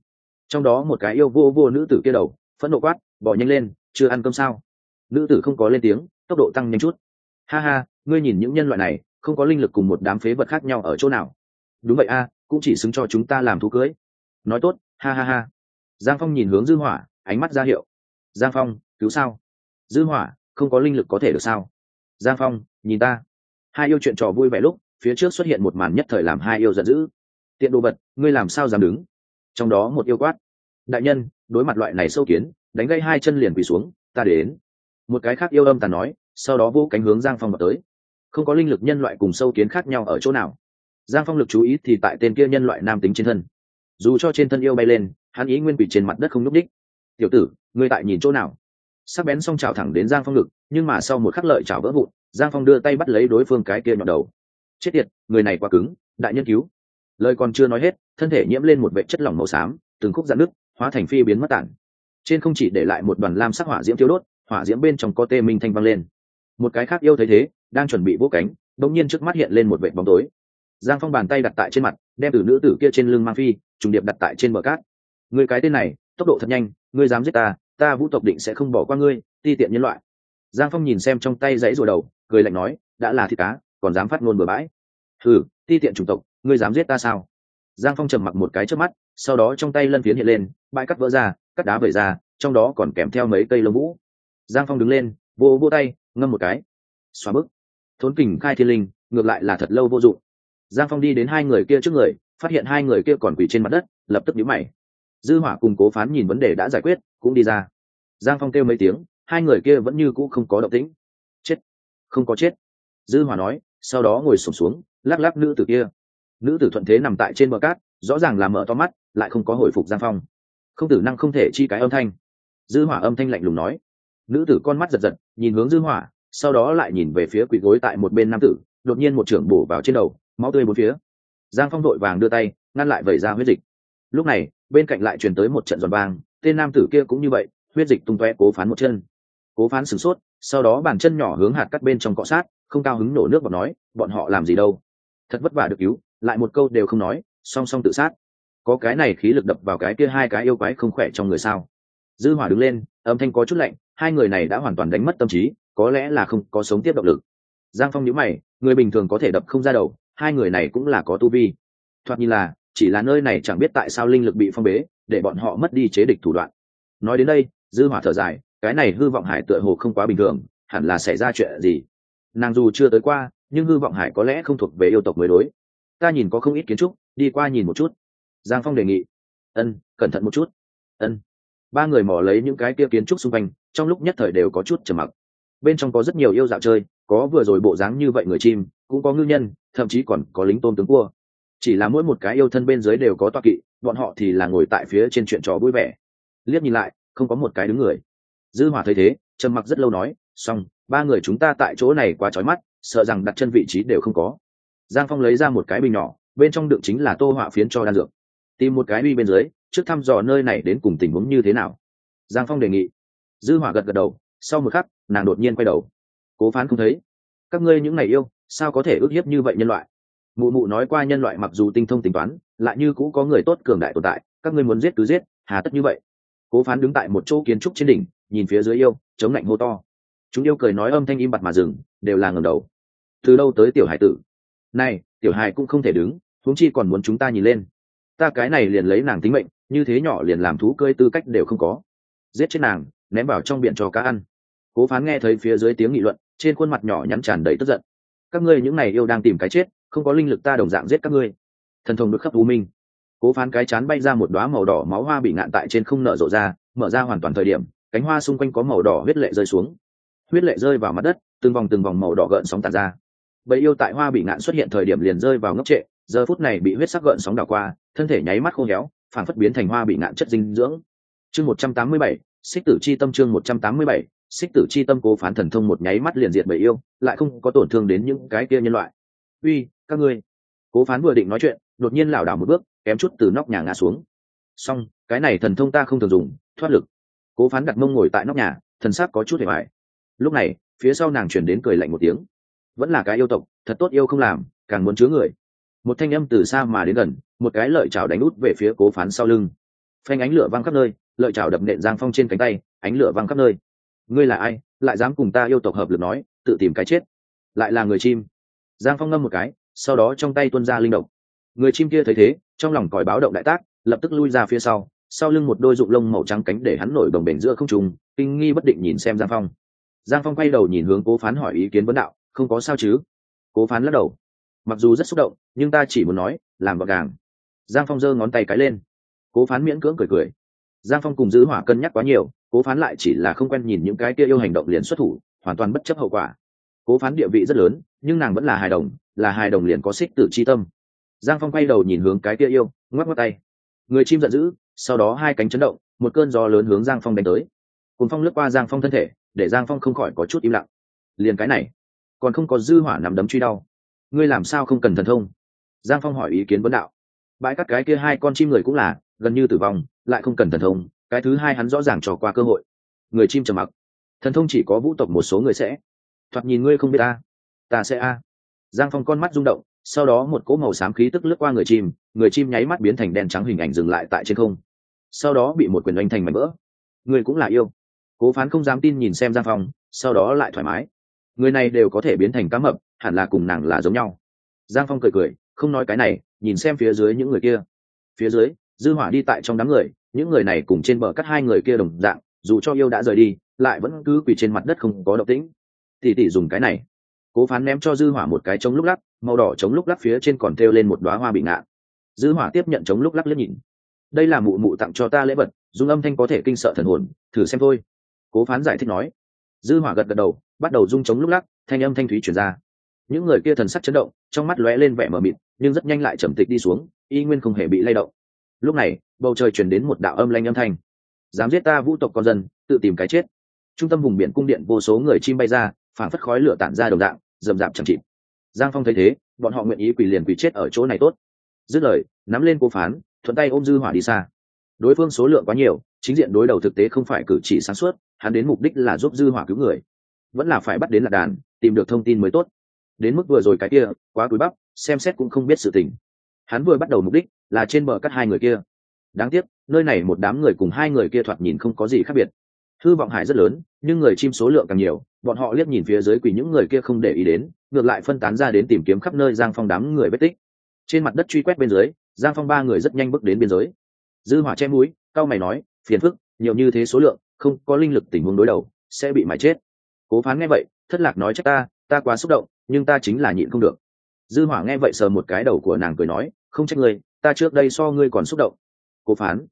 Trong đó một cái yêu vô vô nữ tử kia đầu, phẫn nộ quát, bỏ nhanh lên, chưa ăn cơm sao? Nữ tử không có lên tiếng, tốc độ tăng nhanh chút. Ha ha, ngươi nhìn những nhân loại này, không có linh lực cùng một đám phế vật khác nhau ở chỗ nào. Đúng vậy a, cũng chỉ xứng cho chúng ta làm thú cưới. Nói tốt, ha ha ha. Giang phong nhìn hướng dư hỏa, ánh mắt ra hiệu. Giang phong, cứu sao? Dư hỏa, không có linh lực có thể được sao? Giang phong, nhìn ta hai yêu chuyện trò vui vẻ lúc, phía trước xuất hiện một màn nhất thời làm hai yêu giận dữ. Tiện đồ vật, ngươi làm sao dám đứng? Trong đó một yêu quát. Đại nhân, đối mặt loại này sâu kiến, đánh gây hai chân liền quỳ xuống, ta đến. Một cái khác yêu âm tàn nói, sau đó vũ cánh hướng giang phong vào tới. Không có linh lực nhân loại cùng sâu kiến khác nhau ở chỗ nào. Giang phong lực chú ý thì tại tên kia nhân loại nam tính trên thân. Dù cho trên thân yêu bay lên, hắn ý nguyên quỷ trên mặt đất không nhúc đích tiểu tử, ngươi tại nhìn chỗ nào? Sắc bén xong trào thẳng đến giang phong lực, nhưng mà sau một khắc lợi trào vỡ vụn giang phong đưa tay bắt lấy đối phương cái kia nhọn đầu. Chết tiệt, người này quá cứng, đại nhân cứu. Lời còn chưa nói hết, thân thể nhiễm lên một vệ chất lỏng màu xám, từng khúc dạn nước hóa thành phi biến mất tản. Trên không chỉ để lại một đoàn lam sắc hỏa diễm thiếu đốt, hỏa diễm bên trong có tê minh thanh văng lên. Một cái khác yêu thấy thế, đang chuẩn bị vỗ cánh bỗng nhiên trước mắt hiện lên một vệ bóng tối. Giang phong bàn tay đặt tại trên mặt, đem từ nữ tử kia trên lưng mang phi, trùng điệp đặt tại trên bờ cát. Người cái tên này, tốc độ thật nhanh, ngươi dám giết ta ta vũ tộc định sẽ không bỏ qua ngươi, ti tiện nhân loại giang phong nhìn xem trong tay dãy rồi đầu, cười lạnh nói, đã là thịt cá, còn dám phát ngôn bừa bãi? Thử ti tiện chủng tộc, ngươi dám giết ta sao? Giang phong trầm mặc một cái trước mắt, sau đó trong tay lân phiến hiện lên, bãi cắt vỡ ra, cắt đá vẩy ra, trong đó còn kèm theo mấy cây lông vũ. Giang phong đứng lên, vô vô tay, ngâm một cái. Xóa bức. Thốn kình khai thiên linh, ngược lại là thật lâu vô dụng. Giang phong đi đến hai người kia trước người, phát hiện hai người kia còn quỳ trên mặt đất, lập tức nhũ mày. Dư hỏa cùng cố phán nhìn vấn đề đã giải quyết, cũng đi ra. Giang phong kêu mấy tiếng hai người kia vẫn như cũ không có động tĩnh. Chết. Không có chết. Dư hòa nói sau đó ngồi sụp xuống, xuống lắc lắc nữ tử kia. Nữ tử thuận thế nằm tại trên bờ cát rõ ràng là mở to mắt lại không có hồi phục giang phong. Không tử năng không thể chi cái âm thanh. Dư hỏa âm thanh lạnh lùng nói. Nữ tử con mắt giật giật nhìn hướng dư hỏa sau đó lại nhìn về phía quỳ gối tại một bên nam tử đột nhiên một trưởng bổ vào trên đầu máu tươi bốn phía. Giang phong đội vàng đưa tay ngăn lại vẩy ra huyết dịch. Lúc này bên cạnh lại truyền tới một trận giòn vang tên nam tử kia cũng như vậy huyết dịch tung tóe cố phán một chân cố phán sửng sốt, sau đó bàn chân nhỏ hướng hạt cắt bên trong cọ sát, không cao hứng nổ nước vào nói, bọn họ làm gì đâu? Thật vất vả được cứu, lại một câu đều không nói, song song tự sát. Có cái này khí lực đập vào cái kia hai cái yêu quái không khỏe trong người sao? Dư hỏa đứng lên, âm thanh có chút lạnh, hai người này đã hoàn toàn đánh mất tâm trí, có lẽ là không có sống tiếp động lực. Giang phong nhíu mày, người bình thường có thể đập không ra đầu, hai người này cũng là có tu vi. Thoạt nhìn là, chỉ là nơi này chẳng biết tại sao linh lực bị phong bế, để bọn họ mất đi chế địch thủ đoạn. Nói đến đây, dư hỏa thở dài cái này hư vọng hải tựa hồ không quá bình thường, hẳn là xảy ra chuyện gì? Nàng dù chưa tới qua, nhưng hư vọng hải có lẽ không thuộc về yêu tộc mới đối. Ta nhìn có không ít kiến trúc, đi qua nhìn một chút. Giang phong đề nghị. Ân, cẩn thận một chút. Ân. Ba người mò lấy những cái kia kiến trúc xung quanh, trong lúc nhất thời đều có chút trầm mặc. Bên trong có rất nhiều yêu dạo chơi, có vừa rồi bộ dáng như vậy người chim, cũng có ngư nhân, thậm chí còn có lính tôm tướng cua. Chỉ là mỗi một cái yêu thân bên dưới đều có toa kỵ, bọn họ thì là ngồi tại phía trên chuyện trò vui vẻ. Liếc nhìn lại, không có một cái đứng người dư hỏa thấy thế, trầm mặc rất lâu nói, xong, ba người chúng ta tại chỗ này quá chói mắt, sợ rằng đặt chân vị trí đều không có. Giang phong lấy ra một cái bình nhỏ, bên trong đựng chính là tô họa phiến cho đan dược. Tìm một cái bi bên dưới, trước thăm dò nơi này đến cùng tình huống như thế nào. Giang phong đề nghị. Dư hỏa gật gật đầu, sau một khắc, nàng đột nhiên quay đầu. Cố phán không thấy. Các ngươi những này yêu, sao có thể ước hiếp như vậy nhân loại? Mụ mụ nói qua nhân loại mặc dù tinh thông tính toán, lại như cũ có người tốt cường đại tồn tại, các ngươi muốn giết cứ giết, hà tất như vậy. Cố phán đứng tại một chỗ kiến trúc trên đỉnh nhìn phía dưới yêu, chống lạnh hô to. Chúng yêu cười nói âm thanh im bặt mà dừng, đều là ngầm đầu. Từ đâu tới tiểu hải tử? Này, tiểu hải cũng không thể đứng, huống chi còn muốn chúng ta nhìn lên. Ta cái này liền lấy nàng tính mệnh, như thế nhỏ liền làm thú cơi tư cách đều không có. Giết chết nàng, ném vào trong biển cho cá ăn. Cố phán nghe thấy phía dưới tiếng nghị luận, trên khuôn mặt nhỏ nhắn tràn đầy tức giận. Các ngươi những này yêu đang tìm cái chết, không có linh lực ta đồng dạng giết các ngươi. Thần thông được khắp u minh. Cố phán cái chán bay ra một đoá màu đỏ máu hoa bị ngạn tại trên không nở rộ ra, mở ra hoàn toàn thời điểm cánh hoa xung quanh có màu đỏ huyết lệ rơi xuống. Huyết lệ rơi vào mặt đất, từng vòng từng vòng màu đỏ gợn sóng tàn ra. Bầy yêu tại hoa bị ngạn xuất hiện thời điểm liền rơi vào ngốc trệ, giờ phút này bị huyết sắc gợn sóng đảo qua, thân thể nháy mắt khô héo phản phất biến thành hoa bị ngạn chất dinh dưỡng. Chương một trăm tám mươi bảy, xích tử chi tâm chương một trăm tám mươi bảy, xích tử chi tâm cố phán thần thông một nháy mắt liền diệt bầy yêu, lại không có tổn thương đến những cái kia nhân loại. Uy, các ngươi. Cố phán vừa định nói chuyện, đột nhiên lảo đảo một bước, kém chút từ nóc nhà ngã xuống. Xong, cái này thần thông ta không thường dùng, thoát lực cố phán đặt mông ngồi tại nóc nhà, thần sắc có chút hề hoài. Lúc này, phía sau nàng chuyển đến cười lạnh một tiếng. Vẫn là cái yêu tộc, thật tốt yêu không làm, càng muốn chứa người. Một thanh âm từ xa mà đến gần, một cái lợi chảo đánh út về phía cố phán sau lưng. Phanh ánh lửa văng khắp nơi, lợi chảo đập nện giang phong trên cánh tay, ánh lửa văng khắp nơi. Ngươi là ai? Lại dám cùng ta yêu tộc hợp lực nói, tự tìm cái chết. Lại là người chim. Giang phong ngâm một cái, sau đó trong tay tuân ra linh động người chim kia thấy thế, trong lòng còi báo động đại tác, lập tức lui ra phía sau sau lưng một đôi rụng lông màu trắng cánh để hắn nổi đồng bền giữa không trùng kinh nghi bất định nhìn xem giang phong. Giang phong quay đầu nhìn hướng cố phán hỏi ý kiến vấn đạo, không có sao chứ? Cố phán lắc đầu. Mặc dù rất xúc động, nhưng ta chỉ muốn nói, làm gọn gàng. Giang phong giơ ngón tay cái lên. Cố phán miễn cưỡng cười cười. Giang phong cùng giữ hỏa cân nhắc quá nhiều, cố phán lại chỉ là không quen nhìn những cái kia yêu hành động liền xuất thủ, hoàn toàn bất chấp hậu quả. Cố phán địa vị rất lớn, nhưng nàng vẫn là hài đồng, là hài đồng liền có xích tử c h i tâm. Giang phong quay đầu nhìn hướng cái kia yêu, ngoắc ngoắc tay. Người chim giận dữ sau đó hai cánh chấn động, một cơn gió lớn hướng giang phong đánh tới. Cùng phong lướt qua giang phong thân thể, để giang phong không khỏi có chút im lặng. Liền cái này, còn không có dư hỏa nằm đấm truy đau. Ngươi làm sao không cần thần thông? Giang phong hỏi ý kiến vấn đạo. Bãi các cái kia hai con chim người cũng là, gần như tử vong, lại không cần thần thông, cái thứ hai hắn rõ ràng trò qua cơ hội. Người chim trầm mặc. Thần thông chỉ có vũ tộc một số người sẽ. Thoạt nhìn ngươi không biết ta. Ta sẽ a. Giang phong con mắt rung động sau đó một cỗ màu xám khí tức lướt qua người chim người chim nháy mắt biến thành đen trắng hình ảnh dừng lại tại trên không. Sau đó bị một quyền oanh thành mảnh vỡ. Người cũng là yêu. Cố phán không dám tin nhìn xem giang phong, sau đó lại thoải mái. Người này đều có thể biến thành cá mập, hẳn là cùng nàng là giống nhau. Giang phong cười cười, không nói cái này, nhìn xem phía dưới những người kia. Phía dưới, dư hỏa đi tại trong đám người, những người này cùng trên bờ cắt hai người kia đồng dạng, dù cho yêu đã rời đi, lại vẫn cứ quỳ trên mặt đất không có động tĩnh. Tỷ tỷ dùng cái này cố phán ném cho dư hỏa một cái chống lúc lắc, màu đỏ chống lúc lắc phía trên còn treo lên một đóa hoa bị ngạn dư hỏa tiếp nhận chống lúc lắc liếc nhìn. Đây là mụ mụ tặng cho ta lễ vật, dùng âm thanh có thể kinh sợ thần hồn, thử xem thôi. Cố phán giải thích nói. Dư hỏa gật gật đầu, bắt đầu rung chống lúc lắc, thanh âm thanh thúy truyền ra. Những người kia thần sắc chấn động, trong mắt lóe lên vẻ mờ mịt, nhưng rất nhanh lại trầm tịch đi xuống, y nguyên không hề bị lay động. Lúc này, bầu trời chuyển đến một đạo âm lanh âm thanh. Dám giết ta vũ tộc con dân, tự tìm cái chết. Trung tâm vùng biển cung điện vô số người chim bay ra phảng phất khói lửa tản ra đồng dạng, rầm rạp chẳng chịt. Giang phong thấy thế, bọn họ nguyện ý quỳ liền quỳ chết ở chỗ này tốt. Dứt lời, nắm lên cố phán, thuận tay ôm dư hỏa đi xa. Đối phương số lượng quá nhiều, chính diện đối đầu thực tế không phải cử chỉ sáng suốt, hắn đến mục đích là giúp dư hỏa cứu người. Vẫn là phải bắt đến lạc đàn, tìm được thông tin mới tốt. Đến mức vừa rồi cái kia, quá cúi bắp, xem xét cũng không biết sự tình. Hắn vừa bắt đầu mục đích là trên bờ cắt hai người kia. Đáng tiếc, nơi này một đám người cùng hai người kia thoạt nhìn không có gì khác biệt. Hư vọng hải rất lớn, nhưng người chim số lượng càng nhiều bọn họ liếc nhìn phía dưới quỷ những người kia không để ý đến, ngược lại phân tán ra đến tìm kiếm khắp nơi giang phong đám người vết tích. Trên mặt đất truy quét bên dưới, giang phong ba người rất nhanh bước đến biên giới. Dư hỏa che mũi cao mày nói, phiền phức, nhiều như thế số lượng, không có linh lực tình huống đối đầu, sẽ bị mải chết. Cố phán nghe vậy, thất lạc nói trách ta ta quá xúc động, nhưng ta chính là nhịn không được. Dư hỏa nghe vậy sờ một cái đầu của nàng cười nói, không trách ngươi, ta trước đây so ngươi còn xúc động. Cố phán.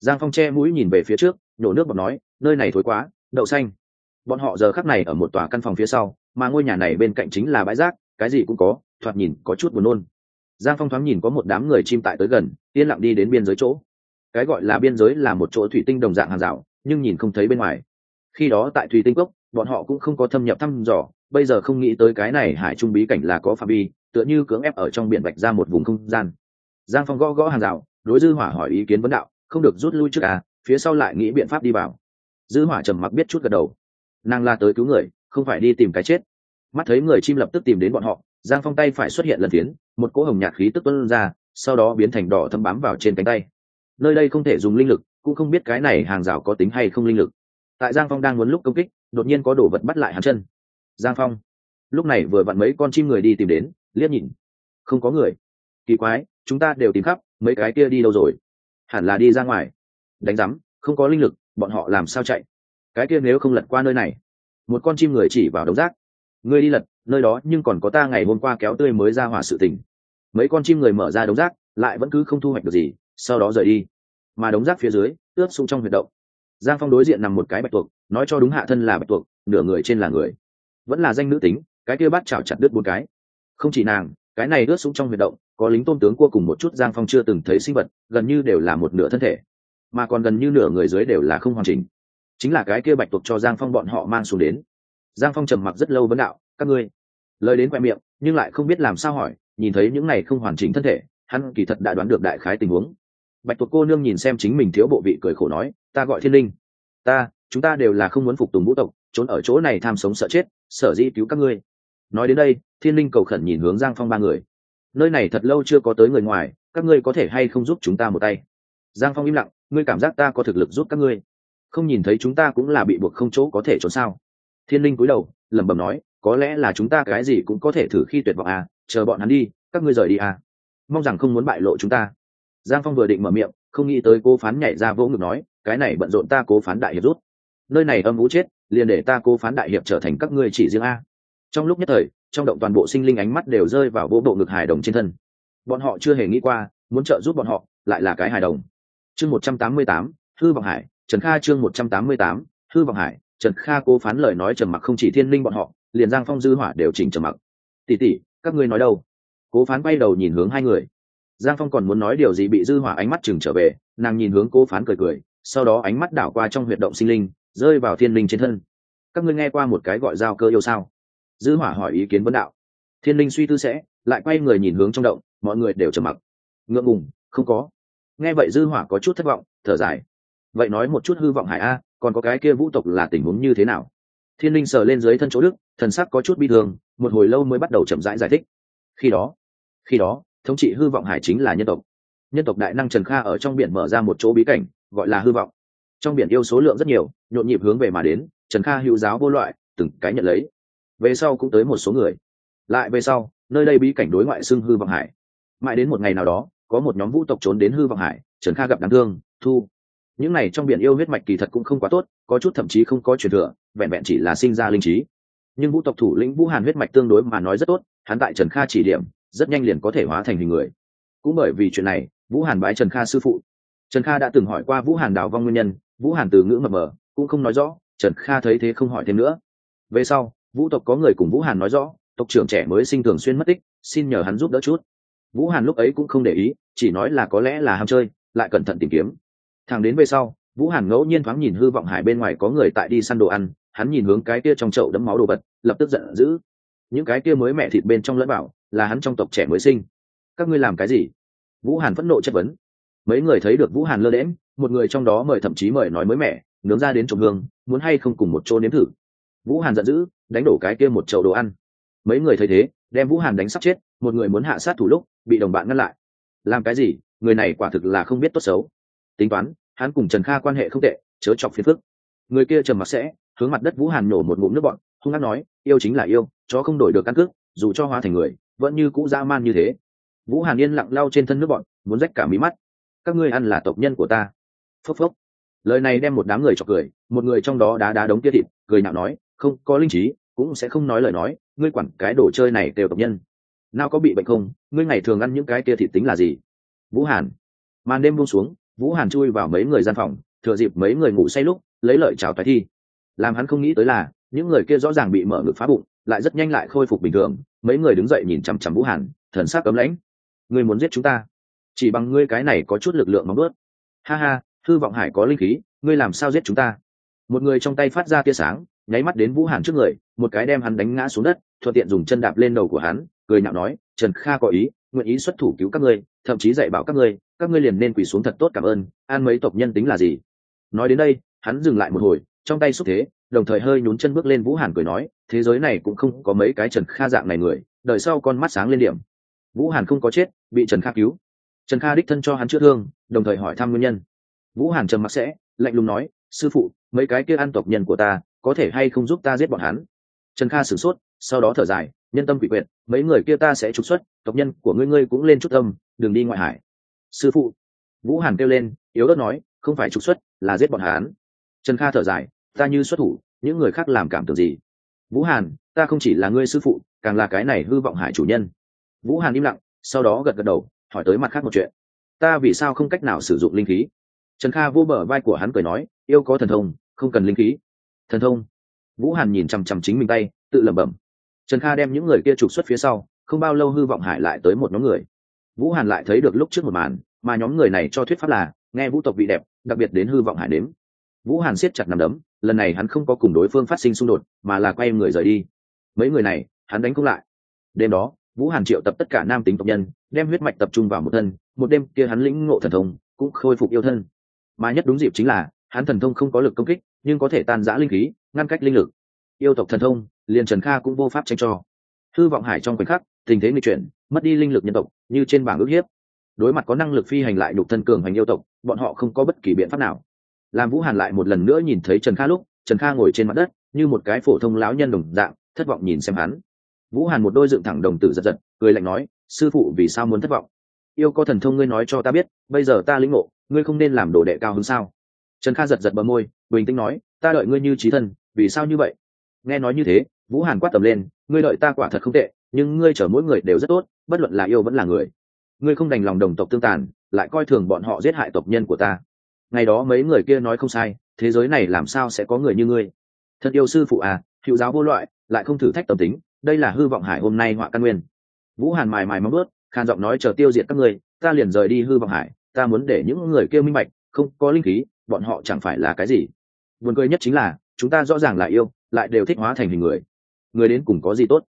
Giang phong che mũi nhìn về phía trước, nhổ nước bọt nói, nơi này thối quá, đậu xanh bọn họ giờ khắc này ở một tòa căn phòng phía sau, mà ngôi nhà này bên cạnh chính là bãi rác, cái gì cũng có, thoạt nhìn có chút buồn nôn. Giang phong thoáng nhìn có một đám người chim tại tới gần, yên lặng đi đến biên giới chỗ. Cái gọi là biên giới là một chỗ thủy tinh đồng dạng hàng rào, nhưng nhìn không thấy bên ngoài. Khi đó tại thủy tinh cốc, bọn họ cũng không có thâm nhập thăm dò, bây giờ không nghĩ tới cái này hải trung bí cảnh là có phạm vi, tựa như cưỡng ép ở trong biển vạch ra một vùng không gian. Giang phong gõ gõ hàng rào, đối dư hỏa hỏi ý kiến vấn đạo, không được rút lui trước à phía sau lại nghĩ biện pháp đi vào. Dư hỏa trầm mặc biết chút gật đầu nàng la tới cứu người, không phải đi tìm cái chết. Mắt thấy người chim lập tức tìm đến bọn họ, giang phong tay phải xuất hiện lần tiến một cỗ hồng nhạt khí tức tuân ra, sau đó biến thành đỏ thâm bám vào trên cánh tay. Nơi đây không thể dùng linh lực, cũng không biết cái này hàng rào có tính hay không linh lực. Tại giang phong đang muốn lúc công kích, đột nhiên có đồ vật bắt lại hắn chân. Giang phong. Lúc này vừa vặn mấy con chim người đi tìm đến, liếc nhìn. Không có người. Kỳ quái, chúng ta đều tìm khắp, mấy cái kia đi đâu rồi? Hẳn là đi ra ngoài. Đánh rắm không có linh lực, bọn họ làm sao chạy? Cái kia nếu không lật qua nơi này. Một con chim người chỉ vào đống rác. Ngươi đi lật, nơi đó nhưng còn có ta ngày hôm qua kéo tươi mới ra hỏa sự tình. Mấy con chim người mở ra đống rác, lại vẫn cứ không thu hoạch được gì, sau đó rời đi. Mà đống rác phía dưới ướp sung trong huyệt động. Giang phong đối diện nằm một cái bạch tuộc, nói cho đúng hạ thân là bạch tuộc, nửa người trên là người. Vẫn là danh nữ tính, cái kia bắt chảo chặt đứt bốn cái. Không chỉ nàng, cái này ướt súng trong huyệt động, có lính tôn tướng cua cùng một chút giang phong chưa từng thấy sinh vật, gần như đều là một nửa thân thể. Mà còn gần như nửa người dưới đều là không hoàn chỉnh chính là cái kia bạch tuộc cho giang phong bọn họ mang xuống đến. Giang phong trầm mặc rất lâu vấn đạo, các ngươi. Lời đến khoe miệng, nhưng lại không biết làm sao hỏi, nhìn thấy những này không hoàn chỉnh thân thể, hắn kỳ thật đã đoán được đại khái tình huống. Bạch tuộc cô nương nhìn xem chính mình thiếu bộ vị cười khổ nói, ta gọi thiên linh. Ta, chúng ta đều là không muốn phục tùng vũ tộc, trốn ở chỗ này tham sống sợ chết, sở dĩ cứu các ngươi. Nói đến đây, thiên linh cầu khẩn nhìn hướng giang phong ba người. Nơi này thật lâu chưa có tới người ngoài, các ngươi có thể hay không giúp chúng ta một tay? Giang phong im lặng, ngươi cảm giác ta có thực lực giúp các ngươi? Không nhìn thấy chúng ta cũng là bị buộc không chỗ có thể trốn sao? Thiên linh cúi đầu, lẩm bẩm nói, có lẽ là chúng ta cái gì cũng có thể thử khi tuyệt vọng à chờ bọn hắn đi, các ngươi rời đi à. Mong rằng không muốn bại lộ chúng ta. Giang phong vừa định mở miệng, không nghĩ tới cố phán nhảy ra vỗ ngực nói, cái này bận rộn ta cố phán đại hiệp rút. Nơi này âm vũ chết, liền để ta cố phán đại hiệp trở thành các ngươi chỉ riêng a. Trong lúc nhất thời, trong động toàn bộ sinh linh ánh mắt đều rơi vào vô bộ ngực hài đồng trên thân. Bọn họ chưa hề nghĩ qua, muốn trợ giúp bọn họ, lại là cái hài đồng. Chương một trăm tám mươi tám, hư vọng hải trần kha chương một trăm tám mươi tám, hư vọng hải, trần kha cố phán lời nói trầm mặc không chỉ thiên linh bọn họ, liền giang phong dư hỏa đều chỉnh trầm mặc. Tỉ tỉ các ngươi nói đâu? Cố phán bay đầu nhìn hướng hai người. Giang phong còn muốn nói điều gì bị dư hỏa ánh mắt chừng trở về, nàng nhìn hướng cố phán cười cười, sau đó ánh mắt đảo qua trong huyệt động sinh linh, rơi vào thiên linh trên thân. Các ngươi nghe qua một cái gọi giao cơ yêu sao? Dư hỏa hỏi ý kiến vấn đạo. Thiên linh suy tư sẽ, lại quay người nhìn hướng trong động, mọi người đều trầm mặc. Ngượng ngùng, không có. Nghe vậy dư hỏa có chút thất vọng, thở dài vậy nói một chút hư vọng hải a còn có cái kia vũ tộc là tình huống như thế nào? Thiên linh sờ lên dưới thân chỗ đức thần sắc có chút bi thương một hồi lâu mới bắt đầu chậm rãi giải, giải thích. Khi đó khi đó thống trị hư vọng hải chính là nhân tộc. Nhân tộc đại năng trần kha ở trong biển mở ra một chỗ bí cảnh gọi là hư vọng. Trong biển yêu số lượng rất nhiều nhộn nhịp hướng về mà đến trần kha hữu giáo vô loại từng cái nhận lấy. Về sau cũng tới một số người. Lại về sau nơi đây bí cảnh đối ngoại xưng hư vọng hải. Mãi đến một ngày nào đó có một nhóm vũ tộc trốn đến hư vọng hải trần kha gặp đáng thương thu những này trong biển yêu huyết mạch kỳ thật cũng không quá tốt, có chút thậm chí không có truyền thừa, vẹn vẹn chỉ là sinh ra linh trí. Nhưng vũ tộc thủ lĩnh vũ hàn huyết mạch tương đối mà nói rất tốt, hắn tại trần kha chỉ điểm, rất nhanh liền có thể hóa thành hình người. Cũng bởi vì chuyện này, vũ hàn bái trần kha sư phụ. Trần kha đã từng hỏi qua vũ hàn đào vong nguyên nhân, vũ hàn từ ngữ mập mờ, cũng không nói rõ, trần kha thấy thế không hỏi thêm nữa. Về sau, vũ tộc có người cùng vũ hàn nói rõ, tộc trưởng trẻ mới sinh thường xuyên mất tích, xin nhờ hắn giúp đỡ chút. Vũ hàn lúc ấy cũng không để ý, chỉ nói là có lẽ là ham chơi, lại cẩn thận tìm kiếm. Thằng đến về sau, vũ hàn ngẫu nhiên thoáng nhìn hư vọng hải bên ngoài có người tại đi săn đồ ăn, hắn nhìn hướng cái kia trong chậu đấm máu đồ vật, lập tức giận dữ. Những cái kia mới mẹ thịt bên trong lẫn bảo, là hắn trong tộc trẻ mới sinh. Các ngươi làm cái gì? Vũ hàn phẫn nộ chất vấn. Mấy người thấy được vũ hàn lơ đễm một người trong đó mời thậm chí mời nói mới mẹ nướng ra đến trộm hương, muốn hay không cùng một chỗ nếm thử. Vũ hàn giận dữ, đánh đổ cái kia một chậu đồ ăn. Mấy người thấy thế, đem vũ hàn đánh sắp chết, một người muốn hạ sát thủ lúc, bị đồng bạn ngăn lại. Làm cái gì? Người này quả thực là không biết tốt xấu tính toán, hắn cùng trần kha quan hệ không tệ, chớ chọc phiền phức. Người kia trầm mặc sẽ, hướng mặt đất vũ hàn nổ một ngụm nước bọn hung hát nói, yêu chính là yêu, chó không đổi được căn cước, dù cho hóa thành người, vẫn như cũ dã man như thế. Vũ hàn yên lặng lau trên thân nước bọn muốn rách cả mí mắt. Các ngươi ăn là tộc nhân của ta. Phốc phốc. Lời này đem một đám người chọc cười, một người trong đó đá đá đống kia thịt, cười nhạo nói, không, có linh trí, cũng sẽ không nói lời nói, ngươi quản cái đồ chơi này đều tộc nhân. Nào có bị bệnh không? Ngươi ngày thường ăn những cái kia thịt tính là gì? Vũ hàn. Màn đêm buông xuống vũ hàn chui vào mấy người gian phòng, thừa dịp mấy người ngủ say lúc, lấy lợi chào toái thi. Làm hắn không nghĩ tới là, những người kia rõ ràng bị mở ngực phá bụng, lại rất nhanh lại khôi phục bình thường, mấy người đứng dậy nhìn chằm chằm vũ hàn, thần sắc cấm lãnh. Ngươi muốn giết chúng ta? Chỉ bằng ngươi cái này có chút lực lượng móng ướt ha ha, thư vọng hải có linh khí, ngươi làm sao giết chúng ta? Một người trong tay phát ra tia sáng, nháy mắt đến vũ hàn trước người, một cái đem hắn đánh ngã xuống đất, thuận tiện dùng chân đạp lên đầu của hắn cười nhạo nói, trần kha có ý, nguyện ý xuất thủ cứu các ngươi, thậm chí dạy bảo các ngươi các ngươi liền nên quỳ xuống thật tốt cảm ơn, an mấy tộc nhân tính là gì? Nói đến đây, hắn dừng lại một hồi, trong tay xúc thế, đồng thời hơi nhún chân bước lên vũ hàn cười nói, thế giới này cũng không có mấy cái trần kha dạng này người, đợi sau con mắt sáng lên điểm. Vũ hàn không có chết, bị trần kha cứu. Trần kha đích thân cho hắn chữa thương, đồng thời hỏi thăm nguyên nhân. Vũ hàn trầm mặc sẽ, lạnh lùng nói, sư phụ, mấy cái kia ăn tộc nhân của ta, có thể hay không giúp ta giết bọn hắn? Trần kha sửng sốt, sau đó thở dài nhân tâm quỷ quyệt, mấy người kia ta sẽ trục xuất, tộc nhân của ngươi ngươi cũng lên chút tâm đừng đi ngoại hải. Sư phụ, vũ hàn kêu lên, yếu đất nói, không phải trục xuất, là giết bọn hắn. Trần kha thở dài, ta như xuất thủ, những người khác làm cảm tưởng gì? Vũ hàn, ta không chỉ là ngươi sư phụ, càng là cái này hư vọng hải chủ nhân. Vũ hàn im lặng, sau đó gật gật đầu, hỏi tới mặt khác một chuyện. Ta vì sao không cách nào sử dụng linh khí? Trần kha vô bờ vai của hắn cười nói, yêu có thần thông, không cần linh khí. Thần thông. Vũ hàn nhìn chằm chằm chính mình tay, tự lẩm bẩm trần kha đem những người kia trục xuất phía sau, không bao lâu hư vọng hải lại tới một nhóm người. Vũ hàn lại thấy được lúc trước một màn, mà nhóm người này cho thuyết pháp là, nghe vũ tộc vị đẹp, đặc biệt đến hư vọng hải đếm vũ hàn siết chặt nằm đấm, lần này hắn không có cùng đối phương phát sinh xung đột, mà là quay người rời đi. Mấy người này, hắn đánh cũng lại. Đêm đó, vũ hàn triệu tập tất cả nam tính tộc nhân, đem huyết mạch tập trung vào một thân, một đêm kia hắn lĩnh ngộ thần thông, cũng khôi phục yêu thân. Mà nhất đúng dịp chính là, hắn thần thông không có lực công kích, nhưng có thể tan giã linh khí, ngăn cách linh lực yêu tộc thần thông, liền trần kha cũng vô pháp tranh cho. Hư vọng hải trong khoảnh khắc, tình thế nghịch chuyển, mất đi linh lực nhân tộc, như trên bảng ước hiếp. Đối mặt có năng lực phi hành lại đục thân cường hành yêu tộc, bọn họ không có bất kỳ biện pháp nào. Làm vũ hàn lại một lần nữa nhìn thấy trần kha lúc, trần kha ngồi trên mặt đất, như một cái phổ thông lão nhân đồng dạng, thất vọng nhìn xem hắn. Vũ hàn một đôi dựng thẳng đồng tử giật giật, cười lạnh nói, sư phụ, vì sao muốn thất vọng? Yêu có thần thông ngươi nói cho ta biết, bây giờ ta lĩnh ngộ, ngươi không nên làm đồ đệ cao hơn sao? Trần kha giật giật bờ môi, bình tĩnh nói, ta đợi ngươi như trí thân, vì sao như vậy? Nghe nói như thế, vũ hàn quát tầm lên, ngươi đợi ta quả thật không tệ, nhưng ngươi chở mỗi người đều rất tốt, bất luận là yêu vẫn là người. Ngươi không đành lòng đồng tộc tương tàn, lại coi thường bọn họ giết hại tộc nhân của ta. Ngày đó mấy người kia nói không sai, thế giới này làm sao sẽ có người như ngươi? Thật yêu sư phụ à hiệu giáo vô loại, lại không thử thách tâm tính, đây là hư vọng hải hôm nay họa căn nguyên. Vũ hàn mài mài móng ướt khan giọng nói, chờ tiêu diệt các ngươi, ta liền rời đi hư vọng hải, ta muốn để những người kia minh bạch, không có linh khí, bọn họ chẳng phải là cái gì. Buồn cười nhất chính là, chúng ta rõ ràng là yêu lại đều thích hóa thành hình người. Người đến cùng có gì tốt?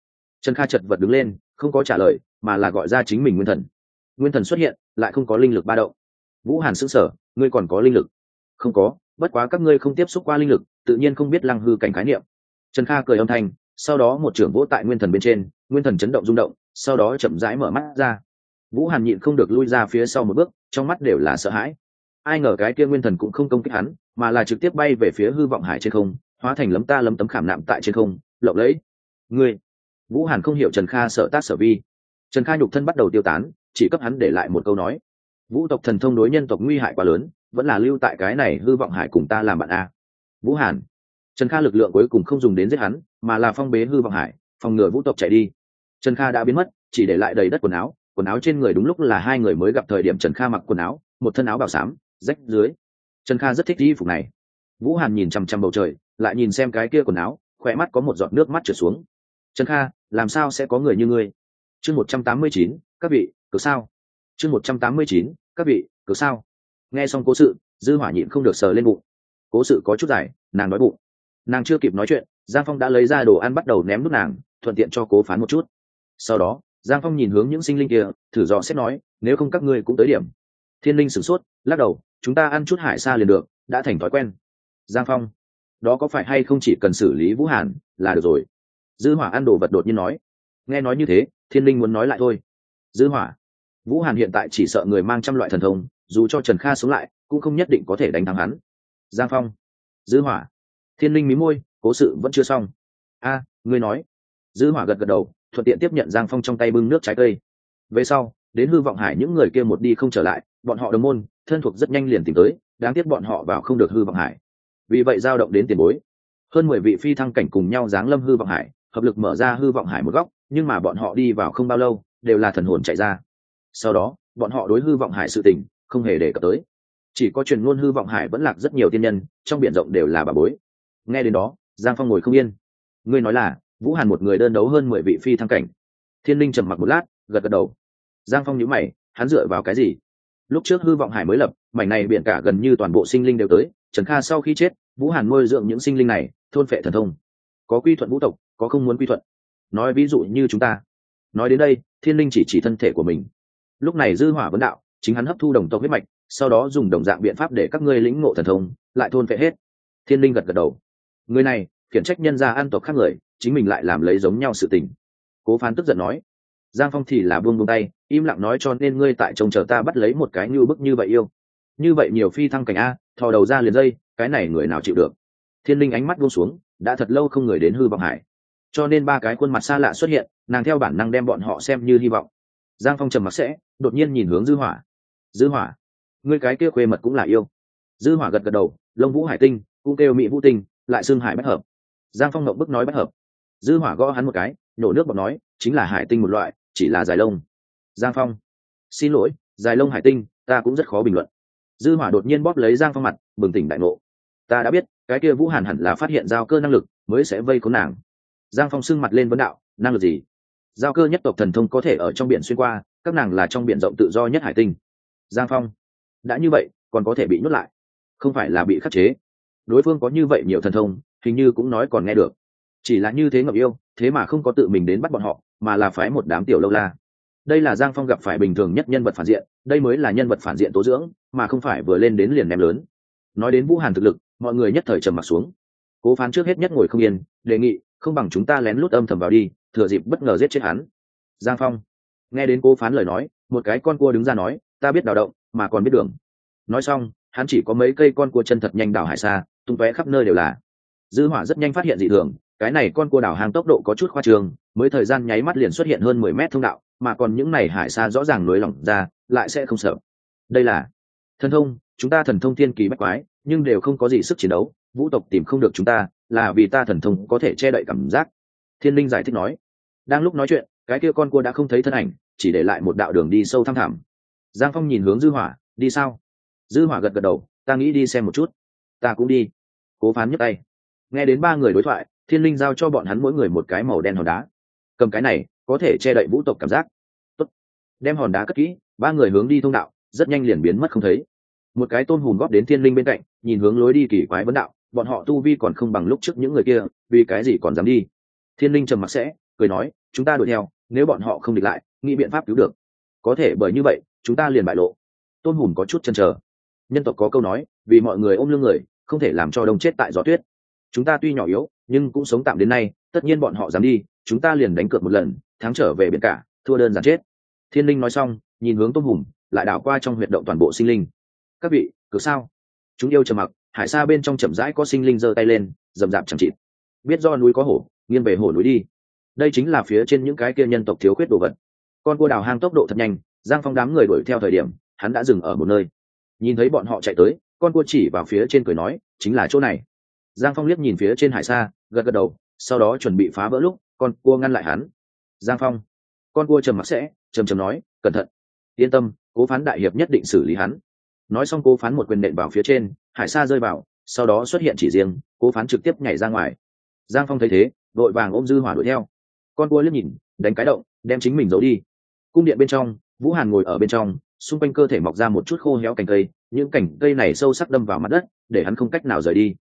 Trần kha chật vật đứng lên, không có trả lời, mà là gọi ra chính mình nguyên thần. Nguyên thần xuất hiện, lại không có linh lực ba động. Vũ hàn sững sở ngươi còn có linh lực? Không có, bất quá các ngươi không tiếp xúc qua linh lực, tự nhiên không biết lăng hư cảnh khái niệm. Trần kha cười âm thanh, sau đó một trưởng vỗ tại nguyên thần bên trên, nguyên thần chấn động rung động, sau đó chậm rãi mở mắt ra. Vũ hàn nhịn không được lui ra phía sau một bước, trong mắt đều là sợ hãi. Ai ngờ cái kia nguyên thần cũng không công kích hắn, mà là trực tiếp bay về phía hư vọng hải trên không hóa thành lấm ta lấm tấm khảm nạm tại trên không, lộng lẫy. Ngươi, vũ hàn không hiểu trần kha sợ tác sở vi. Trần kha nhục thân bắt đầu tiêu tán, chỉ cấp hắn để lại một câu nói. Vũ tộc thần thông đối nhân tộc nguy hại quá lớn, vẫn là lưu tại cái này hư vọng hải cùng ta làm bạn a. Vũ hàn, trần kha lực lượng cuối cùng không dùng đến giết hắn, mà là phong bế hư vọng hải, phòng ngừa vũ tộc chạy đi. Trần kha đã biến mất, chỉ để lại đầy đất quần áo quần áo trên người đúng lúc là hai người mới gặp thời điểm trần kha mặc quần áo, một thân áo bảo xám, rách dưới. Trần kha rất thích y phục này. Vũ hàn nhìn chằm chằm bầu trời lại nhìn xem cái kia quần áo, khỏe mắt có một giọt nước mắt trượt xuống. Trần kha, làm sao sẽ có người như ngươi? Chương một trăm tám mươi chín, các vị, cớ sao? Chương một trăm tám mươi chín, các vị, cớ sao? Nghe xong cố sự, dư hỏa nhịn không được sờ lên bụng. Cố sự có chút dài, nàng nói bụng. Nàng chưa kịp nói chuyện, giang phong đã lấy ra đồ ăn bắt đầu ném nút nàng, thuận tiện cho cố phán một chút. Sau đó, giang phong nhìn hướng những sinh linh kia, thử dò xét nói, nếu không các ngươi cũng tới điểm. Thiên linh sửng sốt, lắc đầu, chúng ta ăn chút hải xa liền được, đã thành thói quen. Giang phong đó có phải hay không chỉ cần xử lý vũ hàn là được rồi? Dư hỏa ăn đồ vật đột nhiên nói. Nghe nói như thế, thiên linh muốn nói lại thôi. Dư hỏa, vũ hàn hiện tại chỉ sợ người mang trăm loại thần thông, dù cho trần kha sống lại, cũng không nhất định có thể đánh thắng hắn. Giang phong, dư hỏa, thiên linh mí môi, cố sự vẫn chưa xong. A, ngươi nói. Dư hỏa gật gật đầu, thuận tiện tiếp nhận giang phong trong tay bưng nước trái cây. Về sau, đến hư vọng hải những người kia một đi không trở lại, bọn họ đồng môn, thân thuộc rất nhanh liền tìm tới, đáng tiếc bọn họ vào không được hư vọng hải vì vậy giao động đến tiền bối. Hơn mười vị phi thăng cảnh cùng nhau giáng lâm hư vọng hải, hợp lực mở ra hư vọng hải một góc, nhưng mà bọn họ đi vào không bao lâu, đều là thần hồn chạy ra. Sau đó, bọn họ đối hư vọng hải sự tình, không hề đề cập tới. Chỉ có truyền ngôn hư vọng hải vẫn lạc rất nhiều tiên nhân, trong biển rộng đều là bà bối. Nghe đến đó, giang phong ngồi không yên. Ngươi nói là, vũ hàn một người đơn đấu hơn mười vị phi thăng cảnh. Thiên linh trầm mặc một lát, gật gật đầu. Giang phong nhíu mày, hắn dựa vào cái gì? Lúc trước hư vọng hải mới lập, mảnh này biển cả gần như toàn bộ sinh linh đều tới, trần kha sau khi chết vũ hàn nuôi dưỡng những sinh linh này, thôn phệ thần thông. Có quy thuận vũ tộc, có không muốn quy thuận. Nói ví dụ như chúng ta. Nói đến đây, thiên linh chỉ chỉ thân thể của mình. Lúc này dư hỏa vấn đạo, chính hắn hấp thu đồng tộc huyết mạch, sau đó dùng đồng dạng biện pháp để các ngươi lĩnh ngộ thần thông, lại thôn phệ hết. Thiên linh gật gật đầu. Người này, khiển trách nhân gia an tộc khác người, chính mình lại làm lấy giống nhau sự tình. Cố phán tức giận nói. Giang phong thì là buông buông tay, im lặng nói cho nên ngươi tại trông chờ ta bắt lấy một cái như bức như vậy yêu. Như vậy nhiều phi thăng cảnh a, thò đầu ra liền dây cái này người nào chịu được? Thiên linh ánh mắt buông xuống, đã thật lâu không người đến hư vọng hải. Cho nên ba cái khuôn mặt xa lạ xuất hiện, nàng theo bản năng đem bọn họ xem như hy vọng. Giang phong trầm mặc sẽ, đột nhiên nhìn hướng dư hỏa. Dư hỏa, ngươi cái kia khuê mật cũng là yêu. Dư hỏa gật gật đầu, lông vũ hải tinh, cũng kêu mỹ vũ tinh, lại xương hải bất hợp. Giang phong ngậm bức nói bất hợp. Dư hỏa gõ hắn một cái, nổ nước bọt nói, chính là hải tinh một loại, chỉ là dài lông. Giang phong, xin lỗi, dài lông hải tinh, ta cũng rất khó bình luận. Dư hỏa đột nhiên bóp lấy giang phong mặt, bừng tỉnh đại ngộ ta đã biết, cái kia vũ hàn hẳn là phát hiện giao cơ năng lực mới sẽ vây khốn nàng. Giang phong sưng mặt lên vấn đạo, năng lực gì? Giao cơ nhất tộc thần thông có thể ở trong biển xuyên qua, các nàng là trong biển rộng tự do nhất hải tinh. Giang phong, đã như vậy, còn có thể bị nhốt lại? Không phải là bị khắc chế. Đối phương có như vậy nhiều thần thông, hình như cũng nói còn nghe được. Chỉ là như thế ngọc yêu, thế mà không có tự mình đến bắt bọn họ, mà là phái một đám tiểu lâu la. Đây là giang phong gặp phải bình thường nhất nhân vật phản diện, đây mới là nhân vật phản diện tố dưỡng, mà không phải vừa lên đến liền ném lớn. Nói đến vũ hàn thực lực mọi người nhất thời trầm mặc xuống. Cố phán trước hết nhất ngồi không yên, đề nghị, không bằng chúng ta lén lút âm thầm vào đi, thừa dịp bất ngờ giết chết hắn. Giang phong. Nghe đến cố phán lời nói, một cái con cua đứng ra nói, ta biết đào động, mà còn biết đường. Nói xong, hắn chỉ có mấy cây con cua chân thật nhanh đào hải xa, tung tóe khắp nơi đều là. Dư hỏa rất nhanh phát hiện dị thường, cái này con cua đào hàng tốc độ có chút khoa trường mới thời gian nháy mắt liền xuất hiện hơn mười mét thông đạo, mà còn những này hải xa rõ ràng núi lỏng ra, lại sẽ không sợ. Đây là thần thông chúng ta thần thông thiên kỳ bách quái, nhưng đều không có gì sức chiến đấu, vũ tộc tìm không được chúng ta, là vì ta thần thông có thể che đậy cảm giác. Thiên linh giải thích nói. Đang lúc nói chuyện, cái kia con cua đã không thấy thân ảnh, chỉ để lại một đạo đường đi sâu thăm thẳm. Giang phong nhìn hướng dư hỏa, đi sao? Dư hỏa gật gật đầu, ta nghĩ đi xem một chút. Ta cũng đi. Cố phán nhấc tay. Nghe đến ba người đối thoại, thiên linh giao cho bọn hắn mỗi người một cái màu đen hòn đá. Cầm cái này, có thể che đậy vũ tộc cảm giác. Tốt. đem hòn đá cất kỹ, ba người hướng đi thông đạo, rất nhanh liền biến mất không thấy một cái tôn hùm góp đến thiên linh bên cạnh, nhìn hướng lối đi kỳ quái vấn đạo, bọn họ tu vi còn không bằng lúc trước những người kia, vì cái gì còn dám đi? Thiên linh trầm mặc sẽ, cười nói, chúng ta đuổi theo, nếu bọn họ không địch lại, nghĩ biện pháp cứu được. Có thể bởi như vậy, chúng ta liền bại lộ. Tôn hùm có chút chần chờ. Nhân tộc có câu nói, vì mọi người ôm lưng người, không thể làm cho đông chết tại gió tuyết. Chúng ta tuy nhỏ yếu, nhưng cũng sống tạm đến nay, tất nhiên bọn họ dám đi, chúng ta liền đánh cược một lần, thắng trở về biển cả, thua đơn giản chết. Thiên linh nói xong, nhìn hướng tôn hùm, lại đảo qua trong huyệt động toàn bộ sinh linh các vị cực sao? Chúng yêu trầm mặc, hải xa bên trong chậm rãi có sinh linh giơ tay lên rầm rạp chẳng chịt. Biết do núi có hổ, nghiêng về hổ núi đi. Đây chính là phía trên những cái kia nhân tộc thiếu khuyết đồ vật. Con cua đào hang tốc độ thật nhanh, giang phong đám người đuổi theo thời điểm, hắn đã dừng ở một nơi. Nhìn thấy bọn họ chạy tới, con cua chỉ vào phía trên cười nói, chính là chỗ này. Giang phong liếc nhìn phía trên hải xa, gật gật đầu, sau đó chuẩn bị phá vỡ lúc, con cua ngăn lại hắn. Giang phong. Con cua trầm mặc sẽ, trầm trầm nói, cẩn thận, yên tâm, cố phán đại hiệp nhất định xử lý hắn nói xong cố phán một quyền nện vào phía trên, hải sa rơi vào, sau đó xuất hiện chỉ riêng, cố phán trực tiếp nhảy ra ngoài. Giang phong thấy thế, vội vàng ôm dư hỏa đuổi theo. Con cua liếc nhìn, đánh cái động, đem chính mình giấu đi. Cung điện bên trong, vũ hàn ngồi ở bên trong, xung quanh cơ thể mọc ra một chút khô héo cành cây, những cành cây này sâu sắc đâm vào mặt đất, để hắn không cách nào rời đi.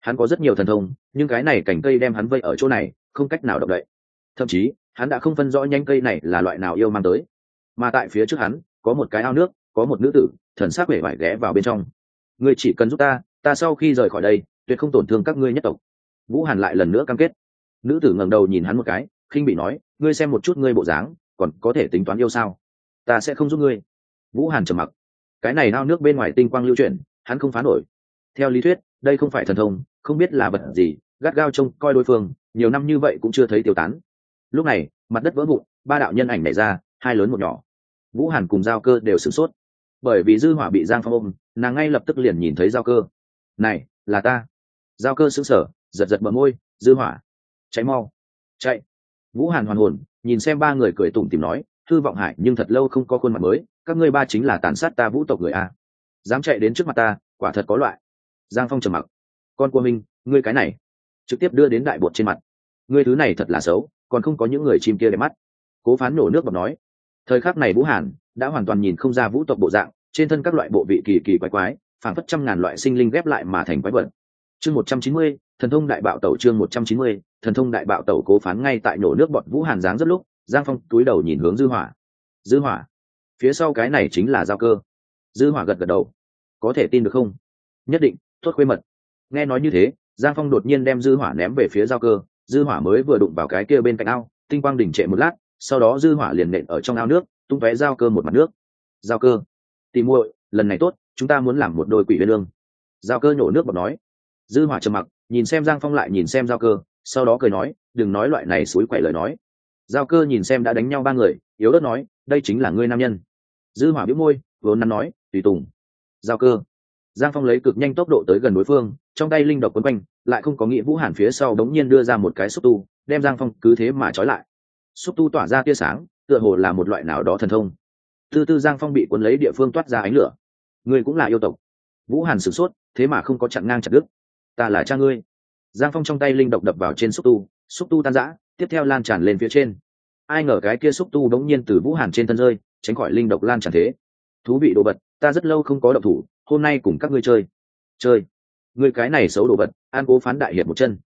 Hắn có rất nhiều thần thông, nhưng cái này cành cây đem hắn vây ở chỗ này, không cách nào động đậy. Thậm chí, hắn đã không phân rõ nhanh cây này là loại nào yêu mang tới. Mà tại phía trước hắn, có một cái ao nước, có một nữ tử thần sắc vẻ vải ghé vào bên trong. Ngươi chỉ cần giúp ta ta sau khi rời khỏi đây, tuyệt không tổn thương các ngươi nhất tộc. Vũ hàn lại lần nữa cam kết. Nữ tử ngẩng đầu nhìn hắn một cái, khinh bị nói, ngươi xem một chút ngươi bộ dáng, còn có thể tính toán yêu sao? Ta sẽ không giúp ngươi. Vũ hàn trầm mặc. Cái này ao nước bên ngoài tinh quang lưu chuyển, hắn không phá nổi. Theo lý thuyết, đây không phải thần thông, không biết là vật gì, gắt gao trông coi đối phương, nhiều năm như vậy cũng chưa thấy tiêu tán. Lúc này, mặt đất vỡ vụn, ba đạo nhân ảnh nảy ra, hai lớn một nhỏ. Vũ hàn cùng giao cơ đều sửng sốt bởi vì dư hỏa bị giang phong ôm, nàng ngay lập tức liền nhìn thấy giao cơ. Này, là ta. Giao cơ sững sờ, giật giật bờ môi, dư hỏa cháy mau, chạy. Vũ hàn hoàn hồn, nhìn xem ba người cười tủm tìm nói thư vọng hải, nhưng thật lâu không có khuôn mặt mới, các ngươi ba chính là tàn sát ta vũ tộc người a. Dám chạy đến trước mặt ta, quả thật có loại. Giang phong trầm mặc. Con của mình, ngươi cái này. Trực tiếp đưa đến đại bột trên mặt. Ngươi thứ này thật là xấu, còn không có những người chim kia để mắt. Cố phán nổ nước bọc nói. Thời khắc này vũ hàn đã hoàn toàn nhìn không ra vũ tộc bộ dạng, trên thân các loại bộ vị kỳ kỳ quái quái, phảng phất trăm ngàn loại sinh linh ghép lại mà thành quái vật. Chương một trăm chín mươi, thần thông đại bạo tẩu chương một trăm chín mươi, thần thông đại bạo tẩu cố phán ngay tại nổ nước bọn vũ hàn dáng rất lúc, giang phong túi đầu nhìn hướng dư hỏa. Dư hỏa, phía sau cái này chính là giao cơ. Dư hỏa gật gật đầu. Có thể tin được không? Nhất định thốt khuê mật. Nghe nói như thế, giang phong đột nhiên đem dư hỏa ném về phía giao cơ. Dư hỏa mới vừa đụng vào cái kia bên cạnh ao, tinh quang đỉnh trệ một lát, sau đó dư hỏa liền nện ở trong ao nước tung tóe giao cơ một mặt nước. Giao cơ. Tìm muội, lần này tốt, chúng ta muốn làm một đôi quỷ viên lương. Giao cơ nhổ nước bọt nói. Dư hỏa trầm mặc, nhìn xem giang phong lại nhìn xem giao cơ, sau đó cười nói, đừng nói loại này suối quậy lời nói. Giao cơ nhìn xem đã đánh nhau ba người, yếu ớt nói, đây chính là ngươi nam nhân. Dư hỏa biếu môi, vốn nắn nói, tùy tùng. Giao cơ. Giang phong lấy cực nhanh tốc độ tới gần đối phương, trong tay linh độc quấn quanh, lại không có nghĩa vũ hàn phía sau đống nhiên đưa ra một cái xúc tu, đem giang phong cứ thế mà trói lại. Xúc tu tỏa ra tia sáng tựa hồ là một loại nào đó thần thông. Tư tư giang phong bị cuốn lấy địa phương toát ra ánh lửa. Ngươi cũng là yêu tộc. Vũ hàn sửng sốt, thế mà không có chặn ngang chặt đứt. Ta là cha ngươi. Giang phong trong tay linh độc đập vào trên xúc tu. Xúc tu tan rã, tiếp theo lan tràn lên phía trên. Ai ngờ cái kia xúc tu đống nhiên từ vũ hàn trên thân rơi, tránh khỏi linh độc lan tràn thế. Thú vị đồ vật, ta rất lâu không có động thủ, hôm nay cùng các ngươi chơi. Chơi. Người cái này xấu đồ vật, an cố phán đại hiệp một chân.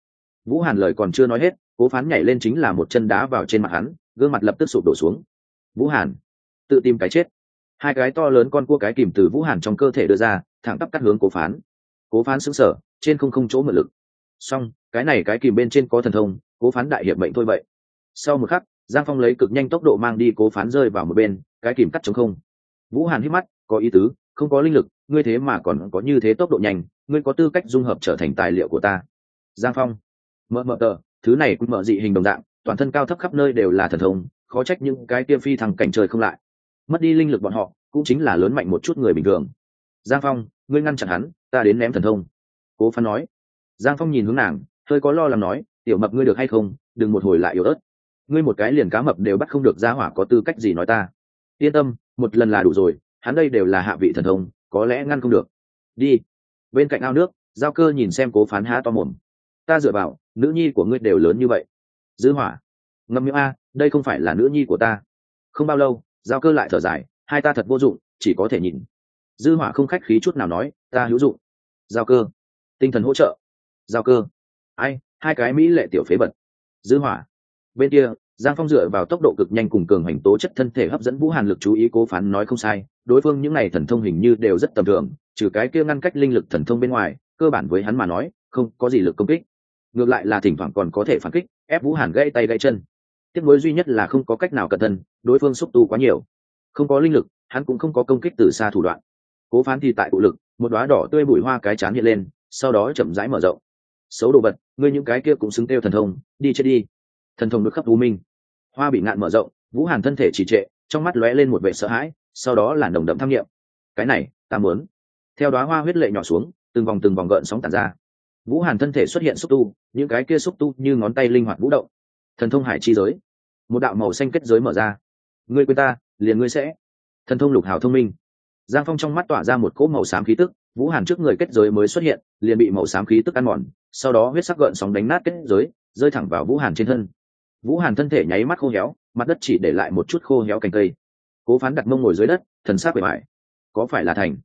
Vũ hàn lời còn chưa nói hết cố phán nhảy lên chính là một chân đá vào trên mặt hắn, gương mặt lập tức sụp đổ xuống. Vũ hàn, tự tìm cái chết. Hai cái to lớn con cua cái kìm từ vũ hàn trong cơ thể đưa ra, thẳng tắp cắt hướng cố phán. Cố phán xứng sở trên không không chỗ mượn lực. Song cái này cái kìm bên trên có thần thông, cố phán đại hiệp mệnh thôi vậy. Sau một khắc, giang phong lấy cực nhanh tốc độ mang đi cố phán rơi vào một bên, cái kìm cắt chống không. Vũ hàn hít mắt, có ý tứ, không có linh lực, ngươi thế mà còn có như thế tốc độ nhanh, ngươi có tư cách dung hợp trở thành tài liệu của ta. Giang phong mợ mợ tờ thứ này cũng mở dị hình đồng dạng, toàn thân cao thấp khắp nơi đều là thần thông, khó trách những cái kia phi thằng cảnh trời không lại. Mất đi linh lực bọn họ, cũng chính là lớn mạnh một chút người bình thường. Giang phong, ngươi ngăn chặn hắn, ta đến ném thần thông. Cố phán nói. Giang phong nhìn hướng nàng, hơi có lo lắng nói, tiểu mập ngươi được hay không? Đừng một hồi lại yếu ớt. Ngươi một cái liền cá mập đều bắt không được ra hỏa có tư cách gì nói ta. Yên tâm, một lần là đủ rồi, hắn đây đều là hạ vị thần thông, có lẽ ngăn không được. Đi. Bên cạnh ao nước, giao cơ nhìn xem cố phán há to mồm ta dựa vào, nữ nhi của ngươi đều lớn như vậy. Dư hỏa. Ngâm miệng a, đây không phải là nữ nhi của ta. Không bao lâu, giao cơ lại thở dài, hai ta thật vô dụng, chỉ có thể nhìn. Dư hỏa không khách khí chút nào nói, ta hữu dụng. Giao cơ. Tinh thần hỗ trợ. Giao cơ. Ai, hai cái mỹ lệ tiểu phế vật. Dư hỏa. Bên kia, giang phong dựa vào tốc độ cực nhanh cùng cường hành tố chất thân thể hấp dẫn vũ hàn lực chú ý cố phán nói không sai, đối phương những n à y thần thông hình như đều rất tầm thường, trừ cái kia ngăn cách linh lực thần thông bên ngoài, cơ bản với hắn mà nói, không có gì lực công kích ngược lại là thỉnh thoảng còn có thể phản kích, ép vũ hàn gãy tay gãy chân. Tiếc nối duy nhất là không có cách nào cẩn thân đối phương xúc tu quá nhiều. Không có linh lực, hắn cũng không có công kích từ xa thủ đoạn. Cố phán thì tại cụ lực, một đoá đỏ tươi bụi hoa cái chán hiện lên, sau đó chậm rãi mở rộng. Xấu đồ vật, ngươi những cái kia cũng xứng têu thần thông, đi chết đi. Thần thông được khắp u minh. Hoa bị ngạn mở rộng, vũ hàn thân thể trì trệ, trong mắt lóe lên một vẻ sợ hãi, sau đó là đồng đậm tham nghiệm. Cái này, ta muốn. Theo đoá hoa huyết lệ nhỏ xuống, từng vòng từng vòng gợn sóng tàn ra vũ hàn thân thể xuất hiện xúc tu, những cái kia xúc tu như ngón tay linh hoạt vũ động. Thần thông hải chi giới. Một đạo màu xanh kết giới mở ra. Ngươi quên ta, liền ngươi sẽ. Thần thông lục hào thông minh. Giang phong trong mắt tỏa ra một cỗ màu xám khí tức, vũ hàn trước người kết giới mới xuất hiện, liền bị màu xám khí tức ăn mòn, sau đó huyết sắc gợn sóng đánh nát kết giới, rơi thẳng vào vũ hàn trên thân. Vũ hàn thân thể nháy mắt khô héo, mặt đất chỉ để lại một chút khô héo cành cây. Cố phán đặt mông ngồi dưới đất, thần sắc bề mại có phải là thành?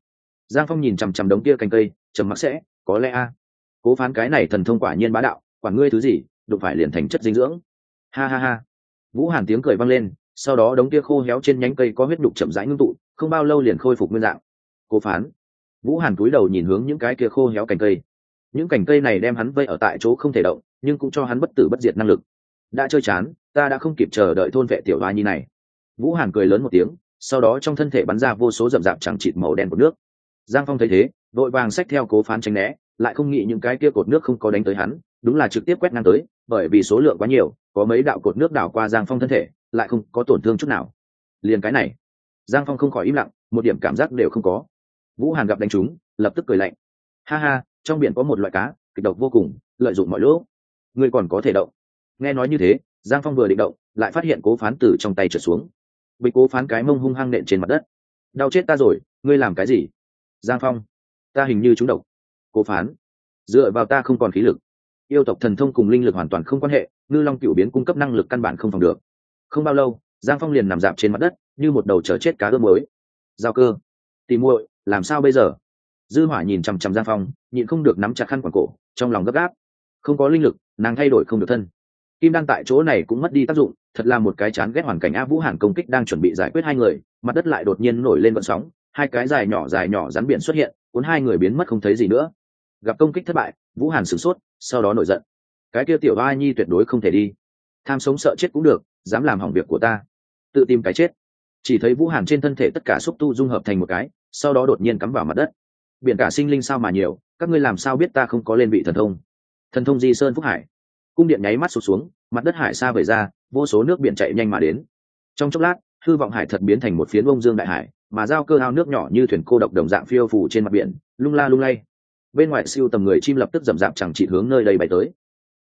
Giang phong nhìn chằm chằm đống kia cành cây, trầm mặc sẽ, có lẽ a cố phán cái này thần thông quả nhiên bá đạo quản ngươi thứ gì, đụng phải liền thành chất dinh dưỡng. Ha ha ha. Vũ hàn tiếng cười vang lên, sau đó đống kia khô héo trên nhánh cây có huyết đục chậm rãi ngưng tụ, không bao lâu liền khôi phục nguyên dạng. Cố phán. Vũ hàn cúi đầu nhìn hướng những cái kia khô héo cành cây. Những cành cây này đem hắn vây ở tại chỗ không thể động, nhưng cũng cho hắn bất tử bất diệt năng lực. Đã chơi chán, ta đã không kịp chờ đợi thôn vệ tiểu hoa nhi này. Vũ hàn cười lớn một tiếng, sau đó trong thân thể bắn ra vô số rậm rạp chẳng chịt màu đen của nước. Giang phong thấy thế vội vàng xách theo cố phán tránh né lại không nghĩ những cái kia cột nước không có đánh tới hắn, đúng là trực tiếp quét ngang tới, bởi vì số lượng quá nhiều, có mấy đạo cột nước đảo qua giang phong thân thể, lại không có tổn thương chút nào. Liền cái này, giang phong không khỏi im lặng, một điểm cảm giác đều không có. Vũ hàn gặp đánh chúng lập tức cười lạnh. Ha ha, trong biển có một loại cá, kịch độc vô cùng, lợi dụng mọi lỗ. Ngươi còn có thể động. Nghe nói như thế, giang phong vừa định động, lại phát hiện cố phán từ trong tay trở xuống. Bị cố phán cái mông hung hăng nện trên mặt đất. Đau chết ta rồi, ngươi làm cái gì? Giang phong, ta hình như trúng độc cố phán. Dựa vào ta không còn khí lực. Yêu tộc thần thông cùng linh lực hoàn toàn không quan hệ, ngư long cựu biến cung cấp năng lực căn bản không phòng được. Không bao lâu, giang phong liền nằm dạp trên mặt đất, như một đầu chờ chết cá ướp mới. Giao cơ. Tìm muội, làm sao bây giờ? Dư hỏa nhìn chằm chằm giang phong, nhịn không được nắm chặt khăn quàng cổ, trong lòng gấp gáp. Không có linh lực, nàng thay đổi không được thân. Kim đan tại chỗ này cũng mất đi tác dụng, thật là một cái chán ghét hoàn cảnh a vũ hàn công kích đang chuẩn bị giải quyết hai người, mặt đất lại đột nhiên nổi lên vận sóng, hai cái dài nhỏ dài nhỏ rắn biển xuất hiện, cuốn hai người biến mất không thấy gì nữa gặp công kích thất bại, vũ hàn sửng sốt, sau đó nổi giận. Cái kia tiểu ba nhi tuyệt đối không thể đi. Tham sống sợ chết cũng được, dám làm hỏng việc của ta. Tự tìm cái chết. Chỉ thấy vũ hàn trên thân thể tất cả xúc tu dung hợp thành một cái, sau đó đột nhiên cắm vào mặt đất. Biển cả sinh linh sao mà nhiều, các ngươi làm sao biết ta không có lên vị thần thông? Thần thông di sơn phúc hải. Cung điện nháy mắt sụt xuống, mặt đất hải xa vời ra, vô số nước biển chạy nhanh mà đến. Trong chốc lát, hư vọng hải thật biến thành một phiến bông dương đại hải, mà giao cơ hao nước nhỏ như thuyền cô độc đồng dạng phiêu phủ trên mặt biển, lung la lung lay bên ngoài siêu tầm người chim lập tức rầm rạp chẳng chỉ hướng nơi đây bay tới.